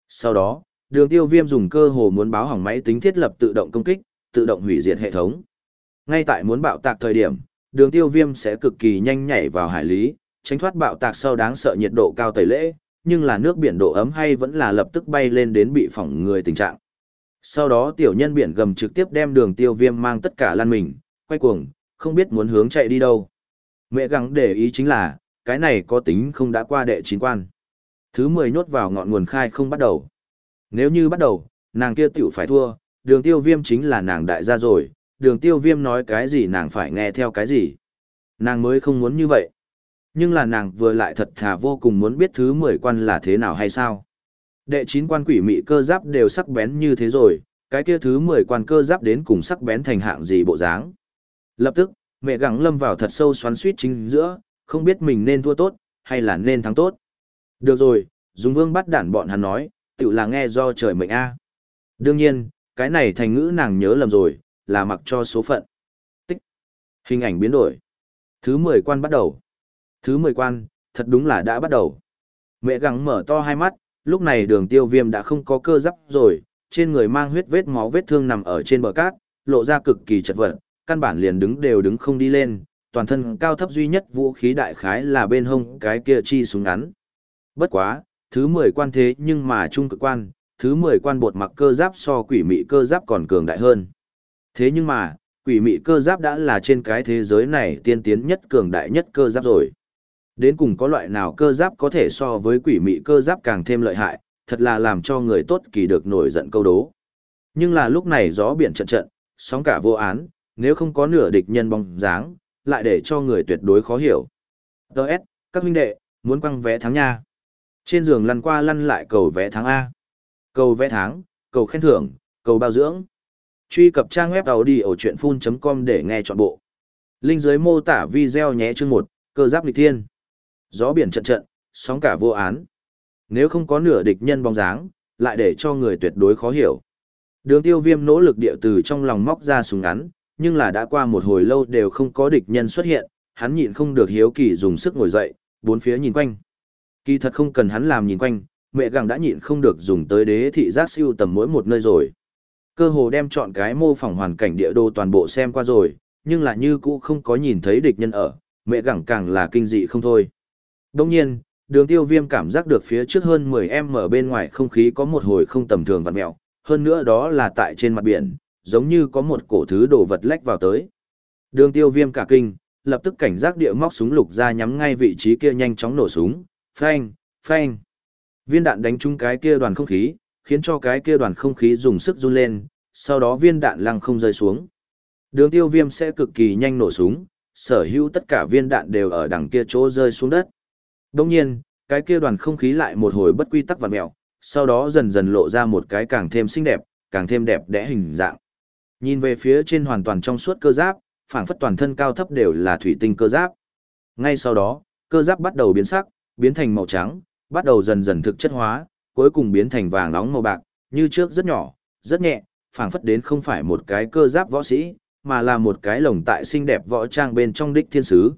Sau đó, đường tiêu viêm dùng cơ hồ muốn báo hỏng máy tính thiết lập tự động công kích, tự động hủy diệt hệ thống. Ngay tại muốn bạo tạc thời điểm, đường tiêu viêm sẽ cực kỳ nhanh nhảy vào hải lý, tránh thoát bạo tạc sau đáng sợ nhiệt độ cao tẩy lễ, nhưng là nước biển độ ấm hay vẫn là lập tức bay lên đến bị phỏng người tình trạng. Sau đó tiểu nhân biển gầm trực tiếp đem đường tiêu viêm mang tất cả lan mình, quay cuồng, không biết muốn hướng chạy đi đâu. Mẹ gắng để ý chính là, cái này có tính không đã qua đệ chín quan. Thứ 10 nhốt vào ngọn nguồn khai không bắt đầu. Nếu như bắt đầu, nàng kia tiểu phải thua, đường tiêu viêm chính là nàng đại gia rồi, đường tiêu viêm nói cái gì nàng phải nghe theo cái gì. Nàng mới không muốn như vậy. Nhưng là nàng vừa lại thật thà vô cùng muốn biết thứ 10 quan là thế nào hay sao. Đệ 9 quan quỷ mị cơ giáp đều sắc bén như thế rồi, cái kia thứ 10 quan cơ giáp đến cùng sắc bén thành hạng gì bộ dáng. Lập tức, mẹ gắng lâm vào thật sâu xoắn suýt chính giữa, không biết mình nên thua tốt, hay là nên thắng tốt. Được rồi, dùng vương bắt đản bọn hắn nói, tự là nghe do trời mệnh A. Đương nhiên, cái này thành ngữ nàng nhớ lầm rồi, là mặc cho số phận. Tích. Hình ảnh biến đổi. Thứ 10 quan bắt đầu. Thứ 10 quan, thật đúng là đã bắt đầu. Mẹ gắng mở to hai mắt, lúc này đường tiêu viêm đã không có cơ giáp rồi, trên người mang huyết vết máu vết thương nằm ở trên bờ cát, lộ ra cực kỳ chật vật, căn bản liền đứng đều đứng không đi lên, toàn thân cao thấp duy nhất vũ khí đại khái là bên hông cái kia chi súng ngắn. Bất quá, thứ 10 quan thế nhưng mà trung cực quan, thứ 10 quan bột mặc cơ giáp so quỷ mị cơ giáp còn cường đại hơn. Thế nhưng mà, quỷ mị cơ giáp đã là trên cái thế giới này tiên tiến nhất cường đại nhất cơ giáp rồi. Đến cùng có loại nào cơ giáp có thể so với quỷ mị cơ giáp càng thêm lợi hại, thật là làm cho người tốt kỳ được nổi giận câu đố. Nhưng là lúc này gió biển trận trận, sóng cả vô án, nếu không có nửa địch nhân bóng dáng, lại để cho người tuyệt đối khó hiểu. Đợt, các huynh đệ, muốn quăng vé thắng nha. Trên giường lăn qua lăn lại cầu vé tháng A. Cầu vé tháng, cầu khen thưởng, cầu bao dưỡng. Truy cập trang web đầu đi ở chuyện full.com để nghe trọn bộ. Linh dưới mô tả video nhé chương 1, cơ giáp lịch thiên. Gió biển trận trận, sóng cả vô án. Nếu không có nửa địch nhân bóng dáng, lại để cho người tuyệt đối khó hiểu. Đường tiêu viêm nỗ lực địa từ trong lòng móc ra súng ngắn, nhưng là đã qua một hồi lâu đều không có địch nhân xuất hiện, hắn nhịn không được hiếu kỳ dùng sức ngồi dậy, bốn phía nhìn quanh. Kỳ thật không cần hắn làm nhìn quanh, mẹ Gẳng đã nhịn không được dùng tới đế thị giác siêu tầm mỗi một nơi rồi. Cơ hồ đem chọn cái mô phỏng hoàn cảnh địa đồ toàn bộ xem qua rồi, nhưng là như cũ không có nhìn thấy địch nhân ở, mẹ Gẳng càng là kinh dị không thôi. Đồng nhiên, đường tiêu viêm cảm giác được phía trước hơn 10 em ở bên ngoài không khí có một hồi không tầm thường vặn mẹo, hơn nữa đó là tại trên mặt biển, giống như có một cổ thứ đồ vật lách vào tới. Đường tiêu viêm cả kinh, lập tức cảnh giác địa móc súng lục ra nhắm ngay vị trí kia nhanh chóng nổ súng, phanh, phanh. Viên đạn đánh trúng cái kia đoàn không khí, khiến cho cái kia đoàn không khí dùng sức run lên, sau đó viên đạn lăng không rơi xuống. Đường tiêu viêm sẽ cực kỳ nhanh nổ súng, sở hữu tất cả viên đạn đều ở đằng kia chỗ rơi xuống đất. Đồng nhiên, cái kia đoàn không khí lại một hồi bất quy tắc vặn mẹo, sau đó dần dần lộ ra một cái càng thêm xinh đẹp, càng thêm đẹp đẽ hình dạng. Nhìn về phía trên hoàn toàn trong suốt cơ giáp, phảng phất toàn thân cao thấp đều là thủy tinh cơ giáp. Ngay sau đó, cơ giáp bắt đầu biến sắc, biến thành màu trắng, bắt đầu dần dần thực chất hóa, cuối cùng biến thành vàng nóng màu bạc, như trước rất nhỏ, rất nhẹ, phảng phất đến không phải một cái cơ giáp võ sĩ, mà là một cái lồng tại xinh đẹp võ trang bên trong đích thiên sứ.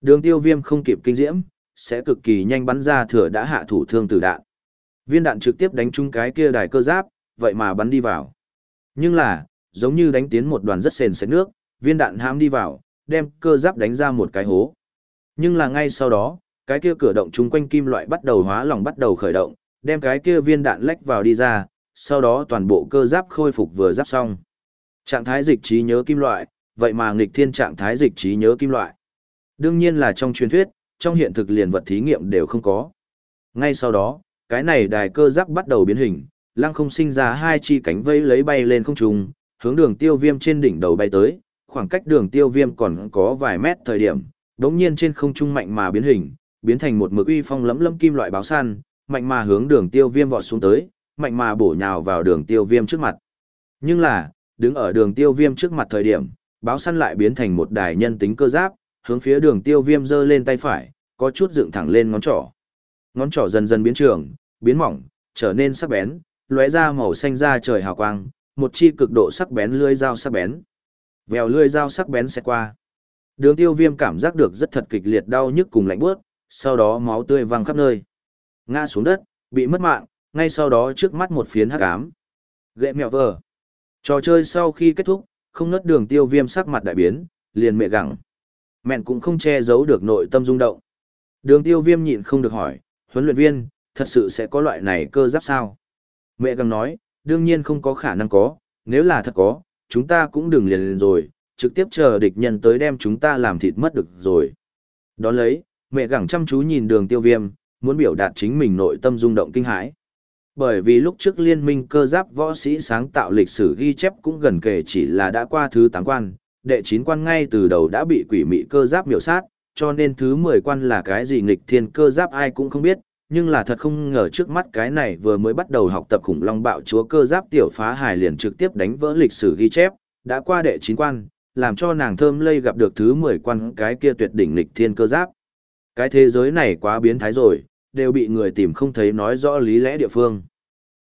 Đường tiêu viêm không kịp kinh diễm, sẽ cực kỳ nhanh bắn ra thừa đã hạ thủ thương từ đạn. Viên đạn trực tiếp đánh trúng cái kia đài cơ giáp, vậy mà bắn đi vào. Nhưng là, giống như đánh tiến một đoàn rất sền sệt nước, viên đạn hãm đi vào, đem cơ giáp đánh ra một cái hố. Nhưng là ngay sau đó, cái kia cửa động chung quanh kim loại bắt đầu hóa lỏng bắt đầu khởi động, đem cái kia viên đạn lách vào đi ra, sau đó toàn bộ cơ giáp khôi phục vừa giáp xong. Trạng thái dịch trí nhớ kim loại, vậy mà nghịch thiên trạng thái dịch trí nhớ kim loại. Đương nhiên là trong truyền thuyết, trong hiện thực liền vật thí nghiệm đều không có. Ngay sau đó, cái này đài cơ giáp bắt đầu biến hình, lăng không sinh ra hai chi cánh vây lấy bay lên không trung, hướng đường tiêu viêm trên đỉnh đầu bay tới, khoảng cách đường tiêu viêm còn có vài mét thời điểm, đống nhiên trên không trung mạnh mà biến hình, biến thành một mực uy phong lẫm lẫm kim loại báo săn, mạnh mà hướng đường tiêu viêm vọt xuống tới, mạnh mà bổ nhào vào đường tiêu viêm trước mặt. Nhưng là, đứng ở đường tiêu viêm trước mặt thời điểm, báo săn lại biến thành một đài nhân tính cơ giáp, hướng phía đường tiêu viêm giơ lên tay phải, có chút dựng thẳng lên ngón trỏ. Ngón trỏ dần dần biến trường, biến mỏng, trở nên sắc bén, lóe ra màu xanh da trời hào quang, một chi cực độ sắc bén lưỡi dao sắc bén. Vèo lưỡi dao sắc bén sẽ qua. Đường tiêu viêm cảm giác được rất thật kịch liệt đau nhức cùng lạnh bước, sau đó máu tươi văng khắp nơi. Ngã xuống đất, bị mất mạng, ngay sau đó trước mắt một phiến hắc ám. Gệ mèo vờ. Trò chơi sau khi kết thúc, không nớt đường tiêu viêm sắc mặt đại biến, liền mẹ gặng. Mẹn cũng không che giấu được nội tâm rung động. Đường tiêu viêm nhịn không được hỏi, huấn luyện viên, thật sự sẽ có loại này cơ giáp sao? Mẹ gặng nói, đương nhiên không có khả năng có, nếu là thật có, chúng ta cũng đừng liền liền rồi, trực tiếp chờ địch nhân tới đem chúng ta làm thịt mất được rồi. Đón lấy, mẹ gặng chăm chú nhìn đường tiêu viêm, muốn biểu đạt chính mình nội tâm rung động kinh hãi. Bởi vì lúc trước liên minh cơ giáp võ sĩ sáng tạo lịch sử ghi chép cũng gần kể chỉ là đã qua thứ tám quan, đệ chín quan ngay từ đầu đã bị quỷ mị cơ giáp miểu sát, cho nên thứ 10 quan là cái gì nghịch thiên cơ giáp ai cũng không biết, nhưng là thật không ngờ trước mắt cái này vừa mới bắt đầu học tập khủng long bạo chúa cơ giáp tiểu phá hài liền trực tiếp đánh vỡ lịch sử ghi chép, đã qua đệ chín quan, làm cho nàng thơm lây gặp được thứ 10 quan cái kia tuyệt đỉnh lịch thiên cơ giáp. Cái thế giới này quá biến thái rồi, đều bị người tìm không thấy nói rõ lý lẽ địa phương.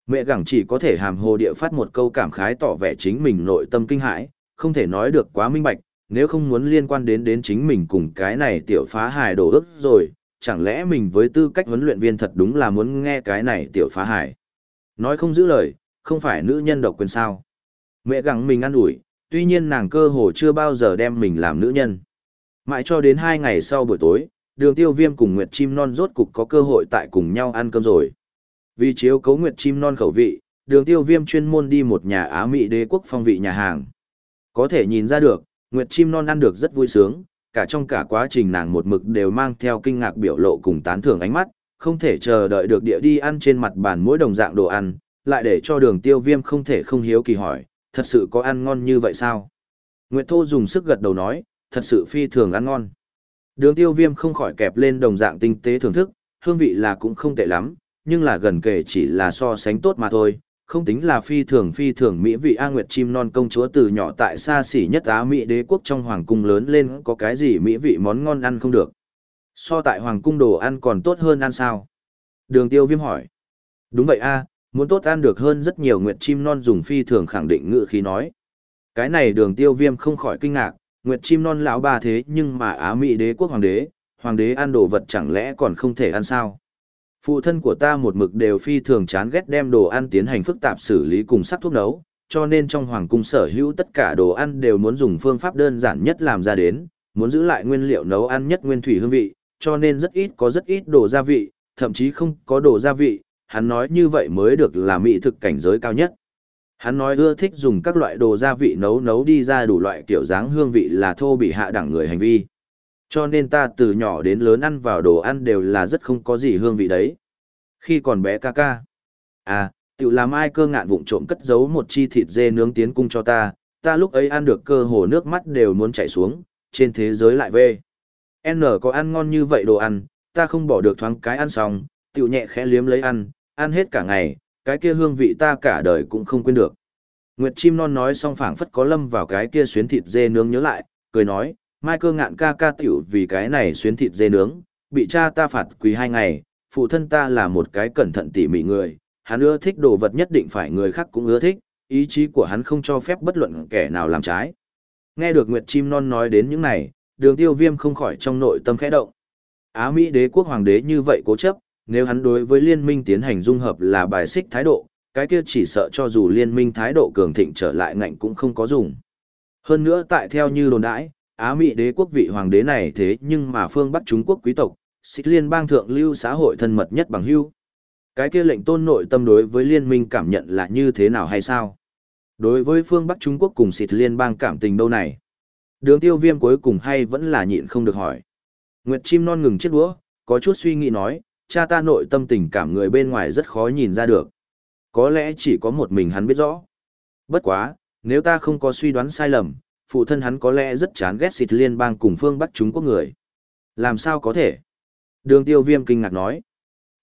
Mẹ gẳng chỉ có thể hàm hồ địa phát một câu cảm khái tỏ vẻ chính mình nội tâm kinh hãi, không thể nói được quá minh bạch, nếu không muốn liên quan đến đến chính mình cùng cái này tiểu phá hài đổ ức rồi, chẳng lẽ mình với tư cách huấn luyện viên thật đúng là muốn nghe cái này tiểu phá hài. Nói không giữ lời, không phải nữ nhân độc quyền sao. Mẹ gắng mình ăn ủi tuy nhiên nàng cơ hồ chưa bao giờ đem mình làm nữ nhân. Mãi cho đến hai ngày sau buổi tối, đường tiêu viêm cùng Nguyệt Chim Non rốt cục có cơ hội tại cùng nhau ăn cơm rồi. Vì chiếu cấu Nguyệt Chim Non khẩu vị, đường tiêu viêm chuyên môn đi một nhà Á Mỹ đế quốc phong vị nhà hàng. Có thể nhìn ra được, Nguyệt Chim Non ăn được rất vui sướng, cả trong cả quá trình nàng một mực đều mang theo kinh ngạc biểu lộ cùng tán thưởng ánh mắt, không thể chờ đợi được địa đi ăn trên mặt bàn mỗi đồng dạng đồ ăn, lại để cho đường tiêu viêm không thể không hiếu kỳ hỏi, thật sự có ăn ngon như vậy sao? Nguyệt Thô dùng sức gật đầu nói, thật sự phi thường ăn ngon. Đường tiêu viêm không khỏi kẹp lên đồng dạng tinh tế thưởng thức, hương vị là cũng không tệ lắm, nhưng là gần kể chỉ là so sánh tốt mà thôi, không tính là phi thường phi thường mỹ vị A Nguyệt chim non công chúa từ nhỏ tại xa xỉ nhất Á Mỹ đế quốc trong hoàng cung lớn lên có cái gì mỹ vị món ngon ăn không được. So tại hoàng cung đồ ăn còn tốt hơn ăn sao? Đường tiêu viêm hỏi. Đúng vậy a muốn tốt ăn được hơn rất nhiều Nguyệt chim non dùng phi thường khẳng định ngự khí nói. Cái này đường tiêu viêm không khỏi kinh ngạc, Nguyệt chim non lão ba thế nhưng mà Á Mỹ đế quốc hoàng đế, hoàng đế ăn đồ vật chẳng lẽ còn không thể ăn sao? Phụ thân của ta một mực đều phi thường chán ghét đem đồ ăn tiến hành phức tạp xử lý cùng sắc thuốc nấu, cho nên trong hoàng cung sở hữu tất cả đồ ăn đều muốn dùng phương pháp đơn giản nhất làm ra đến, muốn giữ lại nguyên liệu nấu ăn nhất nguyên thủy hương vị, cho nên rất ít có rất ít đồ gia vị, thậm chí không có đồ gia vị, hắn nói như vậy mới được là mỹ thực cảnh giới cao nhất. Hắn nói ưa thích dùng các loại đồ gia vị nấu nấu đi ra đủ loại kiểu dáng hương vị là thô bị hạ đẳng người hành vi. Cho nên ta từ nhỏ đến lớn ăn vào đồ ăn đều là rất không có gì hương vị đấy. Khi còn bé ca ca. À, tự làm ai cơ ngạn vụng trộm cất giấu một chi thịt dê nướng tiến cung cho ta, ta lúc ấy ăn được cơ hồ nước mắt đều muốn chảy xuống, trên thế giới lại về. N có ăn ngon như vậy đồ ăn, ta không bỏ được thoáng cái ăn xong, tiểu nhẹ khẽ liếm lấy ăn, ăn hết cả ngày, cái kia hương vị ta cả đời cũng không quên được. Nguyệt chim non nói xong phảng phất có lâm vào cái kia xuyến thịt dê nướng nhớ lại, cười nói, mai cơ ngạn ca ca tiểu vì cái này xuyến thịt dê nướng, bị cha ta phạt quỳ hai ngày, phụ thân ta là một cái cẩn thận tỉ mỉ người, hắn ưa thích đồ vật nhất định phải người khác cũng ưa thích, ý chí của hắn không cho phép bất luận kẻ nào làm trái. Nghe được Nguyệt Chim Non nói đến những này, đường tiêu viêm không khỏi trong nội tâm khẽ động. Á Mỹ đế quốc hoàng đế như vậy cố chấp, nếu hắn đối với liên minh tiến hành dung hợp là bài xích thái độ, cái kia chỉ sợ cho dù liên minh thái độ cường thịnh trở lại ngạnh cũng không có dùng. Hơn nữa tại theo như đồn đãi, Á Mỹ đế quốc vị hoàng đế này thế nhưng mà phương Bắc Trung Quốc quý tộc, xích liên bang thượng lưu xã hội thân mật nhất bằng hưu. Cái kia lệnh tôn nội tâm đối với liên minh cảm nhận là như thế nào hay sao? Đối với phương Bắc Trung Quốc cùng xịt liên bang cảm tình đâu này? Đường tiêu viêm cuối cùng hay vẫn là nhịn không được hỏi. Nguyệt chim non ngừng chết đũa, có chút suy nghĩ nói, cha ta nội tâm tình cảm người bên ngoài rất khó nhìn ra được. Có lẽ chỉ có một mình hắn biết rõ. Bất quá, nếu ta không có suy đoán sai lầm, phụ thân hắn có lẽ rất chán ghét xịt liên bang cùng phương Bắc chúng Quốc người. Làm sao có thể? Đường tiêu viêm kinh ngạc nói.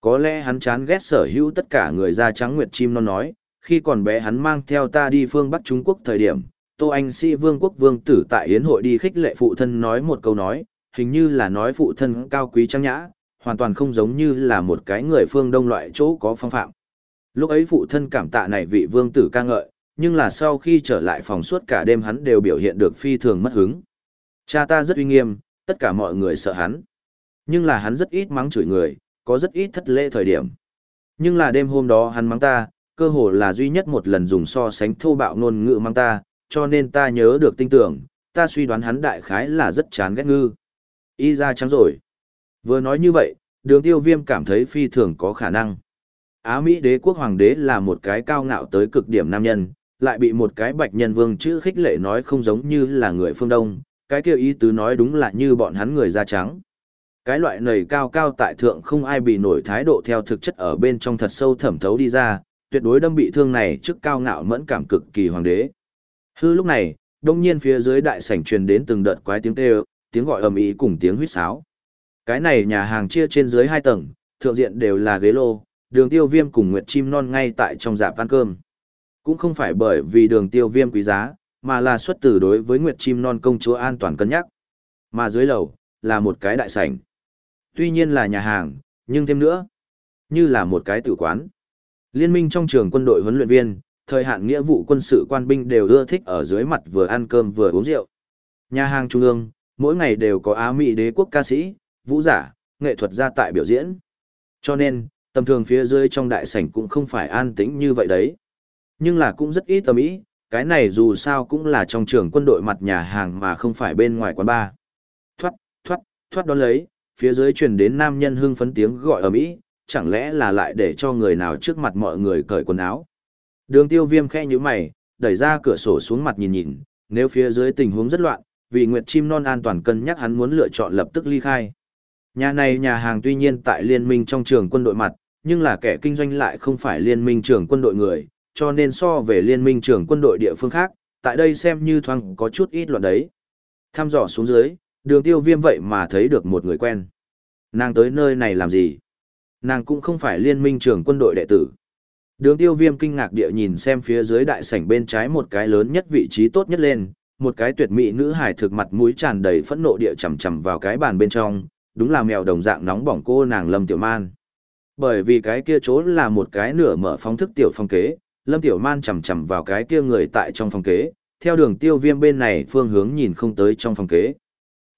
Có lẽ hắn chán ghét sở hữu tất cả người da trắng nguyệt chim non nói, khi còn bé hắn mang theo ta đi phương Bắc Trung Quốc thời điểm, Tô Anh Sĩ Vương quốc vương tử tại Yến hội đi khích lệ phụ thân nói một câu nói, hình như là nói phụ thân cao quý trang nhã, hoàn toàn không giống như là một cái người phương đông loại chỗ có phong phạm. Lúc ấy phụ thân cảm tạ này vị vương tử ca ngợi, nhưng là sau khi trở lại phòng suốt cả đêm hắn đều biểu hiện được phi thường mất hứng. Cha ta rất uy nghiêm, tất cả mọi người sợ hắn. Nhưng là hắn rất ít mắng chửi người, có rất ít thất lễ thời điểm. Nhưng là đêm hôm đó hắn mắng ta, cơ hồ là duy nhất một lần dùng so sánh thô bạo ngôn ngữ mắng ta, cho nên ta nhớ được tinh tưởng, ta suy đoán hắn đại khái là rất chán ghét ngư. Y ra trắng rồi. Vừa nói như vậy, đường tiêu viêm cảm thấy phi thường có khả năng. Á Mỹ đế quốc hoàng đế là một cái cao ngạo tới cực điểm nam nhân, lại bị một cái bạch nhân vương chữ khích lệ nói không giống như là người phương Đông, cái kêu ý tứ nói đúng là như bọn hắn người da trắng. Cái loại nầy cao cao tại thượng không ai bị nổi thái độ theo thực chất ở bên trong thật sâu thẩm thấu đi ra, tuyệt đối đâm bị thương này trước cao ngạo mẫn cảm cực kỳ hoàng đế. Hư lúc này, đông nhiên phía dưới đại sảnh truyền đến từng đợt quái tiếng kêu, tiếng gọi ầm ĩ cùng tiếng huýt sáo. Cái này nhà hàng chia trên dưới hai tầng, thượng diện đều là ghế lô, đường tiêu viêm cùng nguyệt chim non ngay tại trong dạp ăn cơm. Cũng không phải bởi vì đường tiêu viêm quý giá, mà là xuất từ đối với nguyệt chim non công chúa an toàn cân nhắc. Mà dưới lầu, là một cái đại sảnh. Tuy nhiên là nhà hàng, nhưng thêm nữa, như là một cái tử quán. Liên minh trong trường quân đội huấn luyện viên, thời hạn nghĩa vụ quân sự quan binh đều ưa thích ở dưới mặt vừa ăn cơm vừa uống rượu. Nhà hàng trung ương, mỗi ngày đều có Á Mỹ đế quốc ca sĩ, vũ giả, nghệ thuật gia tại biểu diễn. Cho nên, tầm thường phía dưới trong đại sảnh cũng không phải an tĩnh như vậy đấy. Nhưng là cũng rất ít tầm ý, cái này dù sao cũng là trong trường quân đội mặt nhà hàng mà không phải bên ngoài quán bar. Thoát, thoát, thoát đón lấy, phía dưới truyền đến nam nhân hưng phấn tiếng gọi ở mỹ, chẳng lẽ là lại để cho người nào trước mặt mọi người cởi quần áo. Đường tiêu viêm khẽ như mày, đẩy ra cửa sổ xuống mặt nhìn nhìn, nếu phía dưới tình huống rất loạn, vì Nguyệt Chim Non an toàn cân nhắc hắn muốn lựa chọn lập tức ly khai. Nhà này nhà hàng tuy nhiên tại liên minh trong trường quân đội mặt, nhưng là kẻ kinh doanh lại không phải liên minh trường quân đội người, cho nên so về liên minh trưởng quân đội địa phương khác, tại đây xem như thoáng có chút ít loạn đấy. Tham dò xuống dưới, đường tiêu viêm vậy mà thấy được một người quen. Nàng tới nơi này làm gì? Nàng cũng không phải liên minh trưởng quân đội đệ tử. Đường tiêu viêm kinh ngạc địa nhìn xem phía dưới đại sảnh bên trái một cái lớn nhất vị trí tốt nhất lên, một cái tuyệt mỹ nữ hải thực mặt mũi tràn đầy phẫn nộ địa chầm chầm vào cái bàn bên trong, đúng là mèo đồng dạng nóng bỏng cô nàng Lâm Tiểu Man. Bởi vì cái kia chỗ là một cái nửa mở phóng thức tiểu phong kế, Lâm Tiểu Man chầm chầm vào cái kia người tại trong phòng kế, theo đường tiêu viêm bên này phương hướng nhìn không tới trong phòng kế.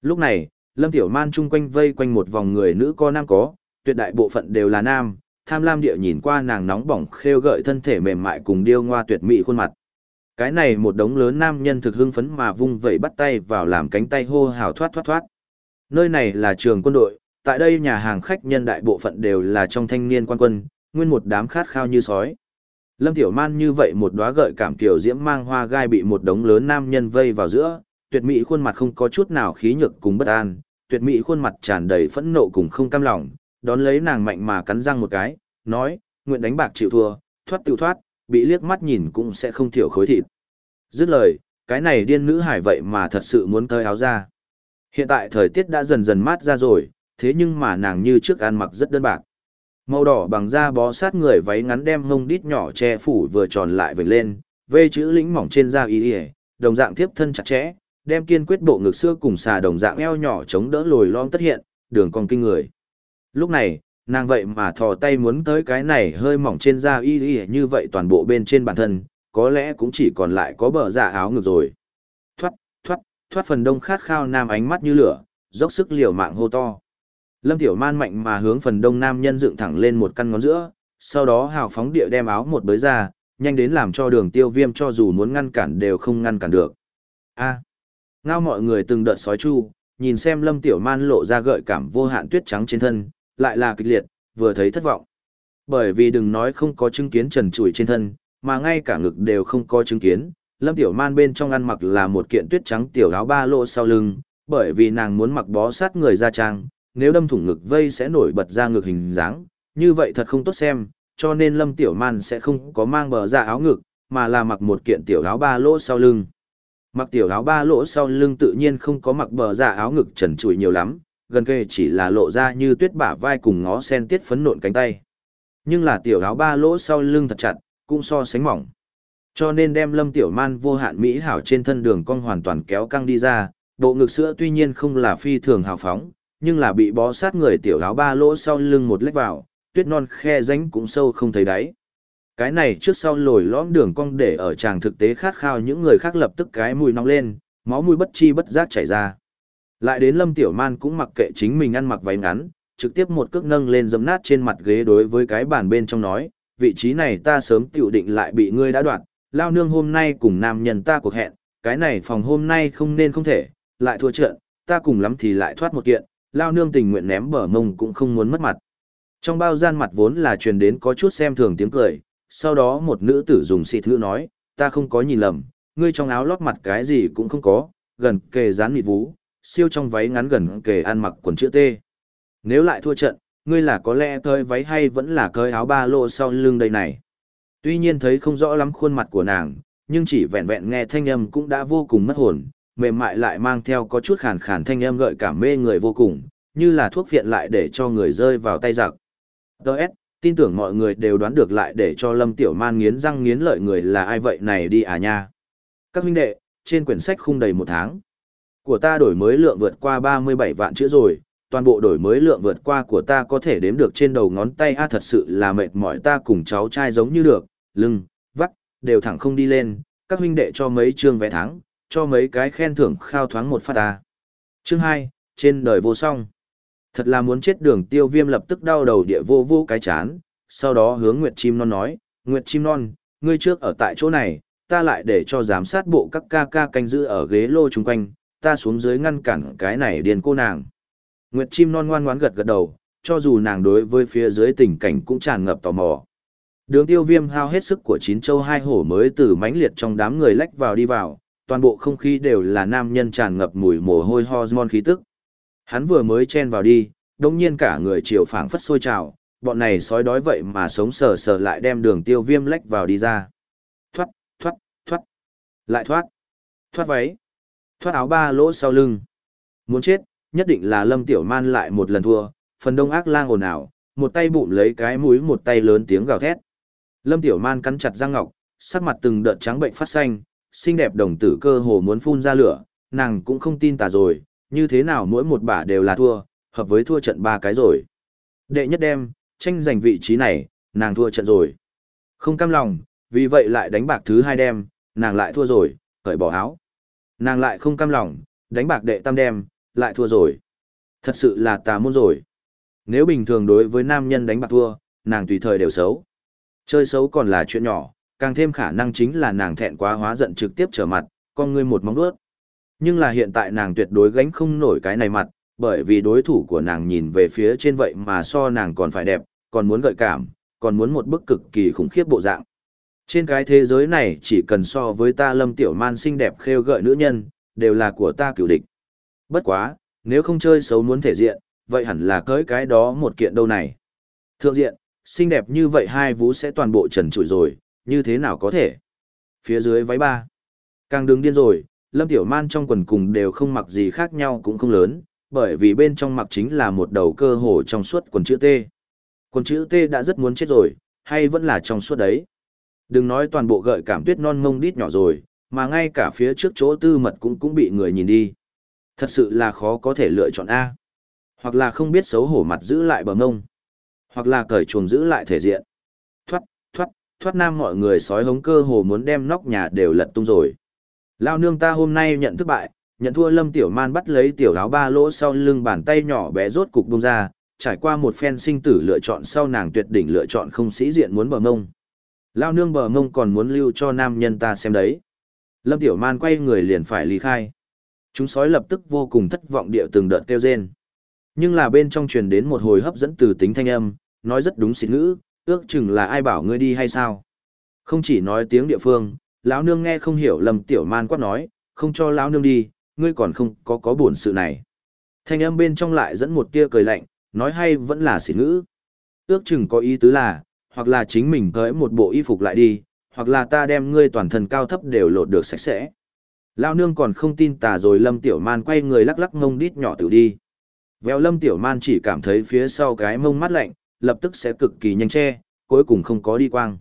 Lúc này, Lâm Tiểu Man chung quanh vây quanh một vòng người nữ có nam có, tuyệt đại bộ phận đều là nam, tham lam địa nhìn qua nàng nóng bỏng khêu gợi thân thể mềm mại cùng điêu ngoa tuyệt mỹ khuôn mặt. Cái này một đống lớn nam nhân thực hưng phấn mà vung vẩy bắt tay vào làm cánh tay hô hào thoát thoát thoát. Nơi này là trường quân đội, tại đây nhà hàng khách nhân đại bộ phận đều là trong thanh niên quan quân, nguyên một đám khát khao như sói. Lâm Tiểu Man như vậy một đóa gợi cảm tiểu diễm mang hoa gai bị một đống lớn nam nhân vây vào giữa, tuyệt mỹ khuôn mặt không có chút nào khí nhược cùng bất an, tuyệt mỹ khuôn mặt tràn đầy phẫn nộ cùng không cam lòng, đón lấy nàng mạnh mà cắn răng một cái, nói, nguyện đánh bạc chịu thua, thoát tự thoát, bị liếc mắt nhìn cũng sẽ không thiểu khối thịt. Dứt lời, cái này điên nữ hải vậy mà thật sự muốn tơi áo ra. Hiện tại thời tiết đã dần dần mát ra rồi, thế nhưng mà nàng như trước ăn mặc rất đơn bạc. Màu đỏ bằng da bó sát người váy ngắn đem mông đít nhỏ che phủ vừa tròn lại vểnh lên, vê chữ lĩnh mỏng trên da y y, đồng dạng tiếp thân chặt chẽ, đem kiên quyết bộ ngực xưa cùng xà đồng dạng eo nhỏ chống đỡ lồi lom tất hiện, đường cong kinh người. Lúc này, nàng vậy mà thò tay muốn tới cái này hơi mỏng trên da y y như vậy toàn bộ bên trên bản thân, có lẽ cũng chỉ còn lại có bờ dạ áo ngực rồi. Thoát, thoát, thoát phần đông khát khao nam ánh mắt như lửa, dốc sức liều mạng hô to. Lâm Tiểu Man mạnh mà hướng phần đông nam nhân dựng thẳng lên một căn ngón giữa, sau đó hào phóng địa đem áo một bới ra, nhanh đến làm cho đường tiêu viêm cho dù muốn ngăn cản đều không ngăn cản được. a ngao mọi người từng đợt sói chu, nhìn xem Lâm Tiểu Man lộ ra gợi cảm vô hạn tuyết trắng trên thân, lại là kịch liệt, vừa thấy thất vọng. Bởi vì đừng nói không có chứng kiến trần trụi trên thân, mà ngay cả ngực đều không có chứng kiến, Lâm Tiểu Man bên trong ăn mặc là một kiện tuyết trắng tiểu áo ba lỗ sau lưng, bởi vì nàng muốn mặc bó sát người ra trang, nếu đâm thủng ngực vây sẽ nổi bật ra ngực hình dáng, như vậy thật không tốt xem, cho nên Lâm Tiểu Man sẽ không có mang bờ ra áo ngực, mà là mặc một kiện tiểu áo ba lỗ sau lưng. Mặc tiểu áo ba lỗ sau lưng tự nhiên không có mặc bờ ra áo ngực trần trụi nhiều lắm, gần kề chỉ là lộ ra như tuyết bả vai cùng ngó sen tiết phấn nộn cánh tay. Nhưng là tiểu áo ba lỗ sau lưng thật chặt, cũng so sánh mỏng. Cho nên đem Lâm Tiểu Man vô hạn mỹ hảo trên thân đường cong hoàn toàn kéo căng đi ra, bộ ngực sữa tuy nhiên không là phi thường hào phóng, nhưng là bị bó sát người tiểu áo ba lỗ sau lưng một lách vào, tuyết non khe ránh cũng sâu không thấy đáy. Cái này trước sau lồi lõm đường cong để ở chàng thực tế khát khao những người khác lập tức cái mùi nóng lên, máu mùi bất chi bất giác chảy ra. Lại đến Lâm Tiểu Man cũng mặc kệ chính mình ăn mặc váy ngắn, trực tiếp một cước nâng lên dẫm nát trên mặt ghế đối với cái bàn bên trong nói, vị trí này ta sớm tiểu định lại bị ngươi đã đoạt, lao nương hôm nay cùng nam nhân ta cuộc hẹn, cái này phòng hôm nay không nên không thể, lại thua trận, ta cùng lắm thì lại thoát một kiện, lao nương tình nguyện ném bờ mông cũng không muốn mất mặt. Trong bao gian mặt vốn là truyền đến có chút xem thường tiếng cười, sau đó một nữ tử dùng xịt ngữ nói, ta không có nhìn lầm, ngươi trong áo lót mặt cái gì cũng không có, gần kề dán mịt vú, siêu trong váy ngắn gần kề ăn mặc quần chữ T. Nếu lại thua trận, ngươi là có lẽ cơi váy hay vẫn là cơi áo ba lô sau lưng đây này. Tuy nhiên thấy không rõ lắm khuôn mặt của nàng, nhưng chỉ vẹn vẹn nghe thanh âm cũng đã vô cùng mất hồn, mềm mại lại mang theo có chút khàn khàn thanh âm gợi cảm mê người vô cùng, như là thuốc viện lại để cho người rơi vào tay giặc. Đợt, tin tưởng mọi người đều đoán được lại để cho Lâm Tiểu Man nghiến răng nghiến lợi người là ai vậy này đi à nha. Các huynh đệ, trên quyển sách khung đầy một tháng. Của ta đổi mới lượng vượt qua 37 vạn chữ rồi, toàn bộ đổi mới lượng vượt qua của ta có thể đếm được trên đầu ngón tay a thật sự là mệt mỏi ta cùng cháu trai giống như được, lưng, vắt, đều thẳng không đi lên, các huynh đệ cho mấy chương vé tháng, cho mấy cái khen thưởng khao thoáng một phát ta. Chương 2, trên đời vô song. Thật là muốn chết đường tiêu viêm lập tức đau đầu địa vô vô cái chán, sau đó hướng Nguyệt Chim Non nói, Nguyệt Chim Non, ngươi trước ở tại chỗ này, ta lại để cho giám sát bộ các ca ca canh giữ ở ghế lô chung quanh, ta xuống dưới ngăn cản cái này điền cô nàng. Nguyệt chim non ngoan ngoãn gật gật đầu, cho dù nàng đối với phía dưới tình cảnh cũng tràn ngập tò mò. Đường tiêu viêm hao hết sức của chín châu hai hổ mới từ mãnh liệt trong đám người lách vào đi vào, toàn bộ không khí đều là nam nhân tràn ngập mùi mồ hôi hormone khí tức. Hắn vừa mới chen vào đi, đồng nhiên cả người chiều phảng phất sôi trào, bọn này sói đói vậy mà sống sờ sờ lại đem đường tiêu viêm lách vào đi ra. Thoát, thoát, thoát, lại thoát, thoát váy, thoát áo ba lỗ sau lưng. Muốn chết, nhất định là Lâm Tiểu Man lại một lần thua, phần đông ác lang ồn ào, một tay bụng lấy cái mũi một tay lớn tiếng gào thét. Lâm Tiểu Man cắn chặt răng ngọc, sắc mặt từng đợt trắng bệnh phát xanh, xinh đẹp đồng tử cơ hồ muốn phun ra lửa, nàng cũng không tin tà rồi, như thế nào mỗi một bả đều là thua, hợp với thua trận ba cái rồi. Đệ nhất đem, tranh giành vị trí này, nàng thua trận rồi. Không cam lòng, vì vậy lại đánh bạc thứ hai đem, nàng lại thua rồi, cởi bỏ áo. Nàng lại không cam lòng, đánh bạc đệ tam đem, lại thua rồi. Thật sự là tà môn rồi. Nếu bình thường đối với nam nhân đánh bạc thua, nàng tùy thời đều xấu. Chơi xấu còn là chuyện nhỏ, càng thêm khả năng chính là nàng thẹn quá hóa giận trực tiếp trở mặt, con ngươi một móng vuốt. Nhưng là hiện tại nàng tuyệt đối gánh không nổi cái này mặt, bởi vì đối thủ của nàng nhìn về phía trên vậy mà so nàng còn phải đẹp, còn muốn gợi cảm, còn muốn một bức cực kỳ khủng khiếp bộ dạng. Trên cái thế giới này chỉ cần so với ta lâm tiểu man xinh đẹp khêu gợi nữ nhân, đều là của ta cửu địch. Bất quá, nếu không chơi xấu muốn thể diện, vậy hẳn là cưới cái đó một kiện đâu này. Thượng diện, xinh đẹp như vậy hai vú sẽ toàn bộ trần trụi rồi, như thế nào có thể. Phía dưới váy ba. Càng đứng điên rồi, Lâm Tiểu Man trong quần cùng đều không mặc gì khác nhau cũng không lớn, bởi vì bên trong mặc chính là một đầu cơ hồ trong suốt quần chữ T. Quần chữ T đã rất muốn chết rồi, hay vẫn là trong suốt đấy. Đừng nói toàn bộ gợi cảm tuyết non mông đít nhỏ rồi, mà ngay cả phía trước chỗ tư mật cũng cũng bị người nhìn đi. Thật sự là khó có thể lựa chọn A. Hoặc là không biết xấu hổ mặt giữ lại bờ ngông. Hoặc là cởi chuồng giữ lại thể diện. Thoát, nam mọi người sói hống cơ hồ muốn đem nóc nhà đều lật tung rồi. Lao nương ta hôm nay nhận thất bại, nhận thua Lâm Tiểu Man bắt lấy tiểu áo ba lỗ sau lưng bàn tay nhỏ bé rốt cục bông ra, trải qua một phen sinh tử lựa chọn sau nàng tuyệt đỉnh lựa chọn không sĩ diện muốn bờ ngông. Lao nương bờ ngông còn muốn lưu cho nam nhân ta xem đấy. Lâm Tiểu Man quay người liền phải ly khai. Chúng sói lập tức vô cùng thất vọng điệu từng đợt kêu rên. Nhưng là bên trong truyền đến một hồi hấp dẫn từ tính thanh âm, nói rất đúng xịt ngữ, ước chừng là ai bảo ngươi đi hay sao. Không chỉ nói tiếng địa phương, lão nương nghe không hiểu Lâm Tiểu Man quát nói, không cho lão nương đi, ngươi còn không có có buồn sự này. Thanh âm bên trong lại dẫn một tia cười lạnh, nói hay vẫn là xỉ ngữ. Ước chừng có ý tứ là, hoặc là chính mình cởi một bộ y phục lại đi, hoặc là ta đem ngươi toàn thân cao thấp đều lột được sạch sẽ. Lão nương còn không tin tà rồi Lâm Tiểu Man quay người lắc lắc ngông đít nhỏ tự đi. Véo Lâm Tiểu Man chỉ cảm thấy phía sau cái mông mắt lạnh, lập tức sẽ cực kỳ nhanh che, cuối cùng không có đi quang.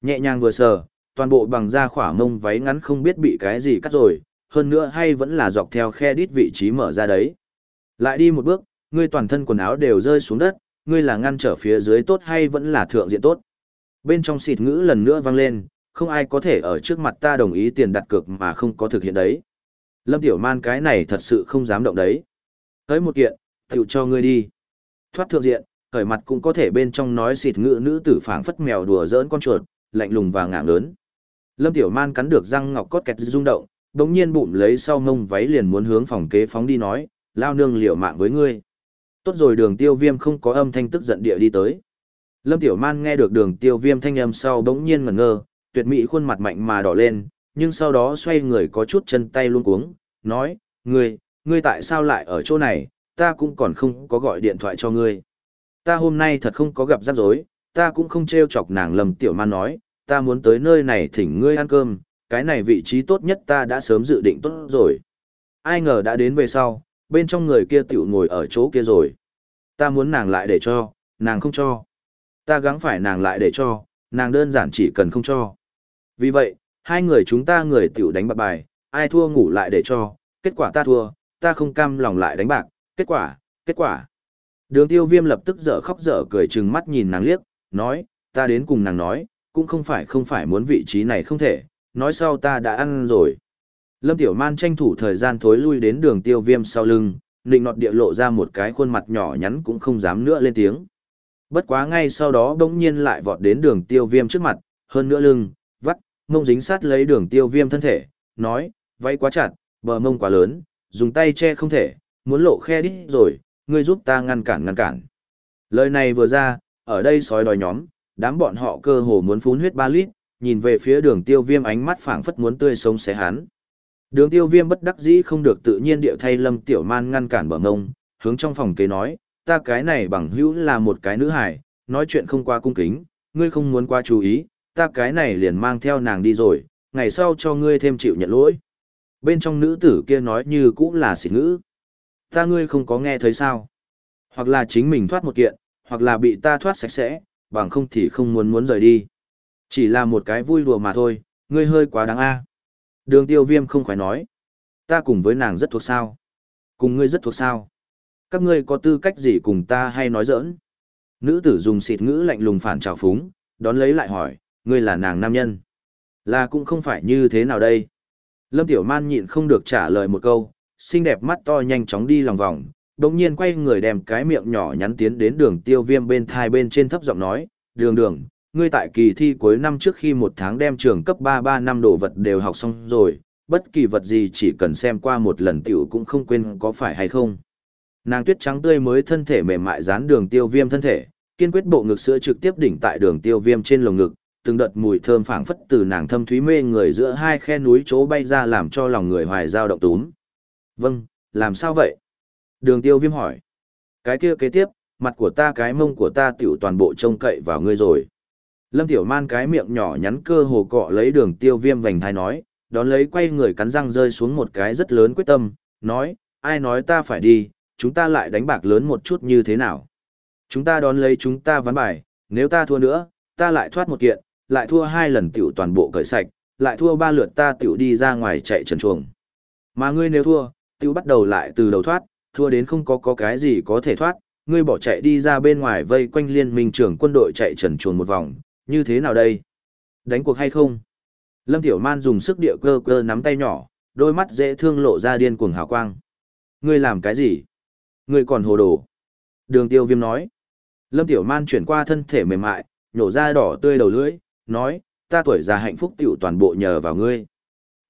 Nhẹ nhàng vừa sờ, toàn bộ bằng da khỏa mông váy ngắn không biết bị cái gì cắt rồi, hơn nữa hay vẫn là dọc theo khe đít vị trí mở ra đấy. Lại đi một bước, ngươi toàn thân quần áo đều rơi xuống đất, ngươi là ngăn trở phía dưới tốt hay vẫn là thượng diện tốt. Bên trong xịt ngữ lần nữa vang lên, không ai có thể ở trước mặt ta đồng ý tiền đặt cược mà không có thực hiện đấy. Lâm Tiểu Man cái này thật sự không dám động đấy. Tới một kiện, tiểu cho ngươi đi. Thoát thượng diện, khởi mặt cũng có thể bên trong nói xịt ngữ nữ tử phảng phất mèo đùa giỡn con chuột, lạnh lùng và ngạng lớn. Lâm Tiểu Man cắn được răng ngọc cốt kẹt rung động, đống nhiên bụng lấy sau ngông váy liền muốn hướng phòng kế phóng đi nói, lao nương liều mạng với ngươi. Tốt rồi đường tiêu viêm không có âm thanh tức giận địa đi tới. Lâm Tiểu Man nghe được đường tiêu viêm thanh âm sau bỗng nhiên ngẩn ngơ, tuyệt mỹ khuôn mặt mạnh mà đỏ lên, nhưng sau đó xoay người có chút chân tay luôn cuống, nói, ngươi, ngươi tại sao lại ở chỗ này, ta cũng còn không có gọi điện thoại cho ngươi. Ta hôm nay thật không có gặp rắc rối, ta cũng không trêu chọc nàng lầm Tiểu Man nói, ta muốn tới nơi này thỉnh ngươi ăn cơm, cái này vị trí tốt nhất ta đã sớm dự định tốt rồi. Ai ngờ đã đến về sau, bên trong người kia tiểu ngồi ở chỗ kia rồi. Ta muốn nàng lại để cho, nàng không cho. Ta gắng phải nàng lại để cho, nàng đơn giản chỉ cần không cho. Vì vậy, hai người chúng ta người tiểu đánh bạc bài, ai thua ngủ lại để cho, kết quả ta thua, ta không cam lòng lại đánh bạc, kết quả, kết quả. Đường tiêu viêm lập tức dở khóc dở cười chừng mắt nhìn nàng liếc, nói, ta đến cùng nàng nói, cũng không phải không phải muốn vị trí này không thể, nói sau ta đã ăn rồi. Lâm Tiểu Man tranh thủ thời gian thối lui đến đường tiêu viêm sau lưng, nịnh nọt địa lộ ra một cái khuôn mặt nhỏ nhắn cũng không dám nữa lên tiếng. Bất quá ngay sau đó đông nhiên lại vọt đến đường tiêu viêm trước mặt, hơn nữa lưng, vắt, mông dính sát lấy đường tiêu viêm thân thể, nói, váy quá chặt, bờ mông quá lớn, dùng tay che không thể, muốn lộ khe đi rồi, ngươi giúp ta ngăn cản ngăn cản. Lời này vừa ra, ở đây sói đòi nhóm, đám bọn họ cơ hồ muốn phun huyết ba lít, nhìn về phía đường tiêu viêm ánh mắt phảng phất muốn tươi sống xé hắn. Đường tiêu viêm bất đắc dĩ không được tự nhiên điệu thay lâm tiểu man ngăn cản bờ ngông, hướng trong phòng kế nói, ta cái này bằng hữu là một cái nữ hải, nói chuyện không qua cung kính, ngươi không muốn qua chú ý, ta cái này liền mang theo nàng đi rồi, ngày sau cho ngươi thêm chịu nhận lỗi. Bên trong nữ tử kia nói như cũng là xỉ ngữ. Ta ngươi không có nghe thấy sao? Hoặc là chính mình thoát một kiện, hoặc là bị ta thoát sạch sẽ, bằng không thì không muốn muốn rời đi. Chỉ là một cái vui đùa mà thôi, ngươi hơi quá đáng a. Đường tiêu viêm không khỏi nói. Ta cùng với nàng rất thuộc sao. Cùng ngươi rất thuộc sao. Các ngươi có tư cách gì cùng ta hay nói giỡn. Nữ tử dùng xịt ngữ lạnh lùng phản trào phúng, đón lấy lại hỏi, ngươi là nàng nam nhân. Là cũng không phải như thế nào đây. Lâm Tiểu Man nhịn không được trả lời một câu, xinh đẹp mắt to nhanh chóng đi lòng vòng, đồng nhiên quay người đem cái miệng nhỏ nhắn tiến đến đường tiêu viêm bên thai bên trên thấp giọng nói, đường đường, ngươi tại kỳ thi cuối năm trước khi một tháng đem trường cấp 33 năm đồ vật đều học xong rồi, bất kỳ vật gì chỉ cần xem qua một lần tiểu cũng không quên có phải hay không. Nàng tuyết trắng tươi mới thân thể mềm mại dán đường tiêu viêm thân thể, kiên quyết bộ ngực sữa trực tiếp đỉnh tại đường tiêu viêm trên lồng ngực, từng đợt mùi thơm phảng phất từ nàng thâm thúy mê người giữa hai khe núi chỗ bay ra làm cho lòng người hoài dao động túm. Vâng, làm sao vậy? Đường tiêu viêm hỏi. Cái kia kế tiếp, mặt của ta cái mông của ta tiểu toàn bộ trông cậy vào ngươi rồi. Lâm Tiểu Man cái miệng nhỏ nhắn cơ hồ cọ lấy đường tiêu viêm vành thai nói, đón lấy quay người cắn răng rơi xuống một cái rất lớn quyết tâm, nói, ai nói ta phải đi, chúng ta lại đánh bạc lớn một chút như thế nào. Chúng ta đón lấy chúng ta ván bài, nếu ta thua nữa, ta lại thoát một kiện, lại thua hai lần tiểu toàn bộ cởi sạch, lại thua ba lượt ta tiểu đi ra ngoài chạy trần chuồng. Mà ngươi nếu thua, tiêu bắt đầu lại từ đầu thoát, thua đến không có có cái gì có thể thoát, ngươi bỏ chạy đi ra bên ngoài vây quanh liên minh trưởng quân đội chạy trần chuồn một vòng, như thế nào đây? Đánh cuộc hay không? Lâm Tiểu Man dùng sức địa cơ cơ nắm tay nhỏ, đôi mắt dễ thương lộ ra điên cuồng hào quang. Ngươi làm cái gì? Ngươi còn hồ đồ. Đường tiêu viêm nói. Lâm Tiểu Man chuyển qua thân thể mềm mại, nhổ ra đỏ tươi đầu lưỡi, nói, ta tuổi già hạnh phúc tiểu toàn bộ nhờ vào ngươi.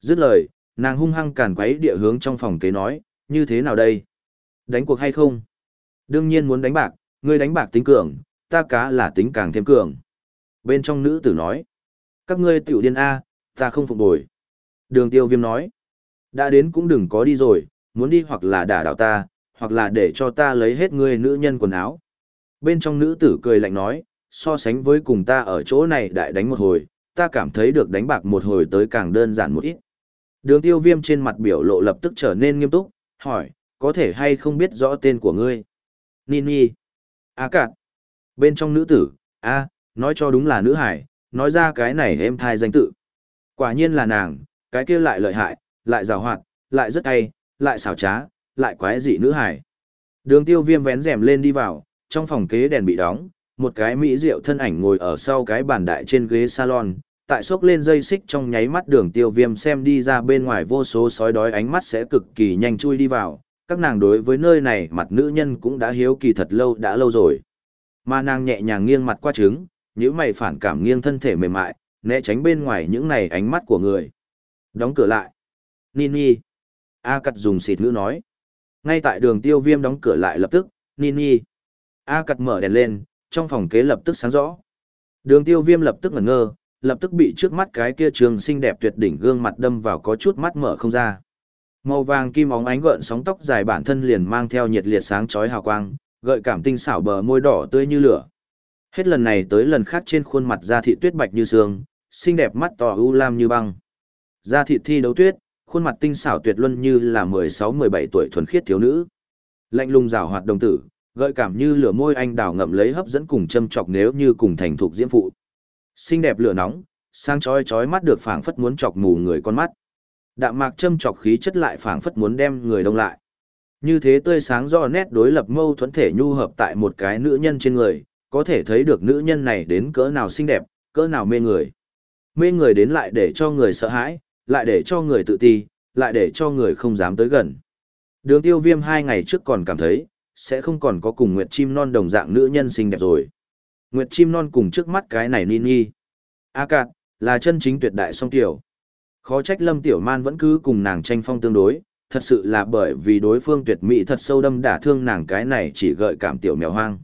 Dứt lời, nàng hung hăng càn quấy địa hướng trong phòng kế nói, như thế nào đây? Đánh cuộc hay không? Đương nhiên muốn đánh bạc, ngươi đánh bạc tính cường, ta cá là tính càng thêm cường. Bên trong nữ tử nói, các ngươi tiểu điên A, ta không phục bồi. Đường tiêu viêm nói, đã đến cũng đừng có đi rồi, muốn đi hoặc là đả đảo ta, hoặc là để cho ta lấy hết ngươi nữ nhân quần áo. Bên trong nữ tử cười lạnh nói, so sánh với cùng ta ở chỗ này đại đánh một hồi, ta cảm thấy được đánh bạc một hồi tới càng đơn giản một ít. Đường tiêu viêm trên mặt biểu lộ lập tức trở nên nghiêm túc, hỏi, có thể hay không biết rõ tên của ngươi? Nini. À cạn. Bên trong nữ tử, a nói cho đúng là nữ hải, nói ra cái này em thai danh tự. Quả nhiên là nàng, cái kia lại lợi hại, lại rào hoạt, lại rất hay, lại xảo trá, lại quái dị nữ hải. Đường tiêu viêm vén rèm lên đi vào, trong phòng kế đèn bị đóng, một cái mỹ rượu thân ảnh ngồi ở sau cái bàn đại trên ghế salon, tại xốc lên dây xích trong nháy mắt đường tiêu viêm xem đi ra bên ngoài vô số sói đói ánh mắt sẽ cực kỳ nhanh chui đi vào, các nàng đối với nơi này mặt nữ nhân cũng đã hiếu kỳ thật lâu đã lâu rồi. Mà nàng nhẹ nhàng nghiêng mặt qua trứng, những mày phản cảm nghiêng thân thể mềm mại, né tránh bên ngoài những này ánh mắt của người. Đóng cửa lại. Nini. A cặt dùng xịt ngữ nói. Ngay tại đường tiêu viêm đóng cửa lại lập tức, Nini. A cặt mở đèn lên, trong phòng kế lập tức sáng rõ. Đường tiêu viêm lập tức ngẩn ngơ, lập tức bị trước mắt cái kia trường xinh đẹp tuyệt đỉnh gương mặt đâm vào có chút mắt mở không ra. Màu vàng kim óng ánh gợn sóng tóc dài bản thân liền mang theo nhiệt liệt sáng chói hào quang, gợi cảm tinh xảo bờ môi đỏ tươi như lửa. Hết lần này tới lần khác trên khuôn mặt da thị tuyết bạch như sương, xinh đẹp mắt to u lam như băng. Da thị thi đấu tuyết, khuôn mặt tinh xảo tuyệt luân như là 16-17 tuổi thuần khiết thiếu nữ. Lạnh lùng rào hoạt đồng tử, gợi cảm như lửa môi anh đào ngậm lấy hấp dẫn cùng châm chọc nếu như cùng thành thục diễm phụ. Xinh đẹp lửa nóng, sang chói chói mắt được phảng phất muốn chọc mù người con mắt. Đạm mạc châm chọc khí chất lại phảng phất muốn đem người đông lại. Như thế tươi sáng do nét đối lập mâu thuẫn thể nhu hợp tại một cái nữ nhân trên người, có thể thấy được nữ nhân này đến cỡ nào xinh đẹp, cỡ nào mê người. Mê người đến lại để cho người sợ hãi, lại để cho người tự ti, lại để cho người không dám tới gần. Đường tiêu viêm hai ngày trước còn cảm thấy, sẽ không còn có cùng Nguyệt Chim Non đồng dạng nữ nhân xinh đẹp rồi. Nguyệt Chim Non cùng trước mắt cái này Nini. A Cạt, là chân chính tuyệt đại song tiểu. Khó trách Lâm Tiểu Man vẫn cứ cùng nàng tranh phong tương đối, thật sự là bởi vì đối phương tuyệt mỹ thật sâu đâm đả thương nàng cái này chỉ gợi cảm tiểu mèo hoang.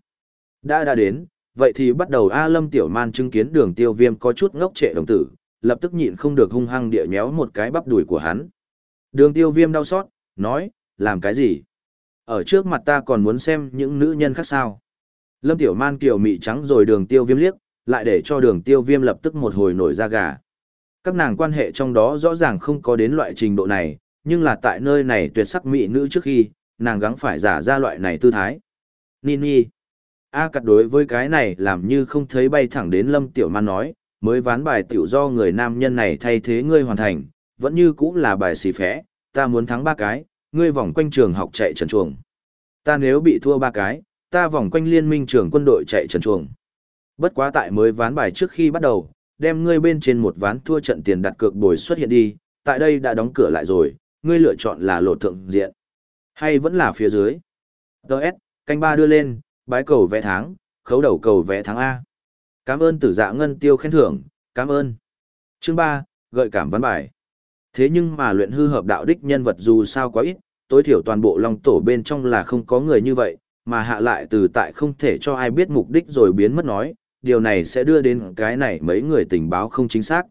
Đã đã đến, vậy thì bắt đầu A Lâm Tiểu Man chứng kiến đường tiêu viêm có chút ngốc trệ đồng tử, lập tức nhịn không được hung hăng địa nhéo một cái bắp đùi của hắn. Đường tiêu viêm đau xót, nói, làm cái gì? Ở trước mặt ta còn muốn xem những nữ nhân khác sao? Lâm Tiểu Man kiều mị trắng rồi đường tiêu viêm liếc, lại để cho đường tiêu viêm lập tức một hồi nổi ra gà. Các nàng quan hệ trong đó rõ ràng không có đến loại trình độ này, nhưng là tại nơi này tuyệt sắc mỹ nữ trước khi, nàng gắng phải giả ra loại này tư thái. Nini. A cặt đối với cái này làm như không thấy bay thẳng đến Lâm Tiểu Man nói, mới ván bài tiểu do người nam nhân này thay thế ngươi hoàn thành, vẫn như cũng là bài xì phé, ta muốn thắng ba cái, ngươi vòng quanh trường học chạy trần chuồng. Ta nếu bị thua ba cái, ta vòng quanh liên minh trưởng quân đội chạy trần chuồng. Bất quá tại mới ván bài trước khi bắt đầu, đem ngươi bên trên một ván thua trận tiền đặt cược bồi xuất hiện đi, tại đây đã đóng cửa lại rồi, ngươi lựa chọn là lộ thượng diện, hay vẫn là phía dưới. Đợt, canh ba đưa lên, bái cầu vẽ tháng, khấu đầu cầu vẽ tháng A. Cảm ơn tử dạ ngân tiêu khen thưởng, cảm ơn. Chương ba, gợi cảm văn bài. Thế nhưng mà luyện hư hợp đạo đích nhân vật dù sao quá ít, tối thiểu toàn bộ long tổ bên trong là không có người như vậy, mà hạ lại từ tại không thể cho ai biết mục đích rồi biến mất nói, điều này sẽ đưa đến cái này mấy người tình báo không chính xác.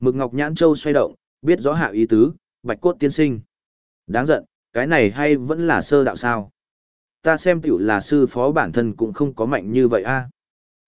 Mực Ngọc Nhãn Châu xoay động, biết rõ hạ ý tứ, bạch cốt tiên sinh. Đáng giận, cái này hay vẫn là sơ đạo sao? Ta xem tiểu là sư phó bản thân cũng không có mạnh như vậy a.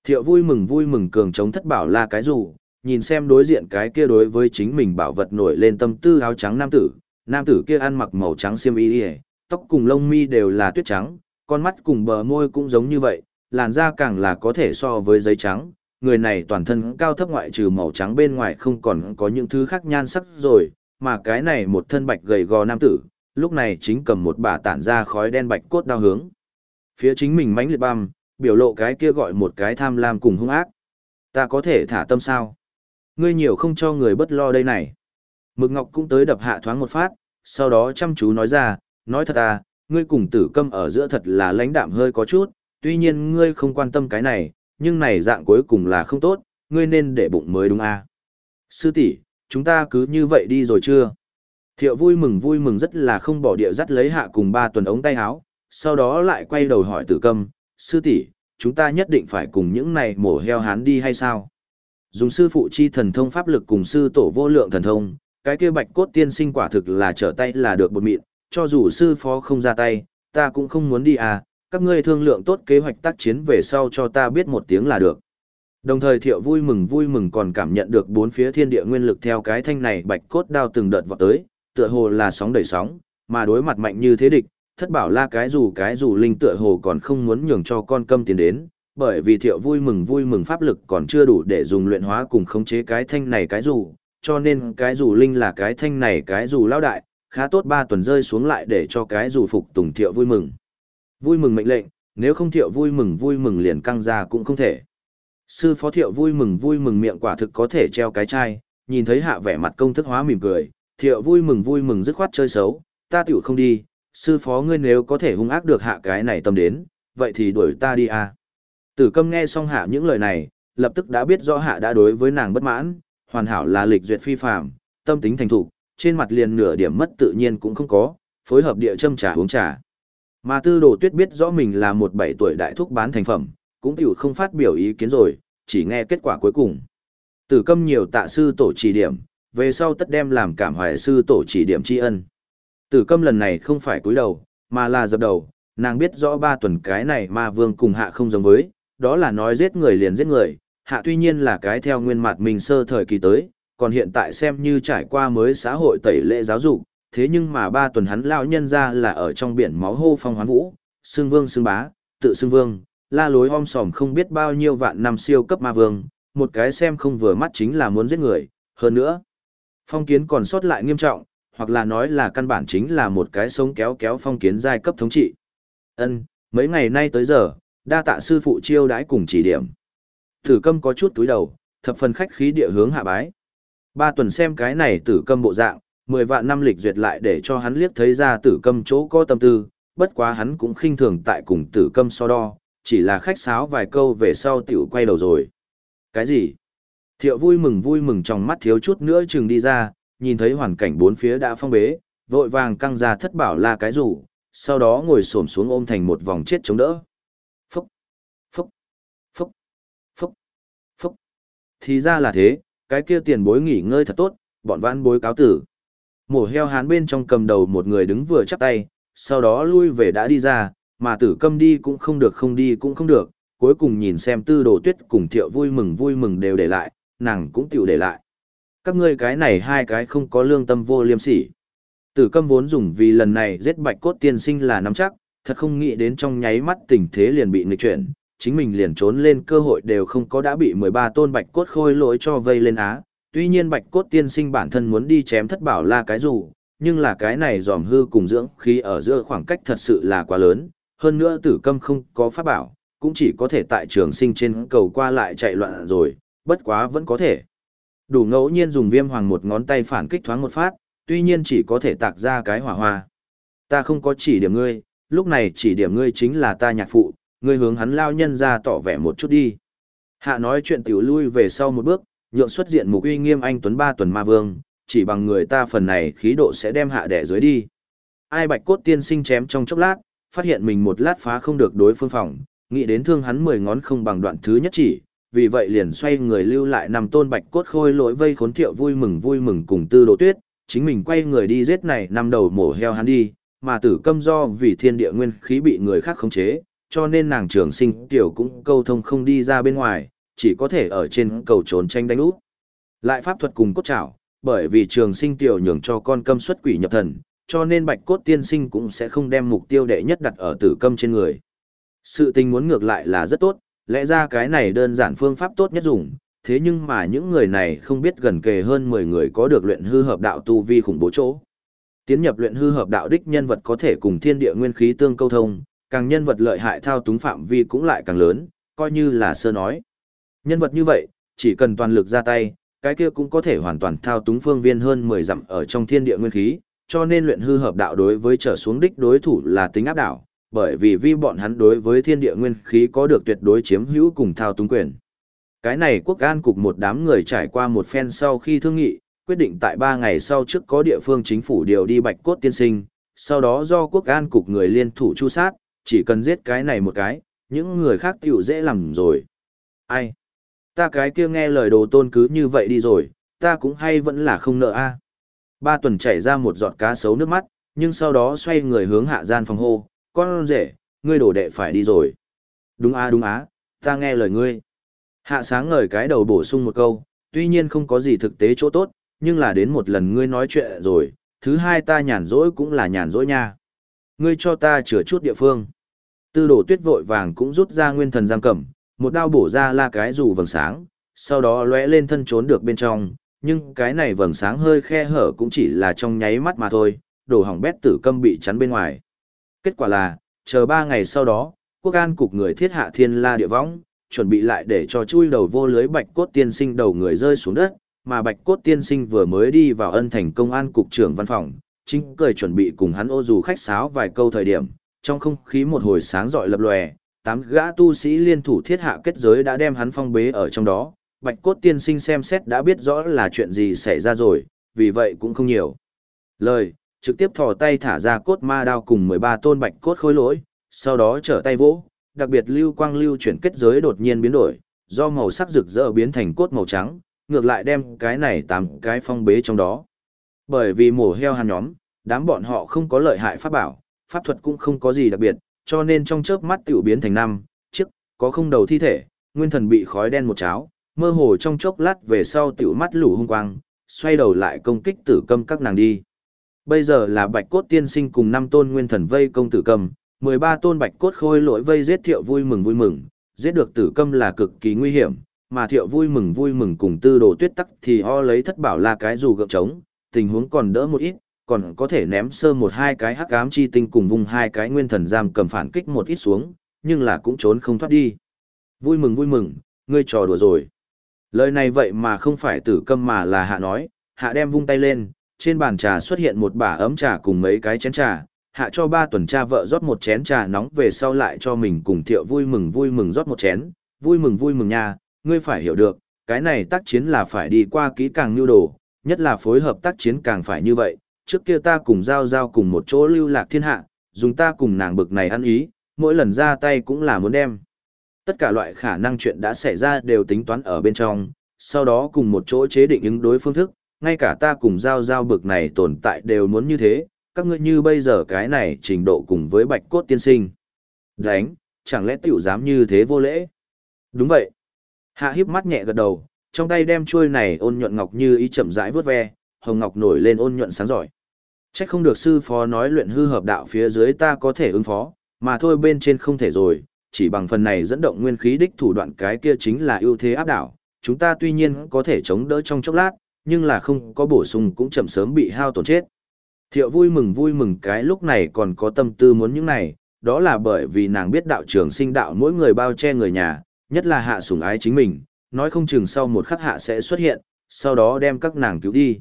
Thiệu vui mừng vui mừng cường chống thất bảo là cái rủ, nhìn xem đối diện cái kia đối với chính mình bảo vật nổi lên tâm tư áo trắng nam tử, nam tử kia ăn mặc màu trắng xiêm y, tóc cùng lông mi đều là tuyết trắng, con mắt cùng bờ môi cũng giống như vậy, làn da càng là có thể so với giấy trắng, người này toàn thân cao thấp ngoại trừ màu trắng bên ngoài không còn có những thứ khác nhan sắc rồi, mà cái này một thân bạch gầy gò nam tử, lúc này chính cầm một bả tản ra khói đen bạch cốt đao hướng. Phía chính mình mãnh liệt băm, biểu lộ cái kia gọi một cái tham lam cùng hung ác. Ta có thể thả tâm sao? Ngươi nhiều không cho người bất lo đây này. Mực Ngọc cũng tới đập hạ thoáng một phát, sau đó chăm chú nói ra, nói thật à, ngươi cùng tử câm ở giữa thật là lãnh đạm hơi có chút, tuy nhiên ngươi không quan tâm cái này, nhưng này dạng cuối cùng là không tốt, ngươi nên để bụng mới đúng à. Sư tỷ, chúng ta cứ như vậy đi rồi chưa? Thiệu vui mừng vui mừng rất là không bỏ địa dắt lấy hạ cùng ba tuần ống tay áo, sau đó lại quay đầu hỏi tử câm, sư tỷ, chúng ta nhất định phải cùng những này mổ heo hán đi hay sao? Dùng sư phụ chi thần thông pháp lực cùng sư tổ vô lượng thần thông, cái kia bạch cốt tiên sinh quả thực là trở tay là được bột mịn, cho dù sư phó không ra tay, ta cũng không muốn đi à, các ngươi thương lượng tốt kế hoạch tác chiến về sau cho ta biết một tiếng là được. Đồng thời thiệu vui mừng vui mừng còn cảm nhận được bốn phía thiên địa nguyên lực theo cái thanh này bạch cốt đao từng đợt vọt tới, tựa hồ là sóng đẩy sóng, mà đối mặt mạnh như thế địch, thất bảo la cái dù cái dù linh tựa hồ còn không muốn nhường cho con câm tiến đến, bởi vì thiệu vui mừng vui mừng pháp lực còn chưa đủ để dùng luyện hóa cùng khống chế cái thanh này cái dù, cho nên cái dù linh là cái thanh này cái dù lao đại, khá tốt ba tuần rơi xuống lại để cho cái dù phục tùng thiệu vui mừng. Vui mừng mệnh lệnh, nếu không thiệu vui mừng vui mừng liền căng ra cũng không thể. Sư phó thiệu vui mừng vui mừng miệng quả thực có thể treo cái chai, nhìn thấy hạ vẻ mặt công thức hóa mỉm cười, thiệu vui mừng vui mừng dứt khoát chơi xấu, ta tiểu không đi, sư phó ngươi nếu có thể hung ác được hạ cái này tâm đến, vậy thì đuổi ta đi à. Tử câm nghe xong hạ những lời này, lập tức đã biết rõ hạ đã đối với nàng bất mãn, hoàn hảo là lịch duyệt phi phạm, tâm tính thành thục, trên mặt liền nửa điểm mất tự nhiên cũng không có, phối hợp địa châm trà uống trà. Mà tư đồ tuyết biết rõ mình là một bảy tuổi đại thúc bán thành phẩm, cũng tiểu không phát biểu ý kiến rồi, chỉ nghe kết quả cuối cùng. Tử câm nhiều tạ sư tổ chỉ điểm, về sau tất đem làm cảm hoài sư tổ chỉ điểm tri ân. Tử câm lần này không phải cúi đầu, mà là dập đầu, nàng biết rõ ba tuần cái này mà vương cùng hạ không giống với, đó là nói giết người liền giết người, hạ tuy nhiên là cái theo nguyên mặt mình sơ thời kỳ tới, còn hiện tại xem như trải qua mới xã hội tẩy lệ giáo dục, thế nhưng mà ba tuần hắn lão nhân ra là ở trong biển máu hô phong hoán vũ, xương vương xương bá, tự xương vương, la lối om sòm không biết bao nhiêu vạn năm siêu cấp ma vương, một cái xem không vừa mắt chính là muốn giết người, hơn nữa. Phong kiến còn sót lại nghiêm trọng, hoặc là nói là căn bản chính là một cái sống kéo kéo phong kiến giai cấp thống trị. Ân, mấy ngày nay tới giờ, đa tạ sư phụ chiêu đãi cùng chỉ điểm. thử câm có chút túi đầu, thập phần khách khí địa hướng hạ bái. Ba tuần xem cái này tử câm bộ dạng, mười vạn năm lịch duyệt lại để cho hắn liếc thấy ra tử câm chỗ có tâm tư, bất quá hắn cũng khinh thường tại cùng tử câm so đo, chỉ là khách sáo vài câu về sau tiểu quay đầu rồi. Cái gì? Thiệu vui mừng vui mừng trong mắt thiếu chút nữa chừng đi ra, nhìn thấy hoàn cảnh bốn phía đã phong bế, vội vàng căng ra thất bảo là cái rủ, sau đó ngồi xổm xuống ôm thành một vòng chết chống đỡ. Phúc, phúc, phúc, phúc, phúc. Thì ra là thế, cái kia tiền bối nghỉ ngơi thật tốt, bọn vãn bối cáo tử. Mổ heo hán bên trong cầm đầu một người đứng vừa chắp tay, sau đó lui về đã đi ra, mà tử câm đi cũng không được không đi cũng không được, cuối cùng nhìn xem tư đồ tuyết cùng thiệu vui mừng vui mừng đều để lại, nàng cũng tiểu để lại. Các ngươi cái này hai cái không có lương tâm vô liêm sỉ. Tử câm vốn dùng vì lần này giết bạch cốt tiên sinh là nắm chắc, thật không nghĩ đến trong nháy mắt tình thế liền bị nghịch chuyển, chính mình liền trốn lên cơ hội đều không có đã bị 13 tôn bạch cốt khôi lỗi cho vây lên á. Tuy nhiên bạch cốt tiên sinh bản thân muốn đi chém thất bảo la cái dù, nhưng là cái này dòm hư cùng dưỡng khí ở giữa khoảng cách thật sự là quá lớn, hơn nữa tử câm không có pháp bảo, cũng chỉ có thể tại trường sinh trên cầu qua lại chạy loạn rồi, bất quá vẫn có thể. Đủ ngẫu nhiên dùng viêm hoàng một ngón tay phản kích thoáng một phát, tuy nhiên chỉ có thể tạc ra cái hỏa hoa. Ta không có chỉ điểm ngươi, lúc này chỉ điểm ngươi chính là ta nhạc phụ, ngươi hướng hắn lao nhân ra tỏ vẻ một chút đi. Hạ nói chuyện tiểu lui về sau một bước, nhượng xuất diện mục uy nghiêm anh tuấn ba tuần ma vương, chỉ bằng người ta phần này khí độ sẽ đem hạ đẻ dưới đi. Ai bạch cốt tiên sinh chém trong chốc lát, phát hiện mình một lát phá không được đối phương phòng, nghĩ đến thương hắn mười ngón không bằng đoạn thứ nhất chỉ, vì vậy liền xoay người lưu lại nằm tôn bạch cốt khôi lỗi vây khốn thiệu vui mừng vui mừng cùng tư đồ tuyết, chính mình quay người đi giết này năm đầu mổ heo hắn đi, mà tử câm do vì thiên địa nguyên khí bị người khác khống chế, cho nên nàng trường sinh tiểu cũng câu thông không đi ra bên ngoài, chỉ có thể ở trên cầu trốn tranh đánh út. Lại pháp thuật cùng cốt trảo, bởi vì trường sinh tiểu nhường cho con câm xuất quỷ nhập thần, cho nên bạch cốt tiên sinh cũng sẽ không đem mục tiêu đệ nhất đặt ở tử câm trên người. Sự tình muốn ngược lại là rất tốt, lẽ ra cái này đơn giản phương pháp tốt nhất dùng, thế nhưng mà những người này không biết gần kề hơn 10 người có được luyện hư hợp đạo tu vi khủng bố chỗ. Tiến nhập luyện hư hợp đạo đích nhân vật có thể cùng thiên địa nguyên khí tương câu thông, càng nhân vật lợi hại thao túng phạm vi cũng lại càng lớn, coi như là sơ nói. Nhân vật như vậy, chỉ cần toàn lực ra tay, cái kia cũng có thể hoàn toàn thao túng phương viên hơn 10 dặm ở trong thiên địa nguyên khí, cho nên luyện hư hợp đạo đối với trở xuống đích đối thủ là tính áp đảo, bởi vì vi bọn hắn đối với thiên địa nguyên khí có được tuyệt đối chiếm hữu cùng thao túng quyền. Cái này quốc an cục một đám người trải qua một phen sau khi thương nghị, quyết định tại 3 ngày sau trước có địa phương chính phủ điều đi bạch cốt tiên sinh, sau đó do quốc an cục người liên thủ chu sát, chỉ cần giết cái này một cái, những người khác tiểu dễ làm rồi. Ai? Ta cái kia nghe lời đồ tôn cứ như vậy đi rồi, ta cũng hay vẫn là không nợ a. Ba tuần chảy ra một giọt cá sấu nước mắt, nhưng sau đó xoay người hướng hạ gian phòng hô, con rể, ngươi đổ đệ phải đi rồi. Đúng a đúng á, ta nghe lời ngươi. Hạ sáng ngời cái đầu bổ sung một câu, tuy nhiên không có gì thực tế chỗ tốt, nhưng là đến một lần ngươi nói chuyện rồi, thứ hai ta nhàn rỗi cũng là nhàn rỗi nha. Ngươi cho ta chữa chút địa phương. Tư đồ tuyết vội vàng cũng rút ra nguyên thần giam cầm, một đao bổ ra la cái rủ vầng sáng, sau đó lóe lên thân trốn được bên trong, nhưng cái này vầng sáng hơi khe hở cũng chỉ là trong nháy mắt mà thôi, đổ hỏng bét tử câm bị chắn bên ngoài. Kết quả là, chờ ba ngày sau đó, quốc an cục người thiết hạ thiên la địa võng, chuẩn bị lại để cho chui đầu vô lưới bạch cốt tiên sinh đầu người rơi xuống đất, mà bạch cốt tiên sinh vừa mới đi vào ân thành công an cục trưởng văn phòng, chính cười chuẩn bị cùng hắn ô dù khách sáo vài câu thời điểm, trong không khí một hồi sáng rọi lập lòe, tám gã tu sĩ liên thủ thiết hạ kết giới đã đem hắn phong bế ở trong đó, bạch cốt tiên sinh xem xét đã biết rõ là chuyện gì xảy ra rồi, vì vậy cũng không nhiều. Lời, trực tiếp thò tay thả ra cốt ma đao cùng 13 tôn bạch cốt khối lỗi, sau đó trở tay vỗ, đặc biệt lưu quang lưu chuyển kết giới đột nhiên biến đổi, do màu sắc rực rỡ biến thành cốt màu trắng, ngược lại đem cái này tám cái phong bế trong đó. Bởi vì mổ heo hàn nhóm, đám bọn họ không có lợi hại pháp bảo, pháp thuật cũng không có gì đặc biệt, cho nên trong chớp mắt tiểu biến thành năm, chiếc, có không đầu thi thể, nguyên thần bị khói đen một cháo, mơ hồ trong chốc lát về sau tiểu mắt lũ hung quang, xoay đầu lại công kích tử câm các nàng đi. Bây giờ là bạch cốt tiên sinh cùng năm tôn nguyên thần vây công tử câm, 13 tôn bạch cốt khôi lỗi vây giết thiệu vui mừng vui mừng, giết được tử câm là cực kỳ nguy hiểm, mà thiệu vui mừng vui mừng cùng tư đồ tuyết tắc thì ho lấy thất bảo là cái dù gượng trống, tình huống còn đỡ một ít, còn có thể ném sơ một hai cái hắc ám chi tinh cùng vùng hai cái nguyên thần giam cầm phản kích một ít xuống, nhưng là cũng trốn không thoát đi. Vui mừng vui mừng, ngươi trò đùa rồi. Lời này vậy mà không phải tử câm mà là hạ nói, hạ đem vung tay lên, trên bàn trà xuất hiện một bả ấm trà cùng mấy cái chén trà, hạ cho ba tuần tra vợ rót một chén trà nóng về sau lại cho mình cùng thiệu vui mừng vui mừng rót một chén, vui mừng vui mừng nha, ngươi phải hiểu được, cái này tác chiến là phải đi qua kỹ càng nhu đồ, nhất là phối hợp tác chiến càng phải như vậy, trước kia ta cùng giao giao cùng một chỗ lưu lạc thiên hạ, dùng ta cùng nàng bực này ăn ý, mỗi lần ra tay cũng là muốn đem. Tất cả loại khả năng chuyện đã xảy ra đều tính toán ở bên trong, sau đó cùng một chỗ chế định ứng đối phương thức, ngay cả ta cùng giao giao bực này tồn tại đều muốn như thế, các ngươi như bây giờ cái này trình độ cùng với bạch cốt tiên sinh. Đánh, chẳng lẽ tiểu dám như thế vô lễ? Đúng vậy. Hạ híp mắt nhẹ gật đầu, trong tay đem chuôi này ôn nhuận ngọc như ý chậm rãi vớt ve, hồng ngọc nổi lên ôn nhuận sáng giỏi. Chắc không được sư phó nói luyện hư hợp đạo phía dưới ta có thể ứng phó, mà thôi bên trên không thể rồi, chỉ bằng phần này dẫn động nguyên khí đích thủ đoạn cái kia chính là ưu thế áp đảo. Chúng ta tuy nhiên có thể chống đỡ trong chốc lát, nhưng là không có bổ sung cũng chậm sớm bị hao tổn chết. Thiệu vui mừng vui mừng cái lúc này còn có tâm tư muốn những này, đó là bởi vì nàng biết đạo trưởng sinh đạo mỗi người bao che người nhà, nhất là hạ sủng ái chính mình, nói không chừng sau một khắc hạ sẽ xuất hiện, sau đó đem các nàng cứu đi.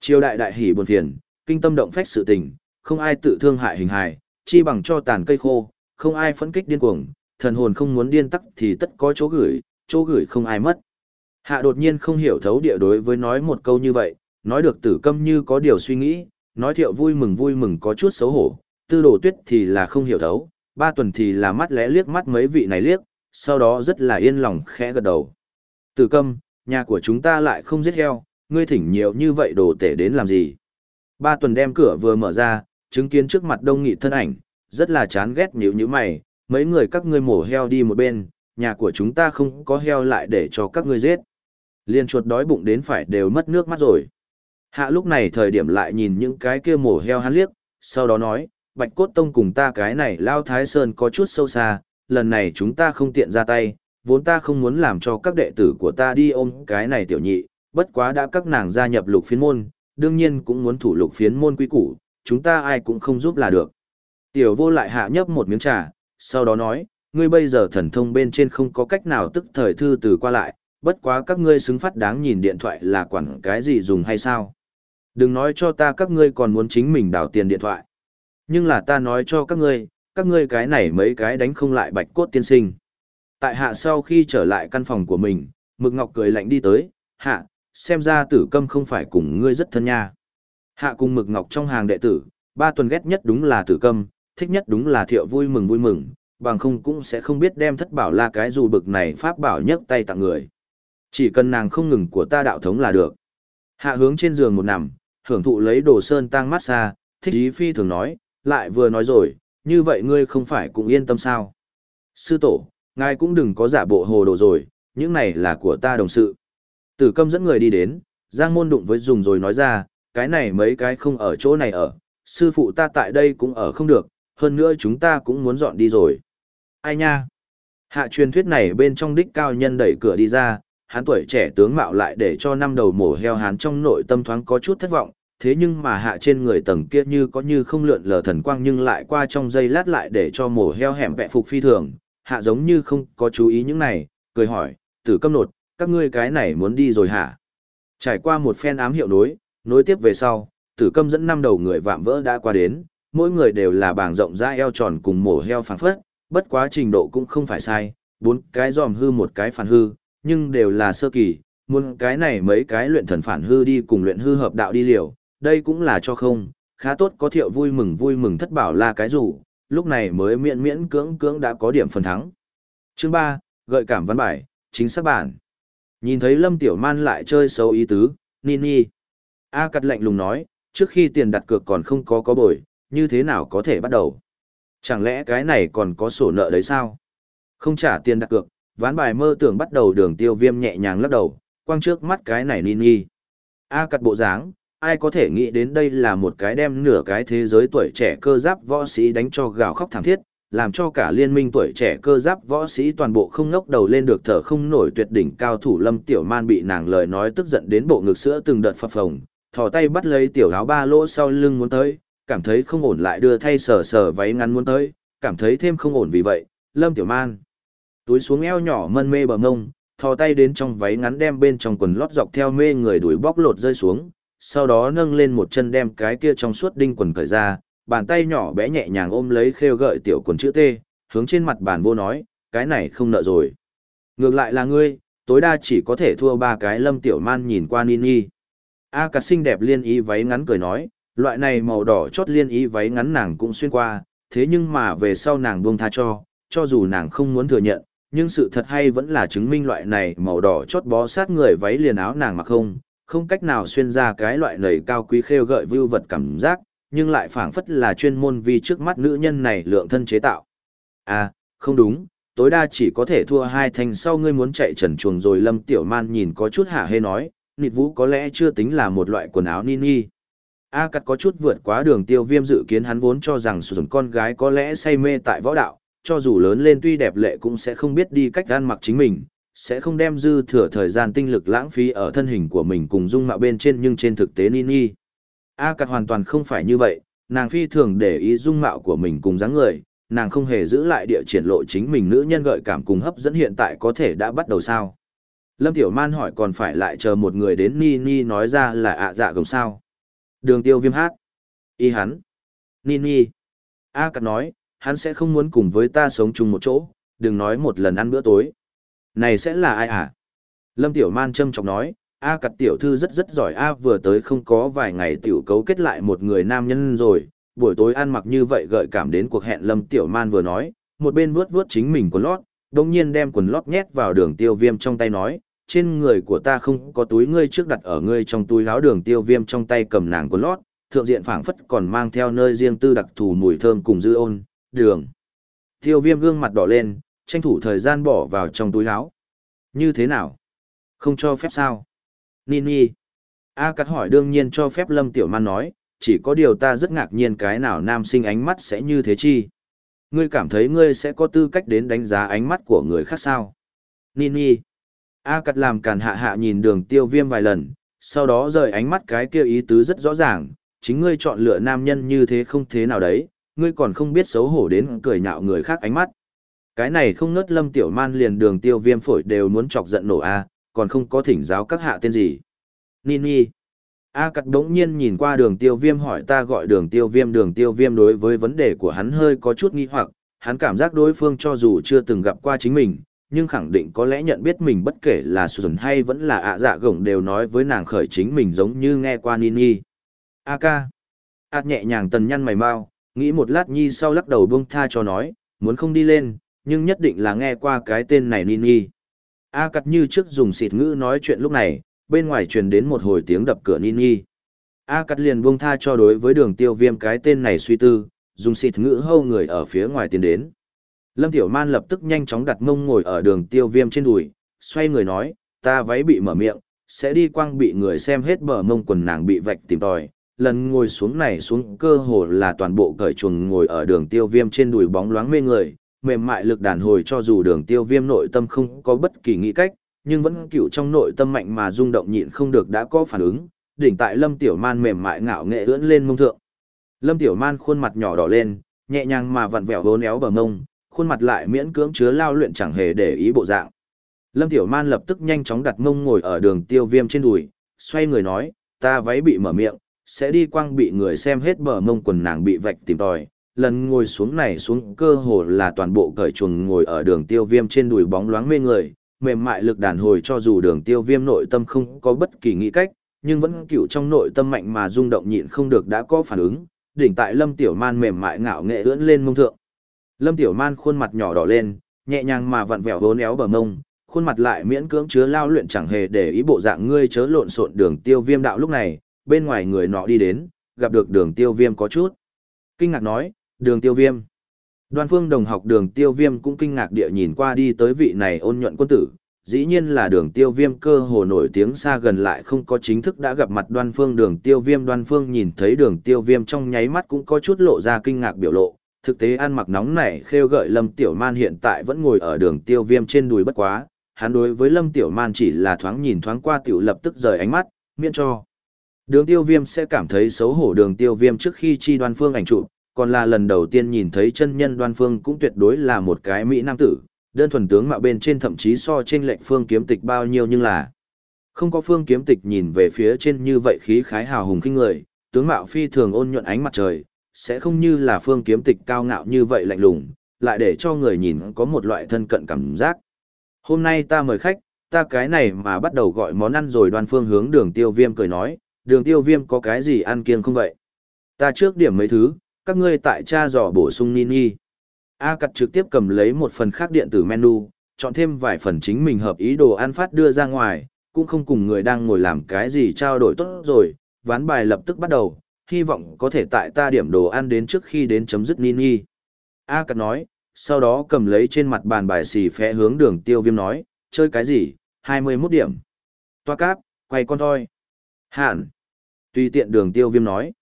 Triều đại đại hỉ buồn phiền, kinh tâm động phách sự tình, không ai tự thương hại hình hài, chi bằng cho tàn cây khô, không ai phẫn kích điên cuồng, thần hồn không muốn điên tắc thì tất có chỗ gửi, chỗ gửi không ai mất. Hạ đột nhiên không hiểu thấu địa đối với nói một câu như vậy, nói được tử câm như có điều suy nghĩ, nói thiệu vui mừng vui mừng có chút xấu hổ, tư đồ tuyết thì là không hiểu thấu, ba tuần thì là mắt lẽ liếc mắt mấy vị này liếc, sau đó rất là yên lòng khẽ gật đầu. Tử câm, nhà của chúng ta lại không giết heo, ngươi thỉnh nhiều như vậy đồ tể đến làm gì. Ba tuần đem cửa vừa mở ra, chứng kiến trước mặt đông nghị thân ảnh, rất là chán ghét nhíu như mày, mấy người các ngươi mổ heo đi một bên, nhà của chúng ta không có heo lại để cho các ngươi giết. Liên chuột đói bụng đến phải đều mất nước mắt rồi. Hạ lúc này thời điểm lại nhìn những cái kia mổ heo hắn liếc, sau đó nói, Bạch Cốt Tông cùng ta cái này Lao Thái Sơn có chút sâu xa, lần này chúng ta không tiện ra tay, vốn ta không muốn làm cho các đệ tử của ta đi ôm cái này tiểu nhị, bất quá đã các nàng gia nhập lục phiên môn, đương nhiên cũng muốn thủ lục phiến môn quý củ, chúng ta ai cũng không giúp là được. Tiểu vô lại hạ nhấp một miếng trà, sau đó nói, ngươi bây giờ thần thông bên trên không có cách nào tức thời thư từ qua lại, bất quá các ngươi xứng phát đáng nhìn điện thoại là quản cái gì dùng hay sao. Đừng nói cho ta các ngươi còn muốn chính mình đào tiền điện thoại. Nhưng là ta nói cho các ngươi, các ngươi cái này mấy cái đánh không lại bạch cốt tiên sinh. Tại hạ sau khi trở lại căn phòng của mình, Mực Ngọc cười lạnh đi tới, hạ, xem ra tử câm không phải cùng ngươi rất thân nha. Hạ cùng Mực Ngọc trong hàng đệ tử, ba tuần ghét nhất đúng là tử câm, thích nhất đúng là thiệu vui mừng vui mừng, bằng không cũng sẽ không biết đem thất bảo la cái dù bực này pháp bảo nhấc tay tặng người. Chỉ cần nàng không ngừng của ta đạo thống là được. Hạ hướng trên giường một nằm, hưởng thụ lấy đồ sơn tăng massage, thích ý phi thường nói, lại vừa nói rồi, như vậy ngươi không phải cũng yên tâm sao. Sư tổ, ngài cũng đừng có giả bộ hồ đồ rồi, những này là của ta đồng sự. Tử câm dẫn người đi đến, Giang môn đụng với dùng rồi nói ra, cái này mấy cái không ở chỗ này ở, sư phụ ta tại đây cũng ở không được, hơn nữa chúng ta cũng muốn dọn đi rồi. Ai nha? Hạ truyền thuyết này bên trong đích cao nhân đẩy cửa đi ra, hắn tuổi trẻ tướng mạo lại để cho năm đầu mổ heo hắn trong nội tâm thoáng có chút thất vọng, thế nhưng mà hạ trên người tầng kia như có như không lượn lờ thần quang nhưng lại qua trong giây lát lại để cho mổ heo hẻm vẹ phục phi thường, hạ giống như không có chú ý những này, cười hỏi, tử câm nột, các ngươi cái này muốn đi rồi hả? Trải qua một phen ám hiệu nối, nối tiếp về sau, tử câm dẫn năm đầu người vạm vỡ đã qua đến, mỗi người đều là bảng rộng ra eo tròn cùng mổ heo phẳng phất, bất quá trình độ cũng không phải sai, bốn cái giòm hư một cái phản hư, nhưng đều là sơ kỳ, muốn cái này mấy cái luyện thần phản hư đi cùng luyện hư hợp đạo đi liều, đây cũng là cho không, khá tốt có thiệu vui mừng vui mừng thất bảo là cái rủ, lúc này mới miễn miễn cưỡng cưỡng đã có điểm phần thắng. Chương 3, gợi cảm văn bài, chính xác bản. Nhìn thấy Lâm Tiểu Man lại chơi xấu ý tứ, Nini. A cắt lạnh lùng nói, trước khi tiền đặt cược còn không có có bồi, như thế nào có thể bắt đầu? Chẳng lẽ cái này còn có sổ nợ đấy sao? Không trả tiền đặt cược, ván bài mơ tưởng bắt đầu đường tiêu viêm nhẹ nhàng lắc đầu, quang trước mắt cái này Nini. A cắt bộ dáng, ai có thể nghĩ đến đây là một cái đem nửa cái thế giới tuổi trẻ cơ giáp võ sĩ đánh cho gào khóc thảm thiết, làm cho cả liên minh tuổi trẻ cơ giáp võ sĩ toàn bộ không ngóc đầu lên được thở không nổi tuyệt đỉnh cao thủ lâm tiểu man bị nàng lời nói tức giận đến bộ ngực sữa từng đợt phập phồng, thò tay bắt lấy tiểu áo ba lỗ sau lưng muốn tới, cảm thấy không ổn lại đưa thay sờ sờ váy ngắn muốn tới, cảm thấy thêm không ổn vì vậy, lâm tiểu man túi xuống eo nhỏ mân mê bờ ngông, thò tay đến trong váy ngắn đem bên trong quần lót dọc theo mê người đuổi bóc lột rơi xuống, sau đó nâng lên một chân đem cái kia trong suốt đinh quần cởi ra, bàn tay nhỏ bé nhẹ nhàng ôm lấy khêu gợi tiểu quần chữ T, hướng trên mặt bàn vô nói, cái này không nợ rồi. Ngược lại là ngươi, tối đa chỉ có thể thua ba cái lâm tiểu man nhìn qua Nini. A cà xinh đẹp liên ý váy ngắn cười nói, loại này màu đỏ chót liên ý váy ngắn nàng cũng xuyên qua, thế nhưng mà về sau nàng buông tha cho, cho dù nàng không muốn thừa nhận, nhưng sự thật hay vẫn là chứng minh loại này màu đỏ chót bó sát người váy liền áo nàng mặc không, không cách nào xuyên ra cái loại nầy cao quý khêu gợi vưu vật cảm giác, nhưng lại phảng phất là chuyên môn vì trước mắt nữ nhân này lượng thân chế tạo. À, không đúng, tối đa chỉ có thể thua hai thành sau ngươi muốn chạy trần chuồng rồi lâm tiểu man nhìn có chút hả hê nói, nịt vũ có lẽ chưa tính là một loại quần áo nini. A cắt có chút vượt quá đường tiêu viêm dự kiến hắn vốn cho rằng sử dụng con gái có lẽ say mê tại võ đạo, cho dù lớn lên tuy đẹp lệ cũng sẽ không biết đi cách gan mặc chính mình, sẽ không đem dư thừa thời gian tinh lực lãng phí ở thân hình của mình cùng dung mạo bên trên nhưng trên thực tế Nini. A cặt hoàn toàn không phải như vậy, nàng phi thường để ý dung mạo của mình cùng dáng người, nàng không hề giữ lại địa triển lộ chính mình nữ nhân gợi cảm cùng hấp dẫn hiện tại có thể đã bắt đầu sao. Lâm Tiểu Man hỏi còn phải lại chờ một người đến Nini nói ra là ạ dạ gồng sao. Đường tiêu viêm hát. Y hắn. Nini. A cặt nói, hắn sẽ không muốn cùng với ta sống chung một chỗ, đừng nói một lần ăn bữa tối. Này sẽ là ai à? Lâm Tiểu Man châm trọng nói, A cặt tiểu thư rất rất giỏi A vừa tới không có vài ngày tiểu cấu kết lại một người nam nhân rồi, buổi tối ăn mặc như vậy gợi cảm đến cuộc hẹn Lâm Tiểu Man vừa nói, một bên vuốt vuốt chính mình quần lót, đồng nhiên đem quần lót nhét vào đường tiêu viêm trong tay nói, trên người của ta không có túi ngươi trước đặt ở ngươi trong túi áo đường tiêu viêm trong tay cầm nàng quần lót, thượng diện phảng phất còn mang theo nơi riêng tư đặc thù mùi thơm cùng dư ôn, đường. Tiêu viêm gương mặt đỏ lên, tranh thủ thời gian bỏ vào trong túi áo. Như thế nào? Không cho phép sao? Nini. A cắt hỏi đương nhiên cho phép Lâm Tiểu Man nói, chỉ có điều ta rất ngạc nhiên cái nào nam sinh ánh mắt sẽ như thế chi. Ngươi cảm thấy ngươi sẽ có tư cách đến đánh giá ánh mắt của người khác sao? Nini. A cắt làm càn hạ hạ nhìn đường tiêu viêm vài lần, sau đó rời ánh mắt cái kia ý tứ rất rõ ràng, chính ngươi chọn lựa nam nhân như thế không thế nào đấy, ngươi còn không biết xấu hổ đến cười nhạo người khác ánh mắt. Cái này không ngớt lâm tiểu man liền đường tiêu viêm phổi đều muốn chọc giận nổ a còn không có thỉnh giáo các hạ tên gì. Nini. A cặt đống nhiên nhìn qua đường tiêu viêm hỏi ta gọi đường tiêu viêm đường tiêu viêm đối với vấn đề của hắn hơi có chút nghi hoặc, hắn cảm giác đối phương cho dù chưa từng gặp qua chính mình, nhưng khẳng định có lẽ nhận biết mình bất kể là Xuân hay vẫn là ạ dạ gổng đều nói với nàng khởi chính mình giống như nghe qua Nini. A ca. Át nhẹ nhàng tần nhăn mày mau, nghĩ một lát nhi sau lắc đầu buông tha cho nói, muốn không đi lên, nhưng nhất định là nghe qua cái tên này Nini. A cắt như trước dùng xịt ngữ nói chuyện lúc này, bên ngoài truyền đến một hồi tiếng đập cửa Nini. A cắt liền buông tha cho đối với đường tiêu viêm cái tên này suy tư, dùng xịt ngữ hâu người ở phía ngoài tiến đến. Lâm Tiểu Man lập tức nhanh chóng đặt mông ngồi ở đường tiêu viêm trên đùi, xoay người nói, ta váy bị mở miệng, sẽ đi quăng bị người xem hết bờ mông quần nàng bị vạch tìm tòi. Lần ngồi xuống này xuống cơ hồ là toàn bộ cởi chuồng ngồi ở đường tiêu viêm trên đùi bóng loáng mê người, mềm mại lực đàn hồi cho dù đường tiêu viêm nội tâm không có bất kỳ nghĩ cách, nhưng vẫn cựu trong nội tâm mạnh mà rung động nhịn không được đã có phản ứng, đỉnh tại Lâm Tiểu Man mềm mại ngạo nghệ ưỡn lên mông thượng. Lâm Tiểu Man khuôn mặt nhỏ đỏ lên, nhẹ nhàng mà vặn vẹo vốn éo bờ mông, khuôn mặt lại miễn cưỡng chứa lao luyện chẳng hề để ý bộ dạng. Lâm Tiểu Man lập tức nhanh chóng đặt mông ngồi ở đường tiêu viêm trên đùi, xoay người nói, ta váy bị mở miệng, sẽ đi quăng bị người xem hết bờ mông quần nàng bị vạch tìm tòi. Lần ngồi xuống này xuống cơ hồ là toàn bộ cởi chuồng ngồi ở đường tiêu viêm trên đùi bóng loáng mê người, mềm mại lực đàn hồi cho dù đường tiêu viêm nội tâm không có bất kỳ nghĩ cách, nhưng vẫn cựu trong nội tâm mạnh mà rung động nhịn không được đã có phản ứng, đỉnh tại lâm tiểu man mềm mại ngạo nghệ ưỡn lên mông thượng. Lâm Tiểu Man khuôn mặt nhỏ đỏ lên, nhẹ nhàng mà vặn vẹo vốn éo bờ mông, khuôn mặt lại miễn cưỡng chứa lao luyện chẳng hề để ý bộ dạng ngươi chớ lộn xộn đường tiêu viêm đạo lúc này, bên ngoài người nọ đi đến, gặp được đường tiêu viêm có chút. Kinh ngạc nói, đường tiêu viêm. Đoan phương đồng học đường tiêu viêm cũng kinh ngạc địa nhìn qua đi tới vị này ôn nhuận quân tử. Dĩ nhiên là đường tiêu viêm cơ hồ nổi tiếng xa gần lại không có chính thức đã gặp mặt đoan phương đường tiêu viêm đoan phương nhìn thấy đường tiêu viêm trong nháy mắt cũng có chút lộ ra kinh ngạc biểu lộ, thực tế ăn mặc nóng nảy khêu gợi Lâm Tiểu Man hiện tại vẫn ngồi ở đường tiêu viêm trên đùi bất quá, hắn đối với Lâm Tiểu Man chỉ là thoáng nhìn thoáng qua tiểu lập tức rời ánh mắt, miễn cho. Đường tiêu viêm sẽ cảm thấy xấu hổ đường tiêu viêm trước khi chi đoan phương ảnh trụ, còn là lần đầu tiên nhìn thấy chân nhân đoan phương cũng tuyệt đối là một cái Mỹ Nam tử, đơn thuần tướng mạo bên trên thậm chí so trên lệnh phương kiếm tịch bao nhiêu nhưng là không có phương kiếm tịch nhìn về phía trên như vậy khí khái hào hùng kinh người, tướng mạo phi thường ôn nhuận ánh mặt trời, sẽ không như là phương kiếm tịch cao ngạo như vậy lạnh lùng, lại để cho người nhìn có một loại thân cận cảm giác. Hôm nay ta mời khách, ta cái này mà bắt đầu gọi món ăn rồi đoan phương hướng đường tiêu viêm cười nói, đường tiêu viêm có cái gì ăn kiêng không vậy? Ta trước điểm mấy thứ, các ngươi tại cha dò bổ sung nini. A cặt trực tiếp cầm lấy một phần khác điện tử menu, chọn thêm vài phần chính mình hợp ý đồ ăn phát đưa ra ngoài, cũng không cùng người đang ngồi làm cái gì trao đổi tốt rồi, ván bài lập tức bắt đầu, hy vọng có thể tại ta điểm đồ ăn đến trước khi đến chấm dứt Nini. A cắt nói, sau đó cầm lấy trên mặt bàn bài xì phé hướng đường tiêu viêm nói, chơi cái gì, 21 điểm. Toa cáp, quay con thôi. Hạn. Tùy tiện đường tiêu viêm nói.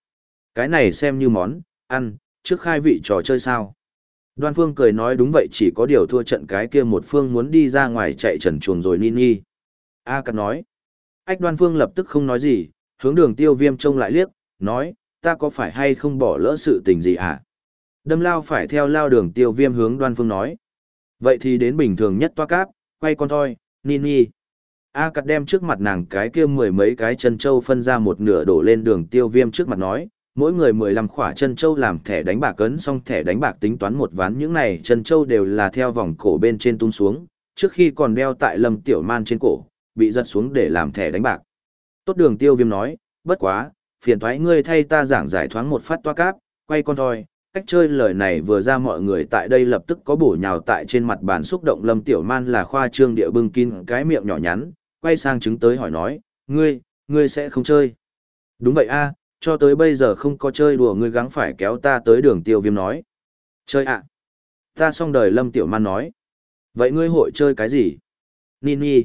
Cái này xem như món, ăn, trước khai vị trò chơi sao. Đoan phương cười nói đúng vậy chỉ có điều thua trận cái kia một phương muốn đi ra ngoài chạy trần chuồng rồi ni ni A cắt nói. Ách đoan phương lập tức không nói gì, hướng đường tiêu viêm trông lại liếc, nói, ta có phải hay không bỏ lỡ sự tình gì à? Đâm lao phải theo lao đường tiêu viêm hướng đoan phương nói. Vậy thì đến bình thường nhất toa cáp, quay con thôi, ni A cắt đem trước mặt nàng cái kia mười mấy cái chân châu phân ra một nửa đổ lên đường tiêu viêm trước mặt nói, mỗi người mười lăm khỏa chân châu làm thẻ đánh bạc cấn xong thẻ đánh bạc tính toán một ván những này chân châu đều là theo vòng cổ bên trên tung xuống, trước khi còn đeo tại lâm tiểu man trên cổ, bị giật xuống để làm thẻ đánh bạc. Tốt đường tiêu viêm nói, bất quá, phiền thoái ngươi thay ta giảng giải thoáng một phát toa cáp, quay con thôi. Cách chơi lời này vừa ra mọi người tại đây lập tức có bổ nhào tại trên mặt bàn xúc động lâm tiểu man là khoa trương địa bưng kín cái miệng nhỏ nhắn, quay sang chứng tới hỏi nói, ngươi, ngươi sẽ không chơi. Đúng vậy a cho tới bây giờ không có chơi đùa ngươi gắng phải kéo ta tới đường tiêu viêm nói. Chơi ạ. Ta xong đời lâm tiểu man nói. Vậy ngươi hội chơi cái gì? Nini.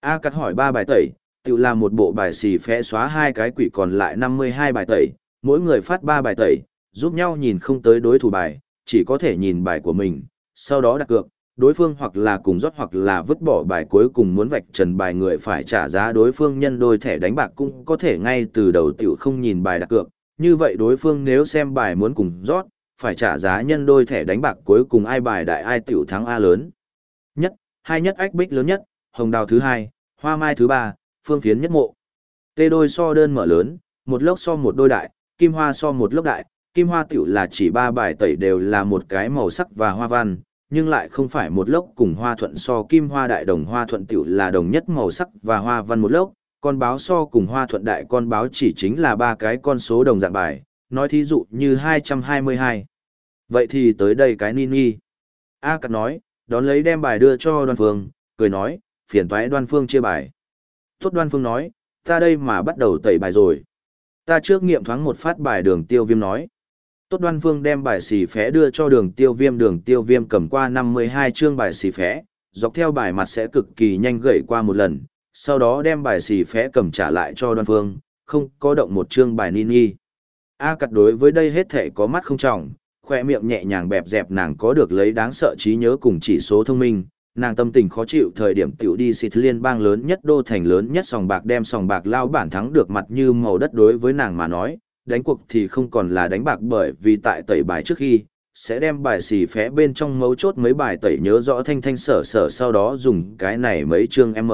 A cắt hỏi ba bài tẩy, tự làm một bộ bài xì phẽ xóa hai cái quỷ còn lại 52 bài tẩy, mỗi người phát ba bài tẩy, giúp nhau nhìn không tới đối thủ bài, chỉ có thể nhìn bài của mình, sau đó đặt cược, đối phương hoặc là cùng rót hoặc là vứt bỏ bài cuối cùng muốn vạch trần bài người phải trả giá đối phương nhân đôi thẻ đánh bạc cũng có thể ngay từ đầu tiểu không nhìn bài đặt cược, như vậy đối phương nếu xem bài muốn cùng rót, phải trả giá nhân đôi thẻ đánh bạc cuối cùng ai bài đại ai tiểu thắng A lớn. Nhất, hai nhất ách bích lớn nhất, hồng đào thứ hai, Hoa mai thứ ba, phương phiến nhất mộ. Tê đôi so đơn mở lớn, một lốc so một đôi đại, kim hoa so một lốc đại, kim hoa tiểu là chỉ ba bài tẩy đều là một cái màu sắc và hoa văn, nhưng lại không phải một lốc cùng hoa thuận so kim hoa đại đồng hoa thuận tiểu là đồng nhất màu sắc và hoa văn một lốc, con báo so cùng hoa thuận đại con báo chỉ chính là ba cái con số đồng dạng bài, nói thí dụ như 222. Vậy thì tới đây cái nini. A Cát nói, đón lấy đem bài đưa cho đoan phương, cười nói, phiền toái đoan phương chia bài. Tốt đoan phương nói, ta đây mà bắt đầu tẩy bài rồi. Ta trước nghiệm thoáng một phát bài đường tiêu viêm nói. Tốt đoan phương đem bài xì phé đưa cho đường tiêu viêm đường tiêu viêm cầm qua 52 chương bài xì phé, dọc theo bài mặt sẽ cực kỳ nhanh gậy qua một lần, sau đó đem bài xì phé cầm trả lại cho đoan phương, không có động một chương bài nini. A cặt đối với đây hết thể có mắt không trọng, khoe miệng nhẹ nhàng bẹp dẹp nàng có được lấy đáng sợ trí nhớ cùng chỉ số thông minh, nàng tâm tình khó chịu thời điểm tiểu đi xịt liên bang lớn nhất đô thành lớn nhất sòng bạc đem sòng bạc lao bản thắng được mặt như màu đất đối với nàng mà nói, đánh cuộc thì không còn là đánh bạc bởi vì tại tẩy bài trước khi, sẽ đem bài xì phé bên trong mấu chốt mấy bài tẩy nhớ rõ thanh thanh sở sở sau đó dùng cái này mấy chương M.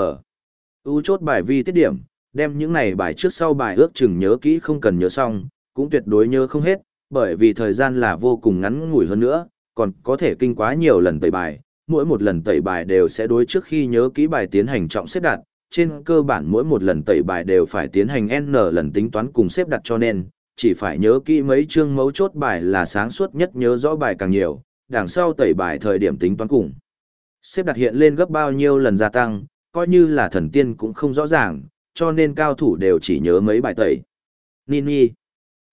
ưu chốt bài vi tiết điểm, đem những này bài trước sau bài ước chừng nhớ kỹ không cần nhớ xong, cũng tuyệt đối nhớ không hết, bởi vì thời gian là vô cùng ngắn ngủi hơn nữa, còn có thể kinh quá nhiều lần tẩy bài, mỗi một lần tẩy bài đều sẽ đối trước khi nhớ kỹ bài tiến hành trọng xếp đặt, trên cơ bản mỗi một lần tẩy bài đều phải tiến hành N lần tính toán cùng xếp đặt cho nên, chỉ phải nhớ kỹ mấy chương mấu chốt bài là sáng suốt nhất nhớ rõ bài càng nhiều, đằng sau tẩy bài thời điểm tính toán cùng. Xếp đặt hiện lên gấp bao nhiêu lần gia tăng, coi như là thần tiên cũng không rõ ràng, cho nên cao thủ đều chỉ nhớ mấy bài tẩy. Nini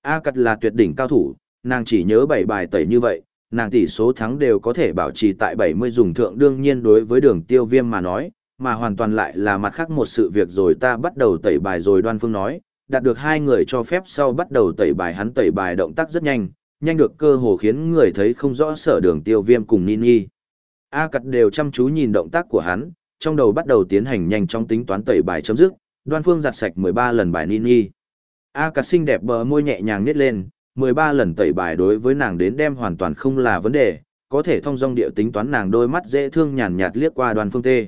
A Cật là tuyệt đỉnh cao thủ, nàng chỉ nhớ 7 bài tẩy như vậy, nàng tỷ số thắng đều có thể bảo trì tại 70 dùng thượng đương nhiên đối với đường tiêu viêm mà nói, mà hoàn toàn lại là mặt khác một sự việc rồi ta bắt đầu tẩy bài rồi đoan phương nói, đạt được hai người cho phép sau bắt đầu tẩy bài hắn tẩy bài động tác rất nhanh, nhanh được cơ hồ khiến người thấy không rõ sở đường tiêu viêm cùng Nini. A Cật đều chăm chú nhìn động tác của hắn, trong đầu bắt đầu tiến hành nhanh trong tính toán tẩy bài chấm dứt, đoan phương giặt sạch 13 lần bài Nini. A cặt xinh đẹp bờ môi nhẹ nhàng nít lên, 13 lần tẩy bài đối với nàng đến đem hoàn toàn không là vấn đề, có thể thông dong điệu tính toán nàng đôi mắt dễ thương nhàn nhạt liếc qua đoàn phương tê.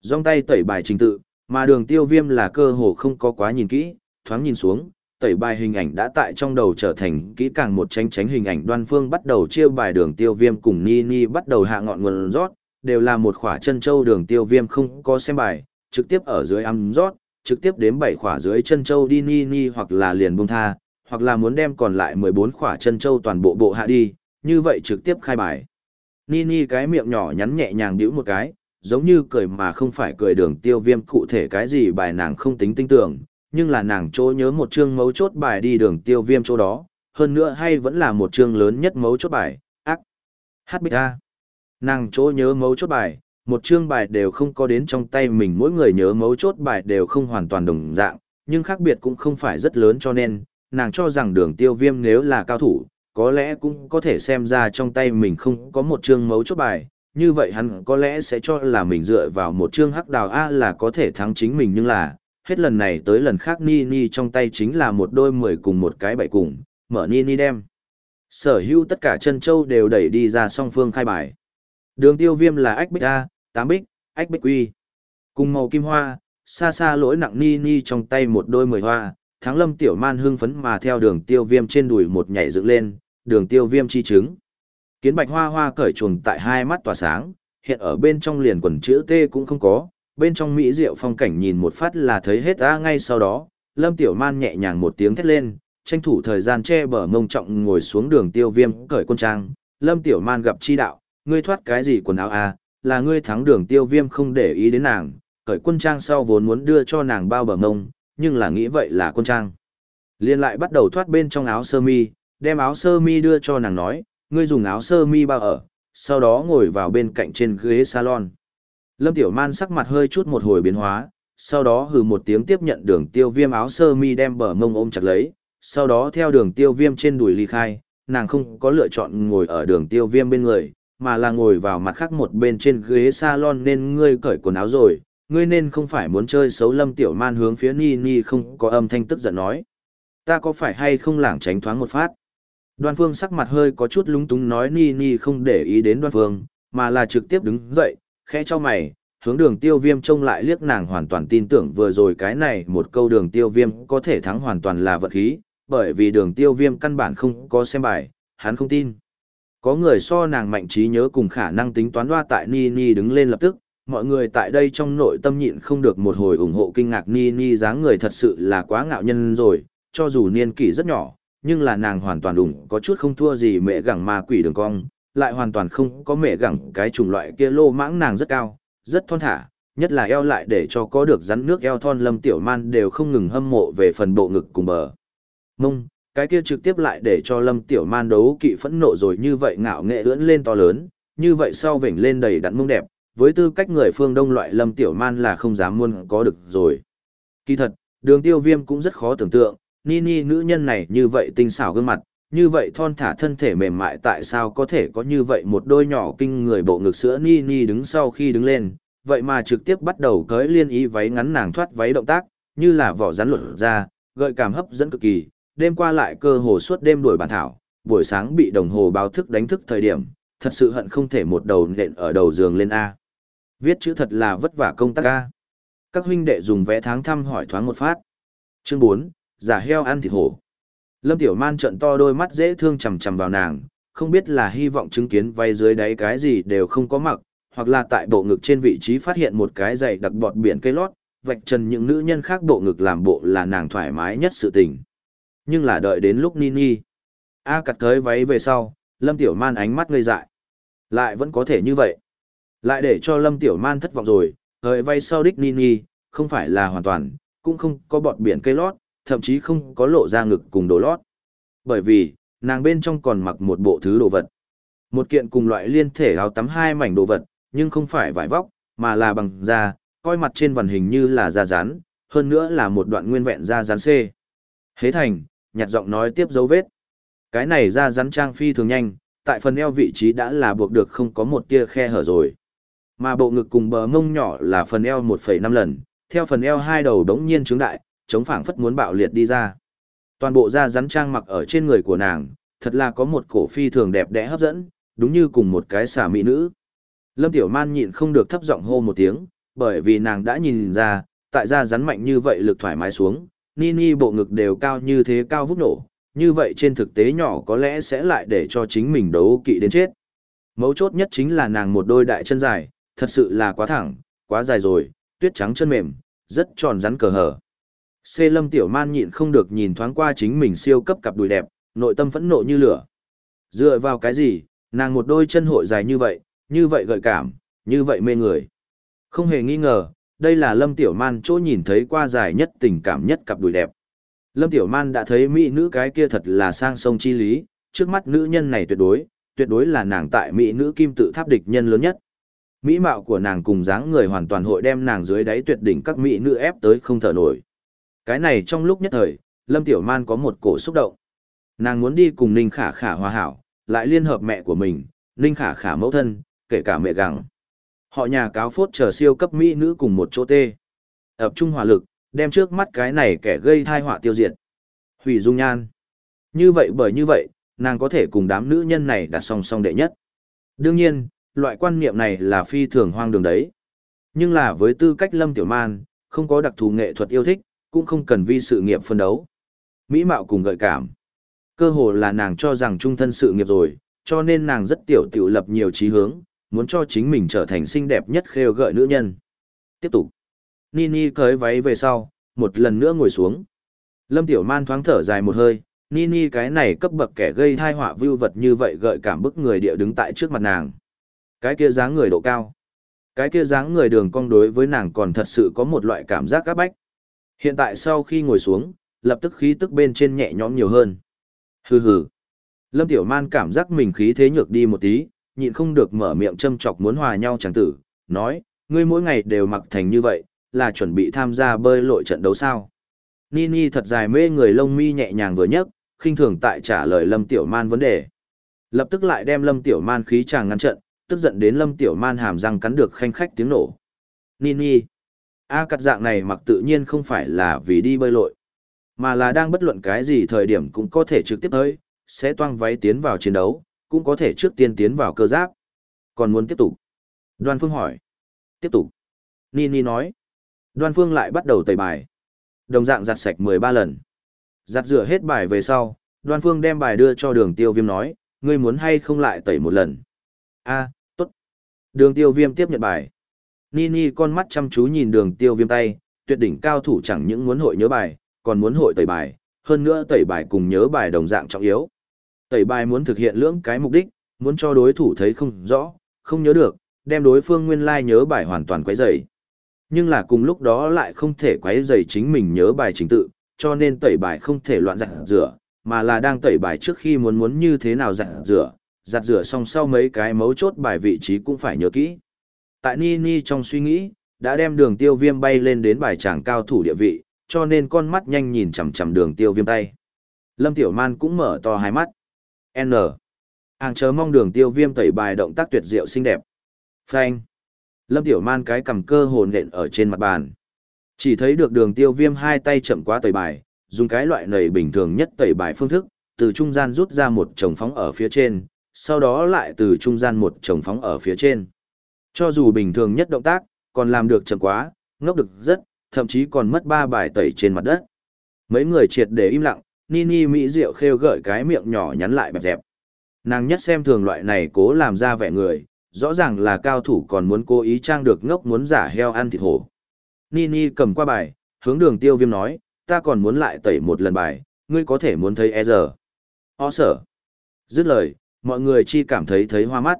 Dòng tay tẩy bài trình tự, mà đường tiêu viêm là cơ hồ không có quá nhìn kỹ, thoáng nhìn xuống, tẩy bài hình ảnh đã tại trong đầu trở thành kỹ càng một tránh tránh hình ảnh đoan phương bắt đầu chia bài đường tiêu viêm cùng ni ni bắt đầu hạ ngọn nguồn rót, đều là một khỏa chân châu đường tiêu viêm không có xem bài, trực tiếp ở dưới âm rót, trực tiếp đếm bảy khỏa dưới chân châu đi ni ni hoặc là liền bông tha, hoặc là muốn đem còn lại 14 khỏa chân châu toàn bộ bộ hạ đi, như vậy trực tiếp khai bài. Ni ni cái miệng nhỏ nhắn nhẹ nhàng điếu một cái, giống như cười mà không phải cười đường tiêu viêm cụ thể cái gì bài nàng không tính tinh tưởng, nhưng là nàng chỗ nhớ một chương mấu chốt bài đi đường tiêu viêm chỗ đó, hơn nữa hay vẫn là một chương lớn nhất mấu chốt bài, ác. Hát bích A. Nàng chỗ nhớ mấu chốt bài, một chương bài đều không có đến trong tay mình mỗi người nhớ mấu chốt bài đều không hoàn toàn đồng dạng, nhưng khác biệt cũng không phải rất lớn cho nên, nàng cho rằng đường tiêu viêm nếu là cao thủ, có lẽ cũng có thể xem ra trong tay mình không có một chương mấu chốt bài, như vậy hắn có lẽ sẽ cho là mình dựa vào một chương hắc đào A là có thể thắng chính mình nhưng là, hết lần này tới lần khác Ni Ni trong tay chính là một đôi mười cùng một cái bảy cùng, mở Ni Ni đem. Sở hữu tất cả chân châu đều đẩy đi ra song phương khai bài. Đường tiêu viêm là ách bích A, tám bích, ách bích quy. Cùng màu kim hoa, xa xa lỗi nặng ni ni trong tay một đôi mười hoa, thắng lâm tiểu man hưng phấn mà theo đường tiêu viêm trên đùi một nhảy dựng lên, đường tiêu viêm chi chứng. Kiến bạch hoa hoa cởi chuồng tại hai mắt tỏa sáng, hiện ở bên trong liền quần chữ T cũng không có, bên trong mỹ diệu phong cảnh nhìn một phát là thấy hết ra ngay sau đó, lâm tiểu man nhẹ nhàng một tiếng thét lên, tranh thủ thời gian che bờ mông trọng ngồi xuống đường tiêu viêm cởi quân trang, lâm tiểu man gặp chi đạo, ngươi thoát cái gì quần áo à, là ngươi thắng đường tiêu viêm không để ý đến nàng, cởi quân trang sau vốn muốn đưa cho nàng bao bờ mông, nhưng là nghĩ vậy là quân trang. Liên lại bắt đầu thoát bên trong áo sơ mi, đem áo sơ mi đưa cho nàng nói, ngươi dùng áo sơ mi bao ở, sau đó ngồi vào bên cạnh trên ghế salon. Lâm Tiểu Man sắc mặt hơi chút một hồi biến hóa, sau đó hừ một tiếng tiếp nhận đường tiêu viêm áo sơ mi đem bờ mông ôm chặt lấy, sau đó theo đường tiêu viêm trên đùi ly khai, nàng không có lựa chọn ngồi ở đường tiêu viêm bên người, mà là ngồi vào mặt khác một bên trên ghế salon nên ngươi cởi quần áo rồi, ngươi nên không phải muốn chơi xấu lâm tiểu man hướng phía ni ni không có âm thanh tức giận nói. Ta có phải hay không lảng tránh thoáng một phát? Đoan phương sắc mặt hơi có chút lúng túng nói ni ni không để ý đến đoan phương, mà là trực tiếp đứng dậy, khẽ cho mày, hướng đường tiêu viêm trông lại liếc nàng hoàn toàn tin tưởng vừa rồi cái này một câu đường tiêu viêm có thể thắng hoàn toàn là vật khí, bởi vì đường tiêu viêm căn bản không có xem bài, hắn không tin. Có người so nàng mạnh trí nhớ cùng khả năng tính toán đoa tại Ni Ni đứng lên lập tức, mọi người tại đây trong nội tâm nhịn không được một hồi ủng hộ kinh ngạc Ni Ni dáng người thật sự là quá ngạo nhân rồi, cho dù niên kỷ rất nhỏ, nhưng là nàng hoàn toàn đủng có chút không thua gì mẹ gẳng ma quỷ đường cong, lại hoàn toàn không có mẹ gẳng cái chủng loại kia lô mãng nàng rất cao, rất thon thả, nhất là eo lại để cho có được rắn nước eo thon lâm tiểu man đều không ngừng hâm mộ về phần bộ ngực cùng bờ. Mông, cái kia trực tiếp lại để cho lâm tiểu man đấu kỵ phẫn nộ rồi như vậy ngạo nghệ ưỡn lên to lớn, như vậy sau vểnh lên đầy đặn mông đẹp, với tư cách người phương đông loại lâm tiểu man là không dám muôn có được rồi. Kỳ thật, đường tiêu viêm cũng rất khó tưởng tượng, ni ni nữ nhân này như vậy tinh xảo gương mặt, như vậy thon thả thân thể mềm mại tại sao có thể có như vậy một đôi nhỏ kinh người bộ ngực sữa ni ni đứng sau khi đứng lên, vậy mà trực tiếp bắt đầu cởi liên ý váy ngắn nàng thoát váy động tác, như là vỏ rắn lột ra, gợi cảm hấp dẫn cực kỳ, đêm qua lại cơ hồ suốt đêm đuổi bản thảo, buổi sáng bị đồng hồ báo thức đánh thức thời điểm, thật sự hận không thể một đầu nện ở đầu giường lên A. Viết chữ thật là vất vả công tác A. Các huynh đệ dùng vẽ tháng thăm hỏi thoáng một phát. Chương 4, giả heo ăn thịt hổ. Lâm Tiểu Man trận to đôi mắt dễ thương chằm chằm vào nàng, không biết là hy vọng chứng kiến vay dưới đáy cái gì đều không có mặc, hoặc là tại bộ ngực trên vị trí phát hiện một cái giày đặc bọt biển cây lót, vạch trần những nữ nhân khác bộ ngực làm bộ là nàng thoải mái nhất sự tình. Nhưng là đợi đến lúc Nini. A cặt tới váy về sau, Lâm Tiểu Man ánh mắt ngây dại. Lại vẫn có thể như vậy. Lại để cho Lâm Tiểu Man thất vọng rồi, thời vay sau đích Nini, không phải là hoàn toàn, cũng không có bọt biển cây lót, thậm chí không có lộ ra ngực cùng đồ lót. Bởi vì, nàng bên trong còn mặc một bộ thứ đồ vật. Một kiện cùng loại liên thể áo tắm hai mảnh đồ vật, nhưng không phải vải vóc, mà là bằng da, coi mặt trên vần hình như là da rán, hơn nữa là một đoạn nguyên vẹn da rán xê. Hế thành, nhặt giọng nói tiếp dấu vết. Cái này da rắn trang phi thường nhanh, tại phần eo vị trí đã là buộc được không có một tia khe hở rồi. Mà bộ ngực cùng bờ mông nhỏ là phần eo 1,5 lần, theo phần eo hai đầu đống nhiên trướng đại, chống phảng phất muốn bạo liệt đi ra. Toàn bộ da rắn trang mặc ở trên người của nàng, thật là có một cổ phi thường đẹp đẽ hấp dẫn, đúng như cùng một cái xà mỹ nữ. Lâm Tiểu Man nhịn không được thấp giọng hô một tiếng, bởi vì nàng đã nhìn ra, tại da rắn mạnh như vậy lực thoải mái xuống, Nini bộ ngực đều cao như thế cao vút nổ, như vậy trên thực tế nhỏ có lẽ sẽ lại để cho chính mình đấu kỵ đến chết. Mấu chốt nhất chính là nàng một đôi đại chân dài, thật sự là quá thẳng, quá dài rồi, tuyết trắng chân mềm, rất tròn rắn cờ hở. C lâm tiểu man nhịn không được nhìn thoáng qua chính mình siêu cấp cặp đùi đẹp, nội tâm phẫn nộ như lửa. Dựa vào cái gì, nàng một đôi chân hội dài như vậy, như vậy gợi cảm, như vậy mê người. Không hề nghi ngờ, đây là lâm tiểu man chỗ nhìn thấy qua dài nhất tình cảm nhất cặp đùi đẹp. Lâm tiểu man đã thấy mỹ nữ cái kia thật là sang sông chi lý, trước mắt nữ nhân này tuyệt đối, tuyệt đối là nàng tại mỹ nữ kim tự tháp địch nhân lớn nhất. Mỹ mạo của nàng cùng dáng người hoàn toàn hội đem nàng dưới đáy tuyệt đỉnh các mỹ nữ ép tới không thở nổi. Cái này trong lúc nhất thời, Lâm Tiểu Man có một cổ xúc động. Nàng muốn đi cùng Ninh Khả Khả hòa hảo, lại liên hợp mẹ của mình, Ninh Khả Khả mẫu thân, kể cả mẹ gặng. Họ nhà cáo phốt chờ siêu cấp mỹ nữ cùng một chỗ tê. Ập trung hỏa lực, đem trước mắt cái này kẻ gây thai họa tiêu diệt. Hủy dung nhan. Như vậy bởi như vậy, nàng có thể cùng đám nữ nhân này đặt song song đệ nhất. Đương nhiên, loại quan niệm này là phi thường hoang đường đấy. Nhưng là với tư cách Lâm Tiểu Man, không có đặc thù nghệ thuật yêu thích, cũng không cần vi sự nghiệp phân đấu. Mỹ mạo cùng gợi cảm. Cơ hồ là nàng cho rằng trung thân sự nghiệp rồi, cho nên nàng rất tiểu tiểu lập nhiều trí hướng, muốn cho chính mình trở thành xinh đẹp nhất khêu gợi nữ nhân. Tiếp tục. Nini cởi váy về sau, một lần nữa ngồi xuống. Lâm Tiểu Man thoáng thở dài một hơi, Nini cái này cấp bậc kẻ gây thai họa vưu vật như vậy gợi cảm bức người địa đứng tại trước mặt nàng. Cái kia dáng người độ cao. Cái kia dáng người đường cong đối với nàng còn thật sự có một loại cảm giác áp bách. Hiện tại sau khi ngồi xuống, lập tức khí tức bên trên nhẹ nhõm nhiều hơn. Hừ hừ. Lâm Tiểu Man cảm giác mình khí thế nhược đi một tí, nhịn không được mở miệng châm chọc muốn hòa nhau chẳng tử, nói, ngươi mỗi ngày đều mặc thành như vậy, là chuẩn bị tham gia bơi lội trận đấu sao. Nini thật dài mê người lông mi nhẹ nhàng vừa nhấc, khinh thường tại trả lời Lâm Tiểu Man vấn đề. Lập tức lại đem Lâm Tiểu Man khí chàng ngăn trận, tức giận đến Lâm Tiểu Man hàm răng cắn được khanh khách tiếng nổ. Nini. A cắt dạng này mặc tự nhiên không phải là vì đi bơi lội, mà là đang bất luận cái gì thời điểm cũng có thể trực tiếp tới, sẽ toang váy tiến vào chiến đấu, cũng có thể trước tiên tiến vào cơ giáp. Còn muốn tiếp tục? Đoan Phương hỏi. Tiếp tục. Nini nói. Đoan Phương lại bắt đầu tẩy bài. Đồng dạng giặt sạch 13 lần. Giặt rửa hết bài về sau, Đoan Phương đem bài đưa cho đường tiêu viêm nói, ngươi muốn hay không lại tẩy một lần. a tốt. Đường tiêu viêm tiếp nhận bài. Nini con mắt chăm chú nhìn đường tiêu viêm tay, tuyệt đỉnh cao thủ chẳng những muốn hội nhớ bài, còn muốn hội tẩy bài, hơn nữa tẩy bài cùng nhớ bài đồng dạng trọng yếu. Tẩy bài muốn thực hiện lưỡng cái mục đích, muốn cho đối thủ thấy không rõ, không nhớ được, đem đối phương nguyên lai like nhớ bài hoàn toàn quấy rầy. Nhưng là cùng lúc đó lại không thể quấy rầy chính mình nhớ bài chính tự, cho nên tẩy bài không thể loạn giặt rửa, mà là đang tẩy bài trước khi muốn muốn như thế nào giặt rửa, giặt rửa xong sau mấy cái mấu chốt bài vị trí cũng phải nhớ kỹ. Tại Nini trong suy nghĩ, đã đem đường tiêu viêm bay lên đến bài tràng cao thủ địa vị, cho nên con mắt nhanh nhìn chằm chằm đường tiêu viêm tay. Lâm Tiểu Man cũng mở to hai mắt. N. Hàng chớ mong đường tiêu viêm tẩy bài động tác tuyệt diệu xinh đẹp. Frank. Lâm Tiểu Man cái cầm cơ hồn nện ở trên mặt bàn. Chỉ thấy được đường tiêu viêm hai tay chậm quá tẩy bài, dùng cái loại nầy bình thường nhất tẩy bài phương thức, từ trung gian rút ra một chồng phóng ở phía trên, sau đó lại từ trung gian một chồng phóng ở phía trên. Cho dù bình thường nhất động tác, còn làm được chậm quá, ngốc được rất, thậm chí còn mất ba bài tẩy trên mặt đất. Mấy người triệt để im lặng, Nini Mỹ Diệu khêu gợi cái miệng nhỏ nhắn lại bẹp dẹp. Nàng nhất xem thường loại này cố làm ra vẻ người, rõ ràng là cao thủ còn muốn cố ý trang được ngốc muốn giả heo ăn thịt hổ. Nini cầm qua bài, hướng đường tiêu viêm nói, ta còn muốn lại tẩy một lần bài, ngươi có thể muốn thấy e giờ. O sở. Dứt lời, mọi người chi cảm thấy thấy hoa mắt.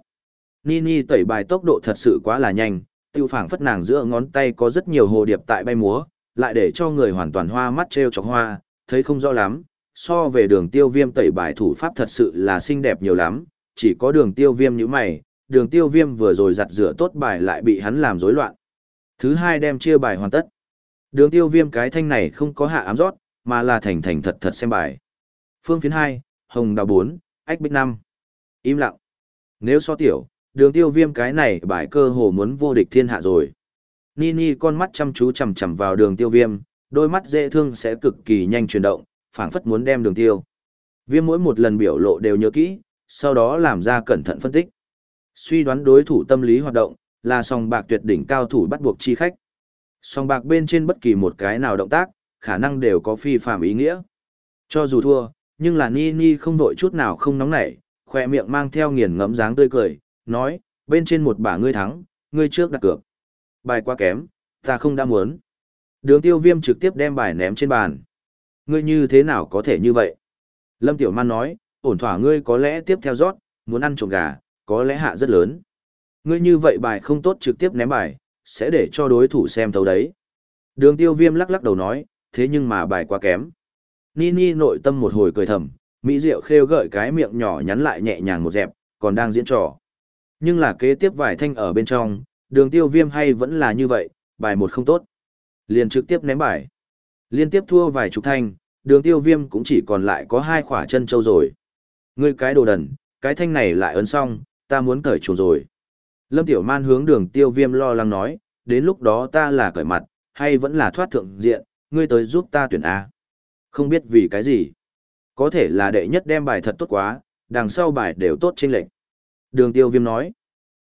Nini tẩy bài tốc độ thật sự quá là nhanh, tiêu phảng phất nàng giữa ngón tay có rất nhiều hồ điệp tại bay múa, lại để cho người hoàn toàn hoa mắt treo chọc hoa, thấy không rõ lắm. So về đường tiêu viêm tẩy bài thủ pháp thật sự là xinh đẹp nhiều lắm, chỉ có đường tiêu viêm như mày, đường tiêu viêm vừa rồi giặt rửa tốt bài lại bị hắn làm rối loạn. Thứ hai đem chia bài hoàn tất. Đường tiêu viêm cái thanh này không có hạ ám rót, mà là thành thành thật thật xem bài. Phương phiến 2, Hồng Đào 4, Ách Bích 5. Im lặng. Nếu so tiểu, đường tiêu viêm cái này bài cơ hồ muốn vô địch thiên hạ rồi. Nini con mắt chăm chú chầm chầm vào đường tiêu viêm, đôi mắt dễ thương sẽ cực kỳ nhanh chuyển động, phảng phất muốn đem đường tiêu. Viêm mỗi một lần biểu lộ đều nhớ kỹ, sau đó làm ra cẩn thận phân tích. Suy đoán đối thủ tâm lý hoạt động, là song bạc tuyệt đỉnh cao thủ bắt buộc chi khách. Song bạc bên trên bất kỳ một cái nào động tác, khả năng đều có phi phạm ý nghĩa. Cho dù thua, nhưng là Nini không vội chút nào không nóng nảy, khỏe miệng mang theo nghiền ngẫm dáng tươi cười, nói, bên trên một bả ngươi thắng, ngươi trước đặt cược. Bài quá kém, ta không đã muốn. Đường tiêu viêm trực tiếp đem bài ném trên bàn. Ngươi như thế nào có thể như vậy? Lâm Tiểu Man nói, ổn thỏa ngươi có lẽ tiếp theo rót, muốn ăn trộm gà, có lẽ hạ rất lớn. Ngươi như vậy bài không tốt trực tiếp ném bài, sẽ để cho đối thủ xem thấu đấy. Đường tiêu viêm lắc lắc đầu nói, thế nhưng mà bài quá kém. Nini nội tâm một hồi cười thầm, Mỹ Diệu khêu gợi cái miệng nhỏ nhắn lại nhẹ nhàng một dẹp, còn đang diễn trò. Nhưng là kế tiếp vài thanh ở bên trong, đường tiêu viêm hay vẫn là như vậy, bài một không tốt. Liền trực tiếp ném bài. Liên tiếp thua vài chục thanh, đường tiêu viêm cũng chỉ còn lại có hai khỏa chân châu rồi. Ngươi cái đồ đần, cái thanh này lại ấn xong, ta muốn cởi chuồng rồi. Lâm Tiểu Man hướng đường tiêu viêm lo lắng nói, đến lúc đó ta là cởi mặt, hay vẫn là thoát thượng diện, ngươi tới giúp ta tuyển A. Không biết vì cái gì. Có thể là đệ nhất đem bài thật tốt quá, đằng sau bài đều tốt trên lệnh. Đường tiêu viêm nói.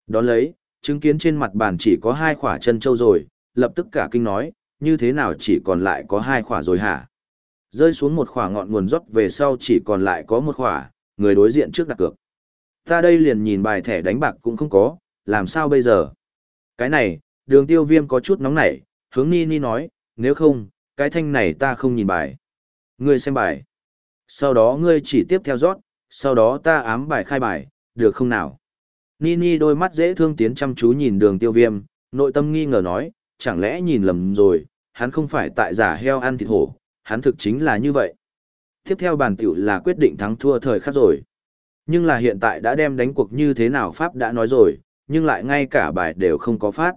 Đón lấy, chứng kiến trên mặt bàn chỉ có hai khỏa chân châu rồi, lập tức cả kinh nói, như thế nào chỉ còn lại có hai khỏa rồi hả? Rơi xuống một khỏa ngọn nguồn rót về sau chỉ còn lại có một khỏa, người đối diện trước đặt cược. Ta đây liền nhìn bài thẻ đánh bạc cũng không có, làm sao bây giờ? Cái này, đường tiêu viêm có chút nóng nảy, hướng Ni Ni nói, nếu không, cái thanh này ta không nhìn bài. Ngươi xem bài. Sau đó ngươi chỉ tiếp theo rót, sau đó ta ám bài khai bài, được không nào? Nini đôi mắt dễ thương tiến chăm chú nhìn đường tiêu viêm, nội tâm nghi ngờ nói, chẳng lẽ nhìn lầm rồi, hắn không phải tại giả heo ăn thịt hổ, hắn thực chính là như vậy. Tiếp theo bàn tiểu là quyết định thắng thua thời khắc rồi. Nhưng là hiện tại đã đem đánh cuộc như thế nào Pháp đã nói rồi, nhưng lại ngay cả bài đều không có phát.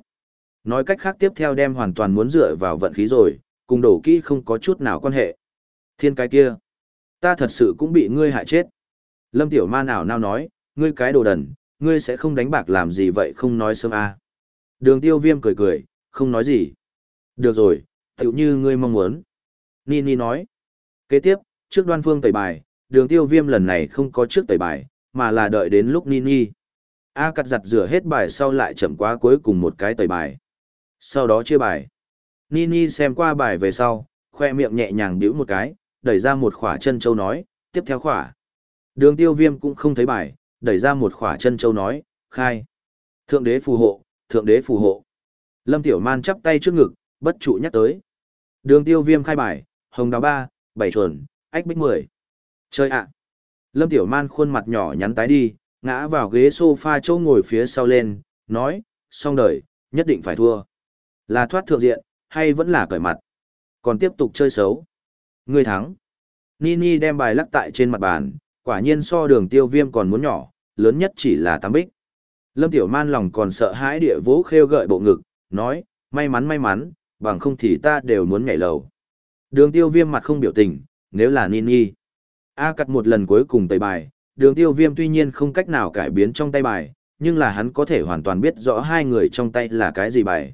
Nói cách khác tiếp theo đem hoàn toàn muốn dựa vào vận khí rồi, cùng đổ kỹ không có chút nào quan hệ. Thiên cái kia, ta thật sự cũng bị ngươi hại chết. Lâm Tiểu Ma nào nào nói, ngươi cái đồ đần, ngươi sẽ không đánh bạc làm gì vậy không nói sớm à. Đường tiêu viêm cười cười, không nói gì. Được rồi, tiểu như ngươi mong muốn. Nini nói. Kế tiếp, trước đoan phương tẩy bài, đường tiêu viêm lần này không có trước tẩy bài, mà là đợi đến lúc Nini. A cắt giặt rửa hết bài sau lại chậm quá cuối cùng một cái tẩy bài. Sau đó chia bài. Nini xem qua bài về sau, khoe miệng nhẹ nhàng biểu một cái, đẩy ra một khỏa chân châu nói, tiếp theo khỏa. Đường tiêu viêm cũng không thấy bài, đẩy ra một khỏa chân châu nói, khai. Thượng đế phù hộ, thượng đế phù hộ. Lâm Tiểu Man chắp tay trước ngực, bất trụ nhắc tới. Đường tiêu viêm khai bài, hồng đào ba, bảy chuẩn, ách bích mười. Chơi ạ. Lâm Tiểu Man khuôn mặt nhỏ nhắn tái đi, ngã vào ghế sofa chỗ ngồi phía sau lên, nói, xong đời, nhất định phải thua. Là thoát thượng diện, hay vẫn là cởi mặt? Còn tiếp tục chơi xấu. Người thắng. Nini đem bài lắc tại trên mặt bàn, quả nhiên so đường tiêu viêm còn muốn nhỏ, lớn nhất chỉ là tám bích. Lâm Tiểu Man lòng còn sợ hãi địa vỗ khêu gợi bộ ngực, nói, may mắn may mắn, bằng không thì ta đều muốn nhảy lầu. Đường tiêu viêm mặt không biểu tình, nếu là Nini. A cắt một lần cuối cùng tẩy bài, đường tiêu viêm tuy nhiên không cách nào cải biến trong tay bài, nhưng là hắn có thể hoàn toàn biết rõ hai người trong tay là cái gì bài.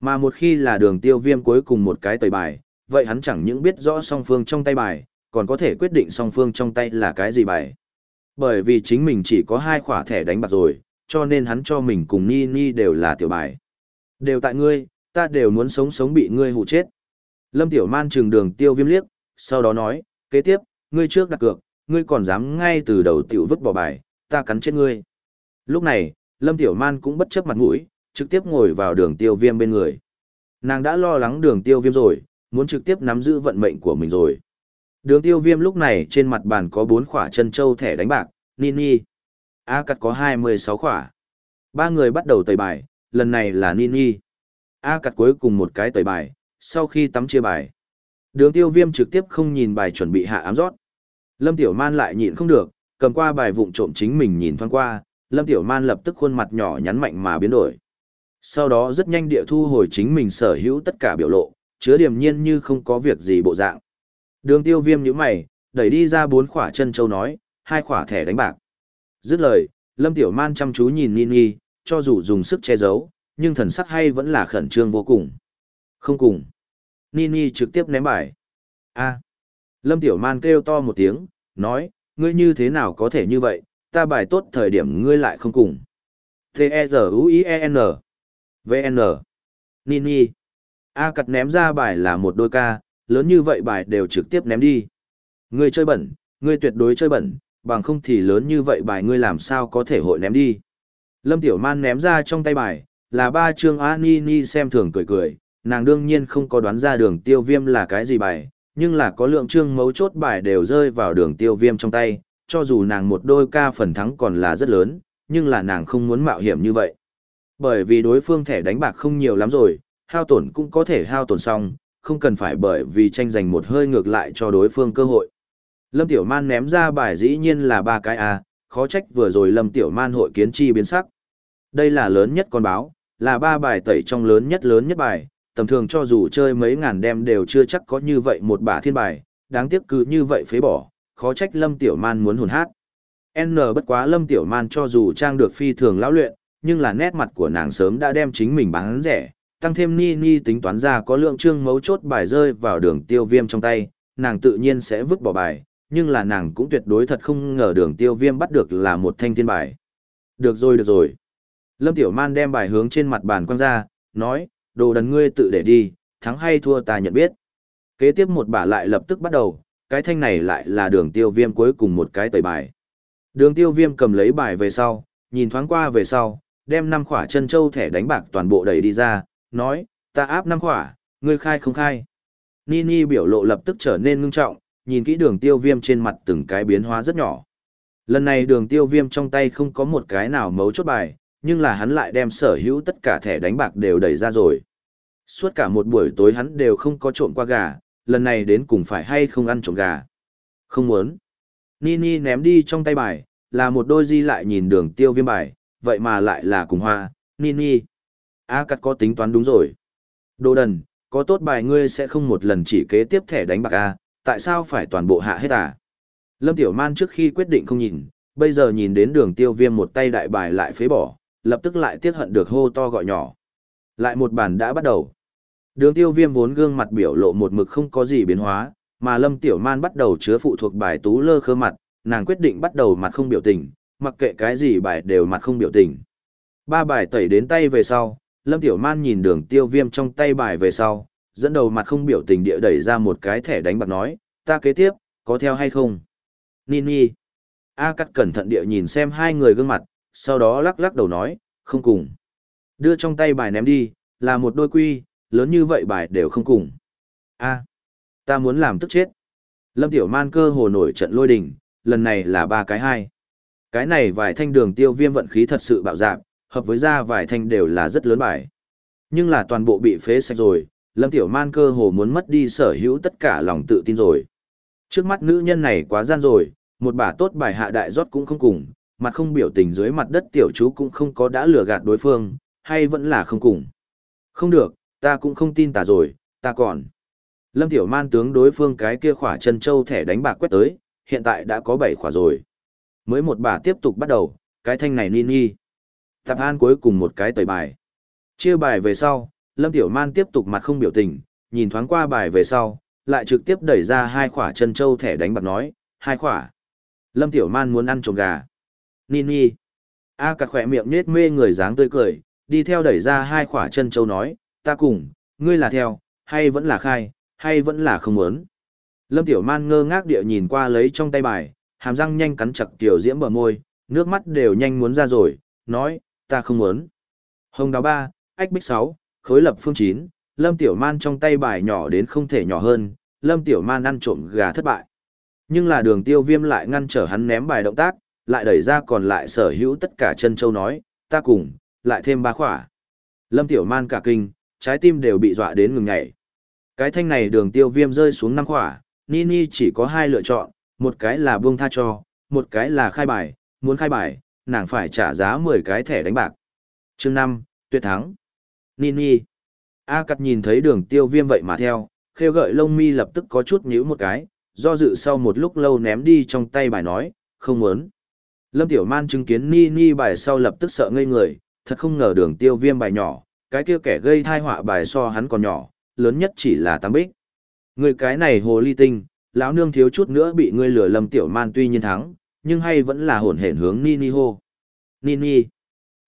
Mà một khi là đường tiêu viêm cuối cùng một cái tẩy bài, vậy hắn chẳng những biết rõ song phương trong tay bài, còn có thể quyết định song phương trong tay là cái gì bài. Bởi vì chính mình chỉ có hai khỏa thẻ đánh bạc rồi, cho nên hắn cho mình cùng Ni Ni đều là tiểu bài. Đều tại ngươi, ta đều muốn sống sống bị ngươi hụ chết. Lâm Tiểu Man trừng đường tiêu viêm liếc, sau đó nói, kế tiếp, ngươi trước đặt cược, ngươi còn dám ngay từ đầu tiểu vứt bỏ bài, ta cắn chết ngươi. Lúc này, Lâm Tiểu Man cũng bất chấp mặt mũi, trực tiếp ngồi vào đường tiêu viêm bên người. Nàng đã lo lắng đường tiêu viêm rồi, muốn trực tiếp nắm giữ vận mệnh của mình rồi. Đường tiêu viêm lúc này trên mặt bàn có 4 khỏa chân châu thẻ đánh bạc, Nini. A cắt có 26 khỏa. Ba người bắt đầu tẩy bài, lần này là Nini. A cắt cuối cùng một cái tẩy bài, sau khi tắm chia bài. Đường tiêu viêm trực tiếp không nhìn bài chuẩn bị hạ ám rót. Lâm Tiểu Man lại nhịn không được, cầm qua bài vụng trộm chính mình nhìn thoáng qua, Lâm Tiểu Man lập tức khuôn mặt nhỏ nhắn mạnh mà biến đổi. Sau đó rất nhanh địa thu hồi chính mình sở hữu tất cả biểu lộ, chứa điềm nhiên như không có việc gì bộ dạng. Đường tiêu viêm như mày, đẩy đi ra bốn khỏa chân châu nói, hai khỏa thẻ đánh bạc. Dứt lời, Lâm Tiểu Man chăm chú nhìn Nini, cho dù dùng sức che giấu, nhưng thần sắc hay vẫn là khẩn trương vô cùng. Không cùng. Nini trực tiếp ném bài. a Lâm Tiểu Man kêu to một tiếng, nói, ngươi như thế nào có thể như vậy, ta bài tốt thời điểm ngươi lại không cùng. T-E-Z-U-I-E-N V-N Nini A cặt ném ra bài là một đôi ca, lớn như vậy bài đều trực tiếp ném đi. Ngươi chơi bẩn, ngươi tuyệt đối chơi bẩn, bằng không thì lớn như vậy bài ngươi làm sao có thể hội ném đi. Lâm Tiểu Man ném ra trong tay bài, là ba chương A Nini xem thường cười cười, nàng đương nhiên không có đoán ra đường tiêu viêm là cái gì bài, nhưng là có lượng chương mấu chốt bài đều rơi vào đường tiêu viêm trong tay, cho dù nàng một đôi ca phần thắng còn là rất lớn, nhưng là nàng không muốn mạo hiểm như vậy. Bởi vì đối phương thẻ đánh bạc không nhiều lắm rồi, hao tổn cũng có thể hao tổn xong, không cần phải bởi vì tranh giành một hơi ngược lại cho đối phương cơ hội. Lâm Tiểu Man ném ra bài dĩ nhiên là ba cái A, khó trách vừa rồi Lâm Tiểu Man hội kiến chi biến sắc. Đây là lớn nhất con báo, là ba bài tẩy trong lớn nhất lớn nhất bài, tầm thường cho dù chơi mấy ngàn đêm đều chưa chắc có như vậy một bả thiên bài, đáng tiếc cứ như vậy phế bỏ, khó trách Lâm Tiểu Man muốn hồn hát. N bất quá Lâm Tiểu Man cho dù trang được phi thường lão luyện, nhưng là nét mặt của nàng sớm đã đem chính mình bán rẻ, tăng thêm ni ni tính toán ra có lượng trương mấu chốt bài rơi vào đường tiêu viêm trong tay, nàng tự nhiên sẽ vứt bỏ bài, nhưng là nàng cũng tuyệt đối thật không ngờ đường tiêu viêm bắt được là một thanh thiên bài. Được rồi được rồi. Lâm Tiểu Man đem bài hướng trên mặt bàn quăng ra, nói, đồ đần ngươi tự để đi, thắng hay thua ta nhận biết. Kế tiếp một bả lại lập tức bắt đầu, cái thanh này lại là đường tiêu viêm cuối cùng một cái tẩy bài. Đường tiêu viêm cầm lấy bài về sau, nhìn thoáng qua về sau, đem năm khỏa chân châu thẻ đánh bạc toàn bộ đẩy đi ra, nói, ta áp năm khỏa, ngươi khai không khai. Nini biểu lộ lập tức trở nên ngưng trọng, nhìn kỹ đường tiêu viêm trên mặt từng cái biến hóa rất nhỏ. Lần này đường tiêu viêm trong tay không có một cái nào mấu chốt bài, nhưng là hắn lại đem sở hữu tất cả thẻ đánh bạc đều đẩy ra rồi. Suốt cả một buổi tối hắn đều không có trộm qua gà, lần này đến cùng phải hay không ăn trộm gà. Không muốn. Nini ném đi trong tay bài, là một đôi di lại nhìn đường tiêu viêm bài, vậy mà lại là cùng hoa, Nini. A cắt có tính toán đúng rồi. Đồ đần, có tốt bài ngươi sẽ không một lần chỉ kế tiếp thẻ đánh bạc A, tại sao phải toàn bộ hạ hết à? Lâm Tiểu Man trước khi quyết định không nhìn, bây giờ nhìn đến đường tiêu viêm một tay đại bài lại phế bỏ, lập tức lại tiếc hận được hô to gọi nhỏ. Lại một bản đã bắt đầu. Đường tiêu viêm vốn gương mặt biểu lộ một mực không có gì biến hóa, mà Lâm Tiểu Man bắt đầu chứa phụ thuộc bài tú lơ khơ mặt, nàng quyết định bắt đầu mặt không biểu tình, mặc kệ cái gì bài đều mặt không biểu tình. Ba bài tẩy đến tay về sau, Lâm Tiểu Man nhìn đường tiêu viêm trong tay bài về sau, dẫn đầu mặt không biểu tình địa đẩy ra một cái thẻ đánh bạc nói, ta kế tiếp, có theo hay không? Nini. A cắt cẩn thận địa nhìn xem hai người gương mặt, sau đó lắc lắc đầu nói, không cùng. Đưa trong tay bài ném đi, là một đôi quy, lớn như vậy bài đều không cùng. A. ta muốn làm tức chết. Lâm Tiểu Man cơ hồ nổi trận lôi đình, lần này là ba cái hai. Cái này vài thanh đường tiêu viêm vận khí thật sự bạo dạng, hợp với ra vài thanh đều là rất lớn bài. Nhưng là toàn bộ bị phế sạch rồi, Lâm Tiểu Man cơ hồ muốn mất đi sở hữu tất cả lòng tự tin rồi. Trước mắt nữ nhân này quá gian rồi, một bà tốt bài hạ đại rót cũng không cùng, mặt không biểu tình dưới mặt đất tiểu chú cũng không có đã lừa gạt đối phương, hay vẫn là không cùng. Không được, ta cũng không tin tà rồi, ta còn. Lâm Tiểu Man tướng đối phương cái kia khỏa chân châu thẻ đánh bạc quét tới, hiện tại đã có 7 khỏa rồi. Mới một bà tiếp tục bắt đầu, cái thanh này ni ni. Tạp an cuối cùng một cái tẩy bài. Chia bài về sau, Lâm Tiểu Man tiếp tục mặt không biểu tình, nhìn thoáng qua bài về sau, lại trực tiếp đẩy ra hai khỏa chân châu thẻ đánh bạc nói, hai khỏa. Lâm Tiểu Man muốn ăn trộm gà. Nini. A cặt khỏe miệng nết mê người dáng tươi cười, đi theo đẩy ra hai khỏa chân châu nói, ta cùng, ngươi là theo, hay vẫn là khai, hay vẫn là không muốn. Lâm Tiểu Man ngơ ngác địa nhìn qua lấy trong tay bài, hàm răng nhanh cắn chặt tiểu diễm bờ môi, nước mắt đều nhanh muốn ra rồi, nói, ta không muốn. Hồng đào ba, ách bích sáu, khối lập phương chín, Lâm Tiểu Man trong tay bài nhỏ đến không thể nhỏ hơn, Lâm Tiểu Man ăn trộm gà thất bại. Nhưng là đường tiêu viêm lại ngăn trở hắn ném bài động tác, lại đẩy ra còn lại sở hữu tất cả chân châu nói, ta cùng, lại thêm ba khỏa. Lâm Tiểu Man cả kinh, trái tim đều bị dọa đến ngừng ngảy. Cái thanh này đường tiêu viêm rơi xuống năm khỏa, Nini chỉ có hai lựa chọn, một cái là buông tha cho, một cái là khai bài, muốn khai bài, nàng phải trả giá 10 cái thẻ đánh bạc. chương 5, tuyệt thắng. Nini. A cắt nhìn thấy đường tiêu viêm vậy mà theo, khêu gợi lông mi lập tức có chút nhíu một cái, do dự sau một lúc lâu ném đi trong tay bài nói, không muốn. Lâm Tiểu Man chứng kiến Nini bài sau lập tức sợ ngây người, thật không ngờ đường tiêu viêm bài nhỏ, cái kia kẻ gây thai họa bài so hắn còn nhỏ, lớn nhất chỉ là tám bích. Người cái này hồ ly tinh, lão nương thiếu chút nữa bị ngươi lừa Lâm Tiểu Man tuy nhiên thắng, nhưng hay vẫn là hổn hển hướng Nini hô. Nini.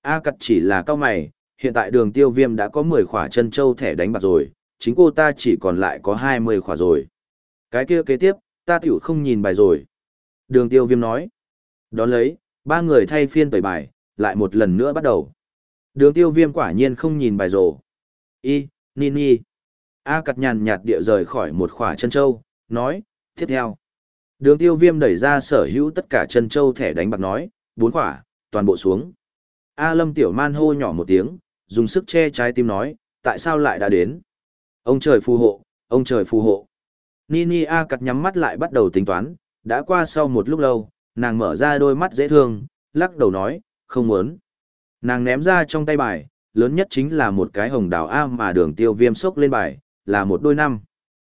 A cặt chỉ là cao mày, hiện tại đường tiêu viêm đã có 10 khỏa chân châu thẻ đánh bạc rồi, chính cô ta chỉ còn lại có 20 khỏa rồi. Cái kia kế tiếp, ta tiểu không nhìn bài rồi. Đường tiêu viêm nói. Đón lấy, ba người thay phiên tẩy bài, lại một lần nữa bắt đầu. Đường tiêu viêm quả nhiên không nhìn bài rổ. Y, Nini. A cặt nhàn nhạt địa rời khỏi một khỏa chân châu, nói, tiếp theo. Đường tiêu viêm đẩy ra sở hữu tất cả chân châu thẻ đánh bạc nói, bốn khỏa, toàn bộ xuống. A lâm tiểu man hô nhỏ một tiếng, dùng sức che trái tim nói, tại sao lại đã đến? Ông trời phù hộ, ông trời phù hộ. Nini A cặt nhắm mắt lại bắt đầu tính toán, đã qua sau một lúc lâu, nàng mở ra đôi mắt dễ thương, lắc đầu nói, không muốn. Nàng ném ra trong tay bài, lớn nhất chính là một cái hồng đào A mà đường tiêu viêm sốc lên bài, là một đôi năm.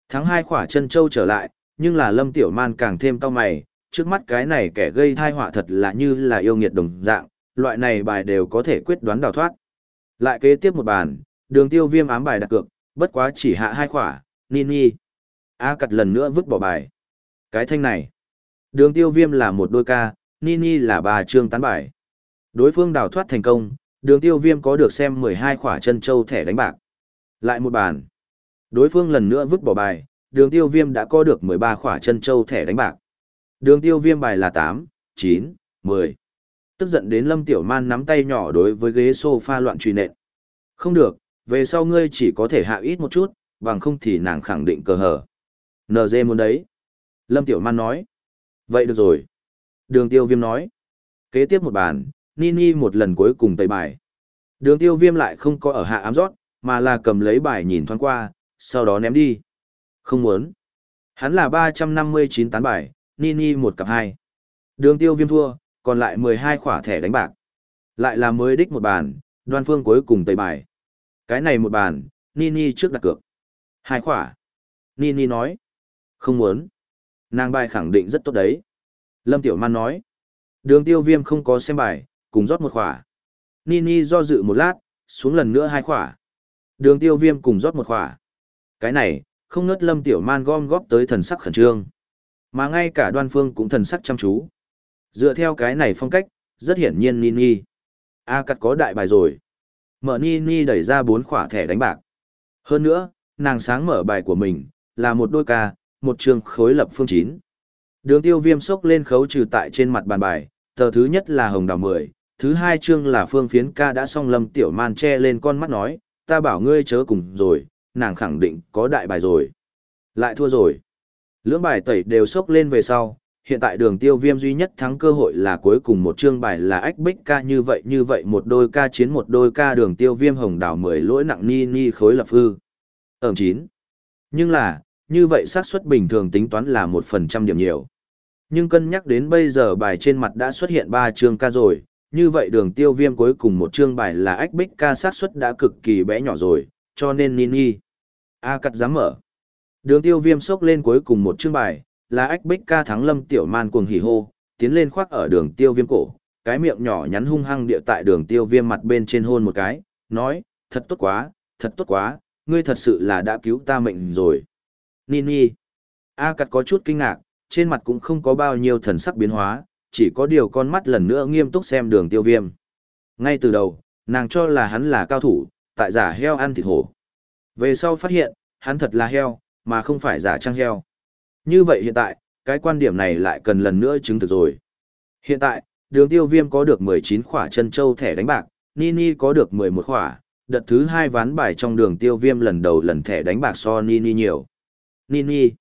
Tháng hai khỏa chân châu trở lại, nhưng là lâm tiểu man càng thêm cao mày, trước mắt cái này kẻ gây thai họa thật là như là yêu nghiệt đồng dạng, loại này bài đều có thể quyết đoán đào thoát. Lại kế tiếp một bàn, đường tiêu viêm ám bài đặt cược, bất quá chỉ hạ hai khỏa, Nini. A cặt lần nữa vứt bỏ bài. Cái thanh này. Đường tiêu viêm là một đôi ca, Nini là bà trương tán bài. Đối phương đào thoát thành công, đường tiêu viêm có được xem 12 khỏa chân châu thẻ đánh bạc. Lại một bàn. Đối phương lần nữa vứt bỏ bài, đường tiêu viêm đã có được 13 khỏa chân châu thẻ đánh bạc. Đường tiêu viêm bài là 8, 9, 10. Tức giận đến lâm tiểu man nắm tay nhỏ đối với ghế sofa loạn truy nện. Không được, về sau ngươi chỉ có thể hạ ít một chút, bằng không thì nàng khẳng định cờ hở. NG muốn đấy. Lâm tiểu man nói. Vậy được rồi. Đường tiêu viêm nói. Kế tiếp một bàn, Nini một lần cuối cùng tẩy bài. Đường tiêu viêm lại không có ở hạ ám rót, mà là cầm lấy bài nhìn thoáng qua, sau đó ném đi. Không muốn. Hắn là 359 tán bài, Nini một cặp hai. Đường tiêu viêm thua, còn lại 12 khỏa thẻ đánh bạc. Lại là mới đích một bàn, đoan phương cuối cùng tẩy bài. Cái này một bàn, Nini trước đặt cược. Hai khỏa. Nini nói. Không muốn. Nàng bài khẳng định rất tốt đấy. Lâm Tiểu Man nói. Đường tiêu viêm không có xem bài, cùng rót một khỏa. Nini do dự một lát, xuống lần nữa hai khỏa. Đường tiêu viêm cùng rót một khỏa. Cái này, không ngớt lâm tiểu man gom góp tới thần sắc khẩn trương. Mà ngay cả đoan phương cũng thần sắc chăm chú. Dựa theo cái này phong cách, rất hiển nhiên Nini. A à, cắt có đại bài rồi. Mở ni ni đẩy ra bốn khỏa thẻ đánh bạc. Hơn nữa, nàng sáng mở bài của mình, là một đôi ca, một trường khối lập phương chín. Đường tiêu viêm sốc lên khấu trừ tại trên mặt bàn bài, tờ thứ nhất là hồng đào mười, thứ hai chương là phương phiến ca đã xong lâm tiểu man che lên con mắt nói, ta bảo ngươi chớ cùng rồi, nàng khẳng định có đại bài rồi. Lại thua rồi. Lưỡng bài tẩy đều sốc lên về sau, hiện tại đường tiêu viêm duy nhất thắng cơ hội là cuối cùng một chương bài là ách bích ca như vậy như vậy một đôi ca chiến một đôi ca đường tiêu viêm hồng đảo 10 lỗi nặng ni ni khối lập hư. Ẩm 9. Nhưng là, như vậy xác suất bình thường tính toán là 1% điểm nhiều. Nhưng cân nhắc đến bây giờ bài trên mặt đã xuất hiện 3 chương ca rồi, như vậy đường tiêu viêm cuối cùng một chương bài là ách bích ca xác suất đã cực kỳ bé nhỏ rồi, cho nên ni ni A cắt dám mở. Đường tiêu viêm sốc lên cuối cùng một chương bài, là ách bích ca thắng lâm tiểu man cuồng hỉ hô, tiến lên khoác ở đường tiêu viêm cổ, cái miệng nhỏ nhắn hung hăng địa tại đường tiêu viêm mặt bên trên hôn một cái, nói, thật tốt quá, thật tốt quá, ngươi thật sự là đã cứu ta mệnh rồi. Nini. A cắt có chút kinh ngạc, trên mặt cũng không có bao nhiêu thần sắc biến hóa, chỉ có điều con mắt lần nữa nghiêm túc xem đường tiêu viêm. Ngay từ đầu, nàng cho là hắn là cao thủ, tại giả heo ăn thịt hổ. Về sau phát hiện, hắn thật là heo, mà không phải giả trang heo. Như vậy hiện tại, cái quan điểm này lại cần lần nữa chứng thực rồi. Hiện tại, đường tiêu viêm có được 19 khỏa chân châu thẻ đánh bạc, Nini có được 11 khỏa, đợt thứ hai ván bài trong đường tiêu viêm lần đầu lần thẻ đánh bạc so Nini nhiều. Nini.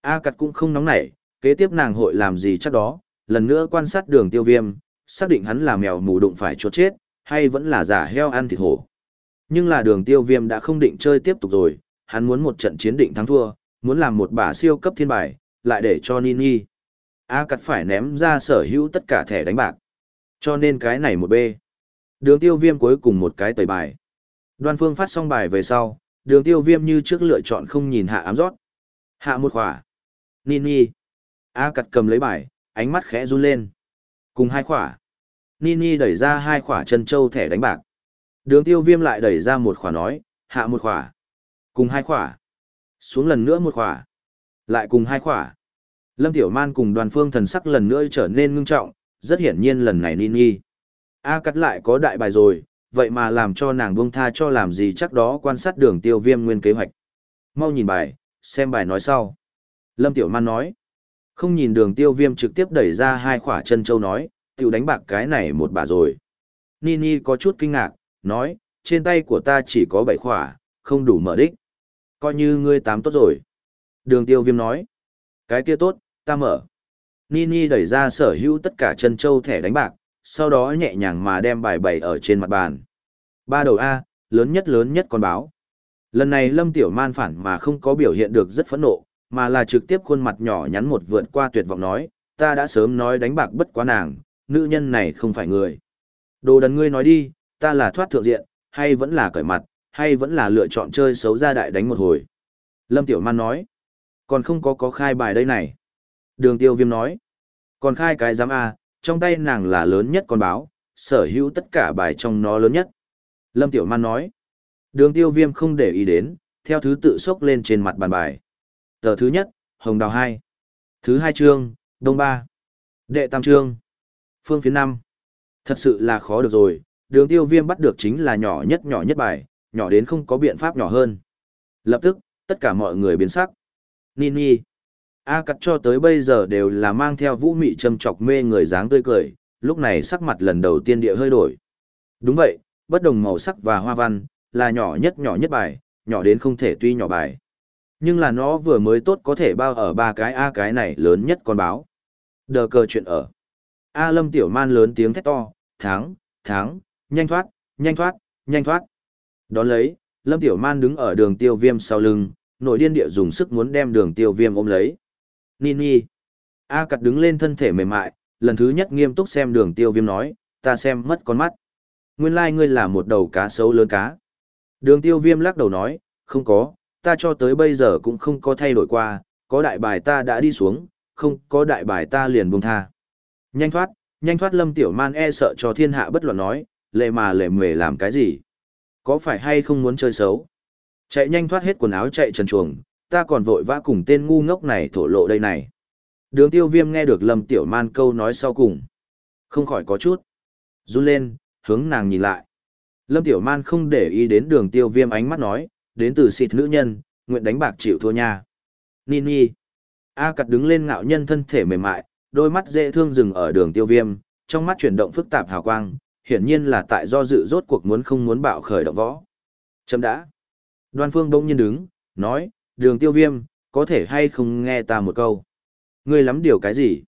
A cặt cũng không nóng nảy, kế tiếp nàng hội làm gì chắc đó, lần nữa quan sát đường tiêu viêm, xác định hắn là mèo mù đụng phải chốt chết, hay vẫn là giả heo ăn thịt hổ. Nhưng là đường tiêu viêm đã không định chơi tiếp tục rồi, hắn muốn một trận chiến định thắng thua, muốn làm một bả siêu cấp thiên bài, lại để cho Nini. A cắt phải ném ra sở hữu tất cả thẻ đánh bạc. Cho nên cái này một B. Đường tiêu viêm cuối cùng một cái tẩy bài. Đoan phương phát xong bài về sau, đường tiêu viêm như trước lựa chọn không nhìn hạ ám rót. Hạ một khỏa. Nini. A cắt cầm lấy bài, ánh mắt khẽ run lên. Cùng hai khỏa. Nini đẩy ra hai khỏa chân châu thẻ đánh bạc. Đường tiêu viêm lại đẩy ra một khỏa nói, hạ một khỏa. Cùng hai khỏa. Xuống lần nữa một khỏa. Lại cùng hai khỏa. Lâm Tiểu Man cùng đoàn phương thần sắc lần nữa trở nên ngưng trọng, rất hiển nhiên lần này Nini. A cắt lại có đại bài rồi, vậy mà làm cho nàng buông tha cho làm gì chắc đó quan sát đường tiêu viêm nguyên kế hoạch. Mau nhìn bài, xem bài nói sau. Lâm Tiểu Man nói. Không nhìn đường tiêu viêm trực tiếp đẩy ra hai khỏa chân châu nói, tiểu đánh bạc cái này một bà rồi. Nini có chút kinh ngạc, nói, trên tay của ta chỉ có bảy khỏa, không đủ mở đích. Coi như ngươi tám tốt rồi. Đường tiêu viêm nói, cái kia tốt, ta mở. Nini đẩy ra sở hữu tất cả chân châu thẻ đánh bạc, sau đó nhẹ nhàng mà đem bài bày ở trên mặt bàn. Ba đầu A, lớn nhất lớn nhất con báo. Lần này Lâm Tiểu Man phản mà không có biểu hiện được rất phẫn nộ, mà là trực tiếp khuôn mặt nhỏ nhắn một vượt qua tuyệt vọng nói, ta đã sớm nói đánh bạc bất quá nàng, nữ nhân này không phải người. Đồ đần ngươi nói đi, ta là thoát thượng diện, hay vẫn là cởi mặt, hay vẫn là lựa chọn chơi xấu ra đại đánh một hồi. Lâm Tiểu Man nói, còn không có có khai bài đây này. Đường tiêu viêm nói, còn khai cái giám A, trong tay nàng là lớn nhất con báo, sở hữu tất cả bài trong nó lớn nhất. Lâm Tiểu Man nói, đường tiêu viêm không để ý đến, theo thứ tự sốc lên trên mặt bàn bài. Tờ thứ nhất, Hồng Đào 2. Thứ hai chương, Đông 3. Đệ tam chương. Phương phía 5. Thật sự là khó được rồi, đường tiêu viêm bắt được chính là nhỏ nhất nhỏ nhất bài, nhỏ đến không có biện pháp nhỏ hơn. Lập tức, tất cả mọi người biến sắc. Nini. A cắt cho tới bây giờ đều là mang theo vũ mị châm chọc mê người dáng tươi cười, lúc này sắc mặt lần đầu tiên địa hơi đổi. Đúng vậy, bất đồng màu sắc và hoa văn, là nhỏ nhất nhỏ nhất bài, nhỏ đến không thể tuy nhỏ bài nhưng là nó vừa mới tốt có thể bao ở ba cái A cái này lớn nhất con báo. Đờ cờ chuyện ở. A lâm tiểu man lớn tiếng thét to, tháng, tháng, nhanh thoát, nhanh thoát, nhanh thoát. Đón lấy, lâm tiểu man đứng ở đường tiêu viêm sau lưng, nội điên địa dùng sức muốn đem đường tiêu viêm ôm lấy. Nini. A cặt đứng lên thân thể mềm mại, lần thứ nhất nghiêm túc xem đường tiêu viêm nói, ta xem mất con mắt. Nguyên lai like ngươi là một đầu cá sấu lớn cá. Đường tiêu viêm lắc đầu nói, không có, ta cho tới bây giờ cũng không có thay đổi qua, có đại bài ta đã đi xuống, không có đại bài ta liền buông tha. Nhanh thoát, nhanh thoát lâm tiểu man e sợ cho thiên hạ bất luận nói, lệ mà lệ mề làm cái gì. Có phải hay không muốn chơi xấu? Chạy nhanh thoát hết quần áo chạy trần chuồng, ta còn vội vã cùng tên ngu ngốc này thổ lộ đây này. Đường tiêu viêm nghe được lâm tiểu man câu nói sau cùng. Không khỏi có chút. Run lên, hướng nàng nhìn lại. Lâm Tiểu Man không để ý đến đường tiêu viêm ánh mắt nói, đến từ xịt nữ nhân, nguyện đánh bạc chịu thua nha. Nini. A cặt đứng lên ngạo nhân thân thể mềm mại, đôi mắt dễ thương dừng ở đường tiêu viêm, trong mắt chuyển động phức tạp hào quang, hiển nhiên là tại do dự rốt cuộc muốn không muốn bạo khởi động võ. Chấm đã. Đoan phương đông nhiên đứng, nói, đường tiêu viêm, có thể hay không nghe ta một câu. Ngươi lắm điều cái gì?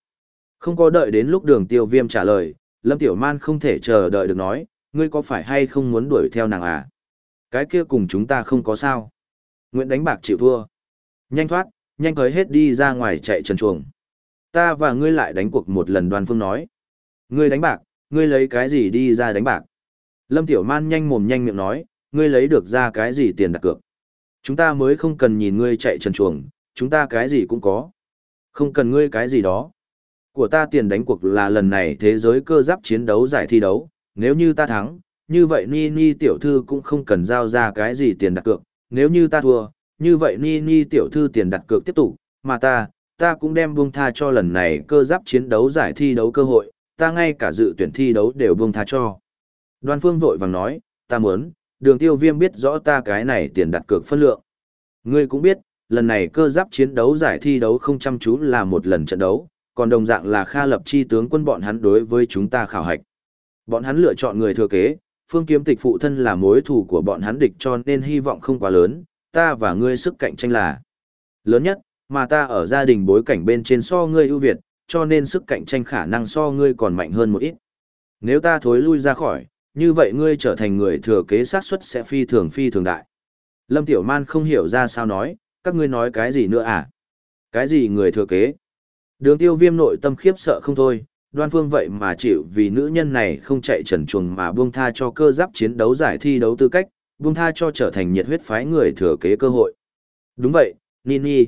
Không có đợi đến lúc đường tiêu viêm trả lời, Lâm Tiểu Man không thể chờ đợi được nói, ngươi có phải hay không muốn đuổi theo nàng à? Cái kia cùng chúng ta không có sao. Nguyện đánh bạc chịu thua. Nhanh thoát, nhanh tới hết đi ra ngoài chạy trần chuồng. Ta và ngươi lại đánh cuộc một lần đoàn phương nói. Ngươi đánh bạc, ngươi lấy cái gì đi ra đánh bạc? Lâm Tiểu Man nhanh mồm nhanh miệng nói, ngươi lấy được ra cái gì tiền đặt cược? Chúng ta mới không cần nhìn ngươi chạy trần chuồng, chúng ta cái gì cũng có. Không cần ngươi cái gì đó. Của ta tiền đánh cuộc là lần này thế giới cơ giáp chiến đấu giải thi đấu, nếu như ta thắng, như vậy Ni Ni tiểu thư cũng không cần giao ra cái gì tiền đặt cược, nếu như ta thua, như vậy Ni Ni tiểu thư tiền đặt cược tiếp tục, mà ta, ta cũng đem buông tha cho lần này cơ giáp chiến đấu giải thi đấu cơ hội, ta ngay cả dự tuyển thi đấu đều buông tha cho. Đoan Phương vội vàng nói, ta muốn, đường tiêu viêm biết rõ ta cái này tiền đặt cược phân lượng. Ngươi cũng biết, lần này cơ giáp chiến đấu giải thi đấu không chăm chú là một lần trận đấu, còn đồng dạng là Kha lập chi tướng quân bọn hắn đối với chúng ta khảo hạch. Bọn hắn lựa chọn người thừa kế, phương kiếm tịch phụ thân là mối thù của bọn hắn địch cho nên hy vọng không quá lớn, ta và ngươi sức cạnh tranh là lớn nhất, mà ta ở gia đình bối cảnh bên trên so ngươi ưu việt, cho nên sức cạnh tranh khả năng so ngươi còn mạnh hơn một ít. Nếu ta thối lui ra khỏi, như vậy ngươi trở thành người thừa kế sát suất sẽ phi thường phi thường đại. Lâm Tiểu Man không hiểu ra sao nói, các ngươi nói cái gì nữa à? Cái gì người thừa kế? Đường tiêu viêm nội tâm khiếp sợ không thôi, đoan phương vậy mà chịu vì nữ nhân này không chạy trần chuồng mà buông tha cho cơ giáp chiến đấu giải thi đấu tư cách, buông tha cho trở thành nhiệt huyết phái người thừa kế cơ hội. Đúng vậy, Nini.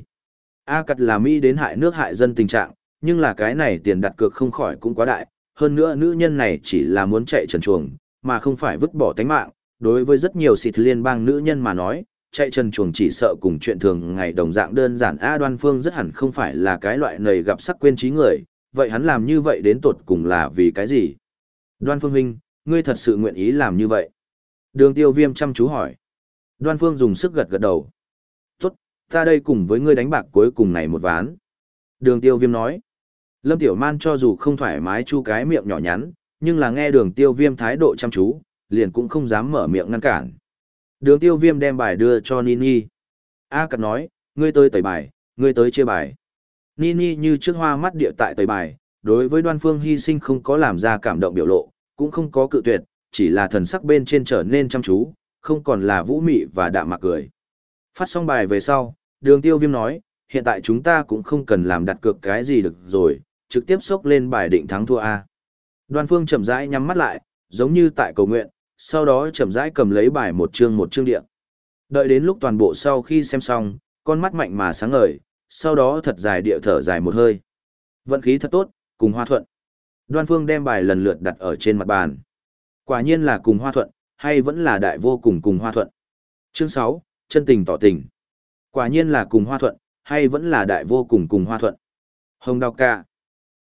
A cặt là Mỹ đến hại nước hại dân tình trạng, nhưng là cái này tiền đặt cược không khỏi cũng quá đại, hơn nữa nữ nhân này chỉ là muốn chạy trần chuồng, mà không phải vứt bỏ tánh mạng, đối với rất nhiều xịt liên bang nữ nhân mà nói, chạy trần chuồng chỉ sợ cùng chuyện thường ngày đồng dạng đơn giản A đoan phương rất hẳn không phải là cái loại này gặp sắc quên trí người, vậy hắn làm như vậy đến tột cùng là vì cái gì? Đoan phương huynh, ngươi thật sự nguyện ý làm như vậy? Đường tiêu viêm chăm chú hỏi. Đoan phương dùng sức gật gật đầu. Tốt, ta đây cùng với ngươi đánh bạc cuối cùng này một ván. Đường tiêu viêm nói. Lâm Tiểu Man cho dù không thoải mái chu cái miệng nhỏ nhắn, nhưng là nghe đường tiêu viêm thái độ chăm chú, liền cũng không dám mở miệng ngăn cản. Đường tiêu viêm đem bài đưa cho Nini. A Cật nói, ngươi tới tẩy bài, ngươi tới chia bài. Nini như trước hoa mắt địa tại tẩy bài, đối với đoan phương hy sinh không có làm ra cảm động biểu lộ, cũng không có cự tuyệt, chỉ là thần sắc bên trên trở nên chăm chú, không còn là vũ mị và đạm mạc cười. Phát xong bài về sau, đường tiêu viêm nói, hiện tại chúng ta cũng không cần làm đặt cược cái gì được rồi, trực tiếp xốc lên bài định thắng thua A. Đoan phương chậm rãi nhắm mắt lại, giống như tại cầu nguyện, sau đó chậm rãi cầm lấy bài một chương một chương điện. Đợi đến lúc toàn bộ sau khi xem xong, con mắt mạnh mà sáng ngời, sau đó thật dài địa thở dài một hơi. Vận khí thật tốt, cùng hoa thuận. Đoan phương đem bài lần lượt đặt ở trên mặt bàn. Quả nhiên là cùng hoa thuận, hay vẫn là đại vô cùng cùng hoa thuận. Chương 6, chân tình tỏ tình. Quả nhiên là cùng hoa thuận, hay vẫn là đại vô cùng cùng hoa thuận. Hồng đào ca.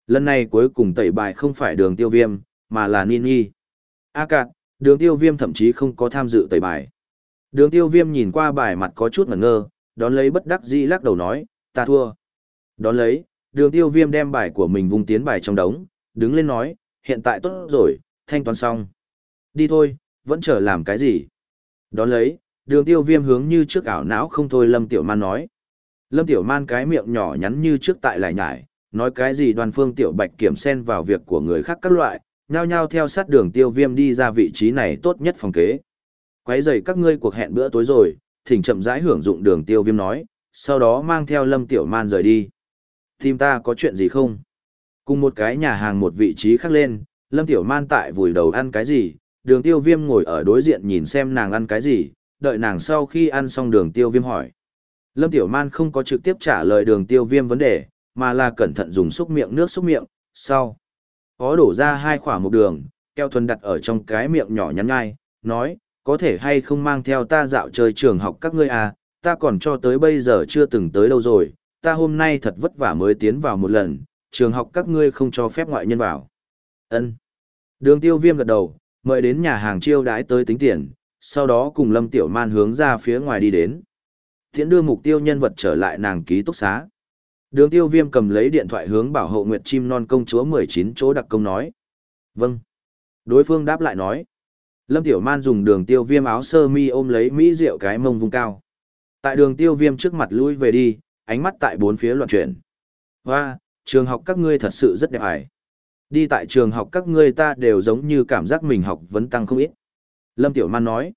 Lần này cuối cùng tẩy bài không phải đường tiêu viêm, mà là Nini. A cạn, đường tiêu viêm thậm chí không có tham dự tẩy bài. Đường tiêu viêm nhìn qua bài mặt có chút ngẩn ngơ, đón lấy bất đắc dĩ lắc đầu nói, ta thua. Đón lấy, đường tiêu viêm đem bài của mình vung tiến bài trong đống, đứng lên nói, hiện tại tốt rồi, thanh toán xong. Đi thôi, vẫn chờ làm cái gì? Đón lấy, đường tiêu viêm hướng như trước ảo não không thôi Lâm Tiểu Man nói. Lâm Tiểu Man cái miệng nhỏ nhắn như trước tại lại nhải, nói cái gì đoàn phương Tiểu Bạch kiểm xen vào việc của người khác các loại, nhao nhao theo sát đường tiêu viêm đi ra vị trí này tốt nhất phòng kế. Quấy rầy các ngươi cuộc hẹn bữa tối rồi, thỉnh chậm rãi hưởng dụng đường tiêu viêm nói, sau đó mang theo Lâm Tiểu Man rời đi. Tìm ta có chuyện gì không? Cùng một cái nhà hàng một vị trí khác lên, Lâm Tiểu Man tại vùi đầu ăn cái gì, đường tiêu viêm ngồi ở đối diện nhìn xem nàng ăn cái gì, đợi nàng sau khi ăn xong đường tiêu viêm hỏi. Lâm Tiểu Man không có trực tiếp trả lời đường tiêu viêm vấn đề, mà là cẩn thận dùng xúc miệng nước xúc miệng, sau. Có đổ ra hai khỏa một đường, keo thuần đặt ở trong cái miệng nhỏ nhắn ngai, nói, có thể hay không mang theo ta dạo chơi trường học các ngươi à, ta còn cho tới bây giờ chưa từng tới đâu rồi, ta hôm nay thật vất vả mới tiến vào một lần, trường học các ngươi không cho phép ngoại nhân vào. Ân. Đường tiêu viêm gật đầu, mời đến nhà hàng chiêu đãi tới tính tiền, sau đó cùng Lâm Tiểu Man hướng ra phía ngoài đi đến. Tiễn đưa mục tiêu nhân vật trở lại nàng ký túc xá. Đường tiêu viêm cầm lấy điện thoại hướng bảo hộ nguyệt chim non công chúa 19 chỗ đặc công nói. Vâng. Đối phương đáp lại nói. Lâm Tiểu Man dùng đường tiêu viêm áo sơ mi ôm lấy mỹ rượu cái mông vùng cao. Tại đường tiêu viêm trước mặt lui về đi, ánh mắt tại bốn phía loạn chuyển. Hoa, trường học các ngươi thật sự rất đẹp ải. Đi tại trường học các ngươi ta đều giống như cảm giác mình học vấn tăng không ít. Lâm Tiểu Man nói.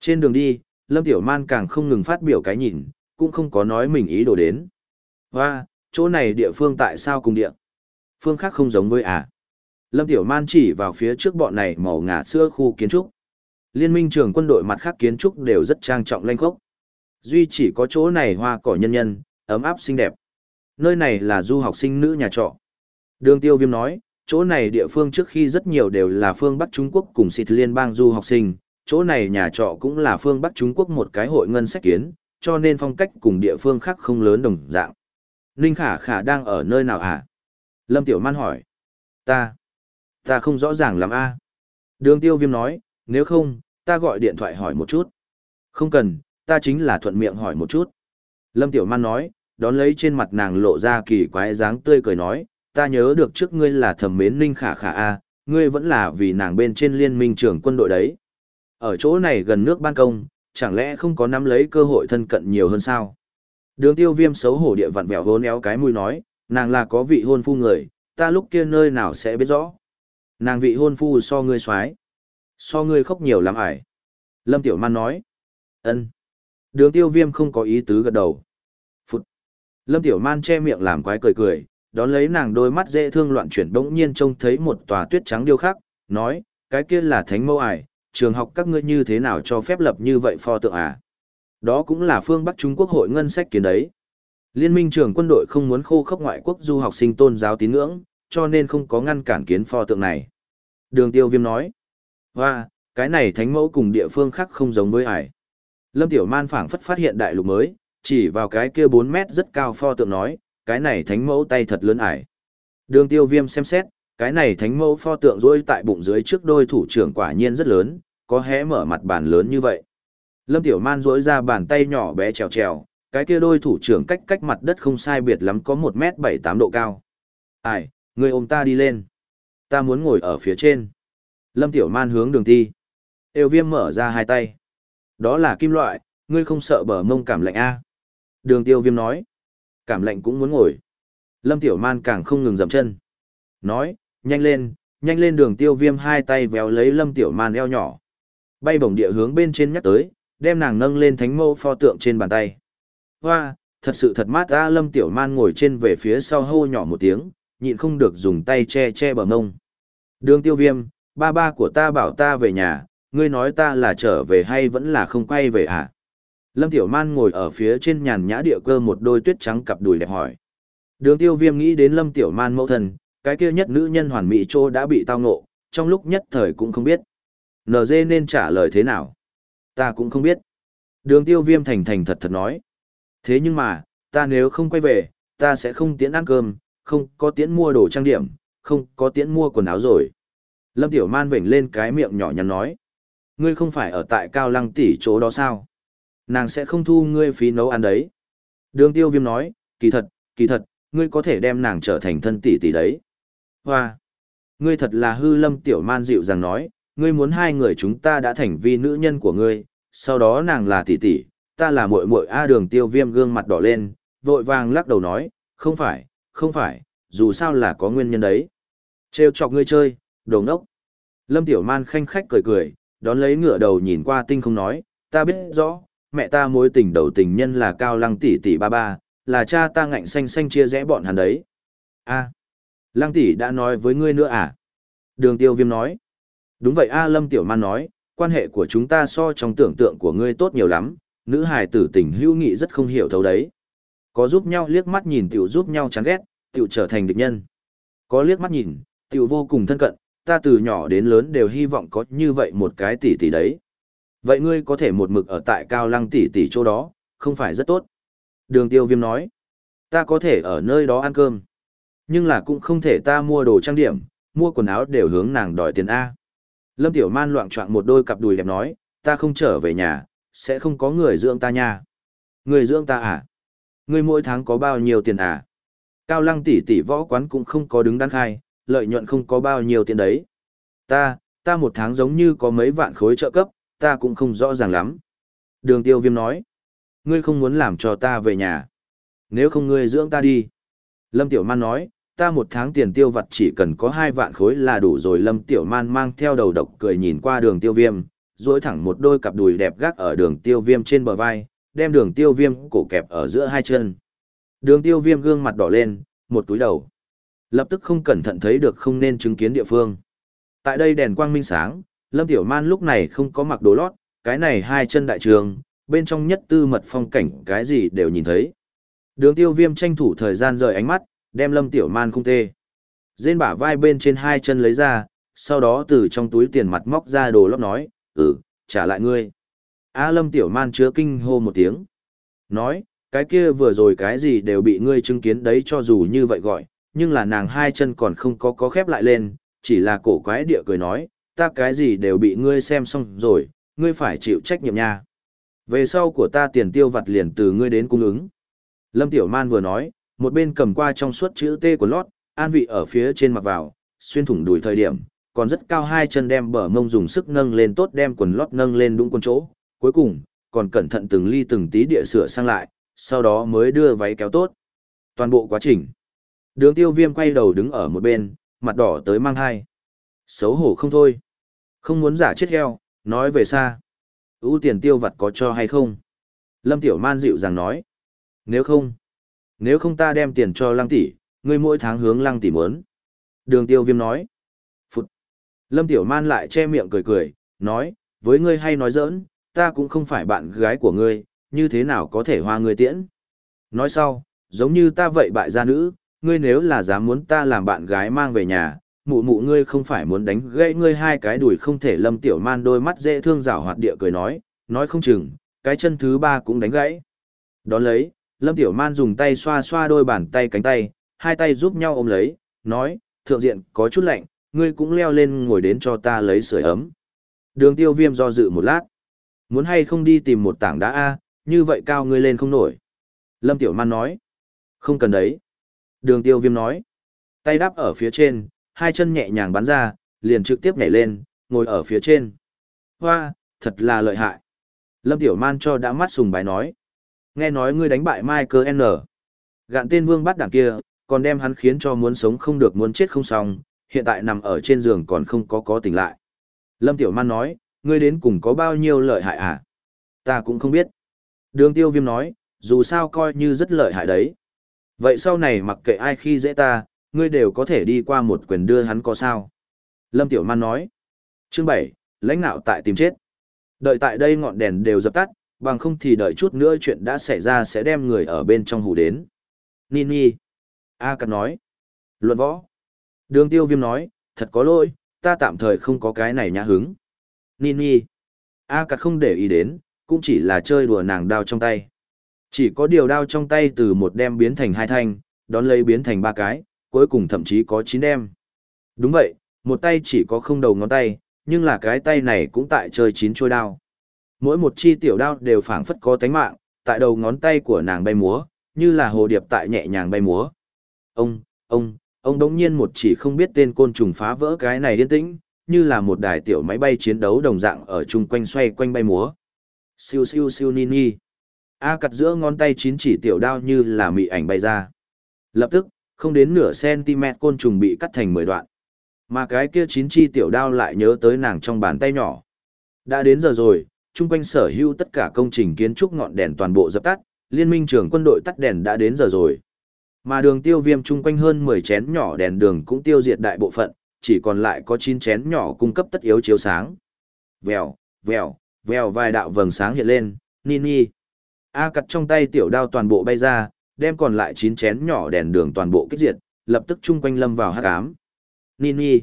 Trên đường đi, Lâm Tiểu Man càng không ngừng phát biểu cái nhìn, cũng không có nói mình ý đồ đến. Hoa, chỗ này địa phương tại sao cùng địa? Phương khác không giống với à? Lâm Tiểu Man chỉ vào phía trước bọn này màu ngả sữa khu kiến trúc. Liên minh trường quân đội mặt khác kiến trúc đều rất trang trọng lanh khốc. Duy chỉ có chỗ này hoa cỏ nhân nhân, ấm áp xinh đẹp. Nơi này là du học sinh nữ nhà trọ. Đường tiêu viêm nói, chỗ này địa phương trước khi rất nhiều đều là phương Bắc Trung Quốc cùng xịt liên bang du học sinh, chỗ này nhà trọ cũng là phương Bắc Trung Quốc một cái hội ngân sách kiến, cho nên phong cách cùng địa phương khác không lớn đồng dạng. Ninh Khả Khả đang ở nơi nào hả? Lâm Tiểu Man hỏi. Ta. Ta không rõ ràng lắm a. Đường tiêu viêm nói, nếu không, ta gọi điện thoại hỏi một chút. Không cần, ta chính là thuận miệng hỏi một chút. Lâm Tiểu Man nói, đón lấy trên mặt nàng lộ ra kỳ quái dáng tươi cười nói, ta nhớ được trước ngươi là thầm mến Ninh Khả Khả A, ngươi vẫn là vì nàng bên trên liên minh trưởng quân đội đấy. Ở chỗ này gần nước ban công, chẳng lẽ không có nắm lấy cơ hội thân cận nhiều hơn sao? Đường tiêu viêm xấu hổ địa vặn vẹo hôn éo cái mũi nói, nàng là có vị hôn phu người, ta lúc kia nơi nào sẽ biết rõ. Nàng vị hôn phu so ngươi xoái. So ngươi khóc nhiều lắm ải. Lâm Tiểu Man nói. ân Đường tiêu viêm không có ý tứ gật đầu. Phụt. Lâm Tiểu Man che miệng làm quái cười cười, đón lấy nàng đôi mắt dễ thương loạn chuyển bỗng nhiên trông thấy một tòa tuyết trắng điêu khắc, nói, cái kia là thánh mâu ải, trường học các ngươi như thế nào cho phép lập như vậy pho tượng à? Đó cũng là phương Bắc Trung Quốc hội ngân sách kiến đấy. Liên minh trưởng quân đội không muốn khô khốc ngoại quốc du học sinh tôn giáo tín ngưỡng, cho nên không có ngăn cản kiến pho tượng này. Đường tiêu viêm nói, và cái này thánh mẫu cùng địa phương khác không giống với ải. Lâm Tiểu Man phảng phất phát hiện đại lục mới, chỉ vào cái kia 4 mét rất cao pho tượng nói, cái này thánh mẫu tay thật lớn ải. Đường tiêu viêm xem xét, cái này thánh mẫu pho tượng rôi tại bụng dưới trước đôi thủ trưởng quả nhiên rất lớn, có hé mở mặt bàn lớn như vậy. Lâm Tiểu Man rỗi ra bàn tay nhỏ bé trèo trèo, cái kia đôi thủ trưởng cách cách mặt đất không sai biệt lắm có 1 mét 7-8 độ cao. Ai, người ôm ta đi lên. Ta muốn ngồi ở phía trên. Lâm Tiểu Man hướng đường thi, Tiêu viêm mở ra hai tay. Đó là kim loại, ngươi không sợ bờ mông cảm lạnh a Đường tiêu viêm nói. Cảm lạnh cũng muốn ngồi. Lâm Tiểu Man càng không ngừng dậm chân. Nói, nhanh lên, nhanh lên đường tiêu viêm hai tay véo lấy Lâm Tiểu Man eo nhỏ. Bay bổng địa hướng bên trên nhắc tới, đem nàng nâng lên thánh mâu pho tượng trên bàn tay. Hoa, thật sự thật mát ra Lâm Tiểu Man ngồi trên về phía sau hô nhỏ một tiếng, nhịn không được dùng tay che che bờ mông. Đường tiêu viêm, ba ba của ta bảo ta về nhà, ngươi nói ta là trở về hay vẫn là không quay về à? Lâm Tiểu Man ngồi ở phía trên nhàn nhã địa cơ một đôi tuyết trắng cặp đùi đẹp hỏi. Đường tiêu viêm nghĩ đến Lâm Tiểu Man mẫu thần, cái kia nhất nữ nhân hoàn mỹ trô đã bị tao ngộ, trong lúc nhất thời cũng không biết. NG nên trả lời thế nào? Ta cũng không biết. Đường tiêu viêm thành thành thật thật nói. Thế nhưng mà, ta nếu không quay về, ta sẽ không tiễn ăn cơm, không có tiễn mua đồ trang điểm, không có tiễn mua quần áo rồi. Lâm Tiểu Man vểnh lên cái miệng nhỏ nhắn nói. Ngươi không phải ở tại Cao Lăng tỷ chỗ đó sao? Nàng sẽ không thu ngươi phí nấu ăn đấy. Đường tiêu viêm nói, kỳ thật, kỳ thật, ngươi có thể đem nàng trở thành thân tỷ tỷ đấy. Hoa! Ngươi thật là hư lâm tiểu man dịu rằng nói, ngươi muốn hai người chúng ta đã thành vi nữ nhân của ngươi, sau đó nàng là tỷ tỷ, ta là muội muội a đường tiêu viêm gương mặt đỏ lên, vội vàng lắc đầu nói, không phải, không phải, dù sao là có nguyên nhân đấy. Trêu chọc ngươi chơi, đồ ngốc. Lâm Tiểu Man khanh khách cười cười, đón lấy ngựa đầu nhìn qua tinh không nói, ta biết rõ, mẹ ta mối tình đầu tình nhân là cao lăng tỷ tỷ ba ba, là cha ta ngạnh xanh xanh chia rẽ bọn hắn đấy. a lăng tỷ đã nói với ngươi nữa à? Đường tiêu viêm nói. Đúng vậy a Lâm Tiểu Man nói, quan hệ của chúng ta so trong tưởng tượng của ngươi tốt nhiều lắm, nữ hài tử tình hữu nghị rất không hiểu thấu đấy. Có giúp nhau liếc mắt nhìn tiểu giúp nhau chán ghét, tiểu trở thành địch nhân. Có liếc mắt nhìn, tiểu vô cùng thân cận, ta từ nhỏ đến lớn đều hy vọng có như vậy một cái tỷ tỷ đấy. Vậy ngươi có thể một mực ở tại cao lăng tỷ tỷ chỗ đó, không phải rất tốt. Đường tiêu viêm nói, ta có thể ở nơi đó ăn cơm. Nhưng là cũng không thể ta mua đồ trang điểm, mua quần áo đều hướng nàng đòi tiền A. Lâm Tiểu Man loạn choạng một đôi cặp đùi đẹp nói, ta không trở về nhà, sẽ không có người dưỡng ta nha. Người dưỡng ta à? Người mỗi tháng có bao nhiêu tiền à? Cao lăng tỷ tỷ võ quán cũng không có đứng đắn khai, lợi nhuận không có bao nhiêu tiền đấy. Ta, ta một tháng giống như có mấy vạn khối trợ cấp, ta cũng không rõ ràng lắm. Đường tiêu viêm nói, ngươi không muốn làm cho ta về nhà. Nếu không ngươi dưỡng ta đi. Lâm Tiểu Man nói, ta một tháng tiền tiêu vặt chỉ cần có hai vạn khối là đủ rồi. Lâm Tiểu Man mang theo đầu độc cười nhìn qua đường tiêu viêm, dối thẳng một đôi cặp đùi đẹp gác ở đường tiêu viêm trên bờ vai, đem đường tiêu viêm cổ kẹp ở giữa hai chân. Đường tiêu viêm gương mặt đỏ lên, một túi đầu. Lập tức không cẩn thận thấy được không nên chứng kiến địa phương. Tại đây đèn quang minh sáng, Lâm Tiểu Man lúc này không có mặc đồ lót, cái này hai chân đại trường, bên trong nhất tư mật phong cảnh cái gì đều nhìn thấy. Đường tiêu viêm tranh thủ thời gian rời ánh mắt, đem Lâm Tiểu Man không tê. Dên bả vai bên trên hai chân lấy ra, sau đó từ trong túi tiền mặt móc ra đồ lóc nói, ừ, trả lại ngươi. A Lâm Tiểu Man chứa kinh hô một tiếng. Nói, cái kia vừa rồi cái gì đều bị ngươi chứng kiến đấy cho dù như vậy gọi, nhưng là nàng hai chân còn không có có khép lại lên, chỉ là cổ quái địa cười nói, ta cái gì đều bị ngươi xem xong rồi, ngươi phải chịu trách nhiệm nha. Về sau của ta tiền tiêu vặt liền từ ngươi đến cung ứng. Lâm Tiểu Man vừa nói, một bên cầm qua trong suốt chữ T của lót, an vị ở phía trên mặc vào, xuyên thủng đùi thời điểm, còn rất cao hai chân đem bờ mông dùng sức nâng lên tốt đem quần lót nâng lên đúng quần chỗ, cuối cùng, còn cẩn thận từng ly từng tí địa sửa sang lại, sau đó mới đưa váy kéo tốt. Toàn bộ quá trình. Đường tiêu viêm quay đầu đứng ở một bên, mặt đỏ tới mang hai. Xấu hổ không thôi. Không muốn giả chết heo, nói về xa. ưu tiền tiêu vặt có cho hay không? Lâm Tiểu Man dịu dàng nói. Nếu không, nếu không ta đem tiền cho lăng tỷ, ngươi mỗi tháng hướng lăng tỷ muốn. Đường tiêu viêm nói. Phụt. Lâm Tiểu Man lại che miệng cười cười, nói, với ngươi hay nói giỡn, ta cũng không phải bạn gái của ngươi, như thế nào có thể hoa ngươi tiễn. Nói sau, giống như ta vậy bại gia nữ, ngươi nếu là dám muốn ta làm bạn gái mang về nhà, mụ mụ ngươi không phải muốn đánh gãy ngươi hai cái đùi không thể lâm tiểu man đôi mắt dễ thương rảo hoạt địa cười nói, nói không chừng, cái chân thứ ba cũng đánh gãy. Đón lấy, lâm tiểu man dùng tay xoa xoa đôi bàn tay cánh tay, hai tay giúp nhau ôm lấy, nói, thượng diện có chút lạnh, ngươi cũng leo lên ngồi đến cho ta lấy sưởi ấm. Đường tiêu viêm do dự một lát. Muốn hay không đi tìm một tảng đá A, như vậy cao ngươi lên không nổi. Lâm Tiểu Man nói. Không cần đấy. Đường tiêu viêm nói. Tay đáp ở phía trên, hai chân nhẹ nhàng bắn ra, liền trực tiếp nhảy lên, ngồi ở phía trên. Hoa, thật là lợi hại. Lâm Tiểu Man cho đã mắt sùng bài nói. Nghe nói ngươi đánh bại Michael N. Gạn tên vương bắt đảng kia, còn đem hắn khiến cho muốn sống không được muốn chết không xong, hiện tại nằm ở trên giường còn không có có tỉnh lại. Lâm Tiểu Man nói, ngươi đến cùng có bao nhiêu lợi hại à? Ta cũng không biết. Đường tiêu viêm nói, dù sao coi như rất lợi hại đấy. Vậy sau này mặc kệ ai khi dễ ta, ngươi đều có thể đi qua một quyền đưa hắn có sao. Lâm Tiểu Man nói. Chương 7, lãnh nạo tại tìm chết. Đợi tại đây ngọn đèn đều dập tắt, bằng không thì đợi chút nữa chuyện đã xảy ra sẽ đem người ở bên trong hù đến. Nini. A cát nói. Luận võ. Đường tiêu viêm nói, thật có lỗi, ta tạm thời không có cái này nhã hứng. Nini. A cát không để ý đến, cũng chỉ là chơi đùa nàng đao trong tay. Chỉ có điều đao trong tay từ một đem biến thành hai thanh, đón lấy biến thành ba cái, cuối cùng thậm chí có chín đem. Đúng vậy, một tay chỉ có không đầu ngón tay, nhưng là cái tay này cũng tại chơi chín trôi đao. Mỗi một chi tiểu đao đều phảng phất có tánh mạng, tại đầu ngón tay của nàng bay múa, như là hồ điệp tại nhẹ nhàng bay múa. Ông, ông, ông đống nhiên một chỉ không biết tên côn trùng phá vỡ cái này điên tĩnh, như là một đài tiểu máy bay chiến đấu đồng dạng ở chung quanh xoay quanh bay múa. Siêu siêu siêu ni ni. A cặt giữa ngón tay chín chỉ tiểu đao như là mị ảnh bay ra. Lập tức, không đến nửa cm côn trùng bị cắt thành mười đoạn. Mà cái kia chín chi tiểu đao lại nhớ tới nàng trong bàn tay nhỏ. Đã đến giờ rồi, chung quanh sở hữu tất cả công trình kiến trúc ngọn đèn toàn bộ dập tắt, liên minh trưởng quân đội tắt đèn đã đến giờ rồi. Mà đường tiêu viêm chung quanh hơn 10 chén nhỏ đèn đường cũng tiêu diệt đại bộ phận, chỉ còn lại có 9 chén nhỏ cung cấp tất yếu chiếu sáng. Vèo, vèo, vèo vài đạo vầng sáng hiện lên, Nini. A cặt trong tay tiểu đao toàn bộ bay ra, đem còn lại 9 chén nhỏ đèn đường toàn bộ kích diệt, lập tức chung quanh lâm vào hắc ám. Nini.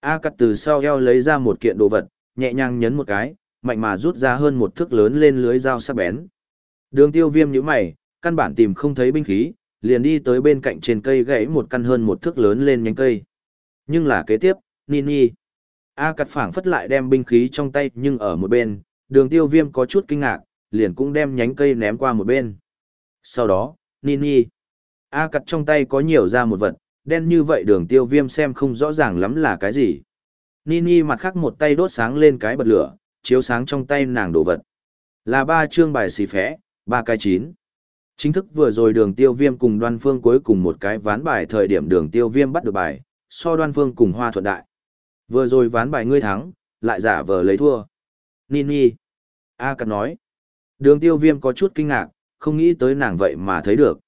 A cặt từ sau eo lấy ra một kiện đồ vật, nhẹ nhàng nhấn một cái, mạnh mà rút ra hơn một thước lớn lên lưới dao sắc bén. Đường tiêu viêm như mày, căn bản tìm không thấy binh khí, liền đi tới bên cạnh trên cây gãy một căn hơn một thước lớn lên nhánh cây. Nhưng là kế tiếp, Nini. A cặt phảng phất lại đem binh khí trong tay nhưng ở một bên, đường tiêu viêm có chút kinh ngạc, liền cũng đem nhánh cây ném qua một bên. Sau đó, Nini. A cặt trong tay có nhiều ra một vật, đen như vậy đường tiêu viêm xem không rõ ràng lắm là cái gì. Nini mặt khác một tay đốt sáng lên cái bật lửa, chiếu sáng trong tay nàng đồ vật. Là ba chương bài xì phé, ba cái chín. Chính thức vừa rồi đường tiêu viêm cùng đoan phương cuối cùng một cái ván bài thời điểm đường tiêu viêm bắt được bài, so đoan phương cùng hoa thuận đại. Vừa rồi ván bài ngươi thắng, lại giả vờ lấy thua. Nini. A cắt nói. Đường tiêu viêm có chút kinh ngạc, không nghĩ tới nàng vậy mà thấy được.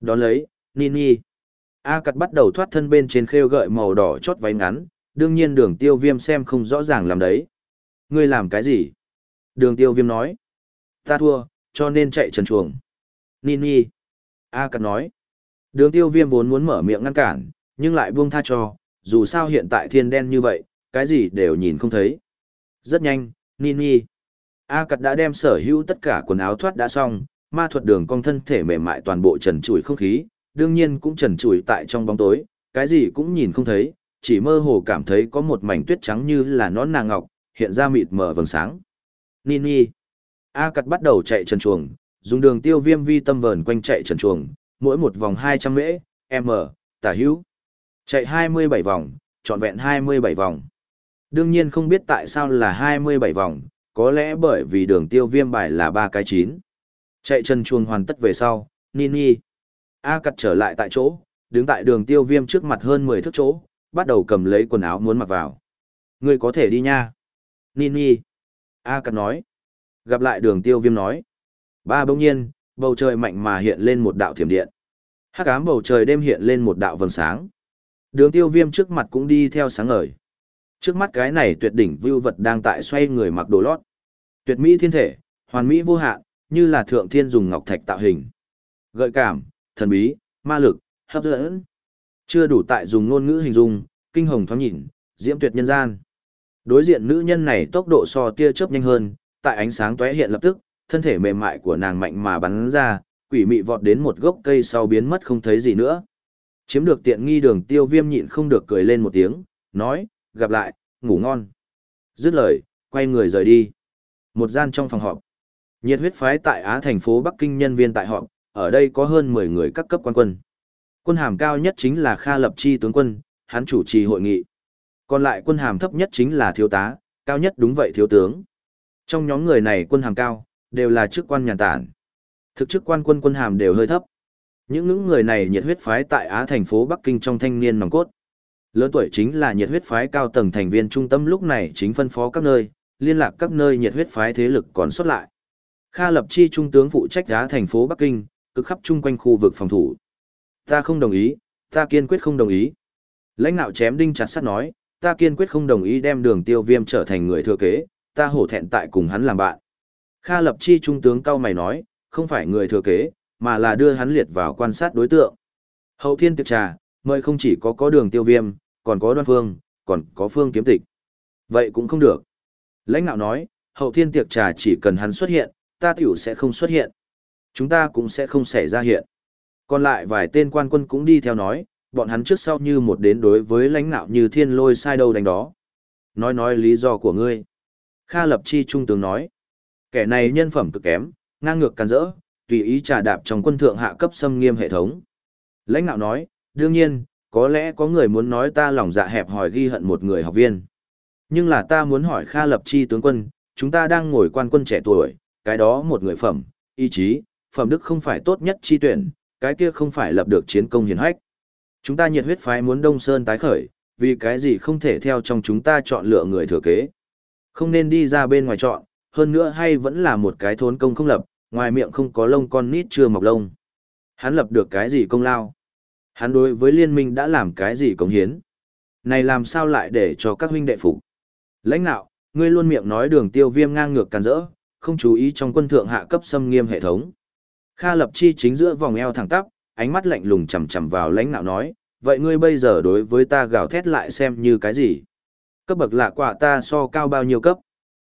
Đón lấy, Nini. A cắt bắt đầu thoát thân bên trên khêu gợi màu đỏ chót váy ngắn, đương nhiên đường tiêu viêm xem không rõ ràng làm đấy. Ngươi làm cái gì? Đường tiêu viêm nói. Ta thua, cho nên chạy trần chuồng. Nini. A cắt nói. Đường tiêu viêm vốn muốn mở miệng ngăn cản, nhưng lại buông tha cho, dù sao hiện tại thiên đen như vậy, cái gì đều nhìn không thấy. Rất nhanh, Nini. A cắt đã đem sở hữu tất cả quần áo thoát đã xong, ma thuật đường cong thân thể mềm mại toàn bộ trần trụi không khí, đương nhiên cũng trần trụi tại trong bóng tối, cái gì cũng nhìn không thấy, chỉ mơ hồ cảm thấy có một mảnh tuyết trắng như là nón nàng ngọc, hiện ra mịt mờ vầng sáng. Nini. A cắt bắt đầu chạy trần chuồng, dùng đường tiêu viêm vi tâm vờn quanh chạy trần chuồng, mỗi một vòng 200 mễ, m, tả hữu. Chạy 27 vòng, trọn vẹn 27 vòng. Đương nhiên không biết tại sao là 27 vòng, có lẽ bởi vì đường tiêu viêm bài là ba cái chín. Chạy trần chuồng hoàn tất về sau, Nini. A cắt trở lại tại chỗ, đứng tại đường tiêu viêm trước mặt hơn 10 thước chỗ, bắt đầu cầm lấy quần áo muốn mặc vào. Ngươi có thể đi nha. Nini. A cắt nói. Gặp lại đường tiêu viêm nói. Ba bỗng nhiên, bầu trời mạnh mà hiện lên một đạo thiểm điện. Hắc ám bầu trời đêm hiện lên một đạo vầng sáng. Đường tiêu viêm trước mặt cũng đi theo sáng ngời. Trước mắt cái này tuyệt đỉnh vưu vật đang tại xoay người mặc đồ lót. Tuyệt mỹ thiên thể, hoàn mỹ vô hạn, như là thượng thiên dùng ngọc thạch tạo hình. Gợi cảm, thần bí, ma lực, hấp dẫn. Chưa đủ tại dùng ngôn ngữ hình dung, kinh hồng thoáng nhìn, diễm tuyệt nhân gian. Đối diện nữ nhân này tốc độ so tia chớp nhanh hơn, tại ánh sáng tóe hiện lập tức, thân thể mềm mại của nàng mạnh mà bắn ra, quỷ mị vọt đến một gốc cây sau biến mất không thấy gì nữa. Chiếm được tiện nghi đường tiêu viêm nhịn không được cười lên một tiếng, nói, gặp lại, ngủ ngon. Dứt lời, quay người rời đi. Một gian trong phòng họp. Nhiệt huyết phái tại Á thành phố Bắc Kinh nhân viên tại họp, ở đây có hơn 10 người các cấp quan quân. Quân hàm cao nhất chính là Kha Lập Chi tướng quân, hắn chủ trì hội nghị. Còn lại quân hàm thấp nhất chính là thiếu tá, cao nhất đúng vậy thiếu tướng. Trong nhóm người này quân hàm cao, đều là chức quan nhàn tản. Thực chức quan quân quân hàm đều hơi thấp. Những những người này nhiệt huyết phái tại Á thành phố Bắc Kinh trong thanh niên nòng cốt. Lớn tuổi chính là nhiệt huyết phái cao tầng thành viên trung tâm lúc này chính phân phó các nơi, liên lạc các nơi nhiệt huyết phái thế lực còn xuất lại. Kha Lập Chi trung tướng phụ trách Á thành phố Bắc Kinh, cực khắp chung quanh khu vực phòng thủ. Ta không đồng ý, ta kiên quyết không đồng ý. Lãnh đạo chém đinh chặt sắt nói, ta kiên quyết không đồng ý đem đường tiêu viêm trở thành người thừa kế, ta hổ thẹn tại cùng hắn làm bạn. Kha Lập Chi trung tướng cao mày nói, không phải người thừa kế, mà là đưa hắn liệt vào quan sát đối tượng. Hậu thiên tiệc trà, mời không chỉ có có đường tiêu viêm, còn có đoan phương, còn có phương kiếm tịch. Vậy cũng không được. Lãnh đạo nói, hậu thiên tiệc trà chỉ cần hắn xuất hiện, ta tiểu sẽ không xuất hiện. Chúng ta cũng sẽ không xảy ra hiện. Còn lại vài tên quan quân cũng đi theo nói, bọn hắn trước sau như một đến đối với lãnh nạo như thiên lôi sai đâu đánh đó. Nói nói lý do của ngươi. Kha Lập Chi trung tướng nói, kẻ này nhân phẩm cực kém, ngang ngược can rỡ, tùy ý trà đạp trong quân thượng hạ cấp xâm nghiêm hệ thống. Lãnh nạo nói, đương nhiên, có lẽ có người muốn nói ta lòng dạ hẹp hỏi ghi hận một người học viên. Nhưng là ta muốn hỏi Kha Lập Chi tướng quân, chúng ta đang ngồi quan quân trẻ tuổi, cái đó một người phẩm, ý chí, phẩm đức không phải tốt nhất chi tuyển, cái kia không phải lập được chiến công hiển hách. Chúng ta nhiệt huyết phái muốn Đông Sơn tái khởi, vì cái gì không thể theo trong chúng ta chọn lựa người thừa kế. Không nên đi ra bên ngoài chọn, hơn nữa hay vẫn là một cái thốn công không lập, ngoài miệng không có lông con nít chưa mọc lông. Hắn lập được cái gì công lao? Hắn đối với liên minh đã làm cái gì công hiến? Này làm sao lại để cho các huynh đệ phục? Lãnh đạo, ngươi luôn miệng nói đường tiêu viêm ngang ngược càn rỡ, không chú ý trong quân thượng hạ cấp xâm nghiêm hệ thống. Kha lập chi chính giữa vòng eo thẳng tắp, ánh mắt lạnh lùng chằm chằm vào lãnh nạo nói, vậy ngươi bây giờ đối với ta gào thét lại xem như cái gì? Cấp bậc lạ quả ta so cao bao nhiêu cấp?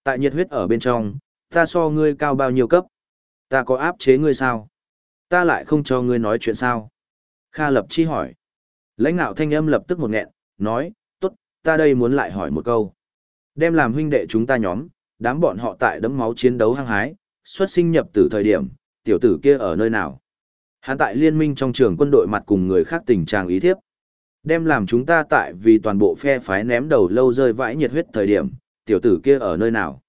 Tại nhiệt huyết ở bên trong, ta so ngươi cao bao nhiêu cấp? Ta có áp chế ngươi sao? Ta lại không cho ngươi nói chuyện sao? Kha lập chi hỏi. Lãnh nạo thanh âm lập tức một nghẹn, nói, tốt, ta đây muốn lại hỏi một câu. Đem làm huynh đệ chúng ta nhóm, đám bọn họ tại đấm máu chiến đấu hăng hái, xuất sinh nhập tử thời điểm, tiểu tử kia ở nơi nào? Hắn tại liên minh trong trường quân đội mặt cùng người khác tình trạng ý thiếp. Đem làm chúng ta tại vì toàn bộ phe phái ném đầu lâu rơi vãi nhiệt huyết thời điểm, tiểu tử kia ở nơi nào?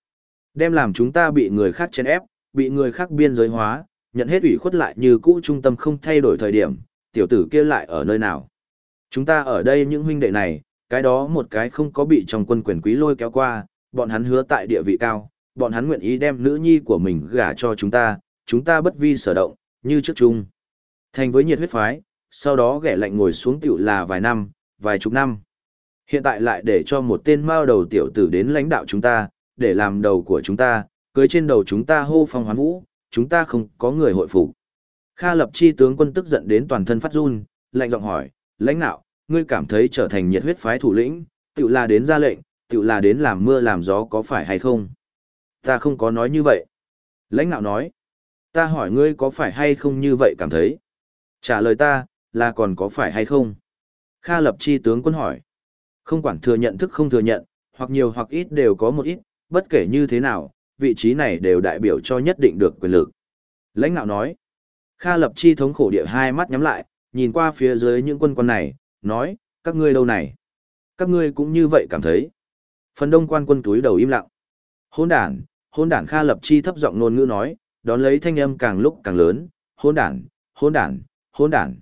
Đem làm chúng ta bị người khác chèn ép, bị người khác biên giới hóa, nhận hết ủy khuất lại như cũ trung tâm không thay đổi thời điểm, tiểu tử kia lại ở nơi nào? Chúng ta ở đây những huynh đệ này, cái đó một cái không có bị trong quân quyền quý lôi kéo qua, bọn hắn hứa tại địa vị cao, bọn hắn nguyện ý đem nữ nhi của mình gả cho chúng ta, chúng ta bất vi sở động, như trước chung. Thành với nhiệt huyết phái, sau đó ghẻ lạnh ngồi xuống tiểu là vài năm, vài chục năm. Hiện tại lại để cho một tên mao đầu tiểu tử đến lãnh đạo chúng ta, để làm đầu của chúng ta, cưới trên đầu chúng ta hô phong hoán vũ, chúng ta không có người hội phục. Kha lập chi tướng quân tức giận đến toàn thân phát run, lạnh giọng hỏi, lãnh đạo, ngươi cảm thấy trở thành nhiệt huyết phái thủ lĩnh, tiểu là đến ra lệnh, tiểu là đến làm mưa làm gió có phải hay không? Ta không có nói như vậy. Lãnh đạo nói, ta hỏi ngươi có phải hay không như vậy cảm thấy? Trả lời ta, là còn có phải hay không? Kha lập chi tướng quân hỏi, không quản thừa nhận thức không thừa nhận, hoặc nhiều hoặc ít đều có một ít, bất kể như thế nào, vị trí này đều đại biểu cho nhất định được quyền lực. Lãnh đạo nói, Kha lập chi thống khổ địa hai mắt nhắm lại, nhìn qua phía dưới những quân quân này, nói, các ngươi đâu này? Các ngươi cũng như vậy cảm thấy. Phần đông quan quân túi đầu im lặng. Hôn đản, hôn đản Kha lập chi thấp giọng nôn ngữ nói, đón lấy thanh âm càng lúc càng lớn, hôn đản, hôn đản, hôn đản.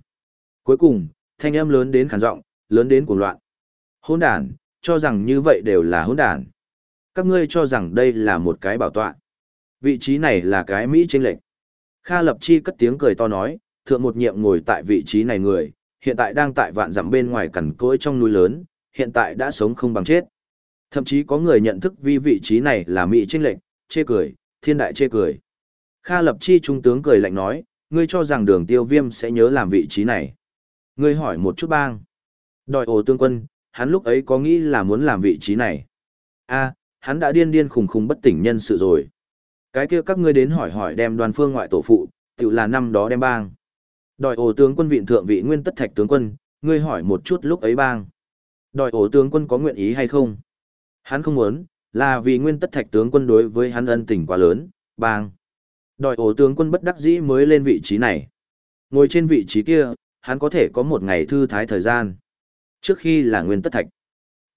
Cuối cùng, thanh âm lớn đến khản giọng, lớn đến cuồng loạn. Hôn đản, cho rằng như vậy đều là hôn đản. Các ngươi cho rằng đây là một cái bảo tọa. Vị trí này là cái Mỹ trên lệch Kha lập chi cất tiếng cười to nói, thượng một nhiệm ngồi tại vị trí này người, hiện tại đang tại vạn dặm bên ngoài cằn cỗi trong núi lớn, hiện tại đã sống không bằng chết. Thậm chí có người nhận thức vi vị trí này là Mỹ tranh lệch chê cười, thiên đại chê cười. Kha lập chi trung tướng cười lạnh nói, ngươi cho rằng đường tiêu viêm sẽ nhớ làm vị trí này. Ngươi hỏi một chút bang. Đòi ổ tương quân, hắn lúc ấy có nghĩ là muốn làm vị trí này. a hắn đã điên điên khùng khùng bất tỉnh nhân sự rồi. Cái kia các ngươi đến hỏi hỏi đem đoàn phương ngoại tổ phụ, tự là năm đó đem bang. Đòi ổ tướng quân viện thượng vị nguyên tất thạch tướng quân, ngươi hỏi một chút lúc ấy bang. Đòi ổ tướng quân có nguyện ý hay không? Hắn không muốn, là vì nguyên tất thạch tướng quân đối với hắn ân tình quá lớn, bang. Đòi ổ tướng quân bất đắc dĩ mới lên vị trí này. Ngồi trên vị trí kia, hắn có thể có một ngày thư thái thời gian. Trước khi là nguyên tất thạch.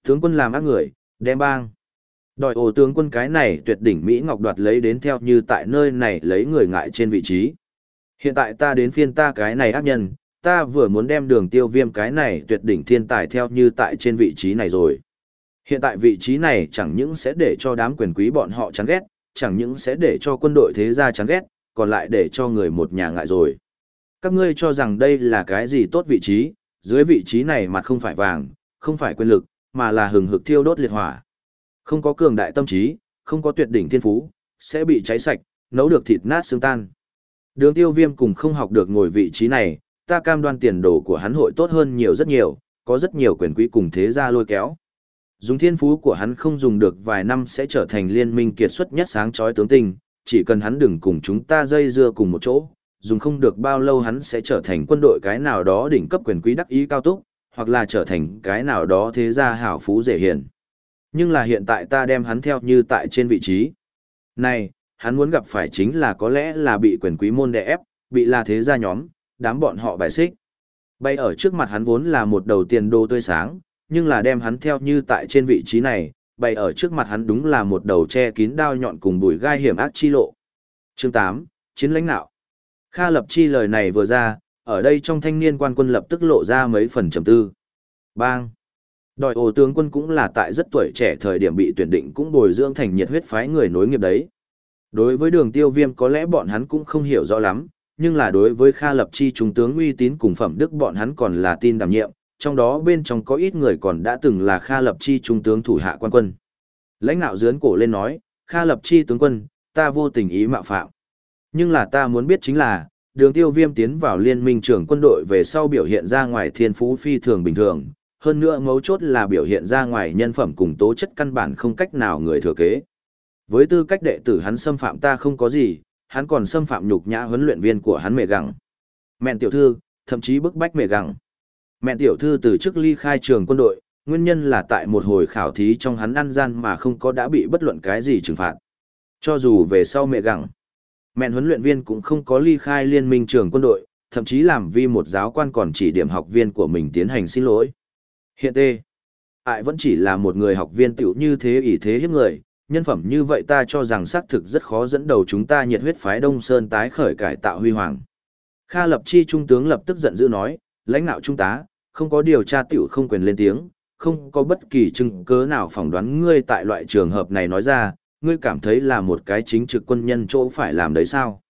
Tướng quân làm ác người, đem bang. Đòi ổ tướng quân cái này tuyệt đỉnh Mỹ Ngọc đoạt lấy đến theo như tại nơi này lấy người ngại trên vị trí. Hiện tại ta đến phiên ta cái này ác nhân, ta vừa muốn đem đường tiêu viêm cái này tuyệt đỉnh thiên tài theo như tại trên vị trí này rồi. Hiện tại vị trí này chẳng những sẽ để cho đám quyền quý bọn họ chán ghét, chẳng những sẽ để cho quân đội thế gia chán ghét, còn lại để cho người một nhà ngại rồi. Các ngươi cho rằng đây là cái gì tốt vị trí, dưới vị trí này mặt không phải vàng, không phải quyền lực, mà là hừng hực thiêu đốt liệt hỏa. Không có cường đại tâm trí, không có tuyệt đỉnh thiên phú, sẽ bị cháy sạch, nấu được thịt nát xương tan. Đường tiêu viêm cùng không học được ngồi vị trí này, ta cam đoan tiền đồ của hắn hội tốt hơn nhiều rất nhiều, có rất nhiều quyền quý cùng thế gia lôi kéo. Dùng thiên phú của hắn không dùng được vài năm sẽ trở thành liên minh kiệt xuất nhất sáng chói tướng tình, chỉ cần hắn đừng cùng chúng ta dây dưa cùng một chỗ, dùng không được bao lâu hắn sẽ trở thành quân đội cái nào đó đỉnh cấp quyền quý đắc ý cao túc, hoặc là trở thành cái nào đó thế gia hảo phú dễ hiền. Nhưng là hiện tại ta đem hắn theo như tại trên vị trí. Này, hắn muốn gặp phải chính là có lẽ là bị quyền quý môn đè ép, bị là thế gia nhóm, đám bọn họ bài xích. Bay ở trước mặt hắn vốn là một đầu tiền đô tươi sáng, nhưng là đem hắn theo như tại trên vị trí này, bày ở trước mặt hắn đúng là một đầu che kín đao nhọn cùng bùi gai hiểm ác chi lộ. Chương 8, Chiến lãnh nạo. Kha lập chi lời này vừa ra, ở đây trong thanh niên quan quân lập tức lộ ra mấy phần trầm tư. Bang. Đòi ổ tướng quân cũng là tại rất tuổi trẻ thời điểm bị tuyển định cũng bồi dưỡng thành nhiệt huyết phái người nối nghiệp đấy. Đối với đường tiêu viêm có lẽ bọn hắn cũng không hiểu rõ lắm, nhưng là đối với Kha Lập Chi trung tướng uy tín cùng phẩm đức bọn hắn còn là tin đảm nhiệm, trong đó bên trong có ít người còn đã từng là Kha Lập Chi trung tướng thủ hạ quan quân. Lãnh ngạo dướn cổ lên nói, Kha Lập Chi tướng quân, ta vô tình ý mạo phạm. Nhưng là ta muốn biết chính là, đường tiêu viêm tiến vào liên minh trưởng quân đội về sau biểu hiện ra ngoài thiên phú phi thường bình thường, hơn nữa mấu chốt là biểu hiện ra ngoài nhân phẩm cùng tố chất căn bản không cách nào người thừa kế. Với tư cách đệ tử hắn xâm phạm ta không có gì, hắn còn xâm phạm nhục nhã huấn luyện viên của hắn mẹ gặng. Mẹn tiểu thư, thậm chí bức bách mẹ gặng. Mẹ tiểu thư từ chức ly khai trường quân đội, Nguyên nhân là tại một hồi khảo thí trong hắn ăn gian mà không có đã bị bất luận cái gì trừng phạt. Cho dù về sau mẹ gặng, mẹ huấn luyện viên cũng không có ly khai liên minh trường quân đội, thậm chí làm vi một giáo quan còn chỉ điểm học viên của mình tiến hành xin lỗi. Hiện tê, ại vẫn chỉ là một người học viên tiểu như thế ỷ thế hiếp người, nhân phẩm như vậy ta cho rằng xác thực rất khó dẫn đầu chúng ta nhiệt huyết phái Đông Sơn tái khởi cải tạo huy hoàng. Kha Lập Chi trung tướng lập tức giận dữ nói, lãnh đạo trung tá, không có điều tra tiểu không quyền lên tiếng, không có bất kỳ chứng cứ nào phỏng đoán ngươi tại loại trường hợp này nói ra, ngươi cảm thấy là một cái chính trực quân nhân chỗ phải làm đấy sao?